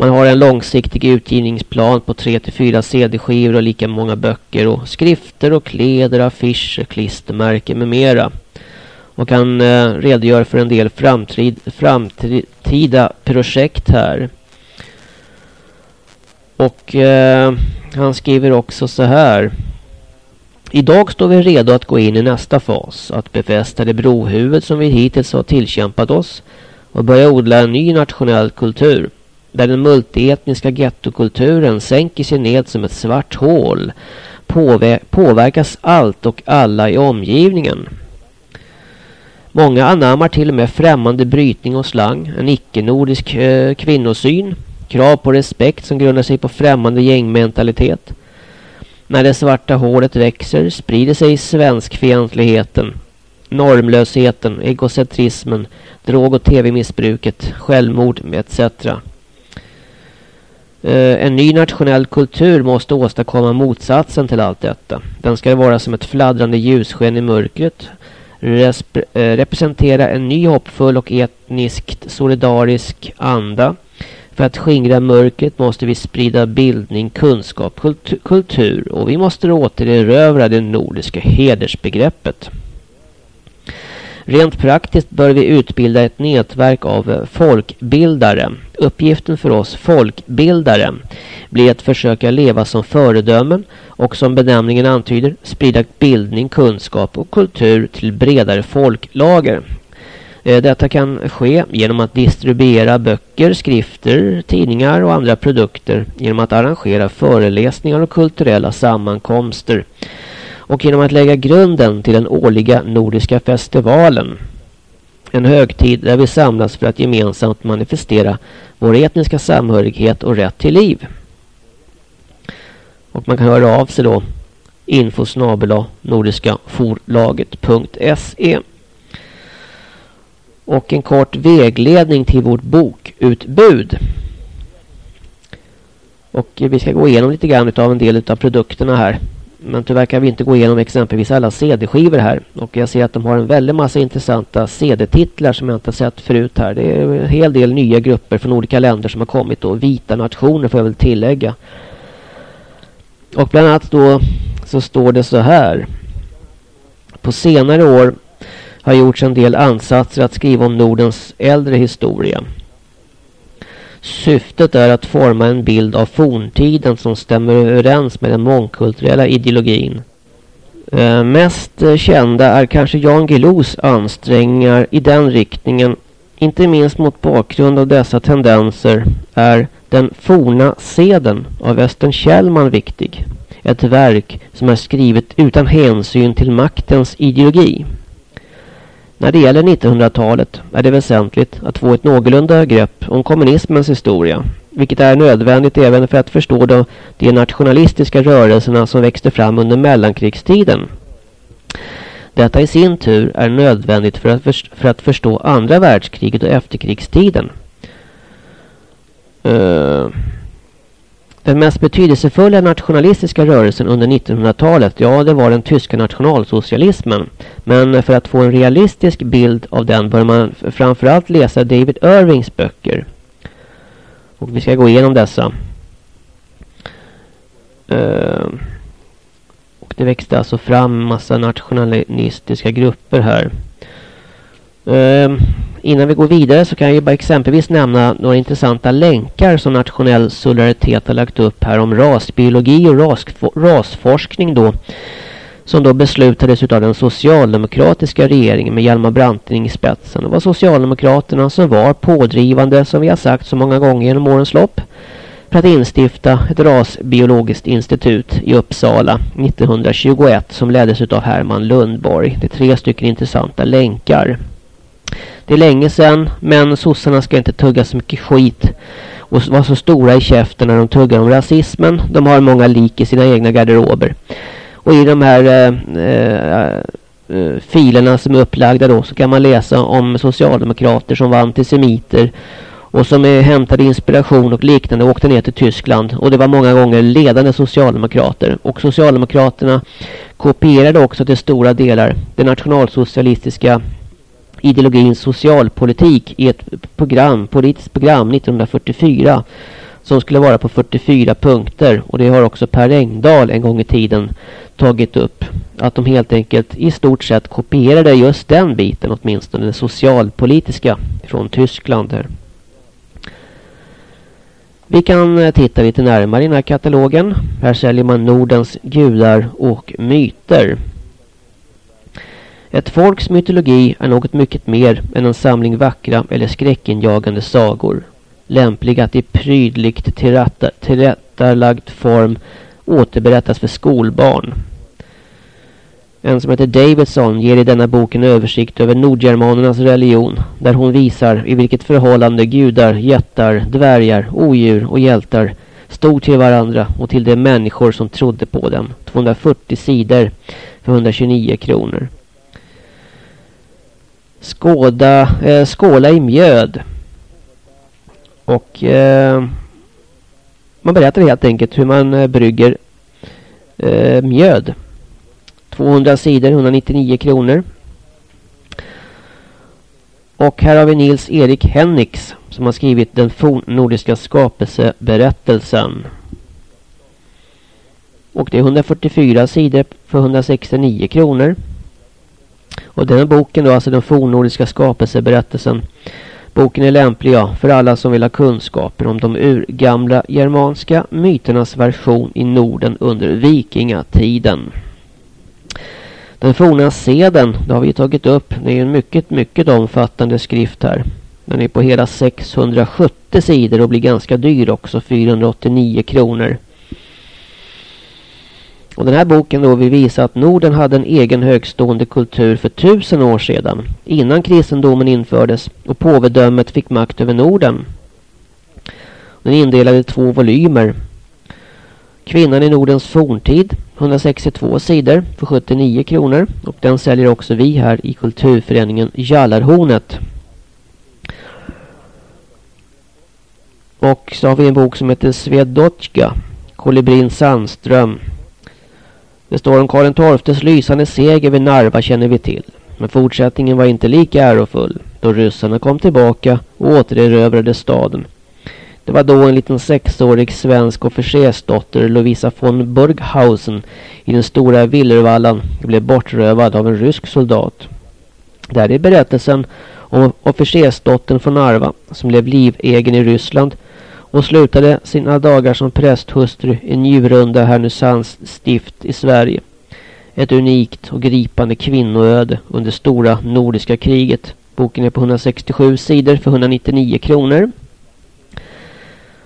Man har en långsiktig utgivningsplan på 3-4 CD-skivor och lika många böcker och skrifter och kläder, affischer, klistermärken med mera. Och han eh, redogör för en del framtid, framtida projekt här. Och eh, han skriver också så här. Idag står vi redo att gå in i nästa fas. Att befästa det brohuvud som vi hittills har tillkämpat oss. Och börja odla en ny nationell kultur där den multietniska gettokulturen sänker sig ned som ett svart hål påverkas allt och alla i omgivningen. Många anammar till och med främmande brytning och slang, en icke-nordisk eh, kvinnosyn, krav på respekt som grundar sig på främmande gängmentalitet. När det svarta hålet växer sprider sig svenskfientligheten, normlösheten, egocentrismen, drog- och tv-missbruket, självmord etc. Eh, en ny nationell kultur måste åstadkomma motsatsen till allt detta. Den ska vara som ett fladdrande ljussken i mörkret. Resp eh, representera en ny hoppfull och etniskt solidarisk anda. För att skingra mörkret måste vi sprida bildning, kunskap, kultur och vi måste återerövra det nordiska hedersbegreppet. Rent praktiskt bör vi utbilda ett nätverk av folkbildare. Uppgiften för oss folkbildare blir att försöka leva som föredömen och som benämningen antyder sprida bildning, kunskap och kultur till bredare folklager. Eh, detta kan ske genom att distribuera böcker, skrifter, tidningar och andra produkter genom att arrangera föreläsningar och kulturella sammankomster och genom att lägga grunden till den årliga Nordiska festivalen. En högtid där vi samlas för att gemensamt manifestera vår etniska samhörighet och rätt till liv. Och man kan höra av sig då info nordiskaforlaget.se och en kort vägledning till vårt bokutbud. Och vi ska gå igenom lite grann av en del av produkterna här men tyvärr kan vi inte gå igenom exempelvis alla CD-skivor här. Och jag ser att de har en väldig massa intressanta CD-titlar som jag inte sett förut här. Det är en hel del nya grupper från olika länder som har kommit då. Vita nationer får jag väl tillägga. Och bland annat då så står det så här. På senare år har gjorts en del ansatser att skriva om Nordens äldre historia. Syftet är att forma en bild av forntiden som stämmer överens med den mångkulturella ideologin. Eh, mest kända är kanske Jan Guillous ansträngningar i den riktningen. Inte minst mot bakgrund av dessa tendenser är den forna seden av Östen Kjellman viktig. Ett verk som är skrivet utan hänsyn till maktens ideologi. När det gäller 1900-talet är det väsentligt att få ett någorlunda grepp om kommunismens historia. Vilket är nödvändigt även för att förstå de, de nationalistiska rörelserna som växte fram under mellankrigstiden. Detta i sin tur är nödvändigt för att, för, för att förstå andra världskriget och efterkrigstiden. Uh, den mest betydelsefulla nationalistiska rörelsen under 1900-talet, ja det var den tyska nationalsocialismen. Men för att få en realistisk bild av den bör man framförallt läsa David Irvings böcker. Och vi ska gå igenom dessa. Uh, och det växte alltså fram massa nationalistiska grupper här. Ehm, innan vi går vidare så kan jag bara exempelvis nämna några intressanta länkar som Nationell Solidaritet har lagt upp här om rasbiologi och ras, rasforskning då. Som då beslutades av den socialdemokratiska regeringen med Hjalmar Branting i spetsen. Det var Socialdemokraterna som var pådrivande som vi har sagt så många gånger genom årens lopp. För att instifta ett rasbiologiskt institut i Uppsala 1921 som leddes av Herman Lundborg. Det är tre stycken intressanta länkar. Det är länge sedan, men sossarna ska inte tugga så mycket skit och vara så stora i käften när de tuggar om rasismen. De har många lik i sina egna garderober. Och i de här eh, eh, eh, filerna som är upplagda då så kan man läsa om socialdemokrater som var antisemiter och som är hämtade inspiration och liknande och åkte ner till Tyskland. Och det var många gånger ledande socialdemokrater. Och socialdemokraterna kopierade också till stora delar det nationalsocialistiska ideologins socialpolitik i ett program, politiskt program 1944 som skulle vara på 44 punkter och det har också Per Engdahl en gång i tiden tagit upp. Att de helt enkelt i stort sett kopierade just den biten åtminstone, den socialpolitiska från Tyskland. Här. Vi kan eh, titta lite närmare i den här katalogen. Här säljer man Nordens gudar och myter. Ett folks mytologi är något mycket mer än en samling vackra eller skräckinjagande sagor. Lämpliga att i prydligt tillrättalagd form återberättas för skolbarn. En som heter Davidson ger i denna bok en översikt över nordgermanernas religion där hon visar i vilket förhållande gudar, jättar, dvärgar, odjur och hjältar stod till varandra och till de människor som trodde på dem. 240 sidor för 129 kronor. Skåda, eh, skåla i mjöd. Och eh, man berättar helt enkelt hur man eh, brygger eh, mjöd. 200 sidor, 199 kronor. Och här har vi Nils Erik Hennix som har skrivit den fornnordiska skapelseberättelsen. Och det är 144 sidor för 169 kronor. Och den boken då, alltså den fornnordiska skapelseberättelsen. Boken är lämplig ja, för alla som vill ha kunskaper om de urgamla germanska myternas version i Norden under vikingatiden. Den forna seden, det har vi tagit upp. Det är en mycket, mycket omfattande skrift här. Den är på hela 670 sidor och blir ganska dyr också, 489 kronor. Och den här boken då vill visa att Norden hade en egen högstående kultur för tusen år sedan. Innan kristendomen infördes och påvedömet fick makt över Norden. Den är indelad i två volymer. Kvinnan i Nordens forntid, 162 sidor för 79 kronor. Och den säljer också vi här i kulturföreningen Jallarhornet. Och så har vi en bok som heter Svedotska, Kolibrin Sandström det står om Karl XIIs lysande seger vid Narva känner vi till. Men fortsättningen var inte lika ärofull då ryssarna kom tillbaka och återerövrade staden. Det var då en liten sexårig svensk officersdotter Lovisa von Burghausen i den stora Villervallan blev bortrövad av en rysk soldat. Där är berättelsen om officersdottern från Narva som blev livegen i Ryssland och slutade sina dagar som prästhustru i Njurunda Härnösands stift i Sverige. Ett unikt och gripande kvinnoöde under stora nordiska kriget. Boken är på 167 sidor för 199 kronor.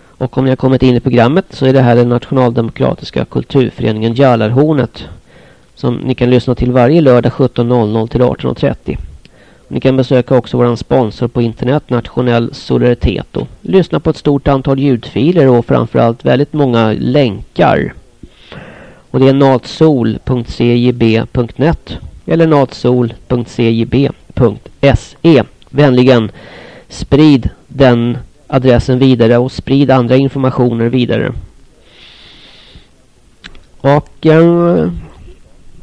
Och om ni har kommit in i programmet så är det här den nationaldemokratiska kulturföreningen Jallarhornet. Som ni kan lyssna till varje lördag 17.00 till 18.30. Ni kan besöka också vår sponsor på internet Nationell Solidaritet och lyssna på ett stort antal ljudfiler och framförallt väldigt många länkar. Och det är natsol.cjb.net eller natsol.cjb.se. Vänligen sprid den adressen vidare och sprid andra informationer vidare. Och eh,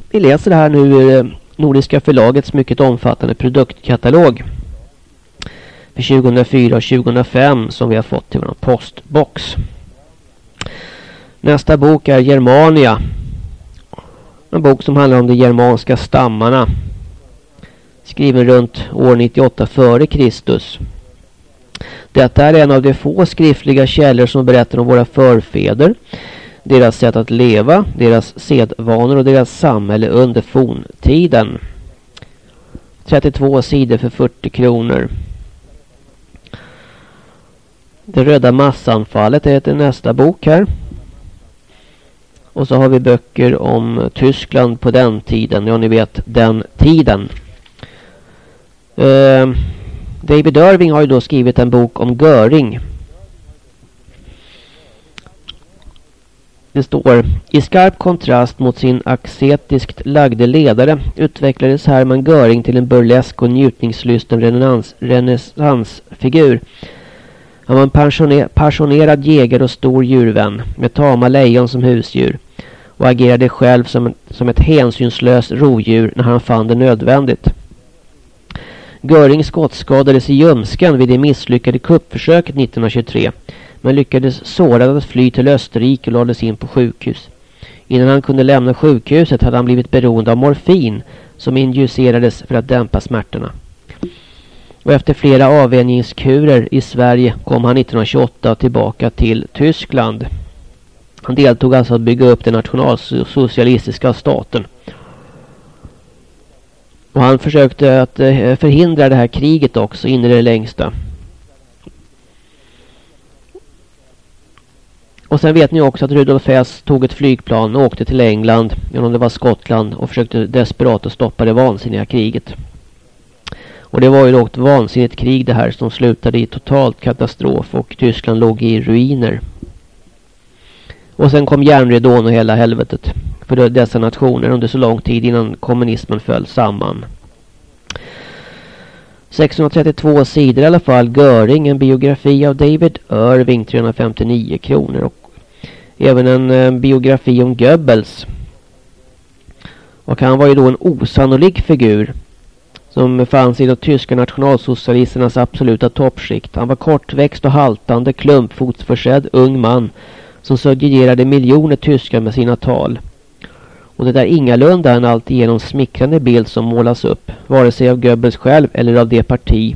vi läser det här nu ur Nordiska förlagets mycket omfattande produktkatalog för 2004 och 2005 som vi har fått till vår postbox. Nästa bok är Germania. En bok som handlar om de germanska stammarna. Skriven runt år 98 före Kristus. Detta är en av de få skriftliga källor som berättar om våra förfäder, deras sätt att leva, deras sedvanor och deras samhälle under forntiden. 32 sidor för 40 kronor. Det röda massanfallet är nästa bok här. Och så har vi böcker om Tyskland på den tiden. Ja, ni vet den tiden. Uh, David Irving har ju då skrivit en bok om Göring. Det står I skarp kontrast mot sin axetiskt lagde ledare utvecklades Hermann Göring till en burlesk och njutningslysten renässans, renässansfigur. Han var en passioner, passionerad jägare och stor djurvän med tama lejon som husdjur och agerade själv som, som ett hänsynslöst rovdjur när han fann det nödvändigt. Göring skottskadades i ljumsken vid det misslyckade kuppförsöket 1923 men lyckades sårad att fly till Österrike och lades in på sjukhus. Innan han kunde lämna sjukhuset hade han blivit beroende av morfin som injicerades för att dämpa smärtorna. Och efter flera avvänjningskurer i Sverige kom han 1928 tillbaka till Tyskland. Han deltog alltså att bygga upp den nationalsocialistiska staten. Och han försökte att eh, förhindra det här kriget också in i det längsta. Och sen vet ni också att Rudolf Hess tog ett flygplan och åkte till England, genom det var Skottland, och försökte desperat att stoppa det vansinniga kriget. Och det var ju då ett vansinnigt krig det här som slutade i totalt katastrof och Tyskland låg i ruiner. Och sen kom järnridån och hela helvetet för dessa nationer under så lång tid innan kommunismen föll samman. 632 sidor i alla fall. Göring, en biografi av David Irving, 359 kronor. Och även en eh, biografi om Goebbels. Och han var ju då en osannolik figur. Som fanns i de tyska nationalsocialisternas absoluta toppskikt. Han var kortväxt och haltande, klumpfotsförsedd, ung man. Som suggererade miljoner tyskar med sina tal. Och det är ingalunda en alltigenom smickrande bild som målas upp, vare sig av Goebbels själv eller av det parti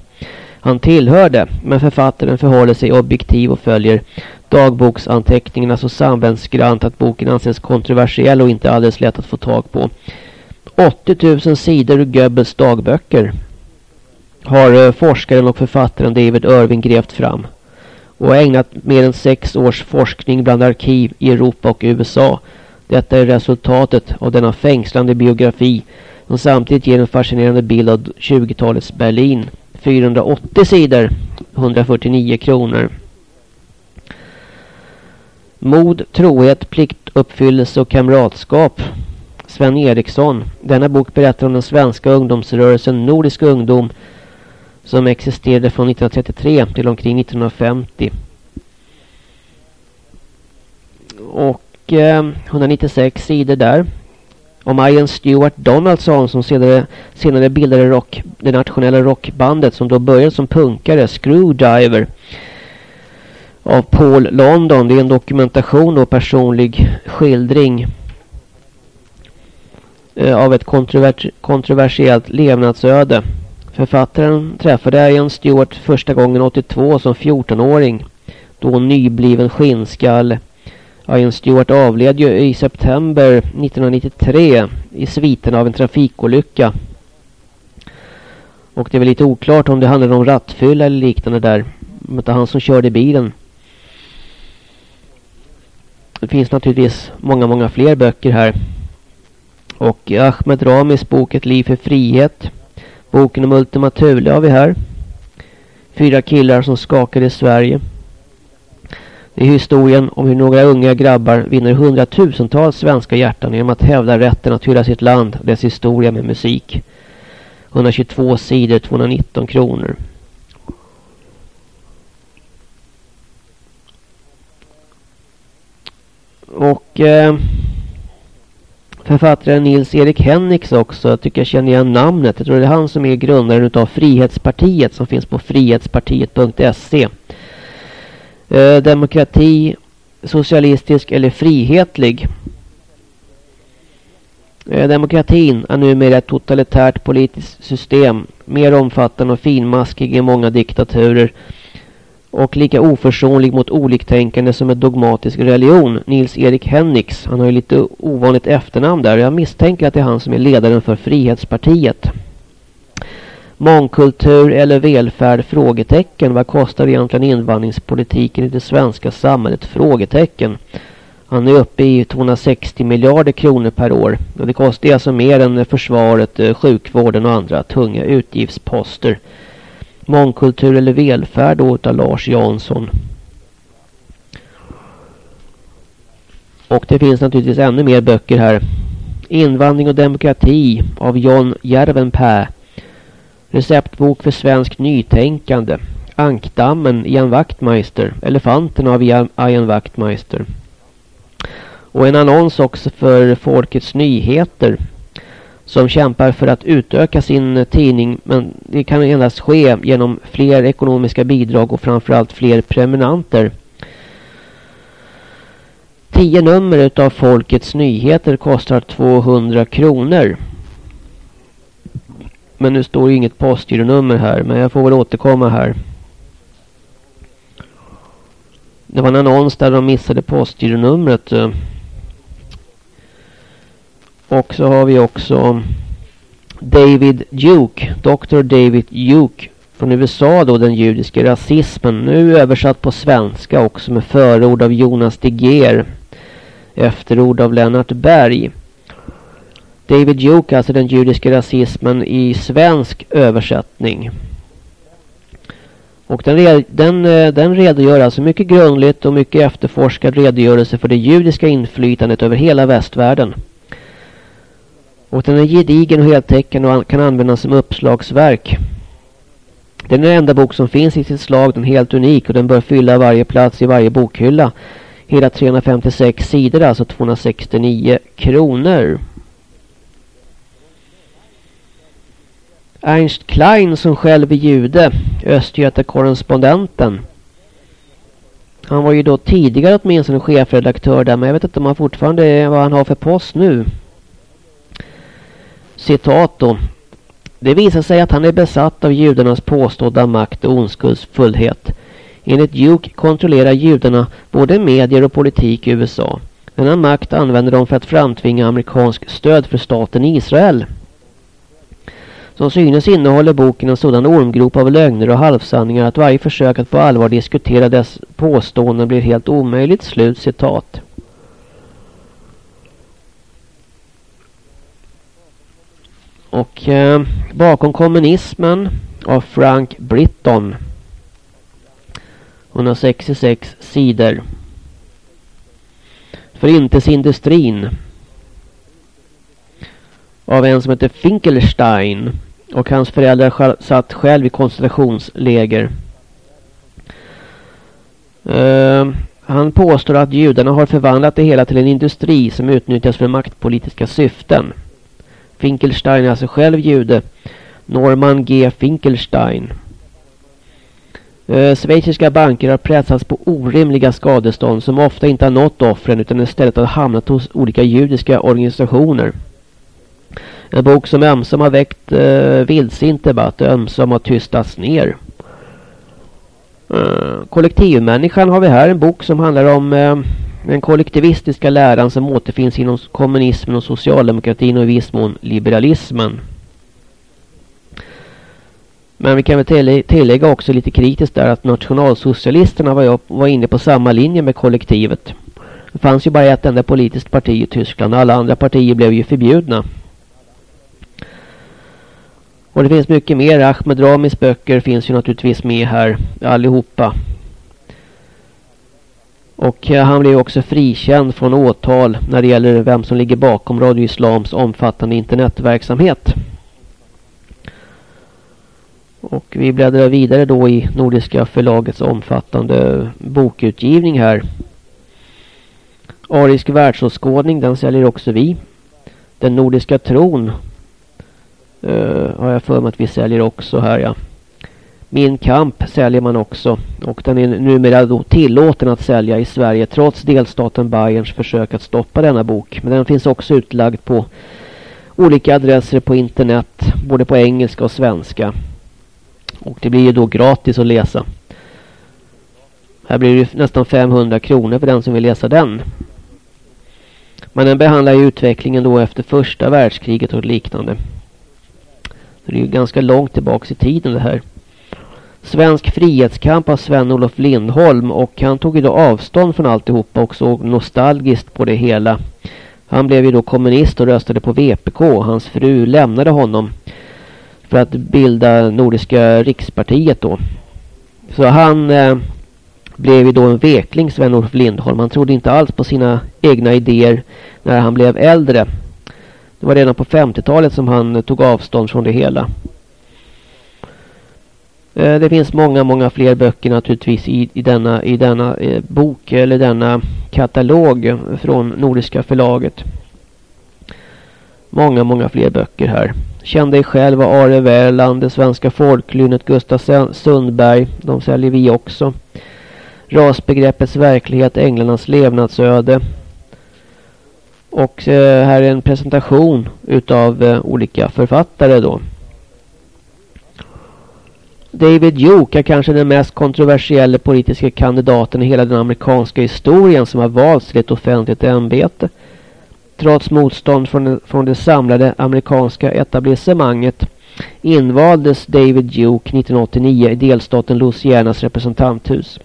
han tillhörde. Men författaren förhåller sig objektiv och följer dagboksanteckningarna så samvetsgrant att boken anses kontroversiell och inte alldeles lätt att få tag på. 80 000 sidor ur Goebbels dagböcker har eh, forskaren och författaren David Irving grävt fram och ägnat mer än sex års forskning bland arkiv i Europa och USA detta är resultatet av denna fängslande biografi som samtidigt ger en fascinerande bild av 20-talets Berlin. 480 sidor, 149 kronor. Mod, trohet, pliktuppfyllelse och kamratskap. Sven Eriksson. Denna bok berättar om den svenska ungdomsrörelsen Nordisk ungdom som existerade från 1933 till omkring 1950. Och eh, 196 sidor där. Om Ian Stewart Donaldson som senare, senare bildade rock, det nationella rockbandet som då började som punkare, Screwdriver av Paul London. Det är en dokumentation och personlig skildring eh, av ett kontrovers kontroversiellt levnadsöde. Författaren träffade Ian Stewart första gången 82 som 14-åring. Då nybliven skinnskalle. Ian Stewart avled ju i september 1993 i sviten av en trafikolycka. Och det är väl lite oklart om det handlade om rattfylla eller liknande där. Det var han som körde bilen. Det finns naturligtvis många, många fler böcker här. Och Ahmed Ramis bok Ett liv för frihet. Boken om Ultima Thule har vi här. Fyra killar som skakade Sverige. Det är historien om hur några unga grabbar vinner hundratusentals svenska hjärtan genom att hävda rätten att hylla sitt land och dess historia med musik. 122 sidor, 219 kronor. Och eh, författaren Nils-Erik Henriks också. Jag tycker jag känner igen namnet. Jag tror det är han som är grundaren utav Frihetspartiet som finns på frihetspartiet.se. Eh, demokrati, socialistisk eller frihetlig. Eh, demokratin är numera ett totalitärt politiskt system. Mer omfattande och finmaskig än många diktaturer och lika oförsonlig mot oliktänkande som en dogmatisk religion. Nils-Erik Henriks. Han har ju lite ovanligt efternamn där. Jag misstänker att det är han som är ledaren för Frihetspartiet. Mångkultur eller välfärd? Frågetecken. Vad kostar egentligen invandringspolitiken i det svenska samhället? Frågetecken. Han är uppe i 260 miljarder kronor per år. Och det kostar alltså mer än försvaret, eh, sjukvården och andra tunga utgiftsposter. Mångkultur eller välfärd då utav Lars Jansson. Och det finns naturligtvis ännu mer böcker här. Invandring och demokrati av John Järvenpää. Receptbok för svensk nytänkande. Ankdammen Ian Wachtmeister. Elefanten av Ian Wachtmeister. Och en annons också för Folkets Nyheter som kämpar för att utöka sin tidning men det kan endast ske genom fler ekonomiska bidrag och framförallt fler prenumeranter. Tio nummer utav Folkets Nyheter kostar 200 kronor. Men nu står ju inget postgironummer här men jag får väl återkomma här. Det var en annons där de missade postgironumret. Eh. Och så har vi också David Duke, Dr. David Duke från USA då, den judiska rasismen. Nu översatt på svenska också med förord av Jonas De Geer. Efterord av Lennart Berg. David Duke, alltså den judiska rasismen i svensk översättning. Och den, den, eh, den redogör alltså mycket grundligt och mycket efterforskad redogörelse för det judiska inflytandet över hela västvärlden. Och den är gedigen och heltäckande och kan användas som uppslagsverk. Den är den enda bok som finns i sitt slag. Den är helt unik och den bör fylla varje plats i varje bokhylla. Hela 356 sidor, alltså 269 kronor. Ernst Klein som själv är jude, Östgöta-korrespondenten. Han var ju då tidigare åtminstone chefredaktör där men jag vet inte om han fortfarande är vad han har för post nu citat då. Det visar sig att han är besatt av judarnas påstådda makt och ondskuldsfullhet. Enligt Duke kontrollerar judarna både medier och politik i USA. Denna makt använder de för att framtvinga amerikansk stöd för staten Israel. Som synes innehåller boken en sådan ormgrop av lögner och halvsanningar att varje försök att på allvar diskutera dess påståenden blir helt omöjligt. Slut citat. Och eh, bakom kommunismen av Frank Britton. 166 sidor. Förintelseindustrin. Av en som heter Finkelstein. Och hans föräldrar satt själv i koncentrationsläger. Eh, Han påstår att judarna har förvandlat det hela till en industri som utnyttjas för maktpolitiska syften. Finkelstein är alltså själv jude. Norman G. Finkelstein. Eh, schweiziska banker har pressats på orimliga skadestånd som ofta inte har nått offren utan istället har hamnat hos olika judiska organisationer. En bok som ömsom har väckt eh, vildsint debatt och ömsom har tystats ner. Eh, kollektivmänniskan har vi här en bok som handlar om eh, den kollektivistiska läran som återfinns inom kommunismen och socialdemokratin och i viss mån liberalismen. Men vi kan väl tillägga också lite kritiskt där att nationalsocialisterna var, var inne på samma linje med kollektivet. Det fanns ju bara ett enda politiskt parti i Tyskland och alla andra partier blev ju förbjudna. Och det finns mycket mer. Ahmed Ramis böcker finns ju naturligtvis med här allihopa. Och eh, han blev också frikänd från åtal när det gäller vem som ligger bakom Radio Islams omfattande internetverksamhet. Och vi bläddrar vidare då i Nordiska förlagets omfattande bokutgivning här. Arisk världsåskådning, den säljer också vi. Den nordiska tron uh, har jag för mig att vi säljer också här ja. Min kamp säljer man också och den är numera då tillåten att sälja i Sverige trots delstaten Bayerns försök att stoppa denna bok. Men den finns också utlagd på olika adresser på internet både på engelska och svenska. Och det blir ju då gratis att läsa. Här blir det nästan 500 kronor för den som vill läsa den. Men den behandlar ju utvecklingen då efter första världskriget och liknande. Det är ju ganska långt tillbaka i tiden det här. Svensk frihetskamp av Sven-Olof Lindholm och han tog idag avstånd från alltihopa och såg nostalgiskt på det hela. Han blev ju då kommunist och röstade på VPK. Hans fru lämnade honom för att bilda Nordiska rikspartiet då. Så han eh, blev ju då en vekling Sven-Olof Lindholm. Han trodde inte alls på sina egna idéer när han blev äldre. Det var redan på 50-talet som han tog avstånd från det hela. Eh, det finns många, många fler böcker naturligtvis i, i denna, i denna eh, bok eller denna katalog från Nordiska förlaget. Många, många fler böcker här. Känn dig själv av Are Värland. det svenska folklynnet Gustav Sundberg. De säljer vi också. Rasbegreppets verklighet, änglarnas levnadsöde. Och eh, här är en presentation utav eh, olika författare då. David Duke är kanske den mest kontroversiella politiska kandidaten i hela den amerikanska historien som har valts till ett offentligt ämbete. Trots motstånd från det, från det samlade amerikanska etablissemanget invaldes David Duke 1989 i delstaten Louisianas representanthus.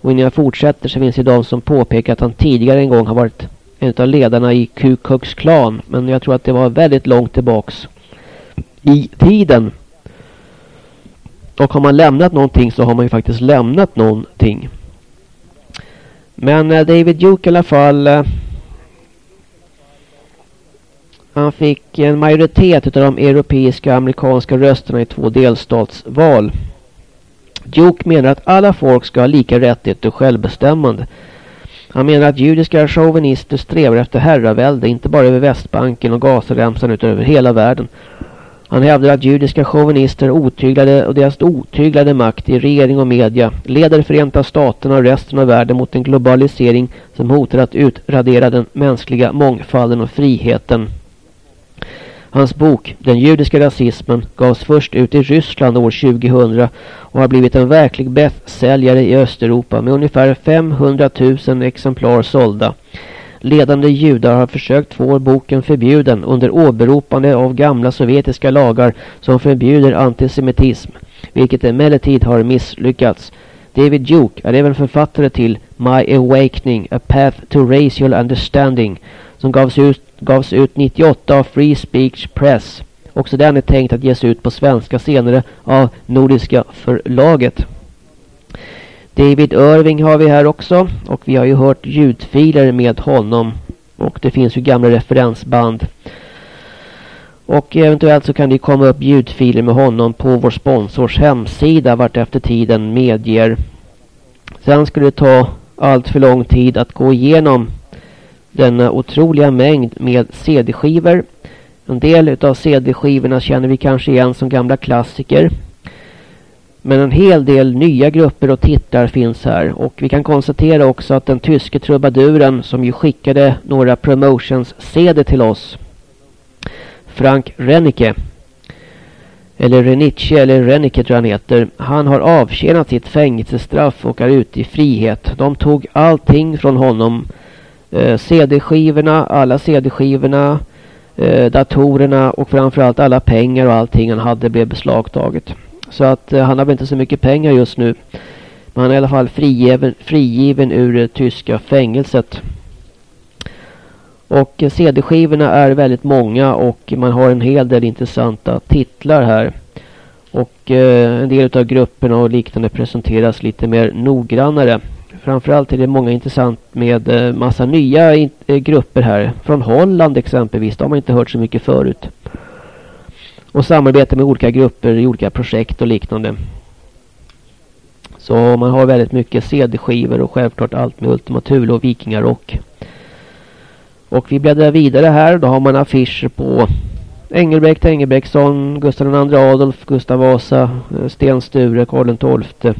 Och innan jag fortsätter så finns det de som påpekar att han tidigare en gång har varit en av ledarna i Ku Klux Klan. Men jag tror att det var väldigt långt tillbaks i tiden. Och har man lämnat någonting så har man ju faktiskt lämnat någonting. Men eh, David Duke i alla fall eh, han fick en majoritet av de europeiska och amerikanska rösterna i två delstatsval. Duke menar att alla folk ska ha lika rättigheter och självbestämmande. Han menar att judiska chauvinister strävar efter herravälde inte bara över Västbanken och Gazaremsan utan över hela världen. Han hävdar att judiska chauvinister otyglade och deras otyglade makt i regering och media leder Förenta Staterna och resten av världen mot en globalisering som hotar att utradera den mänskliga mångfalden och friheten. Hans bok Den judiska rasismen gavs först ut i Ryssland år 2000 och har blivit en verklig bästsäljare i Östeuropa med ungefär 500 000 exemplar sålda. Ledande judar har försökt få boken förbjuden under åberopande av gamla sovjetiska lagar som förbjuder antisemitism, vilket emellertid har misslyckats. David Duke är även författare till My Awakening, A Path to Racial Understanding som gavs ut, gavs ut 98 av Free Speech Press. Också den är tänkt att ges ut på svenska senare av Nordiska förlaget. David Irving har vi här också. Och vi har ju hört ljudfiler med honom. Och det finns ju gamla referensband. Och eventuellt så kan det komma upp ljudfiler med honom på vår sponsors hemsida vart efter tiden medger. Sen skulle det ta allt för lång tid att gå igenom denna otroliga mängd med CD-skivor. En del av CD-skivorna känner vi kanske igen som gamla klassiker. Men en hel del nya grupper och titlar finns här. Och vi kan konstatera också att den tyske trubaduren som ju skickade några promotions-CD till oss. Frank Rennicke. Eller Renice eller Rennicke tror jag han heter. Han har avtjänat sitt fängelsestraff och är ute i frihet. De tog allting från honom. Eh, CD-skivorna, alla CD-skivorna. Eh, datorerna och framförallt alla pengar och allting han hade blev beslagtaget. Så att eh, han har väl inte så mycket pengar just nu. Men han är i alla fall frigiven, frigiven ur det tyska fängelset. Och eh, CD-skivorna är väldigt många och man har en hel del intressanta titlar här. Och eh, en del av grupperna och liknande presenteras lite mer noggrannare. Framförallt är det många intressant med eh, massa nya in, eh, grupper här. Från Holland exempelvis, de har man inte hört så mycket förut. Och samarbete med olika grupper i olika projekt och liknande. Så man har väldigt mycket CD-skivor och självklart allt med Ultima Thule och Vikingarock. Och vi bläddrar vidare här. Då har man affischer på Engelbrekt, Engelbrektsson, Gustav II Adolf, Gustav Vasa, eh, Sten Sture, Karl XII.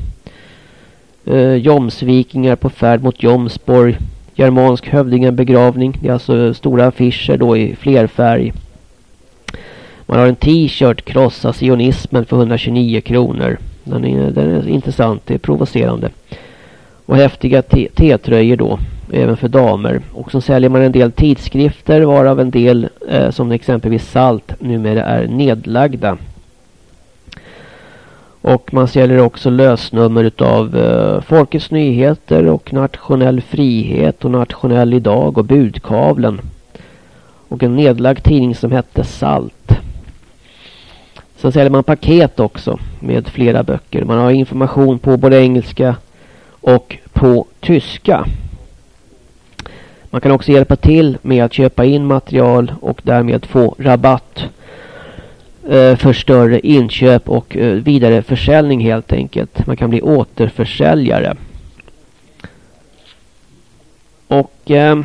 Eh, Jomsvikingar på färd mot Jomsborg. Germansk hövdingabegravning. Det är alltså stora affischer då i flerfärg. Man har en t-shirt, krossa sionismen för 129 kronor. Den är, den är intressant, det är provocerande. Och häftiga T-tröjor då, även för damer. Och så säljer man en del tidskrifter varav en del eh, som exempelvis Salt numera är nedlagda. Och man säljer också lösnummer utav eh, Folkets Nyheter och Nationell Frihet och Nationell Idag och Budkavlen. Och en nedlagd tidning som hette Salt. Sen säljer man paket också med flera böcker. Man har information på både engelska och på tyska. Man kan också hjälpa till med att köpa in material och därmed få rabatt eh, för större inköp och eh, vidareförsäljning helt enkelt. Man kan bli återförsäljare. Och eh,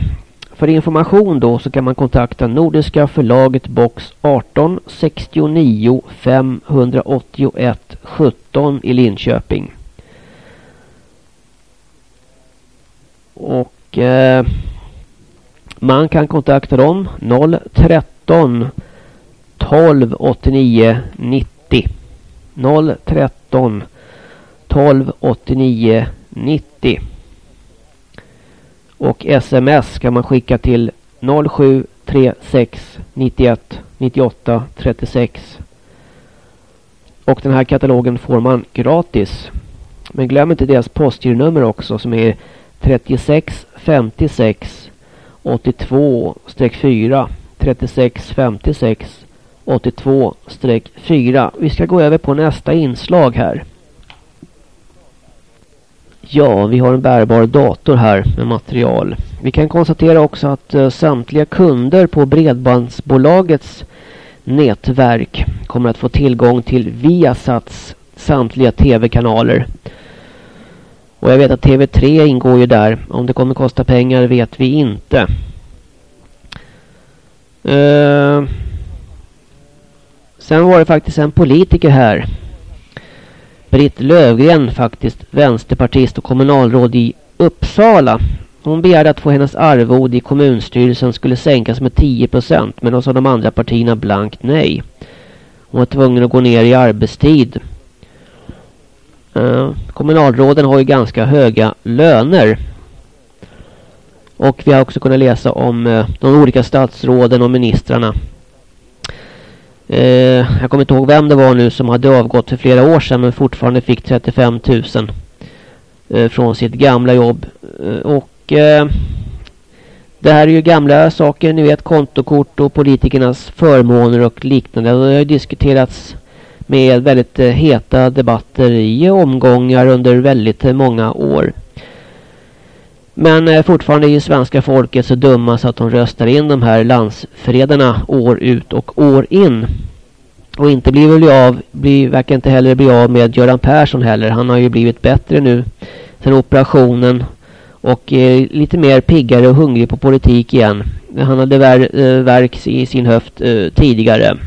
för information då så kan man kontakta Nordiska förlaget box 18 69 581 17 i Linköping. Och eh, man kan kontakta dem 013 12 89 90 013 12 89 90 och sms kan man skicka till 0736 91 98 36 och den här katalogen får man gratis. Men glöm inte deras postgironummer också som är 36 56 82-4 36 56 82-4. Vi ska gå över på nästa inslag här. Ja, vi har en bärbar dator här med material. Vi kan konstatera också att uh, samtliga kunder på Bredbandsbolagets nätverk kommer att få tillgång till Viasats samtliga tv-kanaler. Och jag vet att TV3 ingår ju där. Om det kommer kosta pengar vet vi inte. Uh, sen var det faktiskt en politiker här Britt Lövgren faktiskt, vänsterpartist och kommunalråd i Uppsala. Hon begärde att få hennes arvod i kommunstyrelsen skulle sänkas med 10% men då sa de andra partierna blankt nej. Hon var tvungen att gå ner i arbetstid. Uh, kommunalråden har ju ganska höga löner. Och vi har också kunnat läsa om uh, de olika statsråden och ministrarna Eh, jag kommer inte ihåg vem det var nu som hade avgått för flera år sedan men fortfarande fick 35 000 eh, från sitt gamla jobb. Eh, och eh, det här är ju gamla saker, ni vet kontokort och politikernas förmåner och liknande. Det har diskuterats med väldigt eh, heta debatter i omgångar under väldigt eh, många år. Men eh, fortfarande är ju svenska folket så dumma så att de röstar in de här landsfredarna år ut och år in. Och inte blir väl av, blir, verkar inte heller bli av med Göran Persson heller. Han har ju blivit bättre nu sen operationen. Och eh, lite mer piggare och hungrig på politik igen. Han hade ver eh, verk i sin höft eh, tidigare.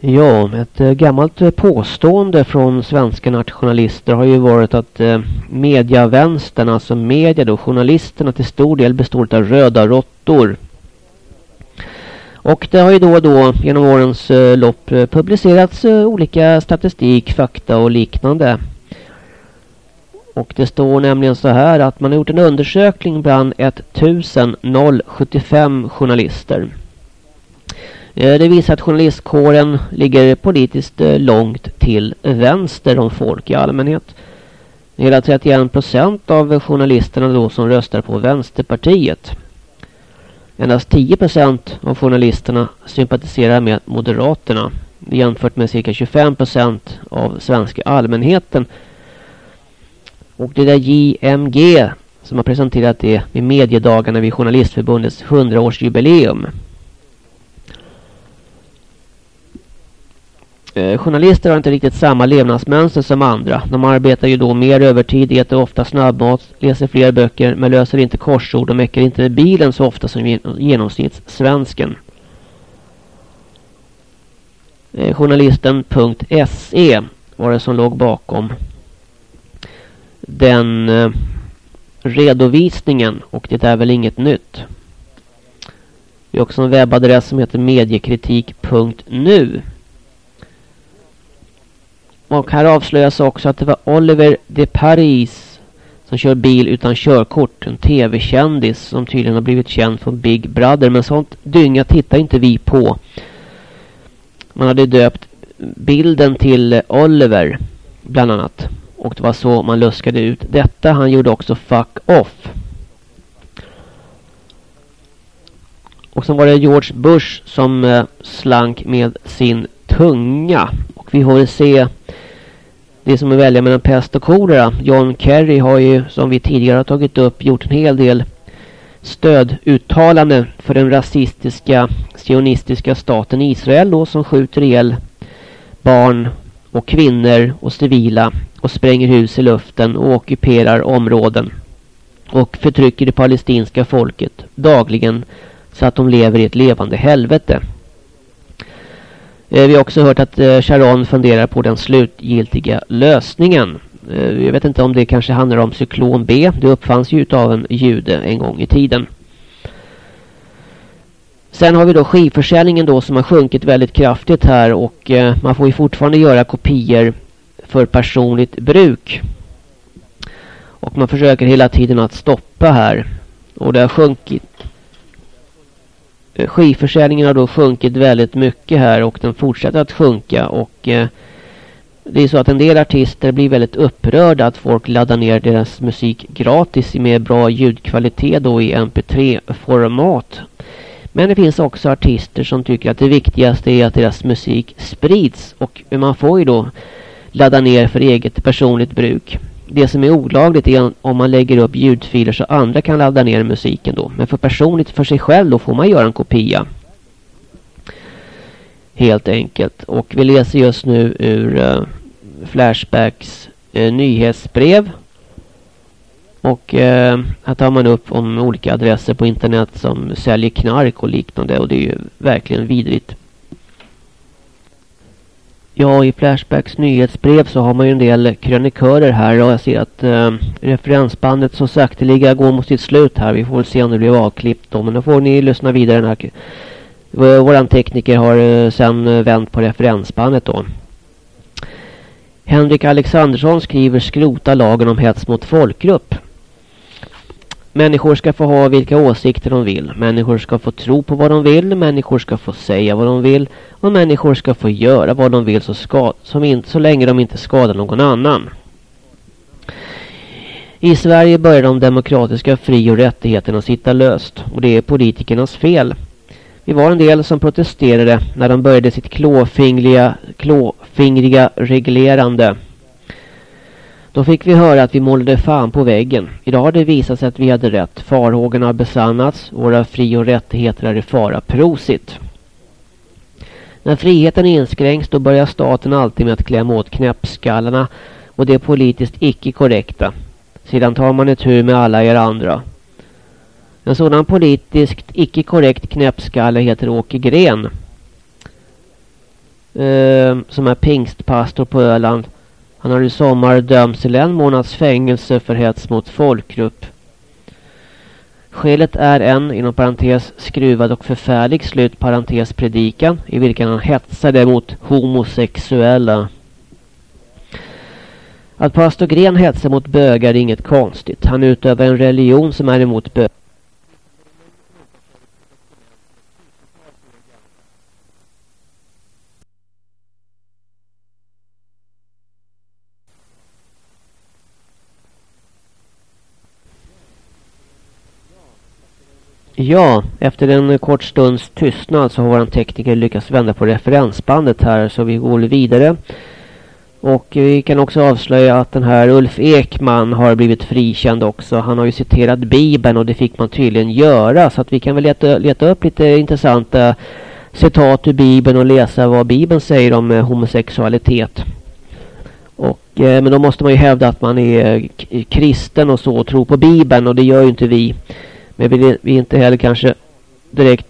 Ja, ett eh, gammalt eh, påstående från svenska nationalister har ju varit att eh, mediavänstern, alltså media då, journalisterna till stor del består av röda råttor. Och det har ju då och då genom årens lopp publicerats olika statistik, fakta och liknande. Och det står nämligen så här att man har gjort en undersökning bland 1075 journalister. Eh, det visar att journalistkåren ligger politiskt eh, långt till vänster om folk i allmänhet. Hela 31 procent av journalisterna då som röstar på Vänsterpartiet. Endast 10 procent av journalisterna sympatiserar med Moderaterna jämfört med cirka 25 procent av svenska allmänheten. Och det där JMG som har presenterat det vid mediedagarna vid Journalistförbundets 100-årsjubileum. Eh, journalister har inte riktigt samma levnadsmönster som andra. De arbetar ju då mer övertid, äter ofta snabbmat, läser fler böcker men löser inte korsord och mäcker inte med bilen så ofta som genomsnittssvensken. Eh, journalisten.se var det som låg bakom den eh, redovisningen och det är väl inget nytt. Det är också en webbadress som heter mediekritik.nu. Och här avslöjas också att det var Oliver de Paris som kör bil utan körkort. En tv-kändis som tydligen har blivit känd från Big Brother. Men sånt dynga tittar inte vi på. Man hade döpt bilden till Oliver bland annat. Och det var så man luskade ut detta. Han gjorde också fuck off. Och sen var det George Bush som eh, slank med sin tunga. Och vi får se det som är välja mellan pest och kolera. John Kerry har ju som vi tidigare har tagit upp gjort en hel del stöduttalanden för den rasistiska sionistiska staten Israel då som skjuter ihjäl barn och kvinnor och civila och spränger hus i luften och ockuperar områden och förtrycker det palestinska folket dagligen så att de lever i ett levande helvete. Eh, vi har också hört att eh, Sharon funderar på den slutgiltiga lösningen. Eh, jag vet inte om det kanske handlar om cyklon B. Det uppfanns ju av en jude en gång i tiden. Sen har vi då skivförsäljningen då som har sjunkit väldigt kraftigt här och man får ju fortfarande göra kopior för personligt bruk. Och man försöker hela tiden att stoppa här. Och det har sjunkit Eh, skivförsäljningen har då sjunkit väldigt mycket här och den fortsätter att sjunka och eh, det är så att en del artister blir väldigt upprörda att folk laddar ner deras musik gratis med bra ljudkvalitet då i mp3-format. Men det finns också artister som tycker att det viktigaste är att deras musik sprids och man får ju då ladda ner för eget personligt bruk. Det som är olagligt är om man lägger upp ljudfiler så andra kan ladda ner musiken då. Men för personligt för sig själv då får man göra en kopia. Helt enkelt. Och vi läser just nu ur uh, Flashbacks uh, nyhetsbrev. Och uh, här tar man upp om olika adresser på internet som säljer knark och liknande. Och det är ju verkligen vidrigt. Ja, i Flashbacks nyhetsbrev så har man ju en del krönikörer här och jag ser att eh, referensbandet så sakteliga går mot sitt slut här. Vi får väl se om det blir avklippt då, men då får ni lyssna vidare. Den här. Våran tekniker har eh, sen eh, vänt på referensbandet då. Henrik Alexandersson skriver skrota lagen om hets mot folkgrupp. Människor ska få ha vilka åsikter de vill. Människor ska få tro på vad de vill. Människor ska få säga vad de vill. Och människor ska få göra vad de vill så, ska, som in, så länge de inte skadar någon annan. I Sverige börjar de demokratiska fri- och rättigheterna sitta löst. Och det är politikernas fel. Vi var en del som protesterade när de började sitt klåfingriga, klåfingriga reglerande. Då fick vi höra att vi målade fan på väggen. Idag har det visat sig att vi hade rätt. Farhågorna har besannats. Våra fri- och rättigheter är i fara. Prosit! När friheten inskränks då börjar staten alltid med att klämma åt knäppskallarna och det politiskt icke korrekta. Sedan tar man ett tur med alla er andra. En sådan politiskt icke korrekt knäppskalle heter Åke Gren. Eh, som är pingstpastor på Öland. Han har i sommar dömts till en månads fängelse för hets mot folkgrupp. Skälet är en, inom parentes, skruvad och förfärlig slut parentes predikan i vilken han hetsade mot homosexuella. Att pastor Gren hetsar mot bögar är inget konstigt. Han utövar en religion som är emot bögar. Ja, efter en kort stunds tystnad så har vår tekniker lyckats vända på referensbandet här så vi går vidare. Och vi kan också avslöja att den här Ulf Ekman har blivit frikänd också. Han har ju citerat Bibeln och det fick man tydligen göra. Så att vi kan väl leta, leta upp lite intressanta citat ur Bibeln och läsa vad Bibeln säger om eh, homosexualitet. Och, eh, men då måste man ju hävda att man är kristen och så och tror på Bibeln och det gör ju inte vi. Men vi, är inte heller kanske direkt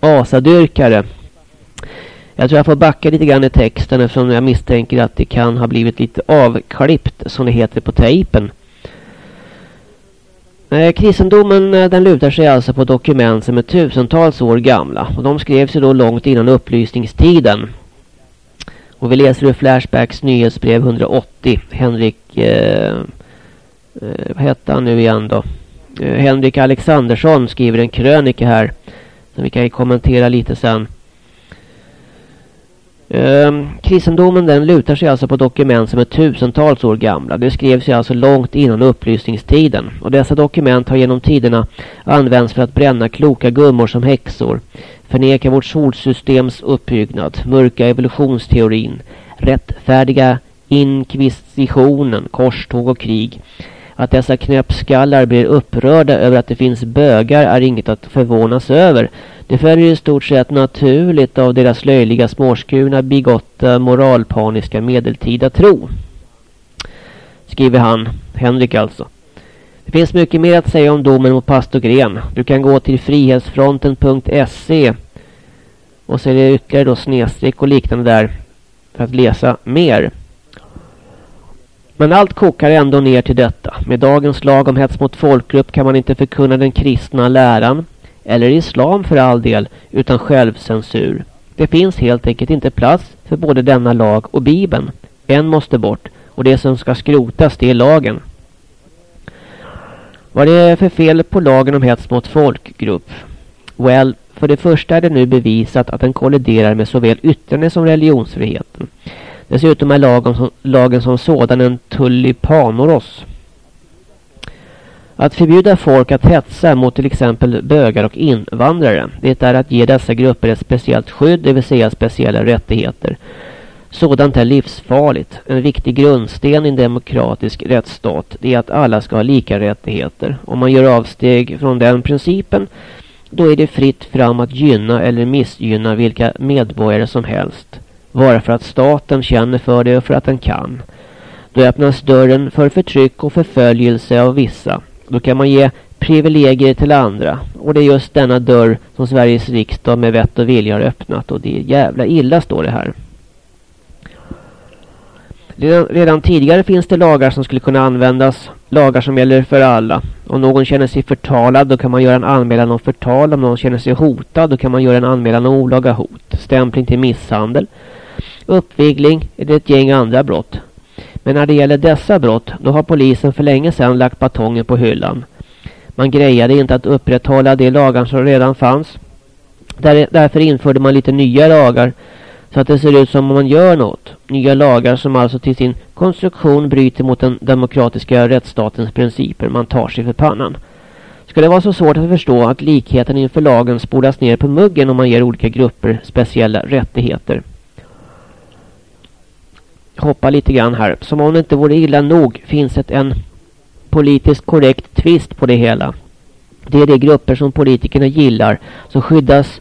asadyrkare. Jag tror jag får backa lite grann i texten eftersom jag misstänker att det kan ha blivit lite avklippt som det heter på tejpen. Eh, kristendomen eh, den lutar sig alltså på dokument som är tusentals år gamla. Och de skrevs ju då långt innan upplysningstiden. Och vi läser ur Flashbacks nyhetsbrev 180. Henrik... Eh, eh, vad hette han nu igen då? Eh, Henrik Alexandersson skriver en krönika här. Som vi kan kommentera lite sen. Um, kristendomen den lutar sig alltså på dokument som är tusentals år gamla. Det skrevs ju alltså långt innan upplysningstiden. Och dessa dokument har genom tiderna använts för att bränna kloka gummor som häxor. Förneka vårt solsystems uppbyggnad. Mörka evolutionsteorin. Rättfärdiga inkvisitionen, korståg och krig. Att dessa knäppskallar blir upprörda över att det finns bögar är inget att förvånas över. Det följer i stort sett naturligt av deras löjliga småskurna, bigotta, moralpaniska medeltida tro. Skriver han, Henrik alltså. Det finns mycket mer att säga om domen mot pastor Gren. Du kan gå till frihetsfronten.se och så är det ytterligare då snedstreck och liknande där för att läsa mer. Men allt kokar ändå ner till detta. Med dagens lag om hets mot folkgrupp kan man inte förkunna den kristna läran, eller islam för all del, utan självcensur. Det finns helt enkelt inte plats för både denna lag och bibeln. En måste bort, och det som ska skrotas det är lagen. Vad är det för fel på lagen om hets mot folkgrupp? Well, för det första är det nu bevisat att den kolliderar med såväl yttrande som religionsfriheten. Dessutom är lagen som, lagen som sådan en tulipanoros. Att förbjuda folk att hetsa mot till exempel bögar och invandrare, det är att ge dessa grupper ett speciellt skydd, det vill säga speciella rättigheter. Sådant är livsfarligt. En viktig grundsten i en demokratisk rättsstat är att alla ska ha lika rättigheter. Om man gör avsteg från den principen, då är det fritt fram att gynna eller missgynna vilka medborgare som helst. Bara för att staten känner för det och för att den kan. Då öppnas dörren för förtryck och förföljelse av vissa. Då kan man ge privilegier till andra. Och det är just denna dörr som Sveriges riksdag med vett och vilja har öppnat. Och det är jävla illa står det här. Redan, redan, tidigare finns det lagar som skulle kunna användas. Lagar som gäller för alla. Om någon känner sig förtalad då kan man göra en anmälan om förtal. Om någon känner sig hotad då kan man göra en anmälan om olaga hot. Stämpling till misshandel. Uppvigling är det ett gäng andra brott. Men när det gäller dessa brott, då har polisen för länge sedan lagt batongen på hyllan. Man grejade inte att upprätthålla de lagar som redan fanns. Där, därför införde man lite nya lagar så att det ser ut som om man gör något. Nya lagar som alltså till sin konstruktion bryter mot den demokratiska rättsstatens principer. Man tar sig för pannan. Ska det vara så svårt att förstå att likheten inför lagen spolas ner på muggen om man ger olika grupper speciella rättigheter? Hoppa lite grann här. Som om det inte vore illa nog finns det en politiskt korrekt tvist på det hela. Det är de grupper som politikerna gillar som skyddas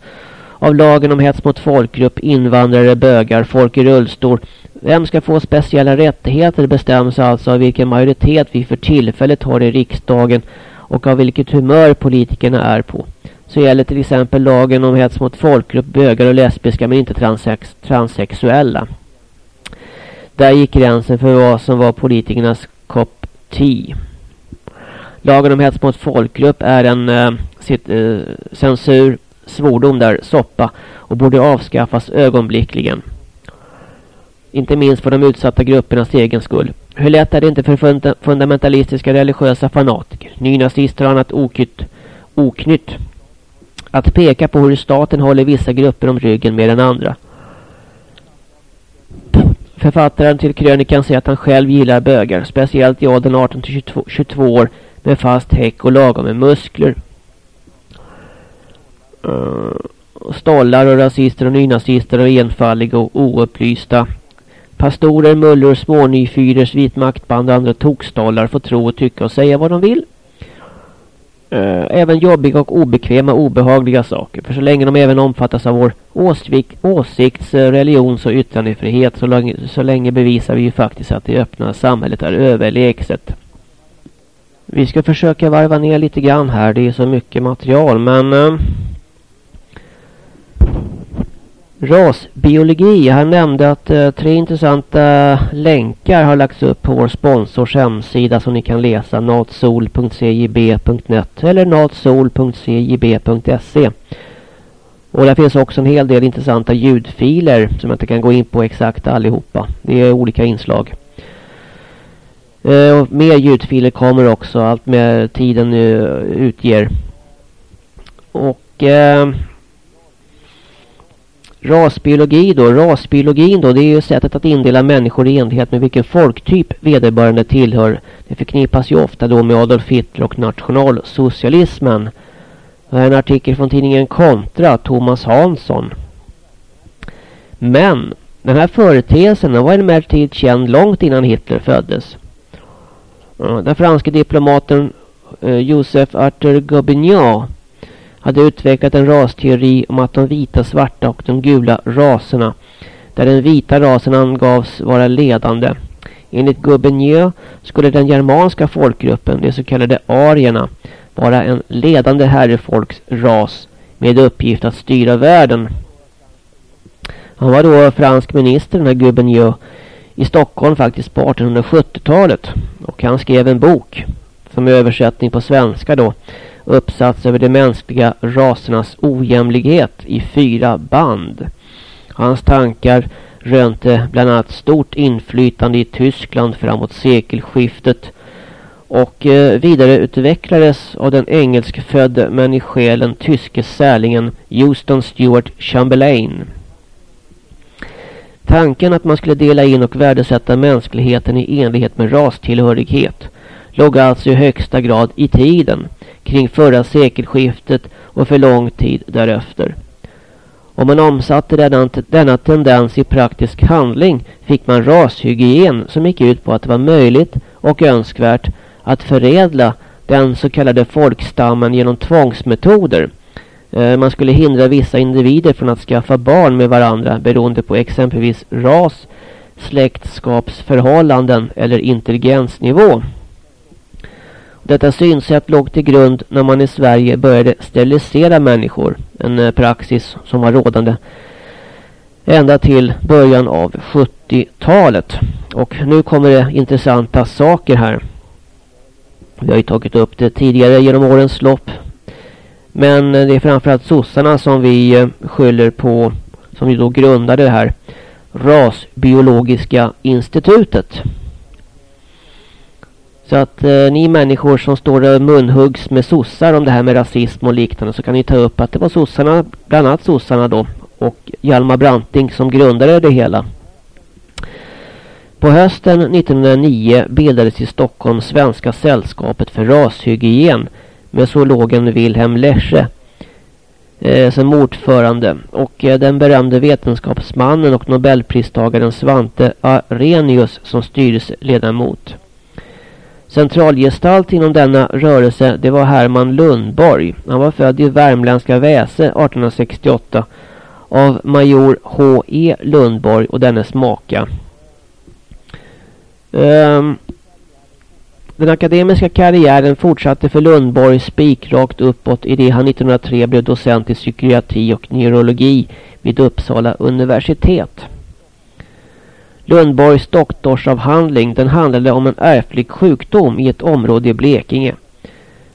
av lagen om hets mot folkgrupp, invandrare, bögar, folk i rullstol. Vem ska få speciella rättigheter bestäms alltså av vilken majoritet vi för tillfället har i riksdagen och av vilket humör politikerna är på. Så gäller till exempel lagen om hets mot folkgrupp, bögar och lesbiska men inte transex transsexuella. Där gick gränsen för vad som var politikernas kopp te. Lagen om hets mot folkgrupp är en eh, sitt, eh, censur, svordom där, soppa och borde avskaffas ögonblickligen. Inte minst för de utsatta gruppernas egen skull. Hur lätt är det inte för funda fundamentalistiska religiösa fanatiker, nynazister och annat okytt, oknytt att peka på hur staten håller vissa grupper om ryggen mer än andra. Författaren till krönikan säger att han själv gillar bögar, speciellt i åldern 18 till 22, 22 år med fast häck och lagom med muskler. Uh, stollar och rasister och nynazister och enfalliga och oupplysta. Pastorer, mullor, smånyfyrers, vitmaktband och andra tokstollar får tro och tycka och säga vad de vill. Eh, även jobbiga och obekväma obehagliga saker. För så länge de även omfattas av vår åsvik, åsikts-, eh, religions- och yttrandefrihet så länge, så länge bevisar vi ju faktiskt att det öppna samhället är överlägset. Vi ska försöka varva ner lite grann här. Det är så mycket material. Men eh, rasbiologi. Han nämnde att eh, tre intressanta länkar har lagts upp på vår sponsors hemsida som ni kan läsa. natsol.cjb.net eller natsol.cjb.se. Och där finns också en hel del intressanta ljudfiler som jag inte kan gå in på exakt allihopa. Det är olika inslag. Eh, och mer ljudfiler kommer också, allt med tiden uh, utger. Och eh, rasbiologi då, rasbiologin då, det är ju sättet att indela människor i enlighet med vilken folktyp vederbörande tillhör. Det förknippas ju ofta då med Adolf Hitler och nationalsocialismen. Det är en artikel från tidningen Kontra, Thomas Hansson. Men den här företeelsen var emellertid känd långt innan Hitler föddes. Den franske diplomaten eh, Joseph Arthur Gobignat hade utvecklat en rasteori om att de vita, svarta och de gula raserna där den vita rasen angavs vara ledande. Enligt Gubbenjö skulle den germanska folkgruppen, de så kallade arierna, vara en ledande herrefolksras med uppgift att styra världen. Han var då fransk minister, den här Gubbenjö, i Stockholm faktiskt på 1870-talet. Och han skrev en bok som översättning på svenska då. Uppsats över de mänskliga rasernas ojämlikhet i fyra band. Hans tankar rönte bland annat stort inflytande i Tyskland framåt sekelskiftet och eh, vidareutvecklades av den engelskfödde men i själen tyske särlingen Houston Stuart Chamberlain. Tanken att man skulle dela in och värdesätta mänskligheten i enlighet med rastillhörighet låg alltså i högsta grad i tiden kring förra sekelskiftet och för lång tid därefter. Om man omsatte denna, denna tendens i praktisk handling fick man rashygien som gick ut på att det var möjligt och önskvärt att förädla den så kallade folkstammen genom tvångsmetoder eh, man skulle hindra vissa individer från att skaffa barn med varandra beroende på exempelvis ras, släktskapsförhållanden eller intelligensnivå. Detta synsätt låg till grund när man i Sverige började sterilisera människor, en eh, praxis som var rådande ända till början av 70-talet. Och nu kommer det intressanta saker här. Vi har ju tagit upp det tidigare genom årens lopp men eh, det är framförallt sossarna som vi eh, skyller på, som ju då grundade det här rasbiologiska institutet. Så att eh, ni människor som står och munhuggs med sossar om det här med rasism och liknande så kan ni ta upp att det var sossarna, bland annat sossarna då och Hjalmar Branting som grundade det hela. På hösten 1909 bildades i Stockholm Svenska sällskapet för rashygien med zoologen Wilhelm Lesche eh, som ordförande och eh, den berömde vetenskapsmannen och nobelpristagaren Svante Arrhenius som styrelseledamot. Centralgestalt inom denna rörelse det var Herman Lundborg. Han var född i värmländska Väse 1868 av major H.E. Lundborg och dennes maka. Um, den akademiska karriären fortsatte för Lundborg spikrakt uppåt i det han 1903 blev docent i psykiatri och neurologi vid Uppsala universitet. Lundborgs doktorsavhandling den handlade om en ärftlig sjukdom i ett område i Blekinge.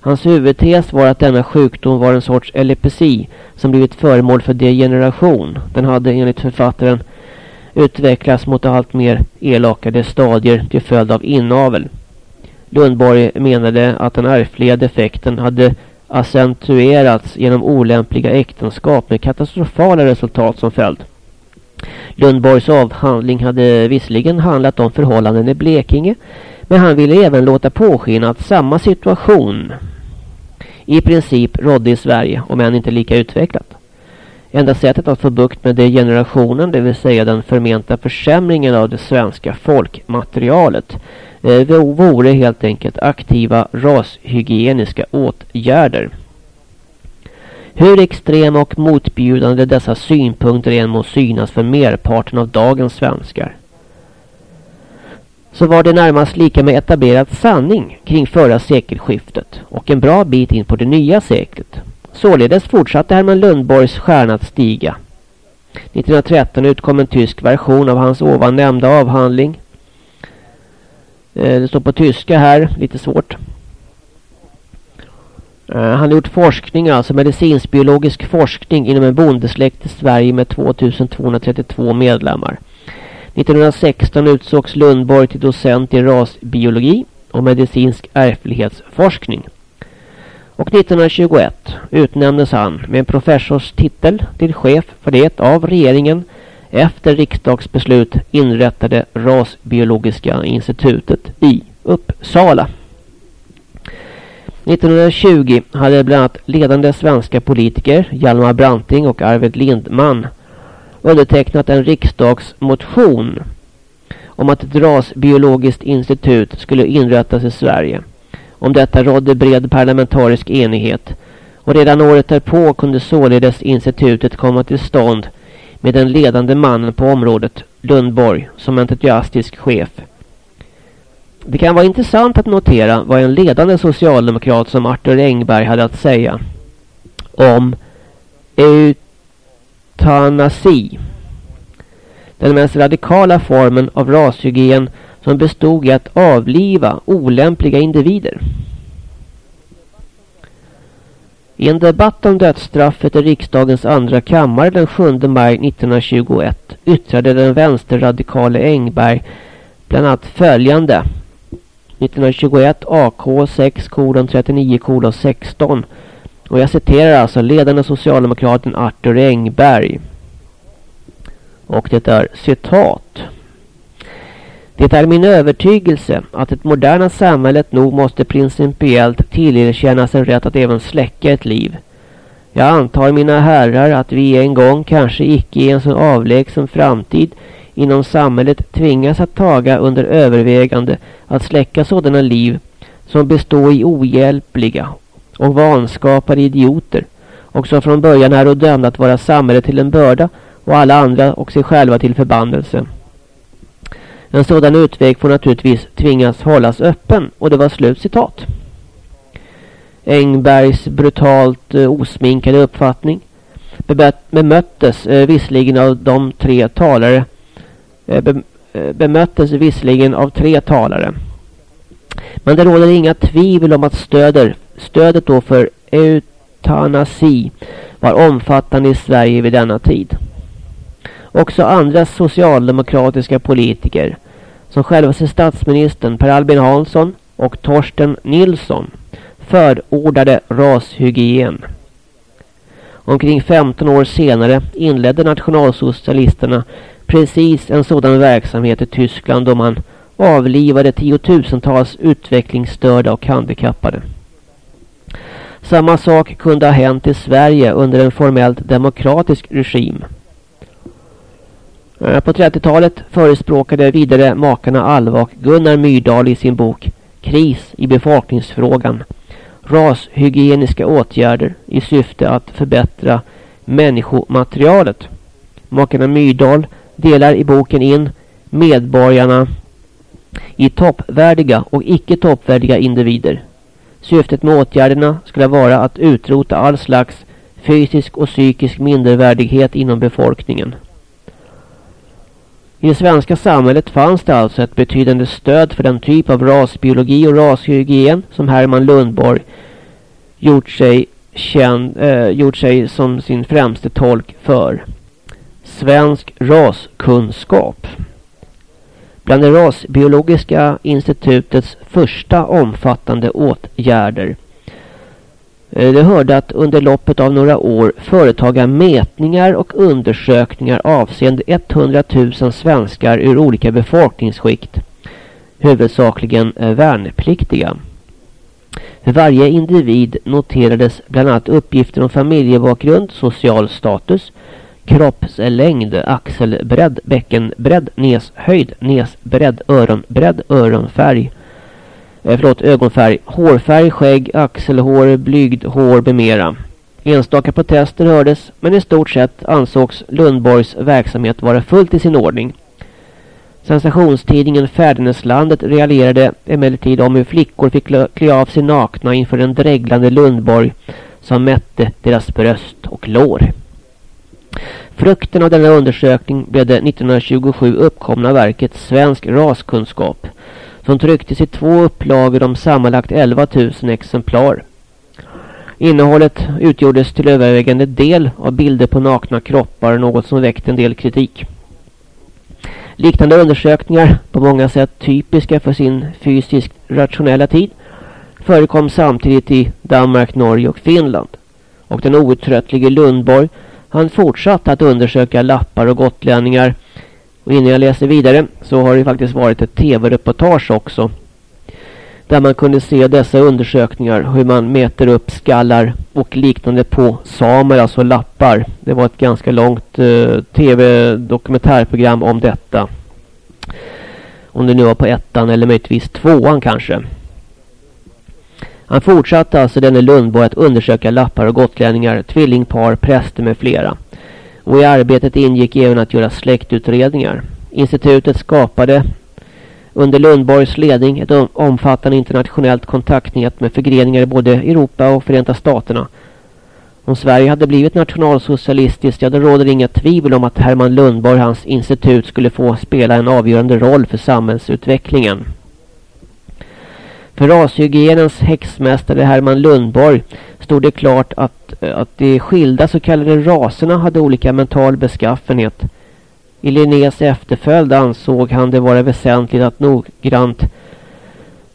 Hans huvudtes var att denna sjukdom var en sorts epilepsi som blivit föremål för degeneration. Den hade enligt författaren utvecklats mot allt mer elakade stadier till följd av inavel. Lundborg menade att den ärftliga defekten hade accentuerats genom olämpliga äktenskap med katastrofala resultat som följd. Lundborgs avhandling hade visserligen handlat om förhållanden i Blekinge men han ville även låta påskina att samma situation i princip rådde i Sverige om än inte lika utvecklat. Enda sättet att få bukt med degenerationen, det vill säga den förmenta försämringen av det svenska folkmaterialet, eh, vore helt enkelt aktiva rashygieniska åtgärder. Hur extrema och motbjudande dessa synpunkter än må synas för merparten av dagens svenskar så var det närmast lika med etablerad sanning kring förra sekelskiftet och en bra bit in på det nya seklet. Således fortsatte Herman Lundborgs stjärna att stiga. 1913 utkom en tysk version av hans ovan nämnda avhandling. Eh, det står på tyska här, lite svårt. Eh, han har gjort forskning, alltså medicinsk-biologisk forskning inom en bondesläkt i Sverige med 2232 medlemmar. 1916 utsågs Lundborg till docent i rasbiologi och medicinsk ärftlighetsforskning. Och 1921 utnämndes han med en professors titel till chef för det av regeringen efter riksdagsbeslut inrättade rasbiologiska institutet i Uppsala. 1920 hade bland annat ledande svenska politiker Hjalmar Branting och Arvid Lindman undertecknat en riksdagsmotion om att ett rasbiologiskt institut skulle inrättas i Sverige. Om detta rådde bred parlamentarisk enighet och redan året därpå kunde således institutet komma till stånd med den ledande mannen på området, Lundborg, som entusiastisk chef. Det kan vara intressant att notera vad en ledande socialdemokrat som Arthur Engberg hade att säga om eutanasi. Den mest radikala formen av rashygien som bestod i att avliva olämpliga individer. I en debatt om dödsstraffet i riksdagens andra kammare den 7 maj 1921 yttrade den vänsterradikale Engberg bland annat följande 1921 AK 6 kolon 39 kolon 16 och jag citerar alltså ledande socialdemokraten Arthur Engberg. Och det är citat. Det är min övertygelse att det moderna samhället nog måste principiellt tillerkännas en rätt att även släcka ett liv. Jag antar mina herrar att vi en gång, kanske icke i en så avlägsen framtid, inom samhället tvingas att taga under övervägande att släcka sådana liv som består i ohjälpliga och vanskapade idioter och som från början är och dömda att vara samhället till en börda och alla andra och sig själva till förbannelse. En sådan utväg får naturligtvis tvingas hållas öppen och det var slut citat. Engbergs brutalt eh, osminkade uppfattning bemöttes eh, visserligen av de tre talare Eh, eh, bemöttes visserligen av tre talare. Men det råder inga tvivel om att stöder, stödet då för eutanasi var omfattande i Sverige vid denna tid. Också andra socialdemokratiska politiker som själva statsministern Per Albin Hansson och Torsten Nilsson förordade rashygien. Omkring 15 år senare inledde nationalsocialisterna precis en sådan verksamhet i Tyskland då man avlivade tiotusentals utvecklingsstörda och handikappade. Samma sak kunde ha hänt i Sverige under en formellt demokratisk regim. Eh, på 30-talet förespråkade vidare makarna Alva och Gunnar Myrdal i sin bok Kris i befolkningsfrågan rashygieniska åtgärder i syfte att förbättra människomaterialet Makarna Myrdal delar i boken in medborgarna i toppvärdiga och icke toppvärdiga individer. Syftet med åtgärderna skulle vara att utrota all slags fysisk och psykisk mindervärdighet inom befolkningen. I det svenska samhället fanns det alltså ett betydande stöd för den typ av rasbiologi och rashygien som Herman Lundborg gjort sig, känd, eh, gjort sig som sin främste tolk för. Svensk raskunskap. Bland det rasbiologiska institutets första omfattande åtgärder eh, det hörde att under loppet av några år företaga mätningar och undersökningar avseende 100 000 svenskar ur olika befolkningsskikt, huvudsakligen eh, värnpliktiga. För varje individ noterades bland annat uppgifter om familjebakgrund, social status, kroppslängd, axelbredd, bäckenbredd, näshöjd, näsbredd, öronbredd, öronfärg, eh, förlåt, ögonfärg, hårfärg, skägg, axelhår, blygd, hår med mera. Enstaka protester hördes, men i stort sett ansågs Lundborgs verksamhet vara fullt i sin ordning. Sensationstidningen Fäderneslandet realerade emellertid om hur flickor fick klä av sig nakna inför en dreglande Lundborg som mätte deras bröst och lår. Frukten av denna undersökning blev det 1927 uppkomna verket Svensk raskunskap som trycktes i två upplagor om sammanlagt 11 000 exemplar. Innehållet utgjordes till övervägande del av bilder på nakna kroppar, något som väckte en del kritik. Liknande undersökningar, på många sätt typiska för sin fysiskt rationella tid, förekom samtidigt i Danmark, Norge och Finland. Och den outtröttlige Lundborg, han fortsatte att undersöka lappar och gotlänningar och innan jag läser vidare så har det faktiskt varit ett tv-reportage också. Där man kunde se dessa undersökningar. Hur man mäter upp skallar och liknande på samer, alltså lappar. Det var ett ganska långt eh, tv-dokumentärprogram om detta. Om det nu var på ettan eller möjligtvis tvåan kanske. Han fortsatte alltså denne Lundborg att undersöka lappar och gotlänningar, tvillingpar, präster med flera och i arbetet ingick även att göra släktutredningar. Institutet skapade under Lundborgs ledning ett omfattande internationellt kontaktnät med förgreningar i både Europa och Förenta Staterna. Om Sverige hade blivit nationalsocialistiskt, ja då råder inga tvivel om att Herman Lundborg och hans institut skulle få spela en avgörande roll för samhällsutvecklingen. För rashygienens häxmästare Herman Lundborg stod det klart att, eh, att de skilda så kallade raserna hade olika mental beskaffenhet. I Linnés efterföljd ansåg han det vara väsentligt att noggrant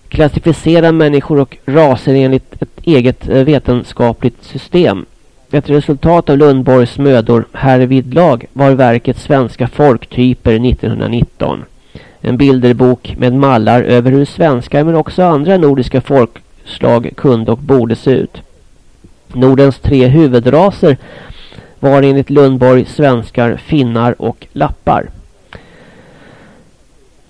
klassificera människor och raser enligt ett eget eh, vetenskapligt system. Ett resultat av Lundborgs mödor härvidlag var verket Svenska folktyper 1919. En bilderbok med mallar över hur svenskar men också andra nordiska folkslag kunde och borde se ut. Nordens tre huvudraser var enligt Lundborg svenskar, finnar och lappar.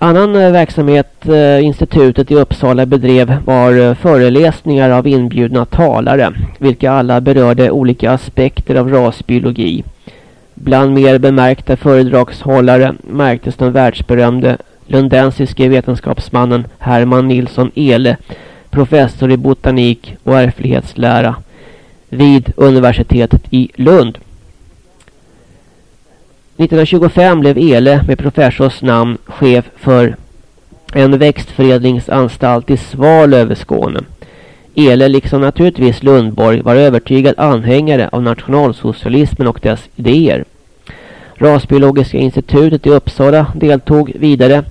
Annan eh, verksamhet eh, institutet i Uppsala bedrev var eh, föreläsningar av inbjudna talare, vilka alla berörde olika aspekter av rasbiologi. Bland mer bemärkta föredragshållare märktes den världsberömde lundensiske vetenskapsmannen Herman Nilsson Ele, professor i botanik och ärftlighetslära vid universitetet i Lund. 1925 blev Ele med professors namn chef för en växtförädlingsanstalt i Svalöv, Skåne. Ele, liksom naturligtvis Lundborg, var övertygad anhängare av nationalsocialismen och dess idéer. Rasbiologiska institutet i Uppsala deltog vidare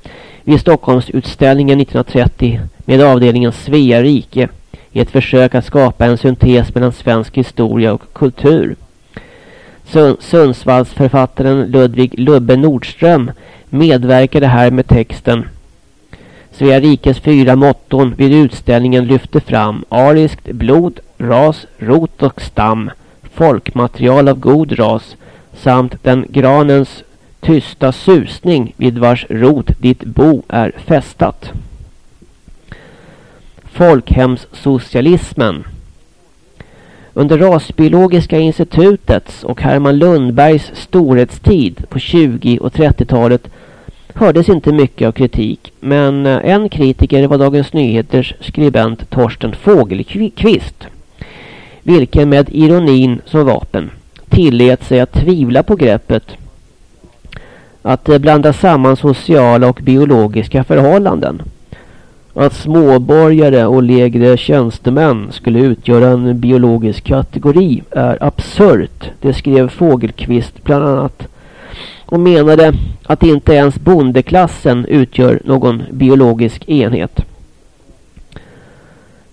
vid Stockholmsutställningen 1930 med avdelningen Svea rike i ett försök att skapa en syntes mellan svensk historia och kultur. Sundsvallsförfattaren Ludvig Lubbe Nordström medverkade här med texten Svea rikes fyra motton vid utställningen lyfte fram ariskt blod, ras, rot och stam, folkmaterial av god ras samt den granens tysta susning vid vars rot ditt bo är fästat folkhemssocialismen. Under Rasbiologiska institutets och Herman Lundbergs storhetstid på 20- och 30-talet hördes inte mycket av kritik. Men eh, en kritiker var Dagens Nyheters skribent Torsten Fågelqvist. Vilken med ironin som vapen tillät sig att tvivla på greppet att eh, blanda samman sociala och biologiska förhållanden. Att småborgare och lägre tjänstemän skulle utgöra en biologisk kategori är absurt. Det skrev Fågelqvist bland annat. Och menade att inte ens bondeklassen utgör någon biologisk enhet.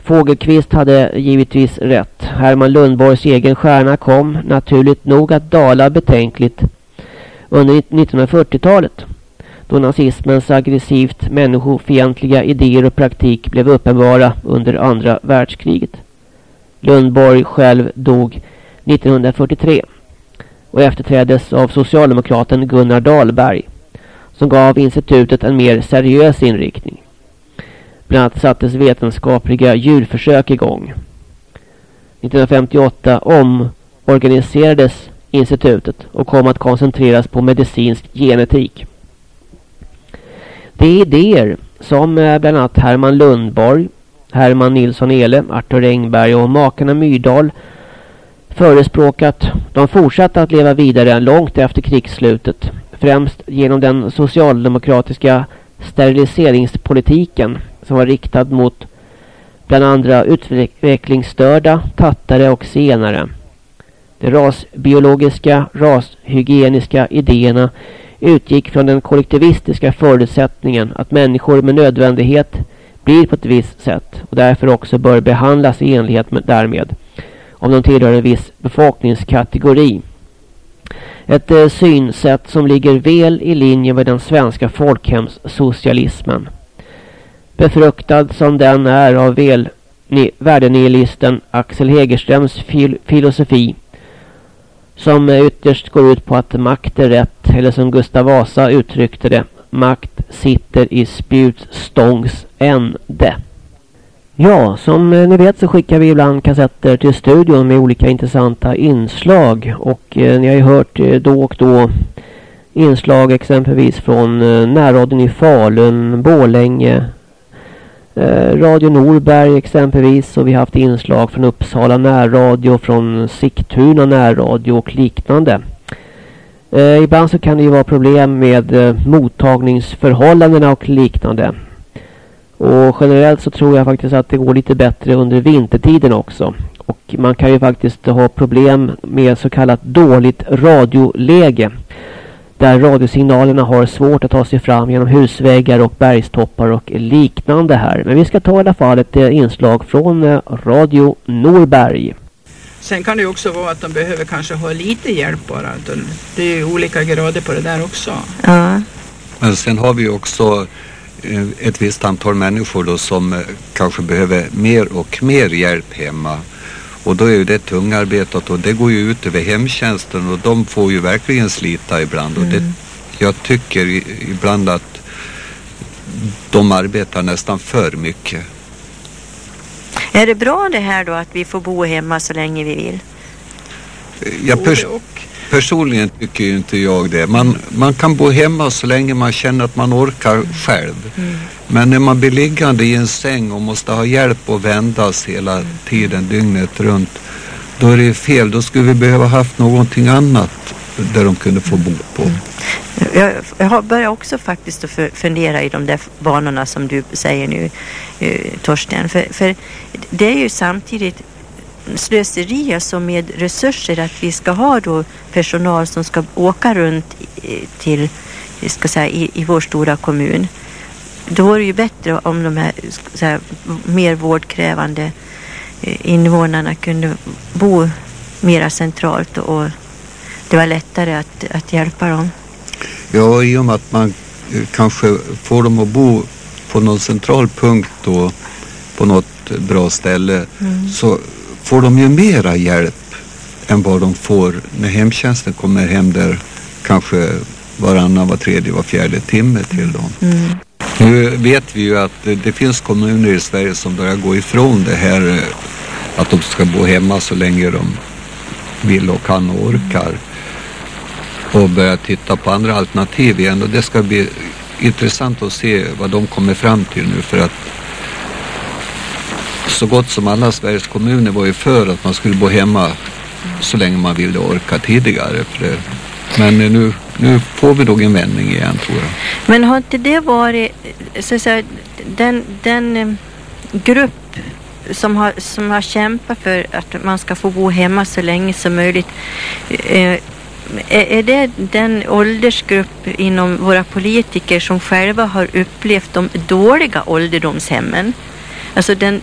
Fågelqvist hade givetvis rätt. Herman Lundborgs egen stjärna kom naturligt nog att dala betänkligt under 1940-talet då nazismens aggressivt människofientliga idéer och praktik blev uppenbara under andra världskriget. Lundborg själv dog 1943 och efterträddes av socialdemokraten Gunnar Dahlberg som gav institutet en mer seriös inriktning. Bland annat sattes vetenskapliga djurförsök igång. 1958 omorganiserades institutet och kom att koncentreras på medicinsk genetik. De idéer som eh, bland annat Herman Lundborg, Herman Nilsson Ele, Arthur Engberg och makarna Myrdal förespråkat, de fortsatte att leva vidare långt efter krigsslutet. Främst genom den socialdemokratiska steriliseringspolitiken som var riktad mot bland andra utvecklingsstörda, tattare och senare. De rasbiologiska, rashygieniska idéerna utgick från den kollektivistiska förutsättningen att människor med nödvändighet blir på ett visst sätt och därför också bör behandlas i enlighet med därmed om de tillhör en viss befolkningskategori. Ett eh, synsätt som ligger väl i linje med den svenska folkhemssocialismen. Befruktad som den är av väl värdenihilisten Axel Hegerströms fil filosofi som ytterst går ut på att makt är rätt, eller som Gustav Vasa uttryckte det, makt sitter i spjutstångs ände. Ja, som eh, ni vet så skickar vi ibland kassetter till studion med olika intressanta inslag och eh, ni har ju hört eh, då och då inslag exempelvis från eh, närradion i Falun, Bålänge, Eh, Radio Norberg exempelvis och vi har haft inslag från Uppsala närradio, från Sigtuna närradio och liknande. Eh, ibland så kan det ju vara problem med eh, mottagningsförhållandena och liknande. Och generellt så tror jag faktiskt att det går lite bättre under vintertiden också. Och man kan ju faktiskt ha problem med så kallat dåligt radioläge där radiosignalerna har svårt att ta sig fram genom husväggar och bergstoppar och liknande här. Men vi ska ta i alla fall ett eh, inslag från eh, Radio Norberg. Sen kan det också vara att de behöver kanske ha lite hjälp bara. Det är ju olika grader på det där också. Ja. Men sen har vi också eh, ett visst antal människor då som kanske behöver mer och mer hjälp hemma. Och då är ju det tungarbetat och det går ju ut över hemtjänsten och de får ju verkligen slita ibland. Mm. Och det, mm. jag tycker ibland att de arbetar nästan för mycket. Är det bra det här då att vi får bo hemma så länge vi vill? Ja, pers personligen tycker ju inte jag det. Man, man kan bo hemma så länge man känner att man orkar själv. Mm. Men när man blir liggande i en säng och måste ha hjälp att vändas hela tiden, dygnet runt, då är det fel. Då skulle vi behöva haft någonting annat där de kunde få bo på. Jag, jag har börjat också faktiskt att fundera i de där banorna som du säger nu, eh, Torsten. För, för det är ju samtidigt slöseri alltså med resurser att vi ska ha då personal som ska åka runt till, ska säga, i, i vår stora kommun då vore det ju bättre om de här, här mer vårdkrävande eh, invånarna kunde bo mera centralt och det var lättare att, att hjälpa dem. Ja, i och med att man eh, kanske får dem att bo på någon central punkt då på något bra ställe mm. så får de ju mera hjälp än vad de får när hemtjänsten kommer hem där kanske varannan, var tredje, var fjärde timme till dem. Mm. Nu vet vi ju att det, det, finns kommuner i Sverige som börjar gå ifrån det här att de ska bo hemma så länge de vill och kan och orkar. Och börja titta på andra alternativ igen och det ska bli intressant att se vad de kommer fram till nu för att så gott som alla Sveriges kommuner var ju för att man skulle bo hemma så länge man ville orka tidigare. För det. Men nu, nu får vi nog en vändning igen tror jag. Men har inte det varit så att säga, den, den eh, grupp som har, som har kämpat för att man ska få bo hemma så länge som möjligt. Eh, är, det den åldersgrupp inom våra politiker som själva har upplevt de dåliga ålderdomshemmen? Alltså den,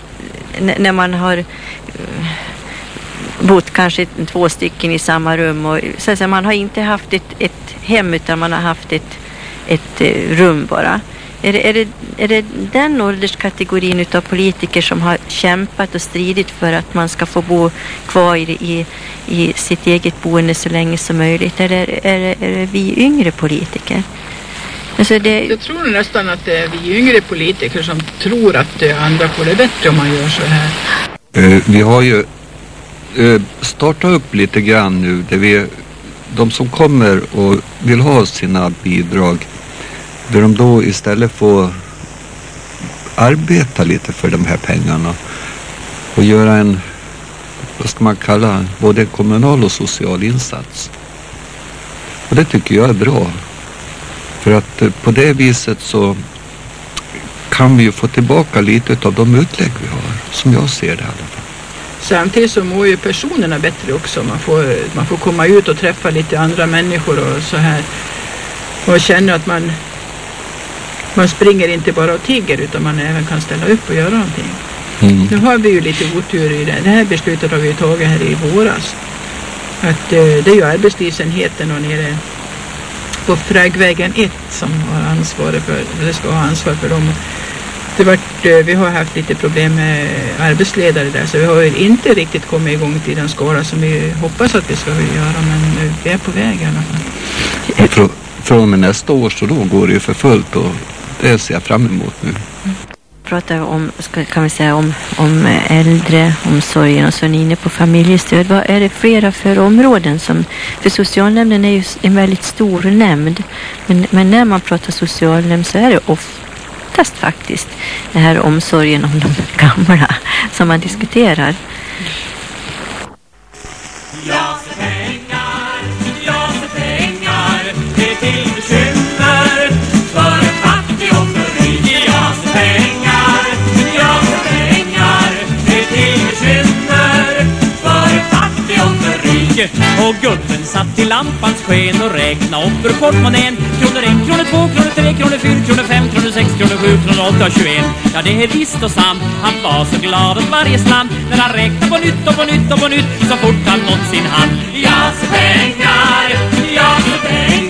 när man har eh, bott kanske två stycken i samma rum och så att säga, man har inte haft ett, ett hem utan man har haft ett, ett eh, rum bara. Är det, är, det, är det den ålderskategorin utav politiker som har kämpat och stridit för att man ska få bo kvar i, i, sitt eget boende så länge som möjligt? Eller är är, är det vi yngre politiker? Alltså det, Jag tror nästan att det är vi yngre politiker som tror att eh, andra får det bättre om man gör så här. Eh, vi har ju eh, startat upp lite grann nu där vi, de som kommer och vill ha sina bidrag, där de då istället får arbeta lite för de här pengarna och göra en, vad ska man kalla, både kommunal och social insats. Och det tycker jag är bra. För att eh, på det viset så kan vi ju få tillbaka lite av de utlägg vi har, som jag ser det i alla fall. Samtidigt så mår ju personerna bättre också. Man får, man får komma ut och träffa lite andra människor och så här. Och känna att man, man springer inte bara och tigger utan man även kan ställa upp och göra någonting. Mm. Nu har vi ju lite otur i det. Det här beslutet har vi ju tagit här i våras. Att eh, det är ju arbetslivsenheten och nere på Fragvägen 1 som har ansvaret för, eller ska ha ansvar för dem. Det vart, eh, vi har haft lite problem med arbetsledare där så vi har inte riktigt kommit igång till den skala som vi hoppas att vi ska göra men vi är på väg i alla fall. Från och med nästa år så då går det ju för fullt och det ser jag fram emot nu pratar om, ska, kan vi säga, om, om eh, äldreomsorgen och så är ni inne på familjestöd. Vad är det flera för områden som, för socialnämnden är ju en väldigt stor nämnd. Men, men när man pratar socialnämnd så är det oftast faktiskt den här omsorgen om de gamla som man diskuterar. Mycket Och gubben satt i lampans sken och räkna upp ur portmonnän Kronor en, kronor två, kronor tre, kronor fyra, kronor fem, kronor sex, kronor sju, kronor åtta och tjugoen Ja det är visst och sant, han var så glad åt varje slant. När han räknade på nytt och på nytt och på nytt så fort han nått sin hand. Jag ser pengar, jag ser pengar.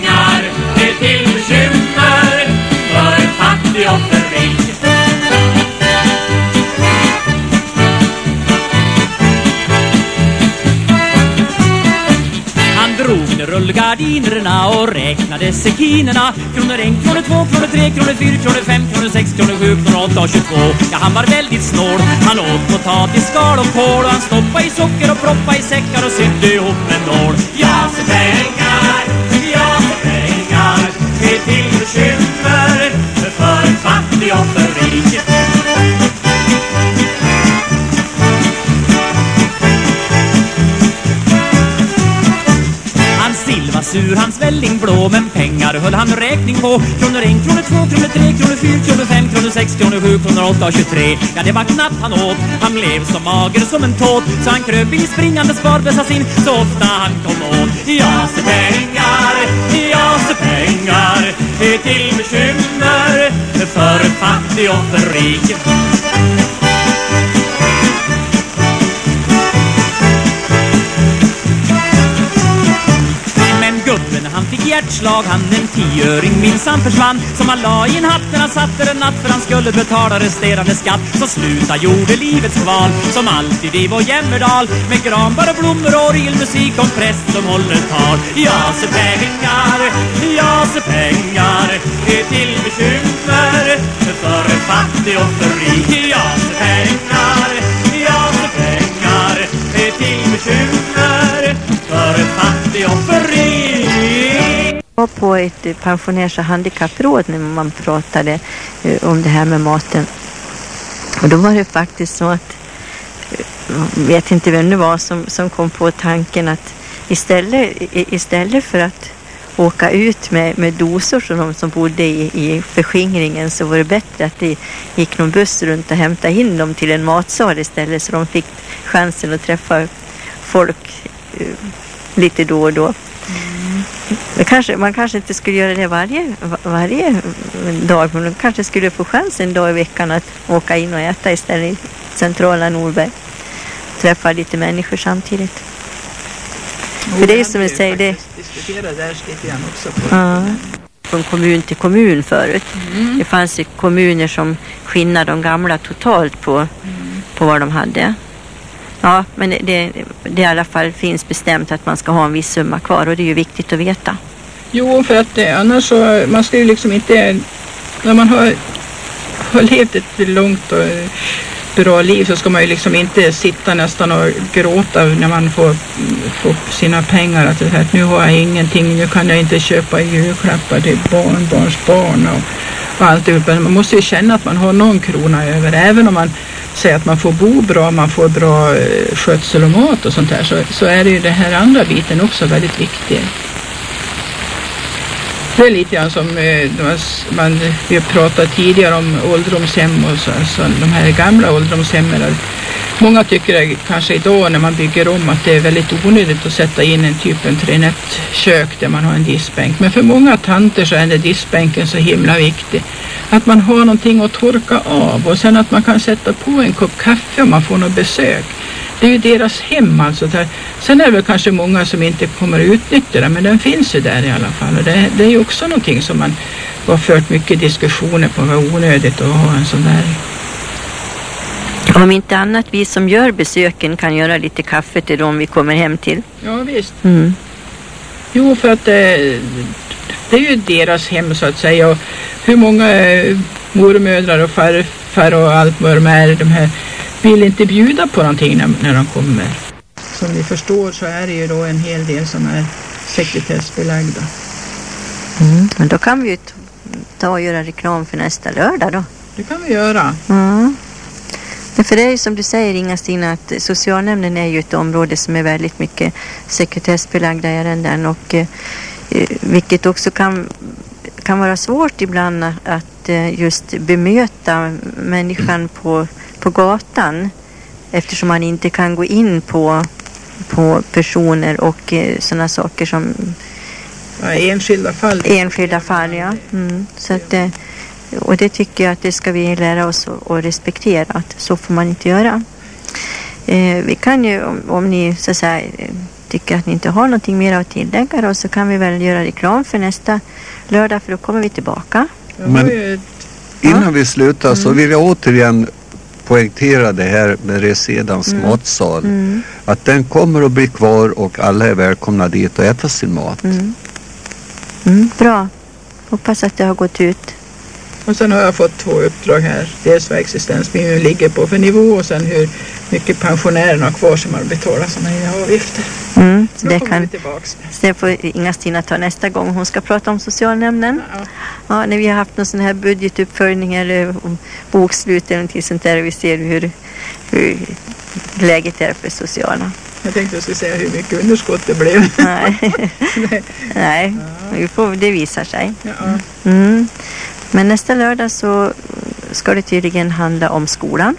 Drog ner rullgardinerna och räknade sekinerna. Kronor en, kronor två, kronor tre, kronor fyra, kronor fem, kronor sex, kronor sju, kronor åtta och tjugotvå. Ja, han var väldigt snål. Han åt potatisskal och kål Och han stoppa i socker och proppa i säckar och sydde ihop med nål. Jag ser pengar, jag ser pengar. Det är till bekymmer för en fattig och för rik. Sur, hans välling blå Men pengar höll han räkning på. Kronor en, kronor två, kronor tre, kronor 4, kronor fem, kronor sex, kronor sju, kronor åtta och tjugotre. Ja, det var knappt han åt. Han blev så mager som en tåt Så han kröp i springande sparbössa sin Så ofta han kom åt. Jag ser pengar, jag ser pengar är till bekymmer för fattig och för rik. hjärtslag han en tioöring minsann försvann. Som han la i en hatt när han satte den natt för han skulle betala resterande skatt. Så sluta gjorde livets kval som alltid i vår jämmerdal. Med granbar och blommor och orgelmusik och en präst som håller tal. Jag ser pengar, jag ser pengar är till bekymmer för en fattig och för rik. Jag ser pengar, jag ser pengar är till bekymmer för en fattig och för rik var på ett eh, pensionärs och handikappråd när man pratade eh, om det här med maten. Och då var det faktiskt så att, jag vet inte vem det var som, som kom på tanken att istället, istället för att åka ut med, med dosor som de som bodde i, i förskingringen så var det bättre att det gick någon buss runt och hämtade in dem till en matsal istället så de fick chansen att träffa folk lite då och då. Kanske, man kanske inte skulle göra det varje, va- varje dag men de kanske skulle få chans en dag i veckan att åka in och äta istället i centrala Norberg. Träffa lite människor samtidigt. För det är ju som vi säger, det, Diskutera där lite grann också. På. Ja. Från kommun till kommun förut. Mm. Det fanns ju kommuner som skinnade de gamla totalt på, Mm. på vad de hade. Ja, men det, det, det i alla fall finns bestämt att man ska ha en viss summa kvar och det är ju viktigt att veta. Jo, för att eh, annars så, man ska ju liksom inte, när man har, har levt ett långt och bra liv så ska man ju liksom inte sitta nästan och gråta när man får, får sina pengar. Att, här, nu har jag ingenting, nu kan jag inte köpa julklappar till barnbarns barn och, och alltihopa. Man måste ju känna att man har någon krona över, även om man säger att man får bo bra, man får bra eh, skötsel och mat och sånt där, så, så är det ju den här andra biten också väldigt viktig. Det är lite grann som eh, man, vi pratade tidigare om ålderdomshem och så, alltså de här gamla ålderdomshemmen. Många tycker det, kanske idag när man bygger om att det är väldigt onödigt att sätta in en typ en trinettkök där man har en diskbänk. Men för många tanter så är den diskbänken så himla viktig. Att man har någonting att torka av och sen att man kan sätta på en kopp kaffe om man får något besök. Det är ju deras hem alltså. Där. Sen är det väl kanske många som inte kommer att utnyttja det men den finns ju där i alla fall. Och det, det är ju också någonting som man har fört mycket diskussioner på. Vad onödigt att ha en sån där. Om inte annat vi som gör besöken kan göra lite kaffe till dem vi kommer hem till. Ja visst. Mm. Jo för att eh, det är ju deras hem så att säga. Och hur många eh, mormödrar och farfar och allt vad de är. De här vill inte bjuda på någonting när, när de kommer. Som ni förstår så är det ju då en hel del som är sekretessbelagda. Mm. Men då kan vi ju ta och göra reklam för nästa lördag då. Det kan vi göra. Mm. För det är ju som du säger Inga-Stina att socialnämnden är ju ett område som är väldigt mycket sekretessbelagda ärenden och eh, eh, vilket också kan, kan vara svårt ibland att, att eh, just bemöta människan på, på gatan eftersom man inte kan gå in på, på personer och eh, sådana saker som Ja, enskilda fall. Enskilda fall, ja. Mm. Så att, eh, och det tycker jag att det ska vi lära oss att respektera, att så får man inte göra. Eh, vi kan ju, om, om ni så att säga, eh, tycker att ni inte har någonting mer att tillägga då, så kan vi väl göra reklam för nästa lördag för då kommer vi tillbaka. Men innan vi slutar så vill jag återigen poängtera det här med Resedans Mm. matsal. Mm. Att den kommer att bli kvar och alla är välkomna dit och äta sin mat. Mm. Mm, bra. Hoppas att det har gått ut. Och sen har jag fått två uppdrag här. Dels vad existensminimum ligger på för nivå och sen hur mycket pensionärerna har kvar som har betalat här avgifter. Mm, Så det kan, det får Inga-Stina ta nästa gång hon ska prata om socialnämnden. Ja, när vi har haft någon sån här budgetuppföljning eller bokslut eller någonting sånt där och vi ser hur, hur läget är för sociala. Jag tänkte jag skulle säga hur mycket underskott det blev. Nej, Nej. Vi får, det visar sig. Ja. Mm. Men nästa lördag så ska det tydligen handla om skolan.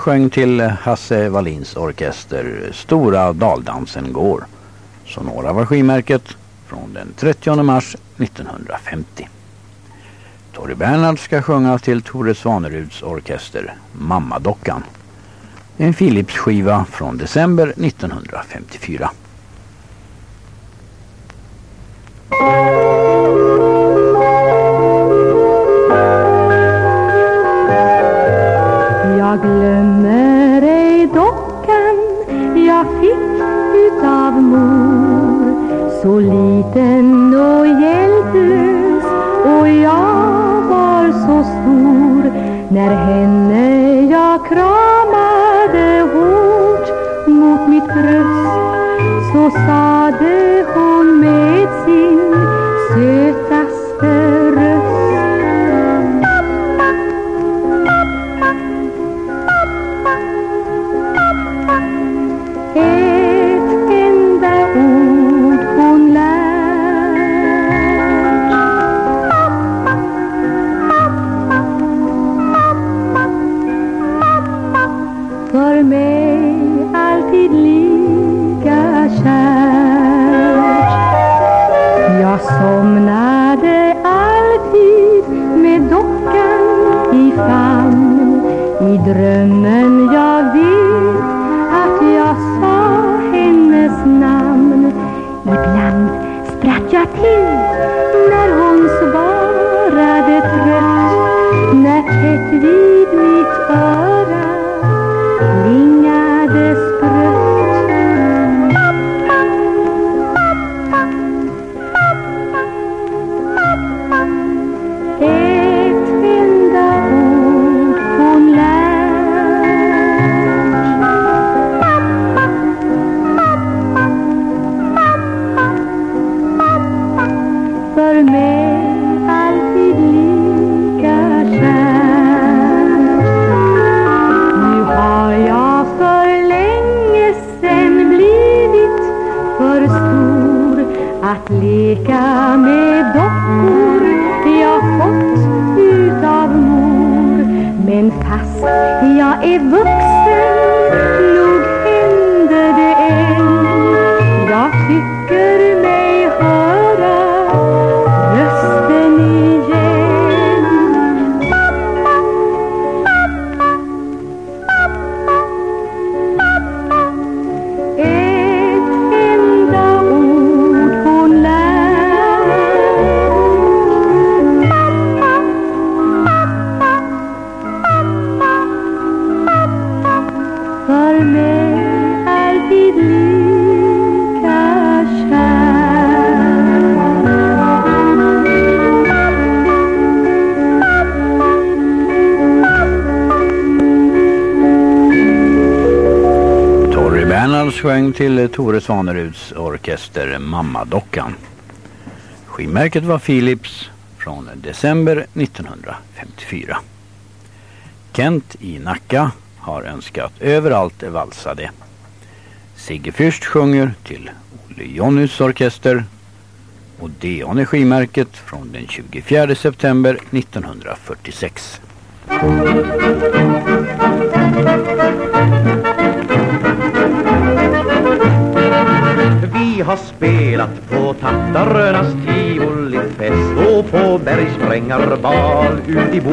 Sjöng till Hasse Wallins orkester Stora Daldansen går. Sonora var skimärket från den 30 mars 1950. Torry Bernhard ska sjunga till Tore Svaneruds orkester Mammadockan. En Philips skiva från december 1954. Till Tore Svaneruds orkester Mammadockan. Skivmärket var Philips från december 1954. Kent i Nacka har önskat Överallt valsade. Sigge Fürst sjunger till Olle Jonnys orkester och Deon är skivmärket från den 24 september 1946. På tattarnas tivolifest och på bergsprängarbal ut i Bo.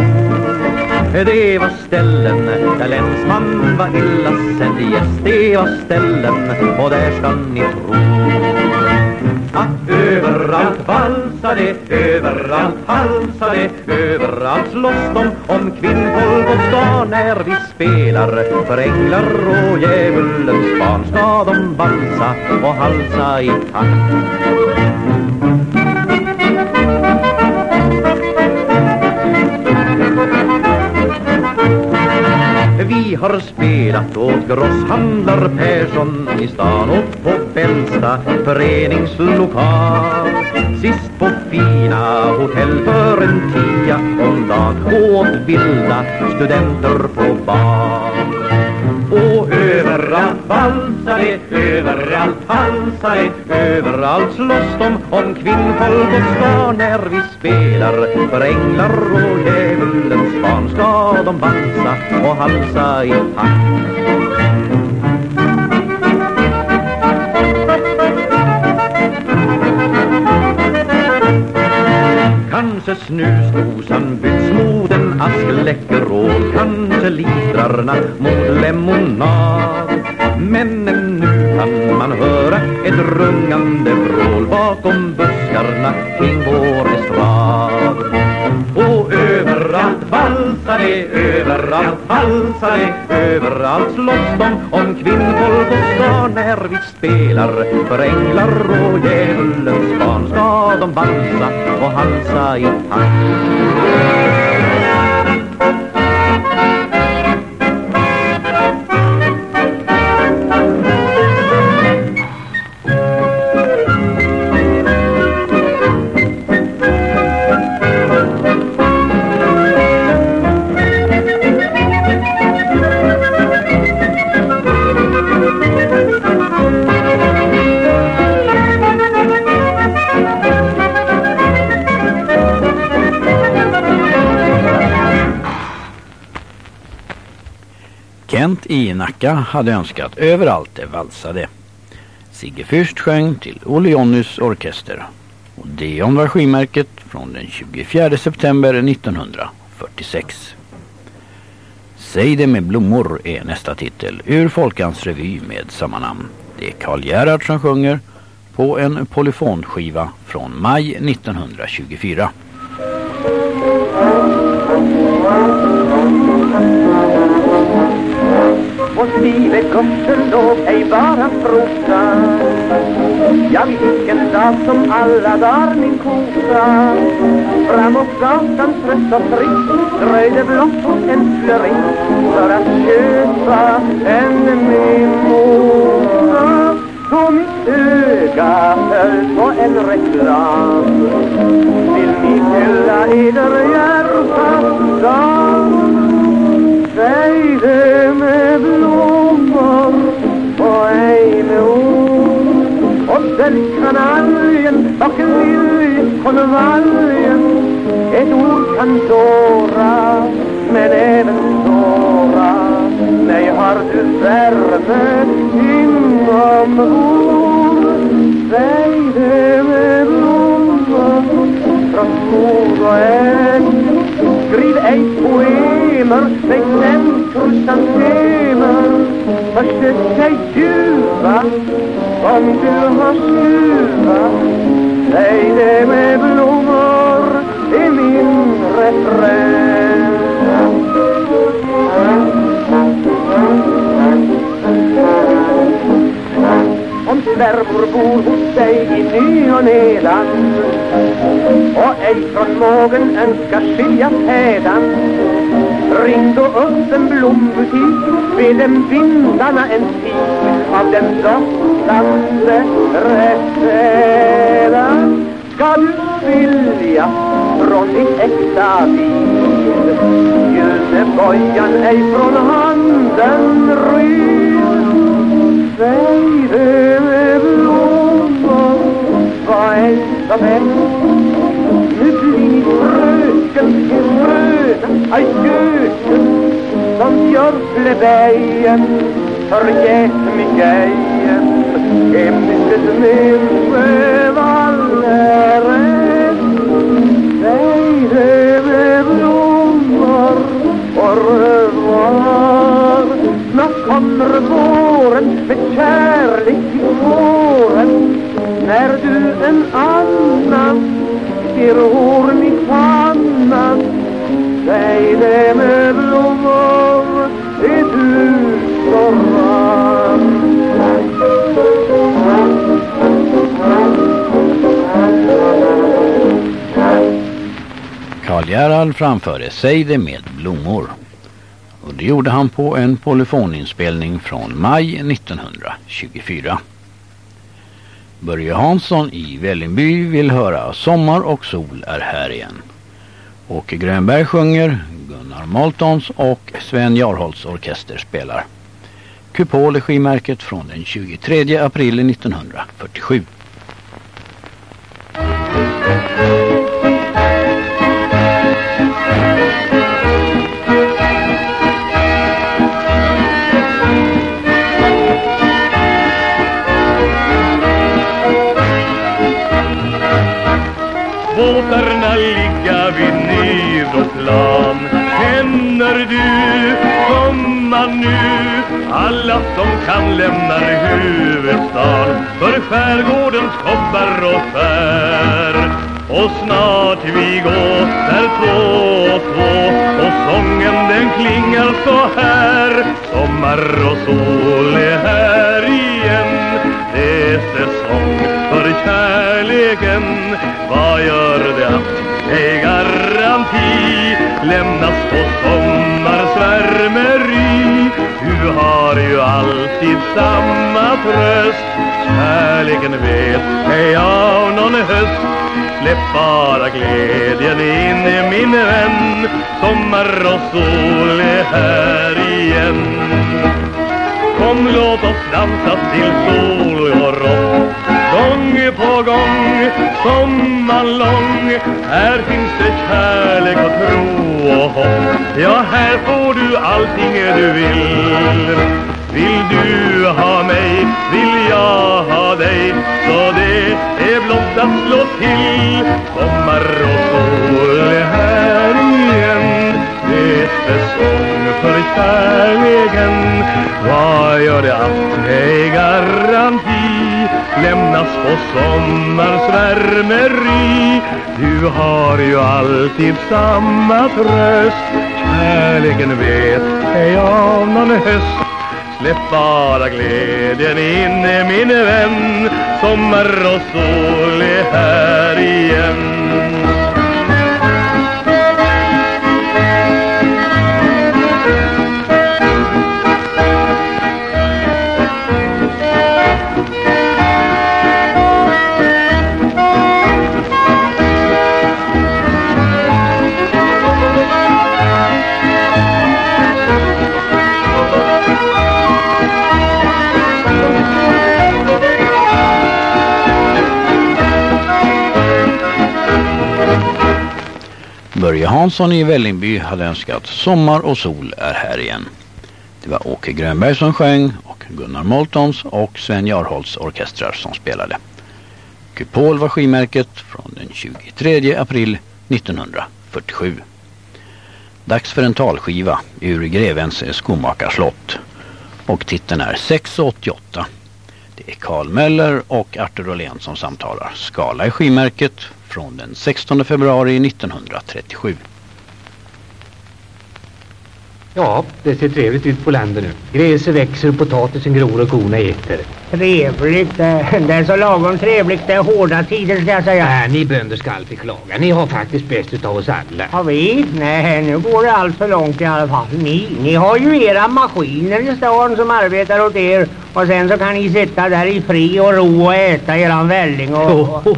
Det var ställen där länsman var illa sänd gäst. Det var ställen och där ska ni tro att överallt valsar överallt halsar överallt slåss de om kvinnfolk och ska när vi spelar för änglar och djävulens barn ska de valsa och halsa i takt. Har spelat åt grosshandlar Persson i stan och på Bällsta föreningslokal. Sist på fina hotell för en tia om dagen åt vilda studenter på bal. Och överallt valsar det, överallt halsar det, överallt slåss de om kvinnfolk och stan när vi spelar för änglar och djävulen de valsa och halsa i takt. Kanske snusdosan byts mot en ask läckerol Kanske litrarna mot lemonad Men nu kan man höra ett rungande vrål Bakom buskarna kring vår valsar överallt valsar Överallt slåss de om kvinnfolk och stan När vi spelar. För änglar och djävulens barn Ska de valsa och halsa i takt. I hade önskat överallt det valsade. Sigge Fürst sjöng till Olle Jonnys orkester. Och Deon var skimärket från den 24 september 1946. Säg det med blommor är nästa titel ur Folkans revy med samma namn. Det är Karl Gerhard som sjunger på en polyfonskiva från maj 1924. Livet skriver Gudskelov ej bara prosa Ja, vilken dag som alla dagar min kosa Framåt gatan trött och frisk dröjde blott hos en florist för att köpa en mimosa. Då mitt öga föll på en reklam. Vill ni fylla eder hjärta Säg det med blommor ord Och sälj kanaljen och liljekonvaljen Ett ord kan såra men även såra Nej, har du värme inombords Säg det med blommor från skog och äng Skriv ej poemer, nej nämn krysantemer Försök dig ljuva om du har snuva Säg det med blommor svärmor bor hos dig i ny och nedan. Och ej från mågen önskar skiljas hädan Ring då upp en blombutik, be dem vindarna en tik av den doftande rättsädan Ska du skiljas från ditt äkta vid Gyllne bojan ej från handen ryd Säg det vad ej som helst Nu blir fröken till fröna, aj göken Som björklebejen förgät mig ejen Ämnet min sjövallrätt Säg det med blommor och rövar Snart kommer våren med kärlek i spåren När du en annan ger min panna Säg det med blommor, är du så rar Karl Gerhard framförde Säg det med blommor. Och det gjorde han på en polyfoninspelning från maj 1924. Börje Hansson i Vällingby vill höra Sommar och sol är här igen. Åke Grönberg sjunger, Gunnar Moltons och Sven Jarholts orkester spelar. Kupol är skimärket från den 23 april 1947. Nu. Alla som kan lämnar huvudstaden för skärgårdens kobbar och skär. Och snart vi går där två och två och sången den klingar så här. Sommar och sol är här igen Det är säsong för kärleken. Vad gör det att ej garanti lämnas på sommarsvärmeri? Du har ju alltid samma tröst. Kärleken vet ej av någon höst. Släpp bara glädjen in i min vän. Sommar och sol är här igen. Kom låt oss dansa till sol och rock. Gång på gång, sommaren lång Här finns det kärlek och tro och hopp. Ja, här får du allting du vill. Vill du ha mig, vill jag ha dig Så det är blott att slå till. Sommar och sol är här igen Det är säsong för kärleken. Vad gör det att ej garanti? Lämnas på sommarsvärmeri. Du har ju alltid samma tröst. Kärleken vet ej av någon höst. Släpp bara glädjen in min vän. Sommar och sol är här igen. Börje Hansson i Vällingby hade önskat Sommar och sol är här igen. Det var Åke Grönberg som sjöng och Gunnar Moltons och Sven Jarholts orkestrar som spelade. Kupol var skimärket från den 23 april 1947. Dags för en talskiva ur Grevens skomakarslott. Och titeln är 688. Det är Karl Möller och Artur Åhlén som samtalar. Skala är skimärket från den 16 februari 1937. Ja, det ser trevligt ut på landet nu. Gräset växer, potatisen gror och korna äter. Trevligt. Det är så lagom trevligt. Det är hårda tider ska jag säga. Nej, ni bönder ska alltid klaga. Ni har faktiskt bäst utav oss alla. Har vi? Nej, nu går det allt för långt i alla fall. Ni, ni har ju era maskiner i stan som arbetar åt er. Och sen så kan ni sitta där i fri och ro och äta eran välling och... Oh,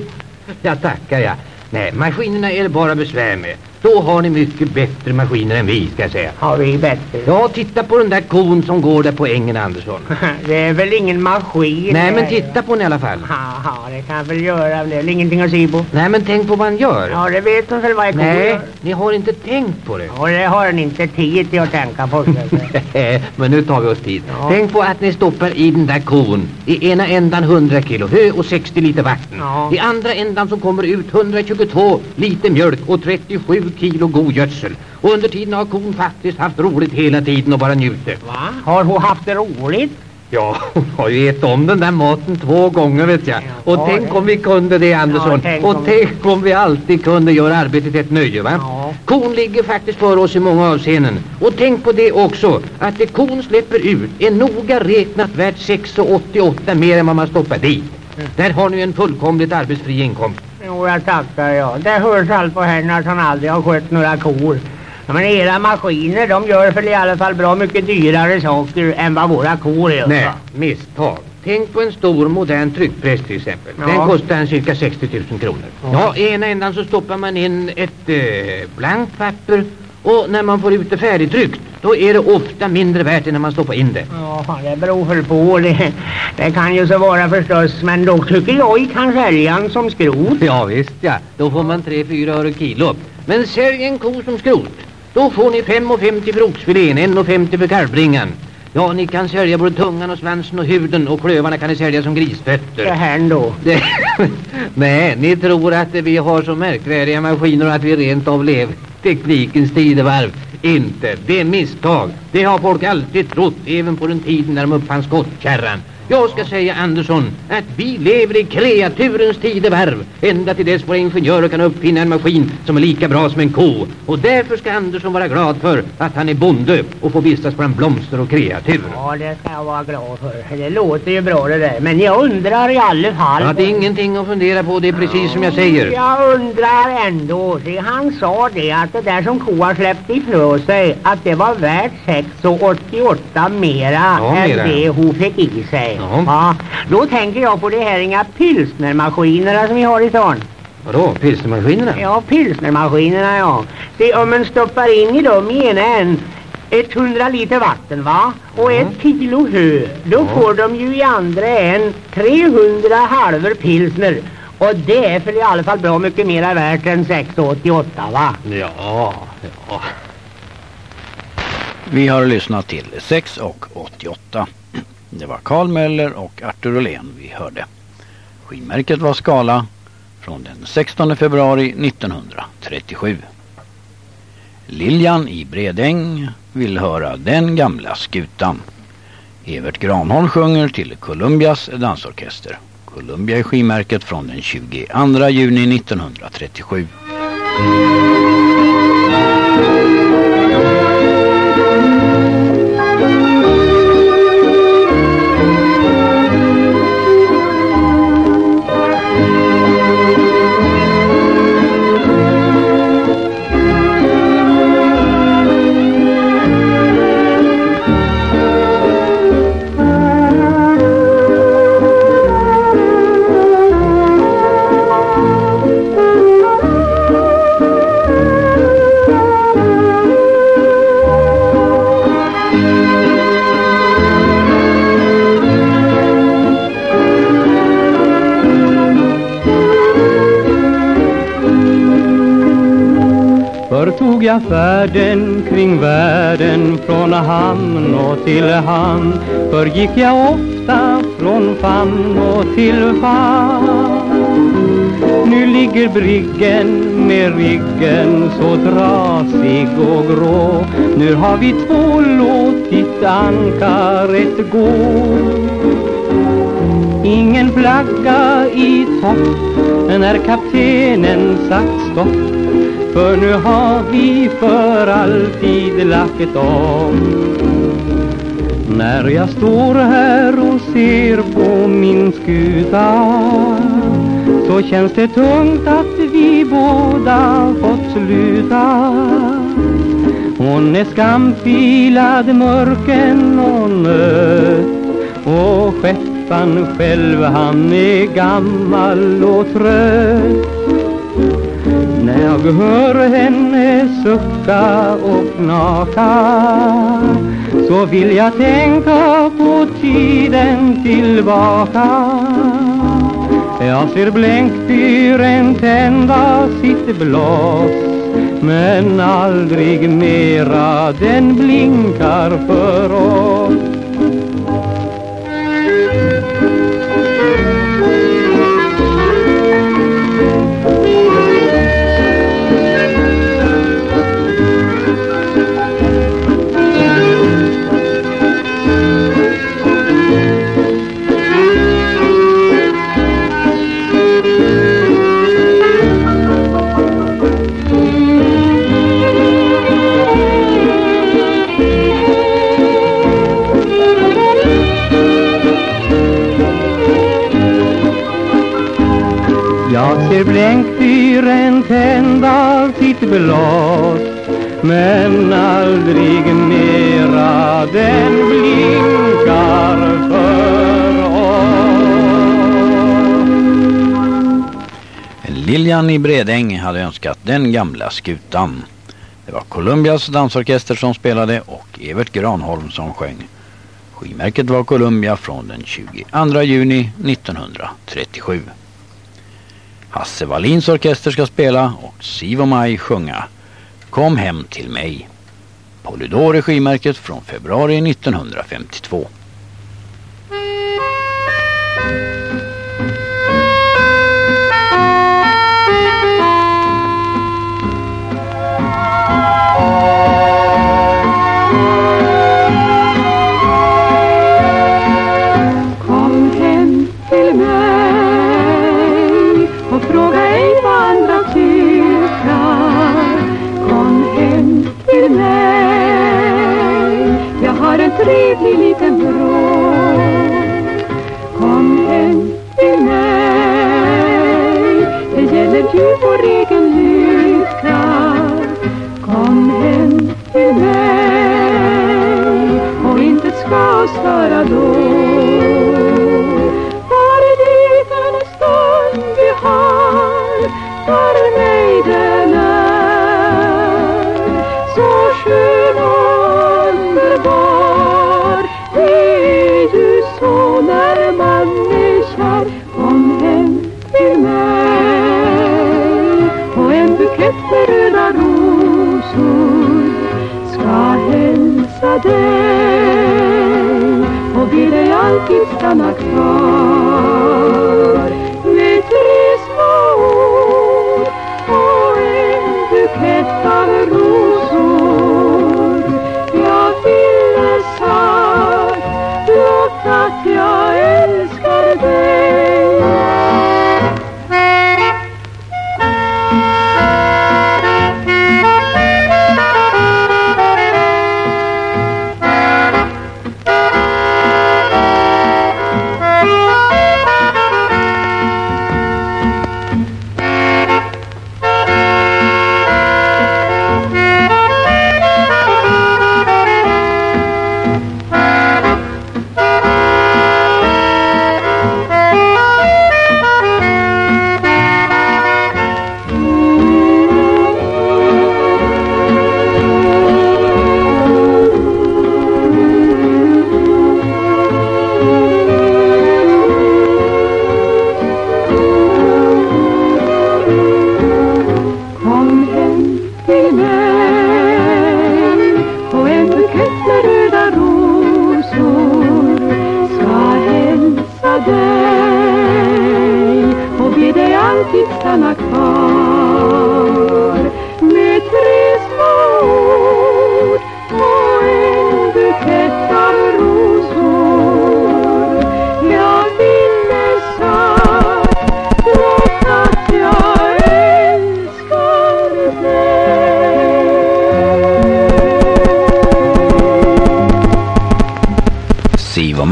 jag tackar jag. Nej, maskinerna är det bara besvär med. Då har ni mycket bättre maskiner än vi, ska jag säga. Har vi bättre? Ja, titta på den där kon som går där på ängen, Andersson. Det är väl ingen maskin? Nej, men titta på den i alla fall. Ja, det kan jag väl göra. Det är väl ingenting att se på. Nej, men tänk på vad han gör. Ja, det vet hon väl vad jag Nej, ni har inte tänkt på det. Och det har den inte tid till att tänka på. men nu tar vi oss tid. Tänk på att ni stoppar i den där kon. I ena ändan 100 kilo hö och 60 liter vatten. Ja. I andra ändan så kommer ut 122 liter mjölk och 37 kilo god gödsel. Och under tiden har kon faktiskt haft roligt hela tiden och bara njutit. Va? Har hon haft det roligt? Ja, hon har ju ätit om den där maten två gånger vet jag. Och Ja, tänk det- om vi kunde det Andersson. Ja, tänk och om- tänk om vi alltid kunde göra arbetet ett nöje va? Kon ligger faktiskt för oss i många avseenden. Och tänk på det också, att det kon släpper ut är noga räknat värt 6,88 mer än vad man stoppar dit. Där har ni en fullkomligt arbetsfri inkomst. Jo, jag tackar ja. Det hörs allt på henne att han aldrig har skött några kor. Ja, Men era maskiner, de gör för i alla fall bra mycket dyrare saker än vad våra kor gör. Nej, misstag. Tänk på en stor modern tryckpress till exempel. Den Ja. kostar en cirka 60 000 kronor. Ja, i ena ändan så stoppar man in ett eh, blankt papper och när man får ut det färdigtryckt då är det ofta mindre värt än när man stoppar in det. Ja, det beror väl på. Det, det kan ju så vara förstås. Men då tycker jag kan sälja som skrot. Ja visst ja, då får man 3-4 öre kilo. Men sälj en ko som skrot. Då får ni 5,50 för oxfilén, 1,50 för kalvbringan. Ja, ni kan sälja både tungan och svansen och huden och klövarna kan ni sälja som grisfötter. Det här då. Det, Nej, ni tror att vi har så märkvärdiga maskiner att vi rent av lever teknikens tidevarv. Inte. Det är misstag. Det har folk alltid trott, även på den tiden när de uppfann skottkärran. Jag ska säga Andersson att vi lever i kreaturens tidevarv ända till dess våra ingenjörer kan uppfinna en maskin som är lika bra som en ko. Och därför ska Andersson vara glad för att han är bonde och får vistas bland blomster och kreatur. Ja, det ska jag vara glad för. Det låter ju bra det där. Men jag undrar i alla fall... Ja, det är ingenting att fundera på, det är precis som jag säger. Jag undrar ändå. Han sa det att det där som ko har släppt ifrån sig att det var värt 6,88 mera Ja, än mera. det hon fick i sig. Ja. Då tänker jag på de här inga pilsnermaskinerna som vi har i stan. Vadå, pilsnermaskinerna? Ja, pilsnermaskinerna ja. Se, om man stoppar in i dem i ena en 100 liter vatten va? Och ett kilo hö. Då får de ju i andra en 300 halver pilsner. Och det är för i alla fall bra mycket mer värt än 6,88 va? Ja, ja. Vi har lyssnat till 6 och 88. Det var Karl Möller och Artur Åhlén vi hörde. Skivmärket var Skala från den 16 februari 1937. Liljan i Bredäng vill höra Den gamla skutan. Evert Granholm sjunger till Columbias dansorkester. Columbia är skivmärket från den 22 juni 1937. Förr färden kring världen från hamn och till hamn. Förgick jag ofta från famn och till famn. Nu ligger briggen med riggen så trasig och grå. Nu har vi två låtit ankaret gå. Ingen flagga i topp när kaptenen sagt stopp för nu har vi för alltid lagt om. När jag står här och ser på min skuta Så känns det tungt att vi båda fått sluta. Hon är skamfilad, mörken och nöt. Och skeppan själv han är gammal och trött jag hör henne sucka och knaka så vill jag tänka på tiden tillbaka. Jag ser blänkbyren tända sitt blås men aldrig mera den blinkar för oss. Myren tänd av sitt blås Men aldrig mera den blinkar för oss Liljan i Bredäng hade önskat Den gamla skutan. Det var Columbias dansorkester som spelade och Evert Granholm som sjöng. Skivmärket var Columbia från den 22 juni 1937. Hasse Wallins orkester ska spela och Siv och Maj sjunga Kom hem till mig. Polydor är skivmärket från februari 1952. Trevlig liten hälsa dig Och vill dig alltid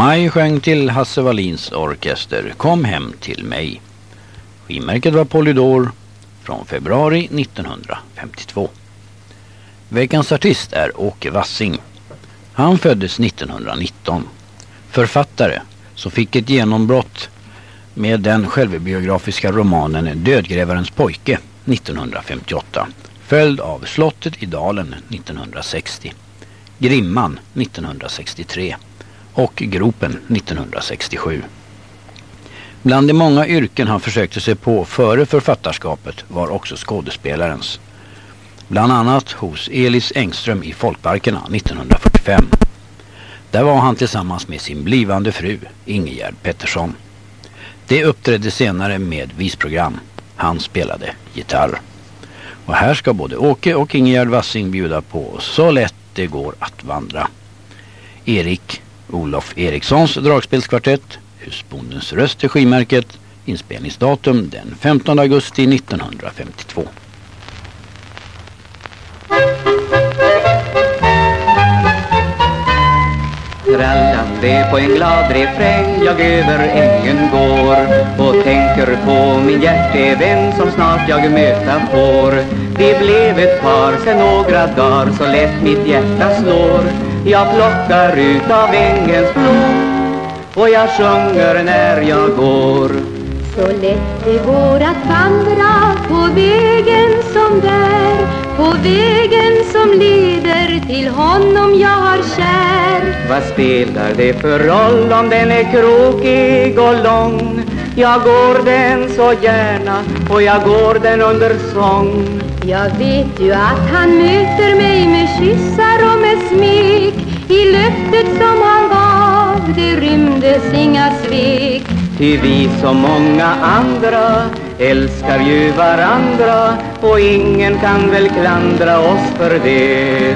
Maj sjöng till Hasse Wallins orkester Kom hem till mig. Skivmärket var Polydor från februari 1952. Veckans artist är Åke Wassing. Han föddes 1919. Författare som fick ett genombrott med den självbiografiska romanen Dödgrävarens pojke 1958. Följd av Slottet i dalen 1960. Grimman 1963 och Gropen 1967. Bland de många yrken han försökte sig på före författarskapet var också skådespelarens. Bland annat hos Elis Engström i Folkparkerna 1945. Där var han tillsammans med sin blivande fru Ingegerd Pettersson. De uppträdde senare med visprogram. Han spelade gitarr. Och här ska både Åke och Ingegerd Wassing bjuda på Så lätt det går att vandra. Erik Olof Erikssons dragspelskvartett, Husbondens röst till skivmärket, inspelningsdatum den 15 augusti 1952. Trallande på en glad refräng jag över ängen går och tänker på min hjärtevän som snart jag möta får. Vi blev ett par sen några dagar så lätt mitt hjärta slår. Jag plockar ut av ängens blom och jag sjunger när jag går. Så lätt det går att vandra på vägen som där på vägen som leder till honom jag har kär Vad spelar det för roll om den är krokig och lång? Jag går den så gärna och jag går den under sång. Jag vet ju att han möter mig med kyssar och med smek I löftet som han gav det rymdes inga svek Ty vi som många andra älskar ju varandra och ingen kan väl klandra oss för det.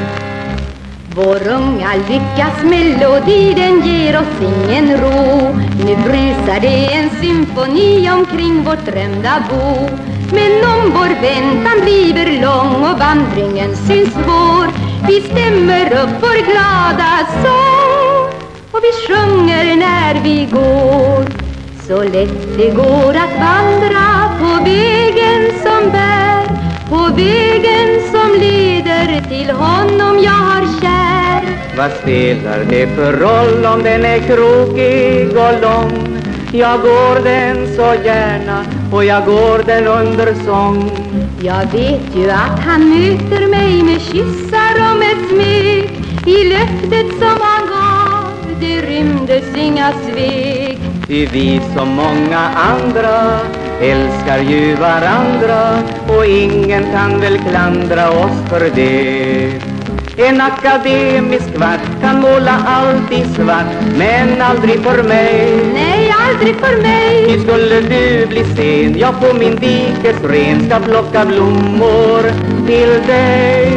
Vår unga lyckas melodi den ger oss ingen ro. Nu brusar det en symfoni omkring vårt drömda bo. Men om vår väntan blir lång och vandringen syns svår Vi stämmer upp vår glada sång och vi sjunger när vi går så lätt det går att vandra på vägen som bär på vägen som leder till honom jag har kär. Vad spelar det för roll om den är krokig och lång? Jag går den så gärna och jag går den under sång. Jag vet ju att han möter mig med kyssar och med smek I löftet som han gav, det rymdes inga svek Ty vi som många andra älskar ju varandra och ingen kan väl klandra oss för det. En akademisk kvart kan måla allt i svart men aldrig för mig. Nej, aldrig för mig. Ty skulle du bli sen, jag på min dikesren ska plocka blommor till dig.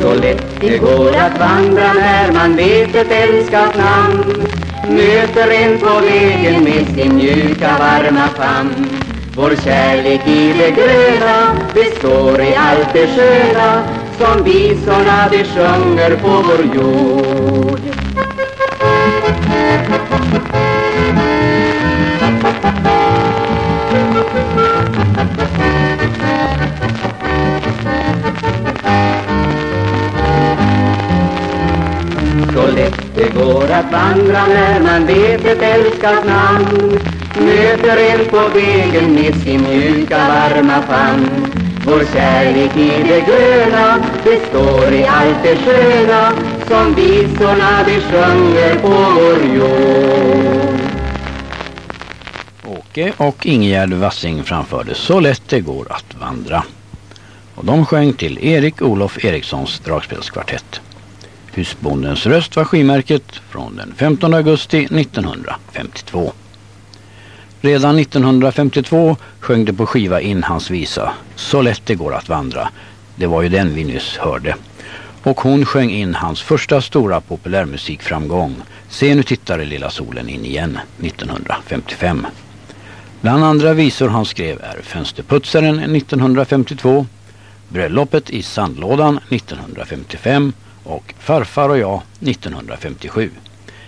Så lätt det går att vandra när man vet ett älskat namn Möter en på vägen med sin mjuka varma famn. Vår kärlek i det gröna består i allt det sköna Som visorna vi sjunger på vår jord. Så lätt det går att vandra när man vet ett älskat namn Möter en på vägen med sin mjuka varma famn Vår kärlek i det gröna består i allt det sköna Som visorna vi sjunger på vår jord Åke och Ingegärd Wassing framförde Så lätt det går att vandra. Och de sjöng till Erik Olof Erikssons dragspelskvartett. Husbondens röst var skivmärket från den 15 augusti 1952. Redan 1952 sjöng det på skiva in hans visa Så lätt det går att vandra. Det var ju den vi nyss hörde. Och hon sjöng in hans första stora populärmusikframgång Se nu tittar lilla solen in igen 1955. Bland andra visor han skrev är Fönsterputsaren 1952, Bröllopet i sandlådan 1955 och Farfar och jag 1957,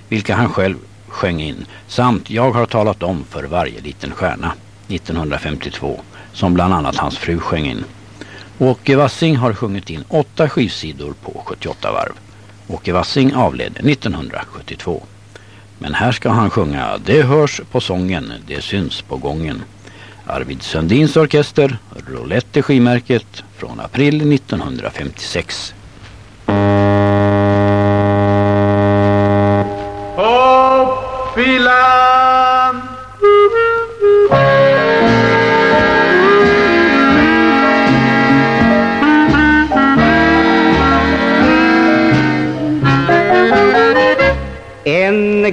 vilka han själv sjöng in, samt Jag har talat om för varje liten stjärna 1952, som bland annat hans fru sjöng in. Åke Wassing har sjungit in åtta skivsidor på 78 varv. Åke Wassing avled 1972. Men här ska han sjunga Det hörs på sången, det syns på gången. Arvid Sundins orkester, Roulette skivmärket från april 1956. Upp i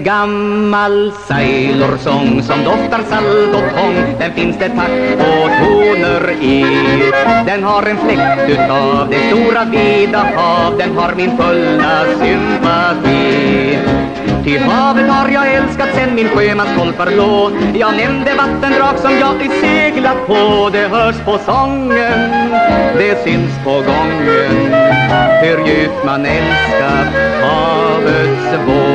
gammal sailorsång som doftar salt och tång. Den finns det takt och toner i. Den har en fläkt utav det stora vida hav. Den har min fulla sympati. Ty havet har jag älskat sen min sjömanskoll blå Jag nämnde vattendrag som jag i seglat på. Det hörs på sången, det syns på gången. Hur djupt man älskat havets våg.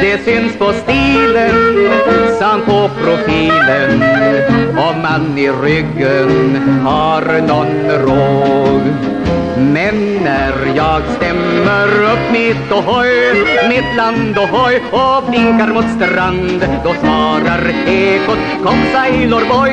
Det syns på stilen, samt på profilen. Om man i ryggen har någon råg men när jag stämmer upp mitt ohoj, mitt land ohoj och blinkar mot strand Då svarar ekot, kom sailorboy,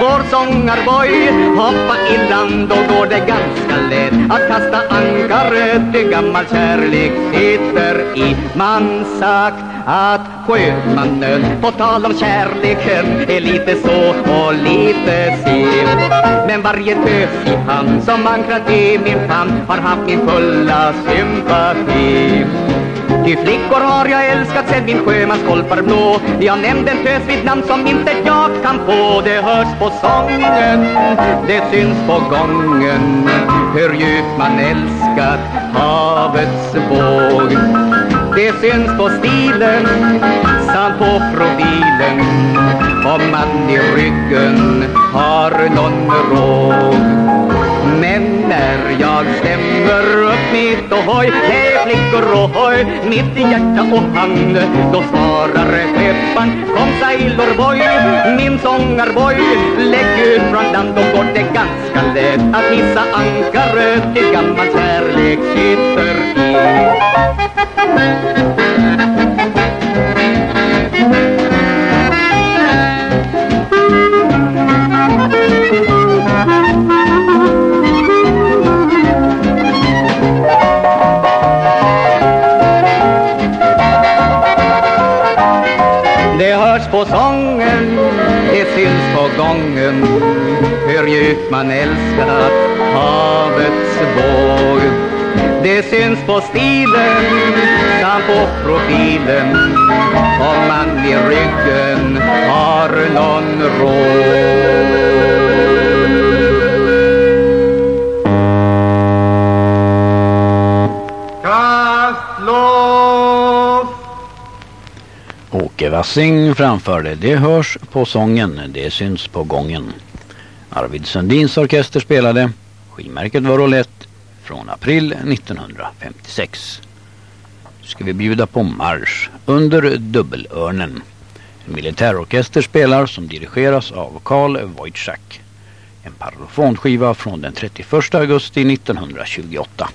vår sångarboy Hoppa i land, då går det ganska lätt att kasta ankaret En gammal kärlek sitter i man sagt att sjömannen på tal om kärleken är lite så och lite si Men varje tös i hand som ankrat i min famn har haft min fulla sympati. Ty flickor har jag älskat sen min sjömanskolpar blå. Jag nämnde en tös vid namn som inte jag kan få. Det hörs på sången, det syns på gången Hur djupt man älskat havets våg det syns på stilen samt på profilen. Om man i ryggen har någon råg. Men när jag stämmer upp mitt ohoj hej flickor och hoj, mitt i hjärta och hand Då svarar skepparen, kom sailorboy Min sångarboy! lägg ut från land Då går det ganska lätt att hissa ankaret Till gammal kärlek sitter i! Sången, det syns på gången. Hur djupt man älskat havets våg. Det syns på stilen, samt på profilen. Om man i ryggen har någon råd. Åke Wassing framförde Det hörs på sången, det syns på gången. Arvid Sundins orkester spelade Skivmärket var roulette från april 1956. Ska vi bjuda på marsch under dubbelörnen. En militärorkester spelar som dirigeras av Karl Wojtschak. En parlofonskiva från den 31 augusti 1928.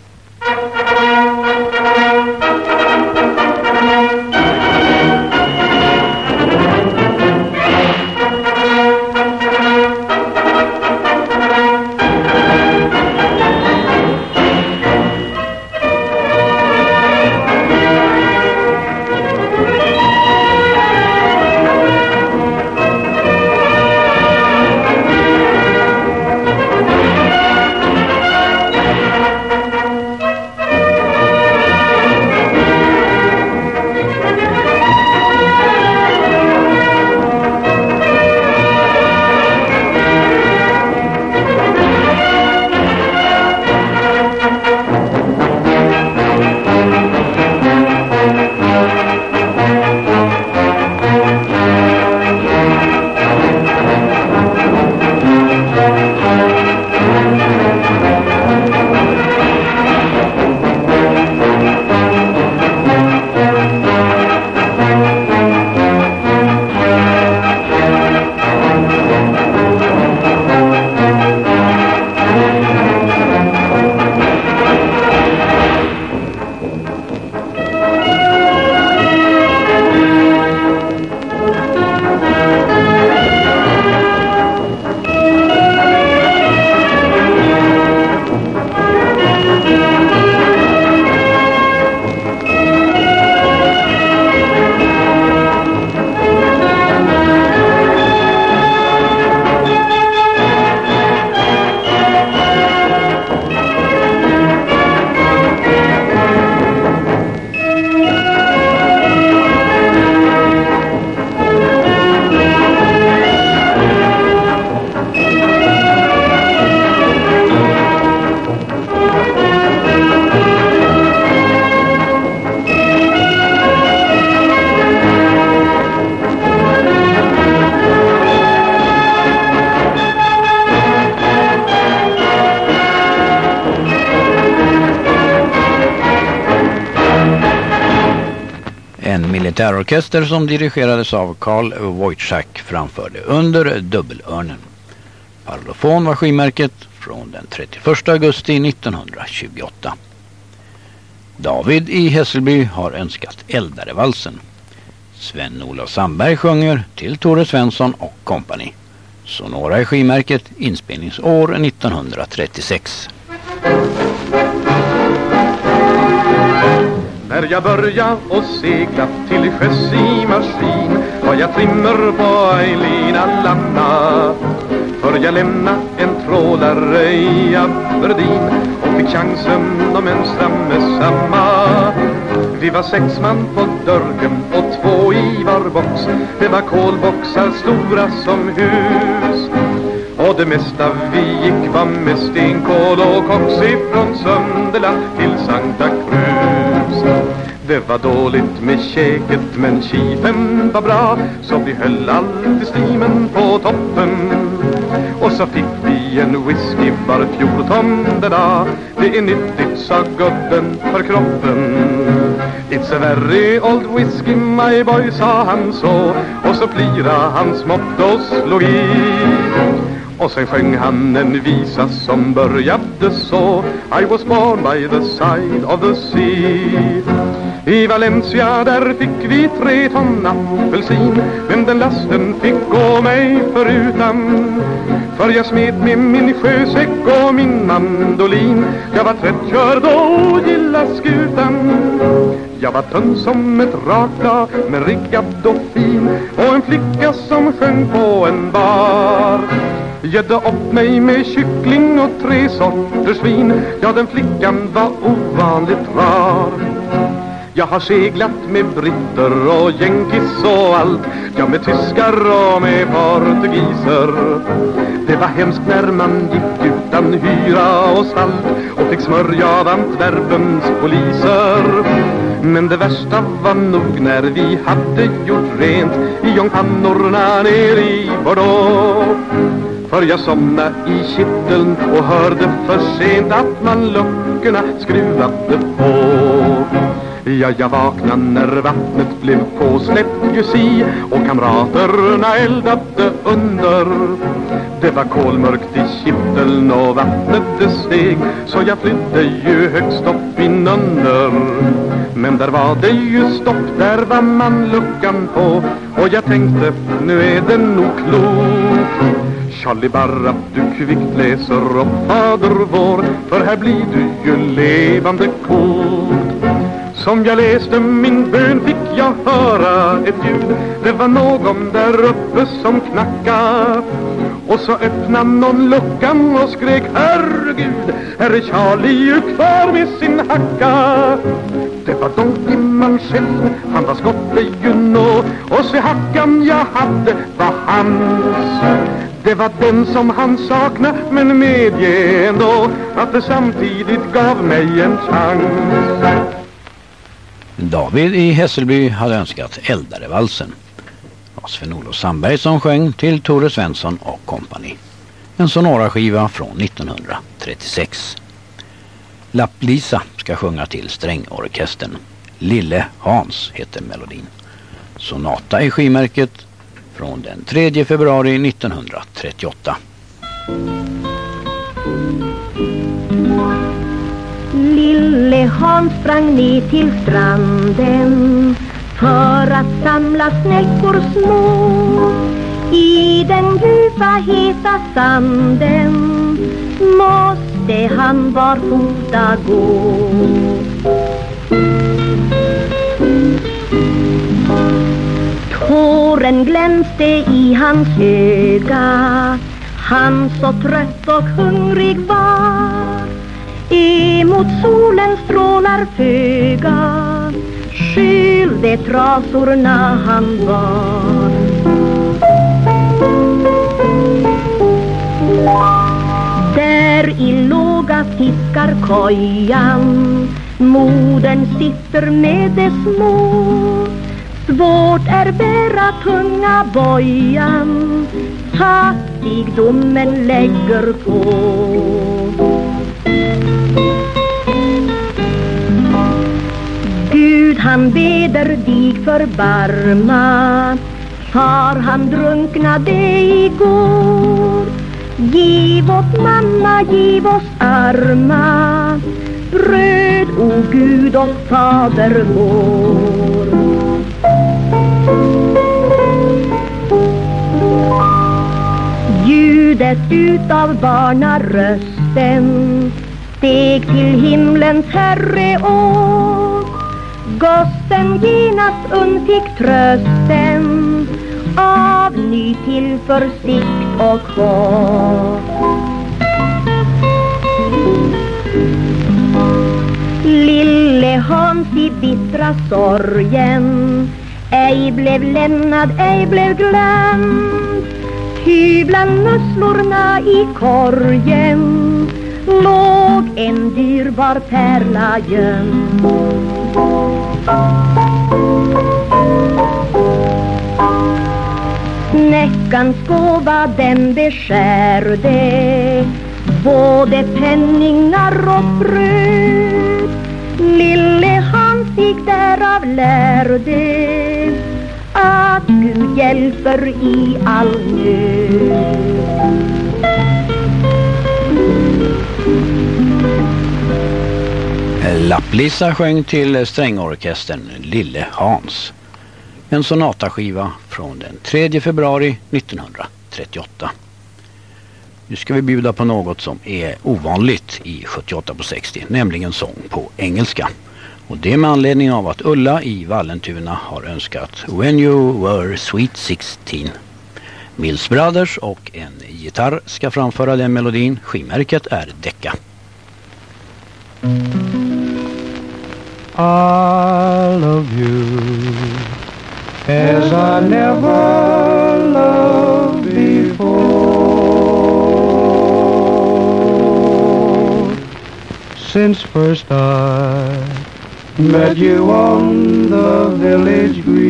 Orkester som dirigerades av Karl Wojtschak framförde under dubbelörnen. Parlofon var skivmärket från den 31 augusti 1928. David i Hässelby har önskat Äldarevalsen. Sven-Olof Sandberg sjunger till Tore Svensson och kompani. Sonora är skivmärket inspelningsår 1936. Jag börja och segla till sjöss i maskin Har jag trimmer på Eileen Alanna För jag lämna en trålare i Aberdeen Och fick chansen att mönstra med samma Vi var sex man på dörken och två i var box Det var kolboxar stora som hus. Och det mesta vi gick var med stenkol och koks ifrån Sunderland till Santa Cruz. Det var dåligt med käket men kifen var bra Så vi höll alltid stimen på toppen. Och så fick vi en whisky var fjortonde dag. Det är nyttigt sa gubben för kroppen. It's a very old whisky my boy sa han så. Och så plira han smått och slog i. Och sen sjöng han en visa som började så. I was born by the side of the sea. I Valencia där fick vi tre ton apelsin Men den lasten fick gå mig förutan. För jag smet med min sjösäck och min mandolin. Jag var trött körd och gilla skutan. Jag var tunn som ett rakblad men riggad och fin Och en flicka som sjöng på en bar. Gödde upp mig med kyckling och tre sorters vin Ja, den flickan var ovanligt rar jag har seglat med britter och jänkis och allt. Ja, med tyskar och med portugiser. Det var hemskt när man gick utan hyra och salt Och fick smörja av Antwerpens poliser. Men det värsta var nog när vi hade gjort rent I ångpannorna ner i Bordeaux. För jag somna' i kitteln och hörde för sent att man luckorna skruvade på. Ja, jag vaknade när vattnet blev påsläppt ju si Och kamraterna eldade under. Det var kolmörkt i kitteln och vattnet det steg Så jag flydde ju högst upp inunder Men där var det ju stopp, där var man luckan på Och jag tänkte, nu är det nog klokt. Charlie Barra, du kvickt läser upp Fader vår För här blir du ju levande kokt som jag läste min bön fick jag höra ett ljud. Det var någon där uppe som knackade. Och så öppnade någon luckan och skrek Herregud, här är Charlie ju kvar med sin hacka. Det var Don Dimman själv, han var skotte ju nå. Och så hackan jag hade var hans. Det var den som han sakna men medge ändå att det samtidigt gav mig en chans. David i Hässelby hade önskat Eldarevalsen. Det var Sven-Olof Sandberg som sjöng till Tore Svensson och kompani. En Sonora-skiva från 1936. Lapp-Lisa ska sjunga till strängorkestern. Lille Hans heter melodin. Sonata i skivmärket från den 3 februari 1938. Lille Hans sprang ner till stranden för att samla snäckor små. I den djupa heta sanden måste han barfota gå. Tåren glänste i hans öga. Han så trött och hungrig var. Emot solens strålar föga Skylde trasorna han var Där i låga fiskarkojan Modern sitter med de små. Svårt är bära tunga bojan. Fattigdomen lägger på. Han beder dig förbarma. Far han drunknade igår? Giv åt mamma, giv oss arma. Bröd, o Gud och Fader vår. Ljudet utav barnarösten steg till himlens herre år. Gossen genast undfick trösten av ny tillförsikt och hopp. Lille Hans i bittra sorgen ej blev lämnad, ej blev glömd. Ty bland musslorna i korgen låg en dyrbar pärla gömd. Näckans gåva den beskärde både penningar och bröd. Lille Hans gick därav lärde att Gud hjälper i all nöd. Lapplisa sjöng till strängorkestern Lille Hans. En sonataskiva från den 3 februari 1938. Nu ska vi bjuda på något som är ovanligt i 78 på 60, nämligen sång på engelska. Och det med anledning av att Ulla i Vallentuna har önskat When You Were Sweet 16. Mills Brothers och en gitarr ska framföra den melodin. Skimärket är Decca. I love you as I never loved before. Since first I met you on the village green.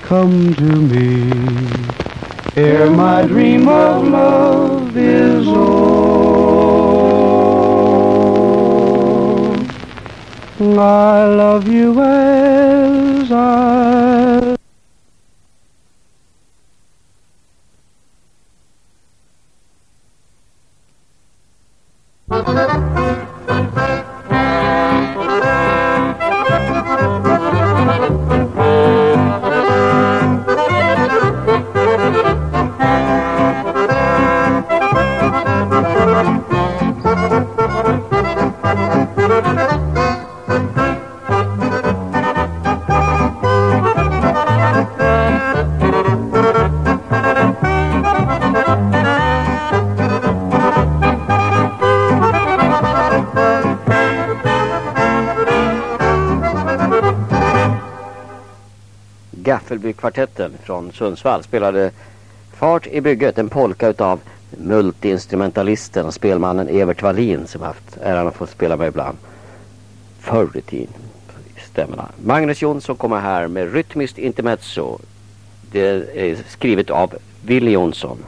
Come to me, ere my dream of love is o'er. I love you as I Äppelbykvartetten från Sundsvall spelade Fart i bygget, en polka utav multiinstrumentalisten och spelmannen Evert Wallin som haft äran att få spela med ibland. Förr i tiden. Stämmorna. Magnus Jonsson kommer här med rytmiskt intermezzo. Det är skrivet av Willy Jonsson.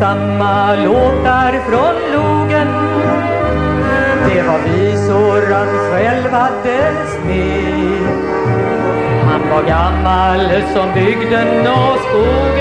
Samma låtar från logen. Det var visor han själv hade smitt Han var gammal som bygden och skogen.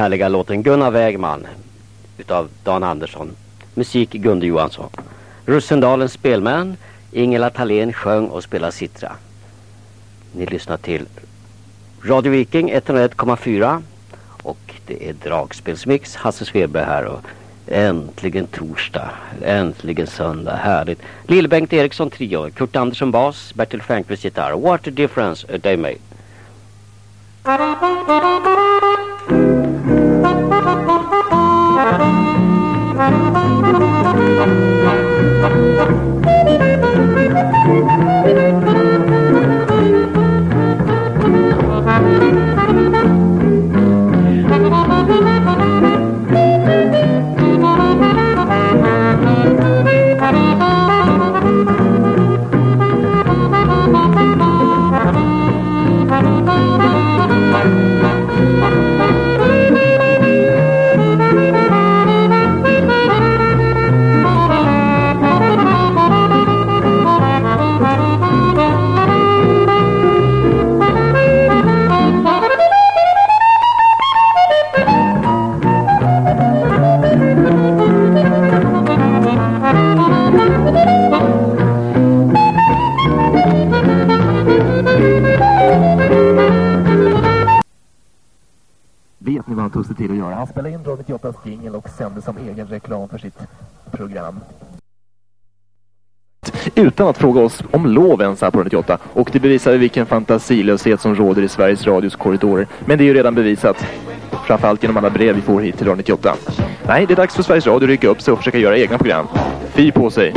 Härliga låten Gunnar Vägman utav Dan Andersson. Musik Gunde Johansson. Russendalens spelmän Ingela Thalén sjöng och spelade citra. Ni lyssnar till Radio Viking 101,4 och det är dragspelsmix. Hasse Svedberg här och äntligen torsdag, äntligen söndag, härligt. Lill-Bengt Eriksson trio, Kurt Andersson bas, Bertil Fänkvist gitarr. What a difference a day made. In Radio 98 jingel och sände som egen reklam för sitt program. Utan att fråga oss om lov ens här på 98. Och det bevisar vilken fantasilöshet som råder i Sveriges Radios korridorer. Men det är ju redan bevisat. Framförallt genom alla brev vi får hit till Radio 98. Nej, det är dags för Sveriges Radio att rycka upp sig och försöka göra egna program. Fy på sig.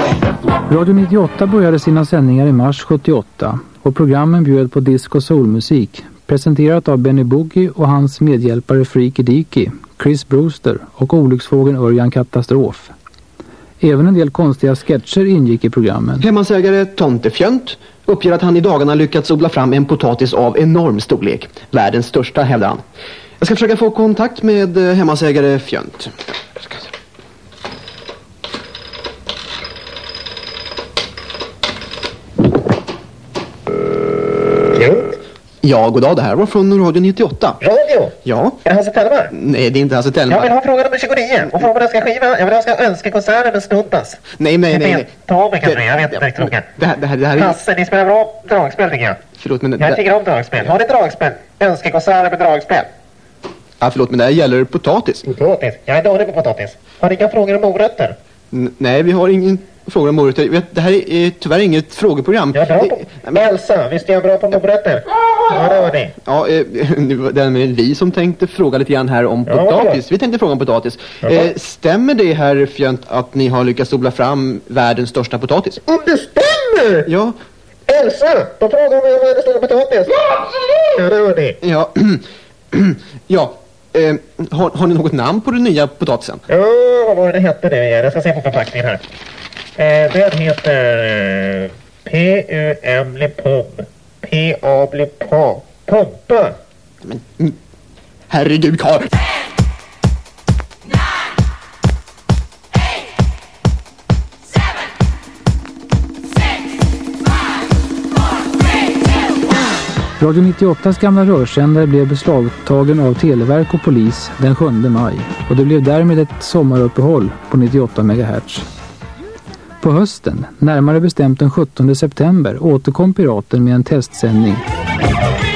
Radio 98 började sina sändningar i mars 78 och programmen bjöd på disco och soulmusik presenterat av Benny Boogie och hans medhjälpare Freaky Deaky, Chris Brewster och olycksfågeln Örjan Katastrof. Även en del konstiga sketcher ingick i programmen. Hemmansägare Tomtefjönt uppger att han i dagarna lyckats odla fram en potatis av enorm storlek. Världens största, hävdar han. Jag ska försöka få kontakt med eh, hemmansägare Fjönt. Ja, god dag. Det här var från Radio 98. Radio? Ja. Är det Hasse Telmar? Nej, det är inte Hasse Jag vill Telmar. ha fråga nummer 29 och fråga vad jag ska skiva. Jag vill ha önskekonserter med Snuddas. Nej, nej, nej. nej. Tove kanske, jag vet inte riktigt. Det här, det här, det här är... Hasse, ni spelar bra dragspel tycker jag. Förlåt, men... Jag Det, tycker om dragspel. Har ni dragspel? Önskekonserter med dragspel? ja, förlåt, men det här gäller potatis. Potatis? Jag är dålig på potatis. Har ni inga frågor om morötter? Nej, vi har ingen... frågor om morötter. Vet, Det här är, är tyvärr inget frågeprogram. Jag är bra på... Elsa, visst är jag bra på morötter? Ja, det var det. Ja, eh, nu det med vi som tänkte fråga lite grann här om Ja, potatis. Vi tänkte fråga om potatis. Jaha. Eh, stämmer det här Fjönt att ni har lyckats odla fram världens största potatis? Om det stämmer! Ja. Elsa, då frågar vi om det står potatis. Ja, det var det. Ja, ja. Eh, har, har ni något namn på den nya potatisen? Ja, vad var det hette det? Jag ska se på förpackningen här. Eh, den heter P-U-M blir pom. P-A blir pa. Pompa. Herregud Karl! Radio 98s gamla rörsändare blev beslagtagen av Televerk och polis den 7 maj och det blev därmed ett sommaruppehåll på 98 MHz. På hösten, närmare bestämt den 17 september, återkom Piraten med en testsändning.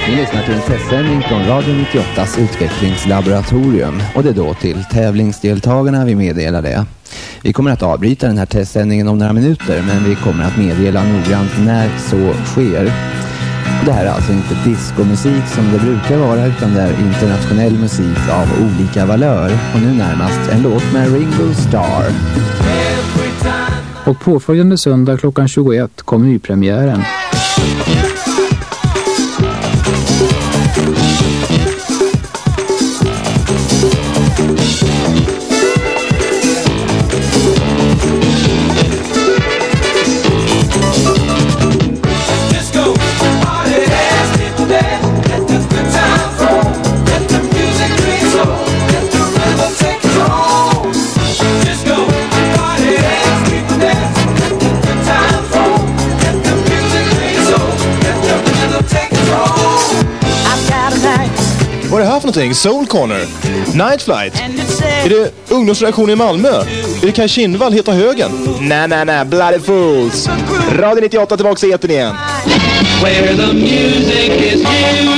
Ni lyssnar till en testsändning från Radio 98s utvecklingslaboratorium och det är då till tävlingsdeltagarna vi meddelar det. Vi kommer att avbryta den här testsändningen om några minuter men vi kommer att meddela noggrant när så sker. Det här är alltså inte diskomusik som det brukar vara utan det är internationell musik av olika valör och nu närmast en låt med Ringo Starr. Och påföljande söndag klockan 21 kom nypremiären. Någonting? Soul Corner? Night Flight? Är det ungdomsreaktion i Malmö? Är det Kaj Kindvall, Heta Högen? Nej, nej, nej, Bloody Fools! Radio 98 tillbaka i etern igen. Where the music is used.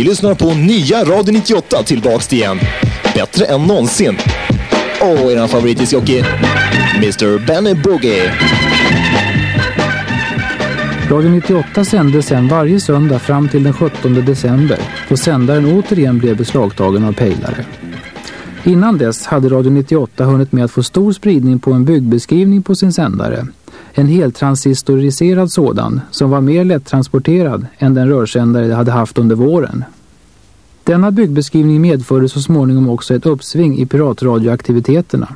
Ni lyssnar på nya Radio 98 tillbaks igen. Bättre än någonsin. Och eran favoritdiskjockey, Mr Benny Boogie. Radio 98 sändes sedan varje söndag fram till den 17 december då sändaren återigen blev beslagtagen av pejlare. Innan dess hade Radio 98 hunnit med att få stor spridning på en byggbeskrivning på sin sändare. En heltransistoriserad sådan som var mer lättransporterad än den rörsändare de hade haft under våren. Denna byggbeskrivning medförde så småningom också ett uppsving i piratradioaktiviteterna.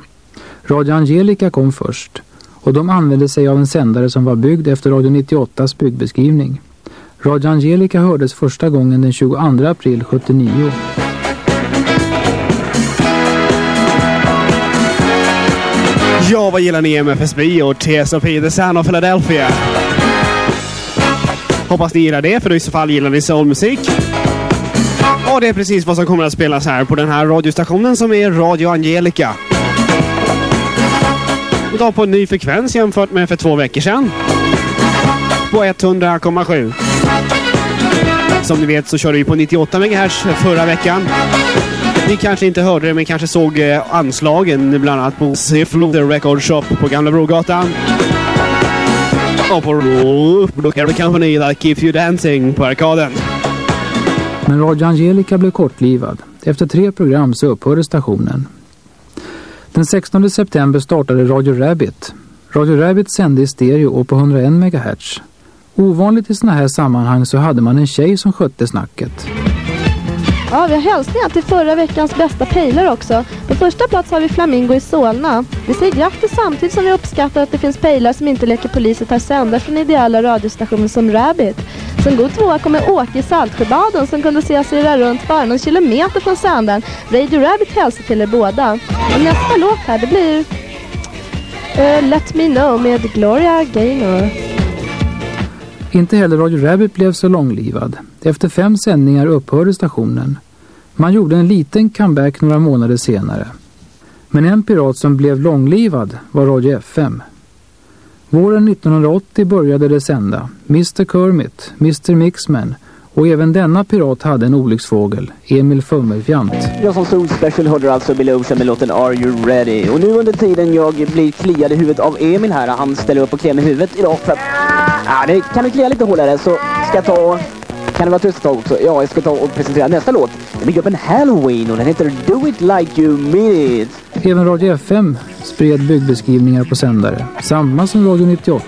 Radio Angelica kom först och de använde sig av en sändare som var byggd efter Radio 98s byggbeskrivning. Radio Angelica hördes första gången den 22 april 79. Ja, vad gillar ni MFSB och TSOP The Sound of Philadelphia? Hoppas ni gillar det, för i så fall gillar ni soulmusik. Och det är precis vad som kommer att spelas här på den här radiostationen som är Radio Angelica. Idag på en ny frekvens jämfört med för två veckor sedan. På 100,7. Som ni vet så körde vi på 98 MHz förra veckan. Ni kanske inte hörde det men kanske såg eh, anslagen bland annat på Siflo The Record Shop på Gamla Brogatan. Och på Look Company That Keeps You Dancing på arkaden. Men Radio Angelica blev kortlivad. Efter tre program så upphörde stationen. Den 16 september startade Radio Rabbit. Radio Rabbit sände i stereo och på 101 MHz. Ovanligt i såna här sammanhang så hade man en tjej som skötte snacket. Ja, vi har hälsningar till förra veckans bästa pejlare också. På första plats har vi Flamingo i Solna. Vi säger grattis samtidigt som vi uppskattar att det finns pejlare som inte leker polis och tar sändare från ideella radiostationer som Rabbit. Som god tvåa kommer Åke i Saltsjöbaden som kunde se sig runt bara någon kilometer från sändaren. Radio Rabbit hälsar till er båda. Och nästa låt här, det blir uh, Let Me Know med Gloria Gaynor. Inte heller Radio Rabbit blev så långlivad. Efter fem sändningar upphörde stationen. Man gjorde en liten comeback några månader senare. Men en pirat som blev långlivad var Radio FM. Våren 1980 började det sända. Mr Kermit, Mr Mixman och även denna pirat hade en olycksfågel, Emil Fummelfjant. Jag som Soul Special hörde alltså Belosa med låten Are You Ready? Och nu under tiden jag blir kliad i huvudet av Emil här, han ställer upp och kliar i huvudet idag för att... Ja, det kan du klia lite hårdare så ska jag ta... Kan det vara tyst ett tag också? Ja, jag ska ta och presentera nästa låt. Bygger upp en Halloween och den heter Do It Like You Mean It. Även Radio FM spred byggbeskrivningar på sändare, samma som Radio 98.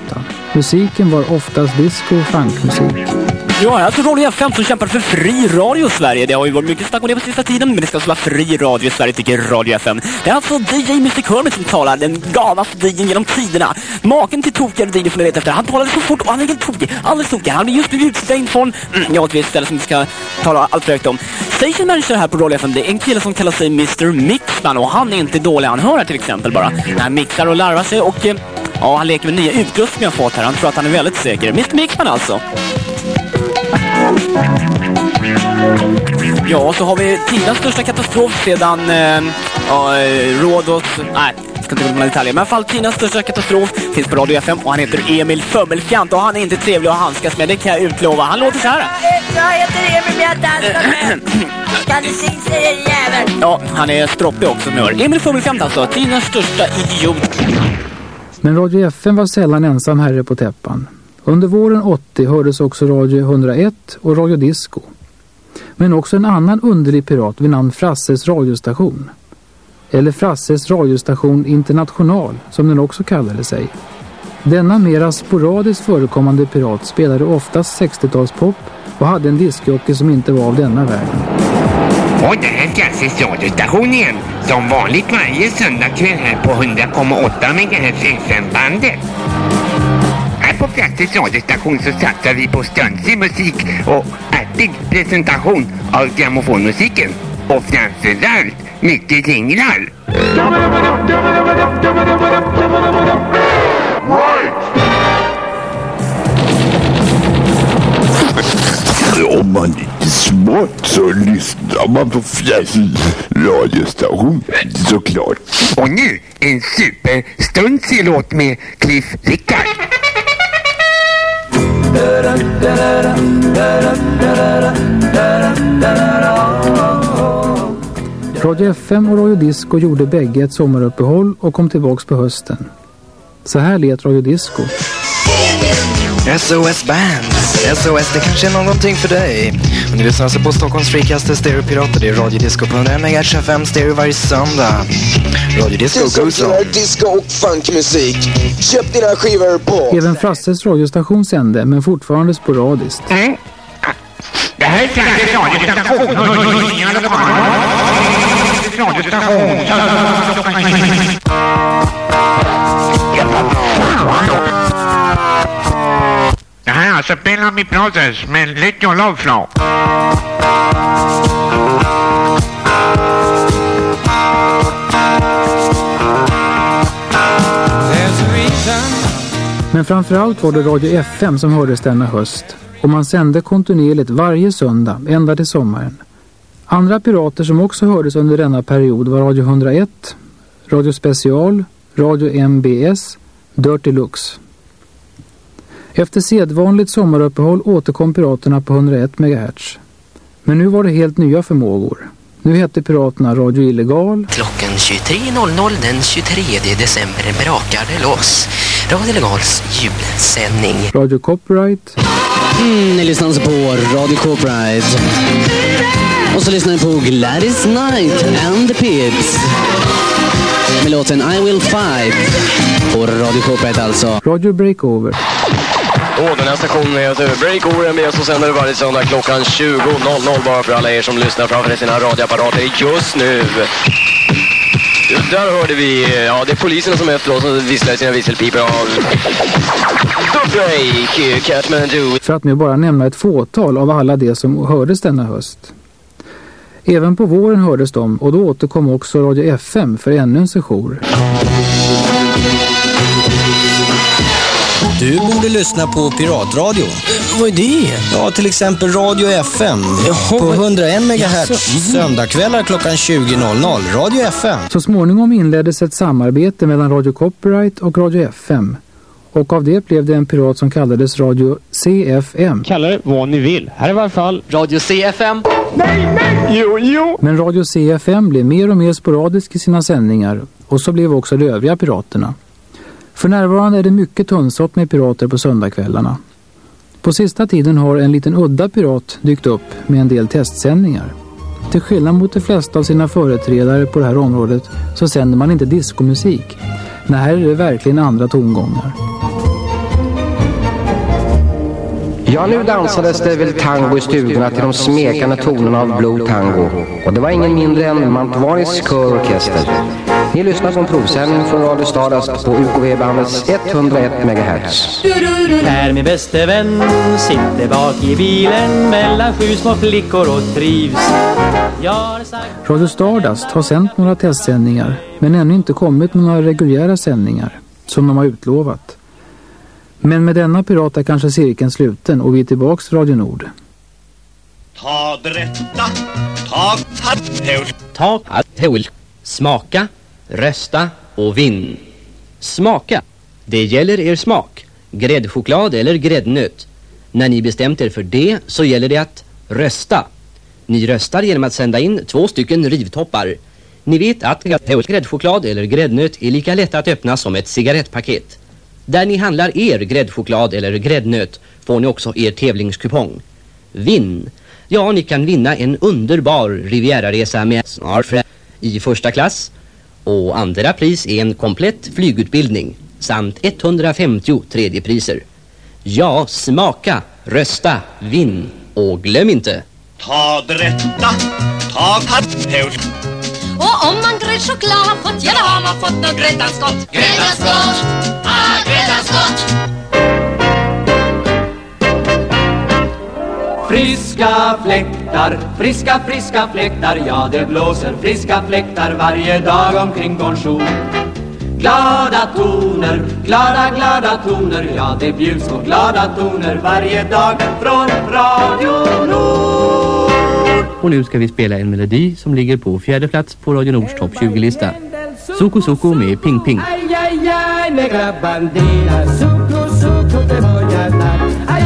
Musiken var oftast disco och funkmusik. Ja, alltså Radio FM som kämpar för fri radio i Sverige. Det har ju varit mycket snack om det på sista tiden, men det ska alltså vara fri radio i Sverige tycker Radio FM. Det är alltså DJ Mr. Kermit som talar, den galnaste DJn genom tiderna. Maken till tokigare DJ som ni vet efter. Han talade så fort och han är helt tokig, alldeles tokig. Han blir just blivit utstängd från, mm, ja, ett visst ställe som vi ska tala allt för högt om. Station Manager här på Radio FM, det är en kille som kallar sig Mr. Mixman och han är inte dålig. Han hör här till exempel bara. Han mixar och larvar sig och eh, ja, han leker med nya utrustningar fått här. Han tror att han är väldigt säker. Mr. Mixman alltså. Ja, så har vi tidens största katastrof sedan eh, ja, eh, Rhodos... Nej, jag ska inte gå in på detaljer. Men i alla fall tidens största katastrof finns på Radio FM och han heter Emil Föbbelfjant och han är inte trevlig att handskas med, det kan jag utlova. Han låter så här. Jag heter Emil Björn Kan du se jävel? Ja, han är stroppig också som hör. Emil Föbbelfjant alltså, tidens största idiot. Men Radio FM var sällan ensam herre på täppan. Under våren 80 hördes också Radio 101 och Radio Disco. Men också en annan underlig pirat vid namn Frasses radiostation. Eller Frasses radiostation International som den också kallade sig. Denna mera sporadiskt förekommande pirat spelade oftast 60-talspop och hade en diskjockey som inte var av denna världen. Och det här är Frasses radiostation igen. Som vanligt varje söndagkväll här på 100,8 MHz FM-bandet. På Jazzy's radiostation så satsar vi på stönsig musik och artig presentation av grammofonmusiken. Och framförallt mycket jinglar. Om man är smart så lyssnar man på fjällens radiostation såklart. Och nu en superstundsig låt med Cliff Rickard. Radio FM och Radio Disco gjorde bägge ett sommaruppehåll och kom tillbaks på hösten. Så här lät Radio Disco. SOS Band. SOS, det kanske är någonting för dig. Och ni lyssnar alltså på Stockholms frikaste stereopirater. Det är Radio Disco på 100 MHz FM stereo varje söndag. Radio Disco goes on. disco och funkmusik. Köp dina skivor på... Även Frasses radiostation sände, men fortfarande sporadiskt. Det här är Sveriges radiostation. Det här är alltså Bellamy med Let Your Love Flow. Men framförallt var det Radio FM som hördes denna höst. Och man sände kontinuerligt varje söndag, ända till sommaren. Andra pirater som också hördes under denna period var Radio 101, Radio Special, Radio MBS, Dirty Lux. Efter sedvanligt sommaruppehåll återkom piraterna på 101 MHz. Men nu var det helt nya förmågor. Nu hette piraterna Radio Illegal, Klockan 23.00 den 23 december brakar det loss. Radio Illegals julsändning. Radio Copyright, Mm, ni lyssnar alltså på Radio Copyright. Och så lyssnar ni på Gladys Knight and the Pips. Med låten I Will Fight. På Radio Copyright alltså. Radio Breakover, och den här stationen heter Breakover och som sänder varje söndag klockan 20.00 bara för alla er som lyssnar framför sina radioapparater just nu. Där hörde vi, ja det är poliserna som är efter oss och visslar i sina visselpipor av The Break, Catmandu. för att nu bara nämna ett fåtal av alla de som hördes denna höst. Även på våren hördes de och då återkom också Radio FM för ännu en sejour. Du borde lyssna på piratradio. Vad är det? Ja, till exempel Radio FM. på 101 MHz. Söndagkvällar klockan 20.00. Radio FM. Så småningom inleddes ett samarbete mellan Radio Copyright och Radio FM. Och av det blev det en pirat som kallades Radio CFM. Kalla det vad ni vill. Här är i varje fall Radio CFM. Nej, nej! Jo, jo! Men Radio CFM blev mer och mer sporadisk i sina sändningar och så blev också de övriga piraterna. För närvarande är det mycket tunnsått med pirater på söndagkvällarna. På sista tiden har en liten udda pirat dykt upp med en del testsändningar. Till skillnad mot de flesta av sina företrädare på det här området så sänder man inte diskomusik. Nej, här är det verkligen andra tongångar. Ja, nu dansades det väl tango i stugorna till de smekande tonerna av Blue Tango. Och det var ingen mindre än Mantvaris körorkester. Ni lyssnar på en provsändning från Radio Stardust på UKV-bandets 101 MHz. Här min bäste vän sitter bak i bilen mellan sju små flickor och trivs. Radio Stardust har sänt några testsändningar men ännu inte kommit med några reguljära sändningar som de har utlovat. Men med denna pirat är kanske cirkeln sluten och vi är tillbaks till Radio Nord. Ta det rätta, ta hatthål. Ta alkohol. Smaka, rösta och vinn. Smaka. Det gäller er smak. Gräddchoklad eller gräddnöt. När ni bestämt er för det så gäller det att rösta. Ni röstar genom att sända in två stycken rivtoppar. Ni vet att gräddchoklad eller gräddnöt är lika lätt att öppna som ett cigarettpaket. Där ni handlar er gräddchoklad eller gräddnöt får ni också er tävlingskupong. Vinn! Ja, ni kan vinna en underbar Riviera-resa med snarfrä i första klass. Och andra pris är en komplett flygutbildning samt 150 tredjepriser. Ja, smaka, rösta, vinn och glöm inte. Ta det rätta, ta hatthål. Och om man gräddchoklad har fått, ja då har man fått något gräddans gott. Gräddans gott, ah gräddans Friska fläktar, friska friska fläktar Ja det blåser friska fläktar varje dag omkring Bonjour Glada toner, glada glada toner Ja det bjuds på glada toner varje dag från Radio Nord Och nu ska vi spela en melodi som ligger på fjärde plats på Radio Nords topp 20-lista. Soko Soko med Ping Ping. Ay, ay, ay, negra bandera Suco, suco, te voy a dar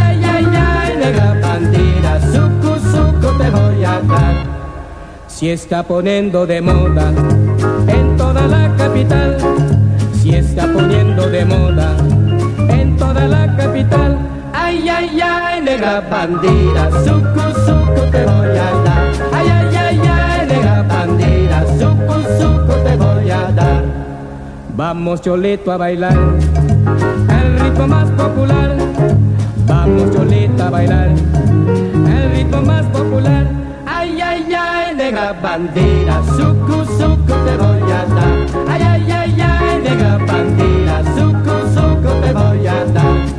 Si está poniendo de moda En toda la capital Si está poniendo de moda En toda la capital Ay, ay, ay, negra bandera Suco, suco, te voy a dar Ay, ay, ay, ay, negra bandera Suco, suco, te voy a dar Vamos Cholito a bailar el ritmo más popular. Vamos Cholito a bailar el ritmo más popular. Negra bandera, sucu, sucu te voy a dar. Ay, ay, ay, ay, negra bandera, sucu, sucu te voy a dar.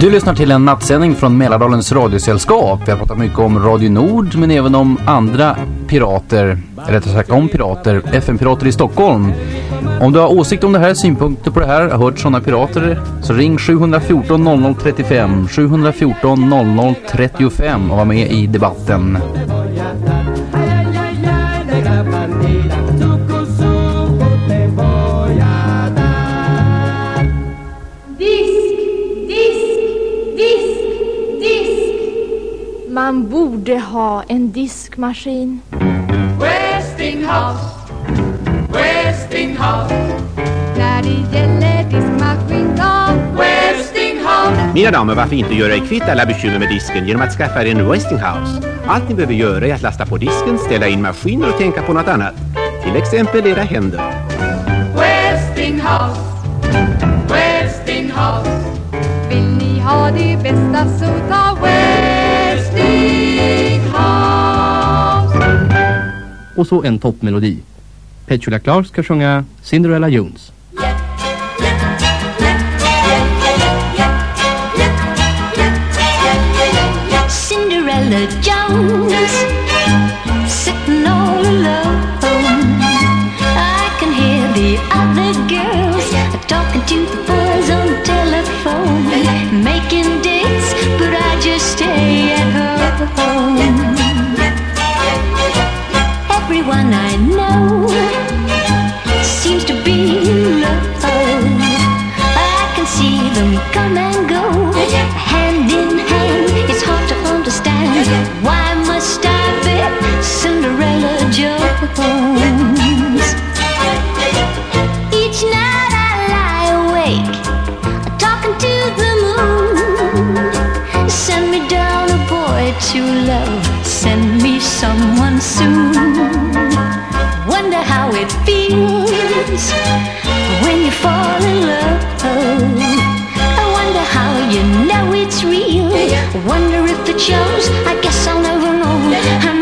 Du lyssnar till en nattsändning från Mälardalens radiosällskap. Vi har pratat mycket om Radio Nord men även om andra pirater, eller rättare sagt om pirater, FN-pirater i Stockholm. Om du har åsikt om det här, synpunkter på det här, har hört sådana pirater, så ring 714 00 35, 714 00 35 och var med i debatten. Man borde ha en diskmaskin. Westinghouse, Westinghouse, När det gäller diskmaskin då. Westinghouse. Mina damer, varför inte göra er kvitt alla bekymmer med disken genom att skaffa er en Westinghouse? Allt ni behöver göra är att lasta på disken, ställa in maskiner och tänka på något annat. Till exempel era händer. Westinghouse, Westinghouse. Vill ni ha det bästa så ta Westinghouse. Och så en toppmelodi. Petula Clark ska sjunga Cinderella Jones. Cinderella Jones sitting all alone. one I know seems to be. I can see them come and go, hand in hand. It's hard to understand why must I be Cinderella Jones? Each night I lie awake, talking to the moon. Send me down a boy to love, send me someone soon. Wonder how it feels when you fall in love. I wonder how you know it's real. Wonder if it shows. I guess I'll never know.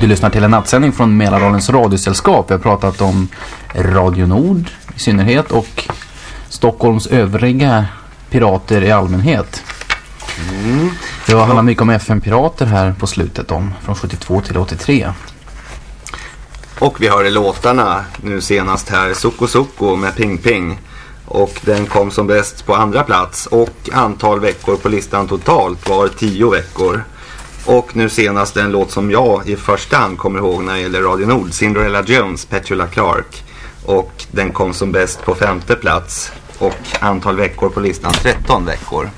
Du lyssnar till en nattsändning från Mälardalens radiosällskap. Vi har pratat om Radio Nord i synnerhet och Stockholms övriga pirater i allmänhet. Det har handlat mycket om FN-pirater här på slutet om, från 72 till 83. Och vi hörde låtarna nu senast här, Soko Soko med Ping Ping. Och den kom som bäst på andra plats och antal veckor på listan totalt var 10 veckor. Och nu senast en låt som jag i första hand kommer ihåg när det gäller Radio Nord, Cinderella Jones, Petula Clark. Och den kom som bäst på femte plats och antal veckor på listan 13 veckor.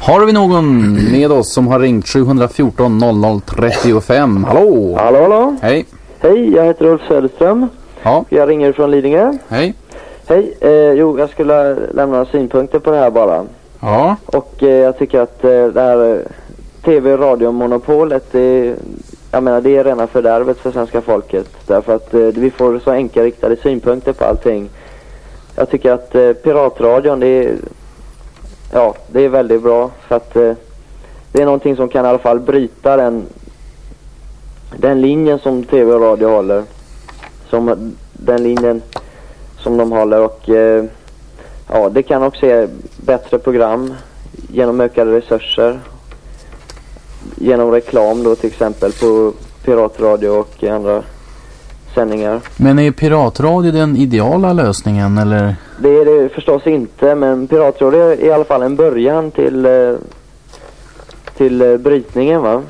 Har vi någon med oss som har ringt 714 00 35? Hallå! Hallå, hallå. Hej! Hej, jag heter Ulf Söderström. Ja. Jag ringer från Lidingö. Hej! Hej, eh, jo jag skulle lämna synpunkter på det här bara. Ja. Och eh, jag tycker att eh, det här eh, tv och radiomonopolet, det, jag menar det är rena fördärvet för svenska folket. Därför att eh, vi får så enkelriktade synpunkter på allting. Jag tycker att eh, piratradion, det är, ja, det är väldigt bra för att eh, det är någonting som kan i alla fall bryta den, den linjen som tv och radio håller. Som den linjen som de håller och eh, ja, det kan också ge bättre program genom ökade resurser. Genom reklam då till exempel på piratradio och andra sändningar. Men är piratradio den ideala lösningen eller? Det är det förstås inte men piratradio är i alla fall en början till, eh, till eh, brytningen va.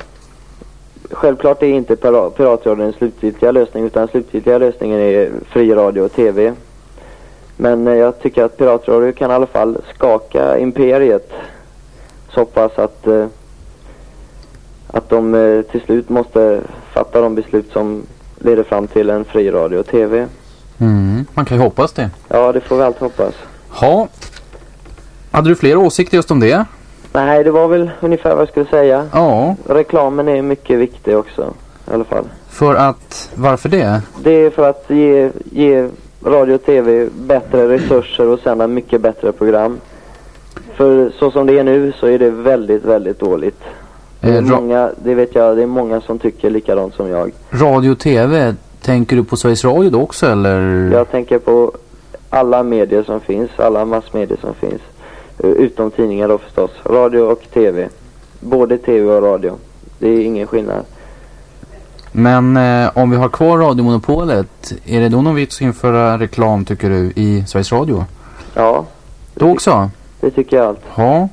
Självklart är inte pira- piratradio den slutgiltiga lösningen utan den slutgiltiga lösningen är fri radio och tv. Men eh, jag tycker att piratradio kan i alla fall skaka imperiet så pass att, att de eh, till slut måste fatta de beslut som leder fram till en fri radio och tv. Mm, man kan ju hoppas det. Ja, det får vi allt hoppas. Ja. Hade du fler åsikter just om det? Nej, det var väl ungefär vad jag skulle säga. Ja. Reklamen är mycket viktig också, i alla fall. För att, varför det? Det är för att ge, ge radio och tv bättre resurser och sända mycket bättre program. För så som det är nu så är det väldigt, väldigt dåligt. Det, är Eh, många, det vet jag, det är många som tycker likadant som jag. Radio och TV, tänker du på Sveriges Radio då också eller? Jag tänker på alla medier som finns, alla massmedier som finns. Eh, Utom tidningar då förstås. Radio och tv. Både tv och radio. Det är ingen skillnad. Men eh, om vi har kvar radiomonopolet, är det då någon vits att införa reklam tycker du i Sveriges Radio? Ja, Då också? det tycker jag allt. Ja.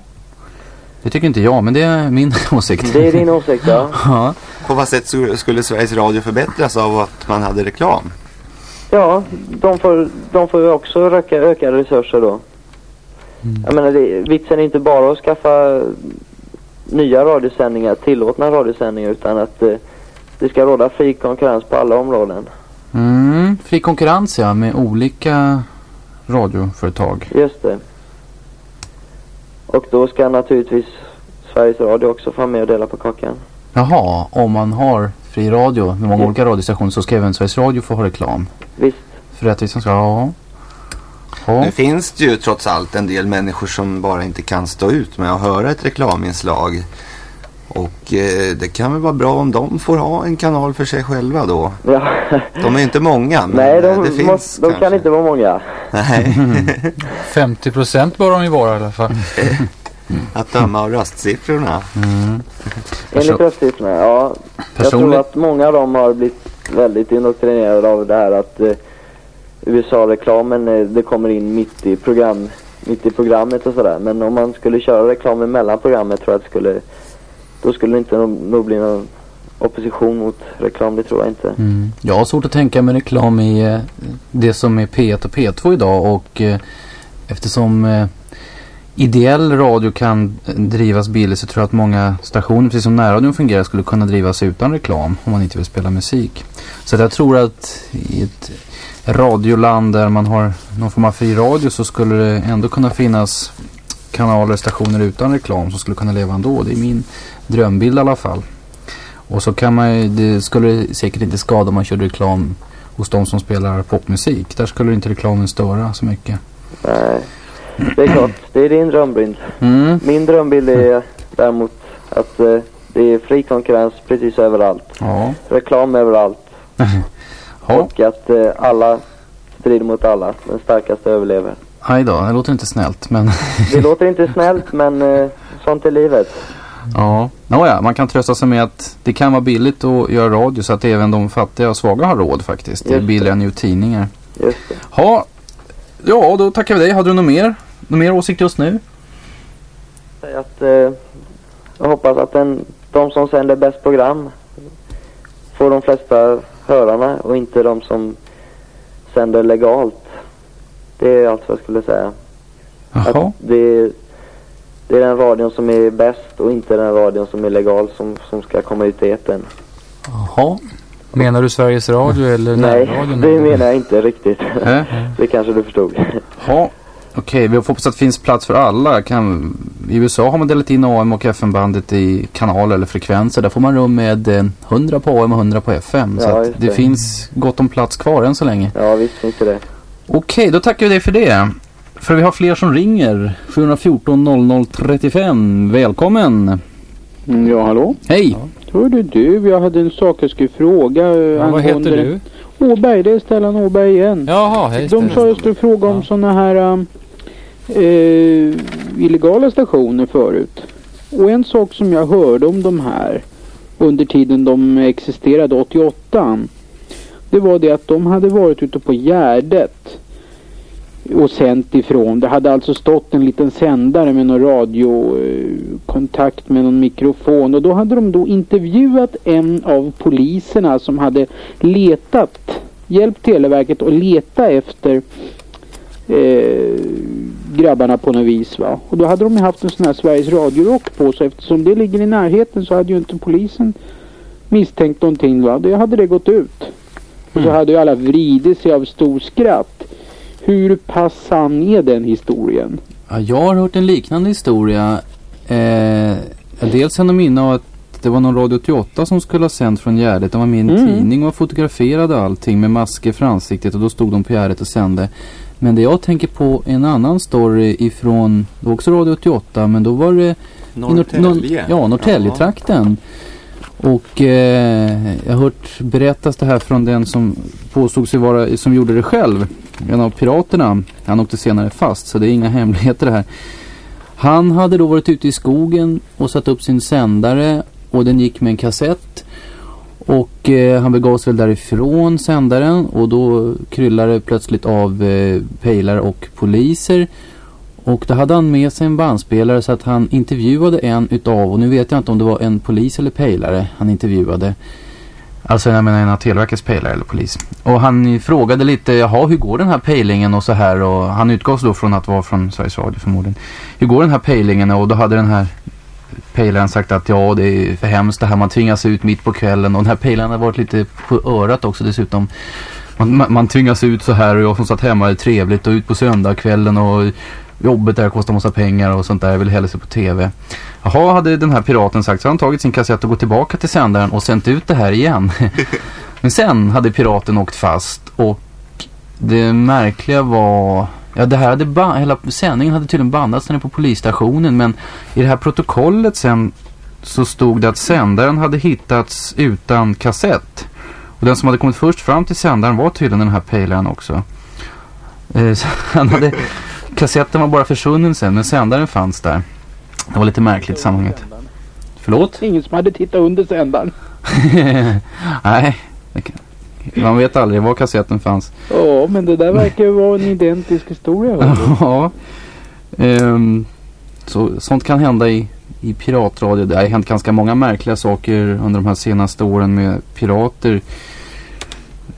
Det tycker inte jag, men det är min åsikt. Det är din åsikt ja. ja. På vad sätt skulle Sveriges Radio förbättras av att man hade reklam? Ja, de får, de får ju också öka, ökade resurser då. Jag menar, det, vitsen är inte bara att skaffa nya radiosändningar, tillåtna radiosändningar, utan att eh, det ska råda fri konkurrens på alla områden. Mm, fri konkurrens ja, med olika radioföretag. Just det. Och då ska naturligtvis Sveriges Radio också få vara med och dela på kakan. Jaha, om man har fri radio med många olika radiostationer så ska även Sveriges Radio få ha reklam. Visst. För rättvisan ska, ja. Nu finns det ju trots allt en del människor som bara inte kan stå ut med att höra ett reklaminslag. Och eh, det kan väl vara bra om de får ha en kanal för sig själva då. Ja. De är inte många men Nej, eh, de, det finns måste, de kan inte vara många. Nej. 50 procent bör de ju vara i alla fall. Att döma av röstsiffrorna. Enligt röstsiffrorna, ja. Jag tror Personligt- att många av dem har blivit väldigt indoktrinerade av det här att eh, USA-reklamen, eh, det kommer in mitt i, program, mitt i programmet och sådär. Men om man skulle köra reklamen mellan programmet tror jag att det skulle, då skulle det inte nog, bli någon opposition mot reklam, det tror jag inte. Mm. Jag har svårt att tänka mig reklam i eh, det som är P1 och P2 idag och eh, eftersom eh, ideell radio kan drivas billigt så tror jag att många stationer, precis som närradion fungerar, skulle kunna drivas utan reklam om man inte vill spela musik. Så att jag tror att i ett radioland där man har någon form av fri radio så skulle det ändå kunna finnas kanaler, stationer utan reklam som skulle kunna leva ändå. Det är min drömbild i alla fall. Och så kan man ju, det skulle säkert inte skada om man körde reklam hos de som spelar popmusik. Där skulle inte reklamen störa så mycket. Nej, det är klart, det är din drömbild. Mm. Min drömbild är däremot att eh, det är fri konkurrens precis överallt. Ja. Reklam överallt. Och att eh, alla strider mot alla. Den starkaste överlever. Aj då, det låter inte snällt men Det låter inte snällt men eh, sånt är livet. Ja. Nåja, man kan trösta sig med att det kan vara billigt att göra radio så att även de fattiga och svaga har råd faktiskt. Det är billigare än utgivningar. Just det. Ha. Ja, då tackar vi dig. Hade du något mer? Någon mer åsikt just nu? Att, eh, jag hoppas att den, de som sänder bäst program får de flesta hörarna och inte de som sänder legalt. Det är allt vad jag skulle säga. Jaha. Att det, det är den radion som är bäst och inte den radion som är legal som, som ska komma ut i etern. Jaha. Menar du Sveriges Radio eller Nej, närradion? det menar jag inte riktigt. Äh? det kanske du förstod. Ja, okej. vi hoppas att det finns plats för alla. Kan, I USA har man delat in AM och FM-bandet i kanaler eller frekvenser. Där får man rum med eh, 100 på AM och 100 på FM. så Ja, just det, det. finns gott om plats kvar än så länge. Ja, visst finns det det. Okej, då tackar vi dig för det. För vi har fler som ringer. 714 0035. Välkommen! Mm, Ja, hallå? Hej! Hörde du, jag hade en sak jag skulle fråga. eh, Ja, vad heter du? Åberg, det är Stellan Åberg igen. Jaha, hej De sa jag skulle fråga om sådana här um, eh, illegala stationer förut. Och en sak som jag hörde om de här under tiden de existerade 88. Det var det att de hade varit ute på Gärdet och sänt ifrån. Det hade alltså stått en liten sändare med någon radiokontakt med någon mikrofon och då hade de då intervjuat en av poliserna som hade letat, hjälpt Televerket att leta efter eh, grabbarna på något vis va. Och då hade de haft en sån här Sveriges Radio-rock på sig eftersom det ligger i närheten så hade ju inte polisen misstänkt någonting va. Det hade det gått ut. Och så hade ju alla vridit sig av stor skratt. Hur pass sann är den historien? Ja, jag har hört en liknande historia. Eh, dels en minne av att det var någon Radio 88 som skulle ha sänt från Gärdet. De var med i en Mm. tidning och fotograferade allting med masker för ansiktet och då stod de på Gärdet och sände. Men det jag tänker på är en annan story ifrån, det var också Radio 88 men då var det Norrtälje. Nor- ja, Norrtäljetrakten. Och eh, jag har hört berättas det här från den som påstod sig vara, som gjorde det själv. En av piraterna. Han åkte senare fast så det är inga hemligheter det här. Han hade då varit ute i skogen och satt upp sin sändare och den gick med en kassett. Och eh, han begav sig väl därifrån sändaren och då kryllade det plötsligt av eh, pejlare och poliser. Och då hade han med sig en bandspelare så att han intervjuade en utav, och nu vet jag inte om det var en polis eller pejlare han intervjuade. Alltså jag menar en av Televerkets pejlare eller polis. Och han frågade lite, jaha hur går den här pejlingen och så här och han utgavs då från att vara från Sveriges Radio förmodligen. Hur går den här pejlingen och då hade den här pejlaren sagt att ja det är för hemskt det här man tvingas ut mitt på kvällen och den här pejlaren har varit lite på örat också dessutom. Man, man, man tvingas ut så här och jag som satt hemma är trevligt och ut på söndagskvällen och jobbet där kostar massa pengar och sånt där. Jag vill hellre se på tv. Jaha, hade den här piraten sagt så hade han tagit sin kassett och gått tillbaka till sändaren och sänt ut det här igen. Men sen hade piraten åkt fast och det märkliga var Ja, det här hade hela sändningen hade tydligen bandats när på polisstationen men i det här protokollet sen så stod det att sändaren hade hittats utan kassett. Och den som hade kommit först fram till sändaren var tydligen den här pejlaren också. Eh, så han hade, kassetten var bara försvunnen sen men sändaren fanns där. Det var lite märkligt i sammanhanget. Förlåt? Ingen som hade tittat under sändaren. Nej, man vet aldrig var kassetten fanns. Ja, men det där verkar ju vara en identisk historia. ja. Ehm, så, sånt kan hända i, i piratradio. Det har hänt ganska många märkliga saker under de här senaste åren med pirater.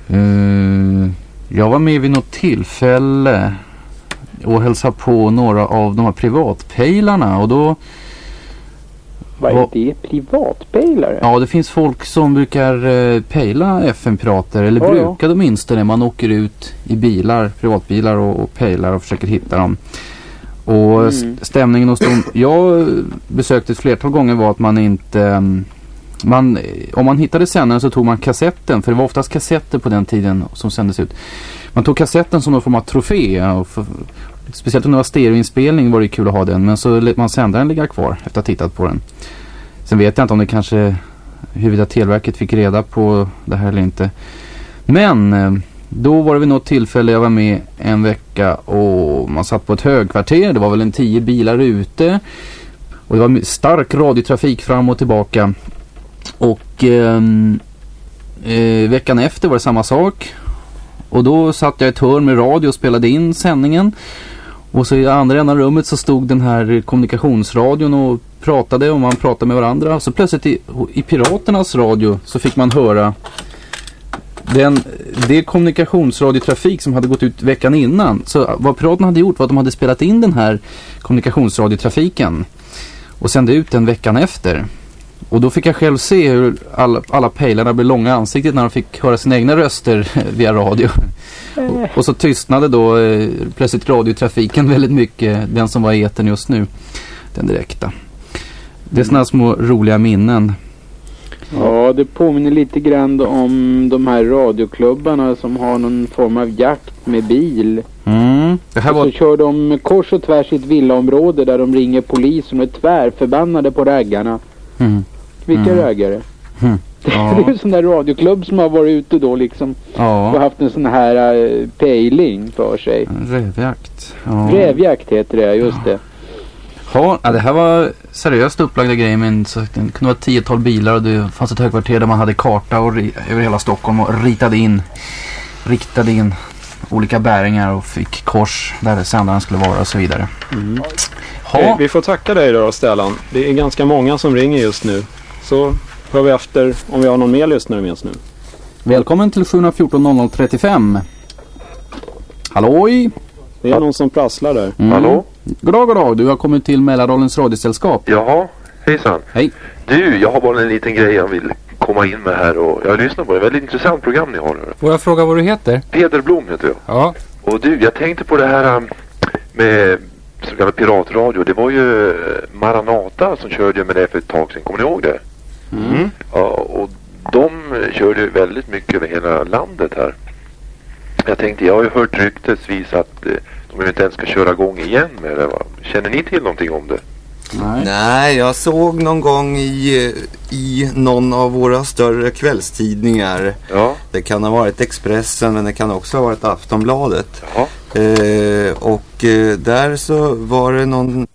Ehm, jag var med vid något tillfälle och hälsade på några av de här privatpejlarna och då Vad är det? Privatpejlare? Ja, det finns folk som brukar eh, pejla FN-pirater, eller Ja, ja. brukar åtminstone. Man åker ut i bilar, privatbilar och, och pejlar och försöker hitta dem. Och Mm. st- stämningen hos dem jag besökte ett flertal gånger var att man inte mm, man, om man hittade sändaren så tog man kassetten, för det var oftast kassetter på den tiden som sändes ut. Man tog kassetten som någon form av trofé. Och speciellt om det var stereoinspelning var det kul att ha den. Men så lät man sändaren ligga kvar efter att ha tittat på den. Sen vet jag inte om det kanske huruvida Televerket fick reda på det här eller inte. Men eh, då var det vid något tillfälle jag var med en vecka och man satt på ett högkvarter. Det var väl en tio bilar ute. Och det var stark radiotrafik fram och tillbaka. Och ehm, eh, veckan efter var det samma sak. Och då satt jag i ett hörn med radio och spelade in sändningen. Och så i andra änden av rummet så stod den här kommunikationsradion och pratade och man pratade med varandra. Så plötsligt i, i Piraternas radio så fick man höra den, det kommunikationsradiotrafik som hade gått ut veckan innan. Så vad Piraterna hade gjort var att de hade spelat in den här kommunikationsradiotrafiken och sände ut den veckan efter. Och då fick jag själv se hur alla, alla pejlarna blev långa i ansiktet när de fick höra sina egna röster via radio. Och, och så tystnade då eh, plötsligt radiotrafiken väldigt mycket, den som var i etern just nu. Den direkta. Det är sådana små roliga minnen. Ja, det påminner lite grann om de här radioklubbarna som har någon form av jakt med bil. Mm. Det här och var... så kör de kors och tvärs i ett villaområde där de ringer polisen och är tvärförbannade på raggarna. Mm. Vilka Mm. raggare? Mm. Det är Ja. ju en sån där radioklubb som har varit ute då liksom Ja. och haft en sån här uh, pejling för sig. Rävjakt. Ja. Rävjakt heter det, just det. Ja, ja, det här var seriöst upplagda grejer men så det kunde vara tiotal bilar och det fanns ett högkvarter där man hade karta och över hela Stockholm och ritade in, riktade in olika bäringar och fick kors där sändaren skulle vara och så vidare. Okej, vi får tacka dig då Stellan. Det är ganska många som ringer just nu. Så hör vi efter om vi har någon mer lyssnare med oss nu. Välkommen till 714 0035. Halloj! Det är någon som prasslar där. Mm. Hallå? Goddag, goddag. Du har kommit till Mälardalens radiosällskap. Jaha, hejsan. Hej. Du, jag har bara en liten grej jag vill komma in med här och jag har lyssnat på det. Väldigt intressant program ni har nu. Får jag fråga vad du heter? Peder Blom heter jag. Ja. Och du, jag tänkte på det här um, med så kallad piratradio. Det var ju eh, Maranata som körde med det för ett tag sedan. Kommer ni ihåg det? Mm. Ja, och de körde ju väldigt mycket över hela landet här. Jag tänkte, jag har ju hört ryktesvis att eh, de eventuellt ska köra igång igen med det va? Känner ni till någonting om det? Nej. jag såg någon gång i, i någon av våra större kvällstidningar. Ja. Det kan ha varit Expressen men det kan också ha varit Aftonbladet. Ja. Eh, och eh, där så var det någon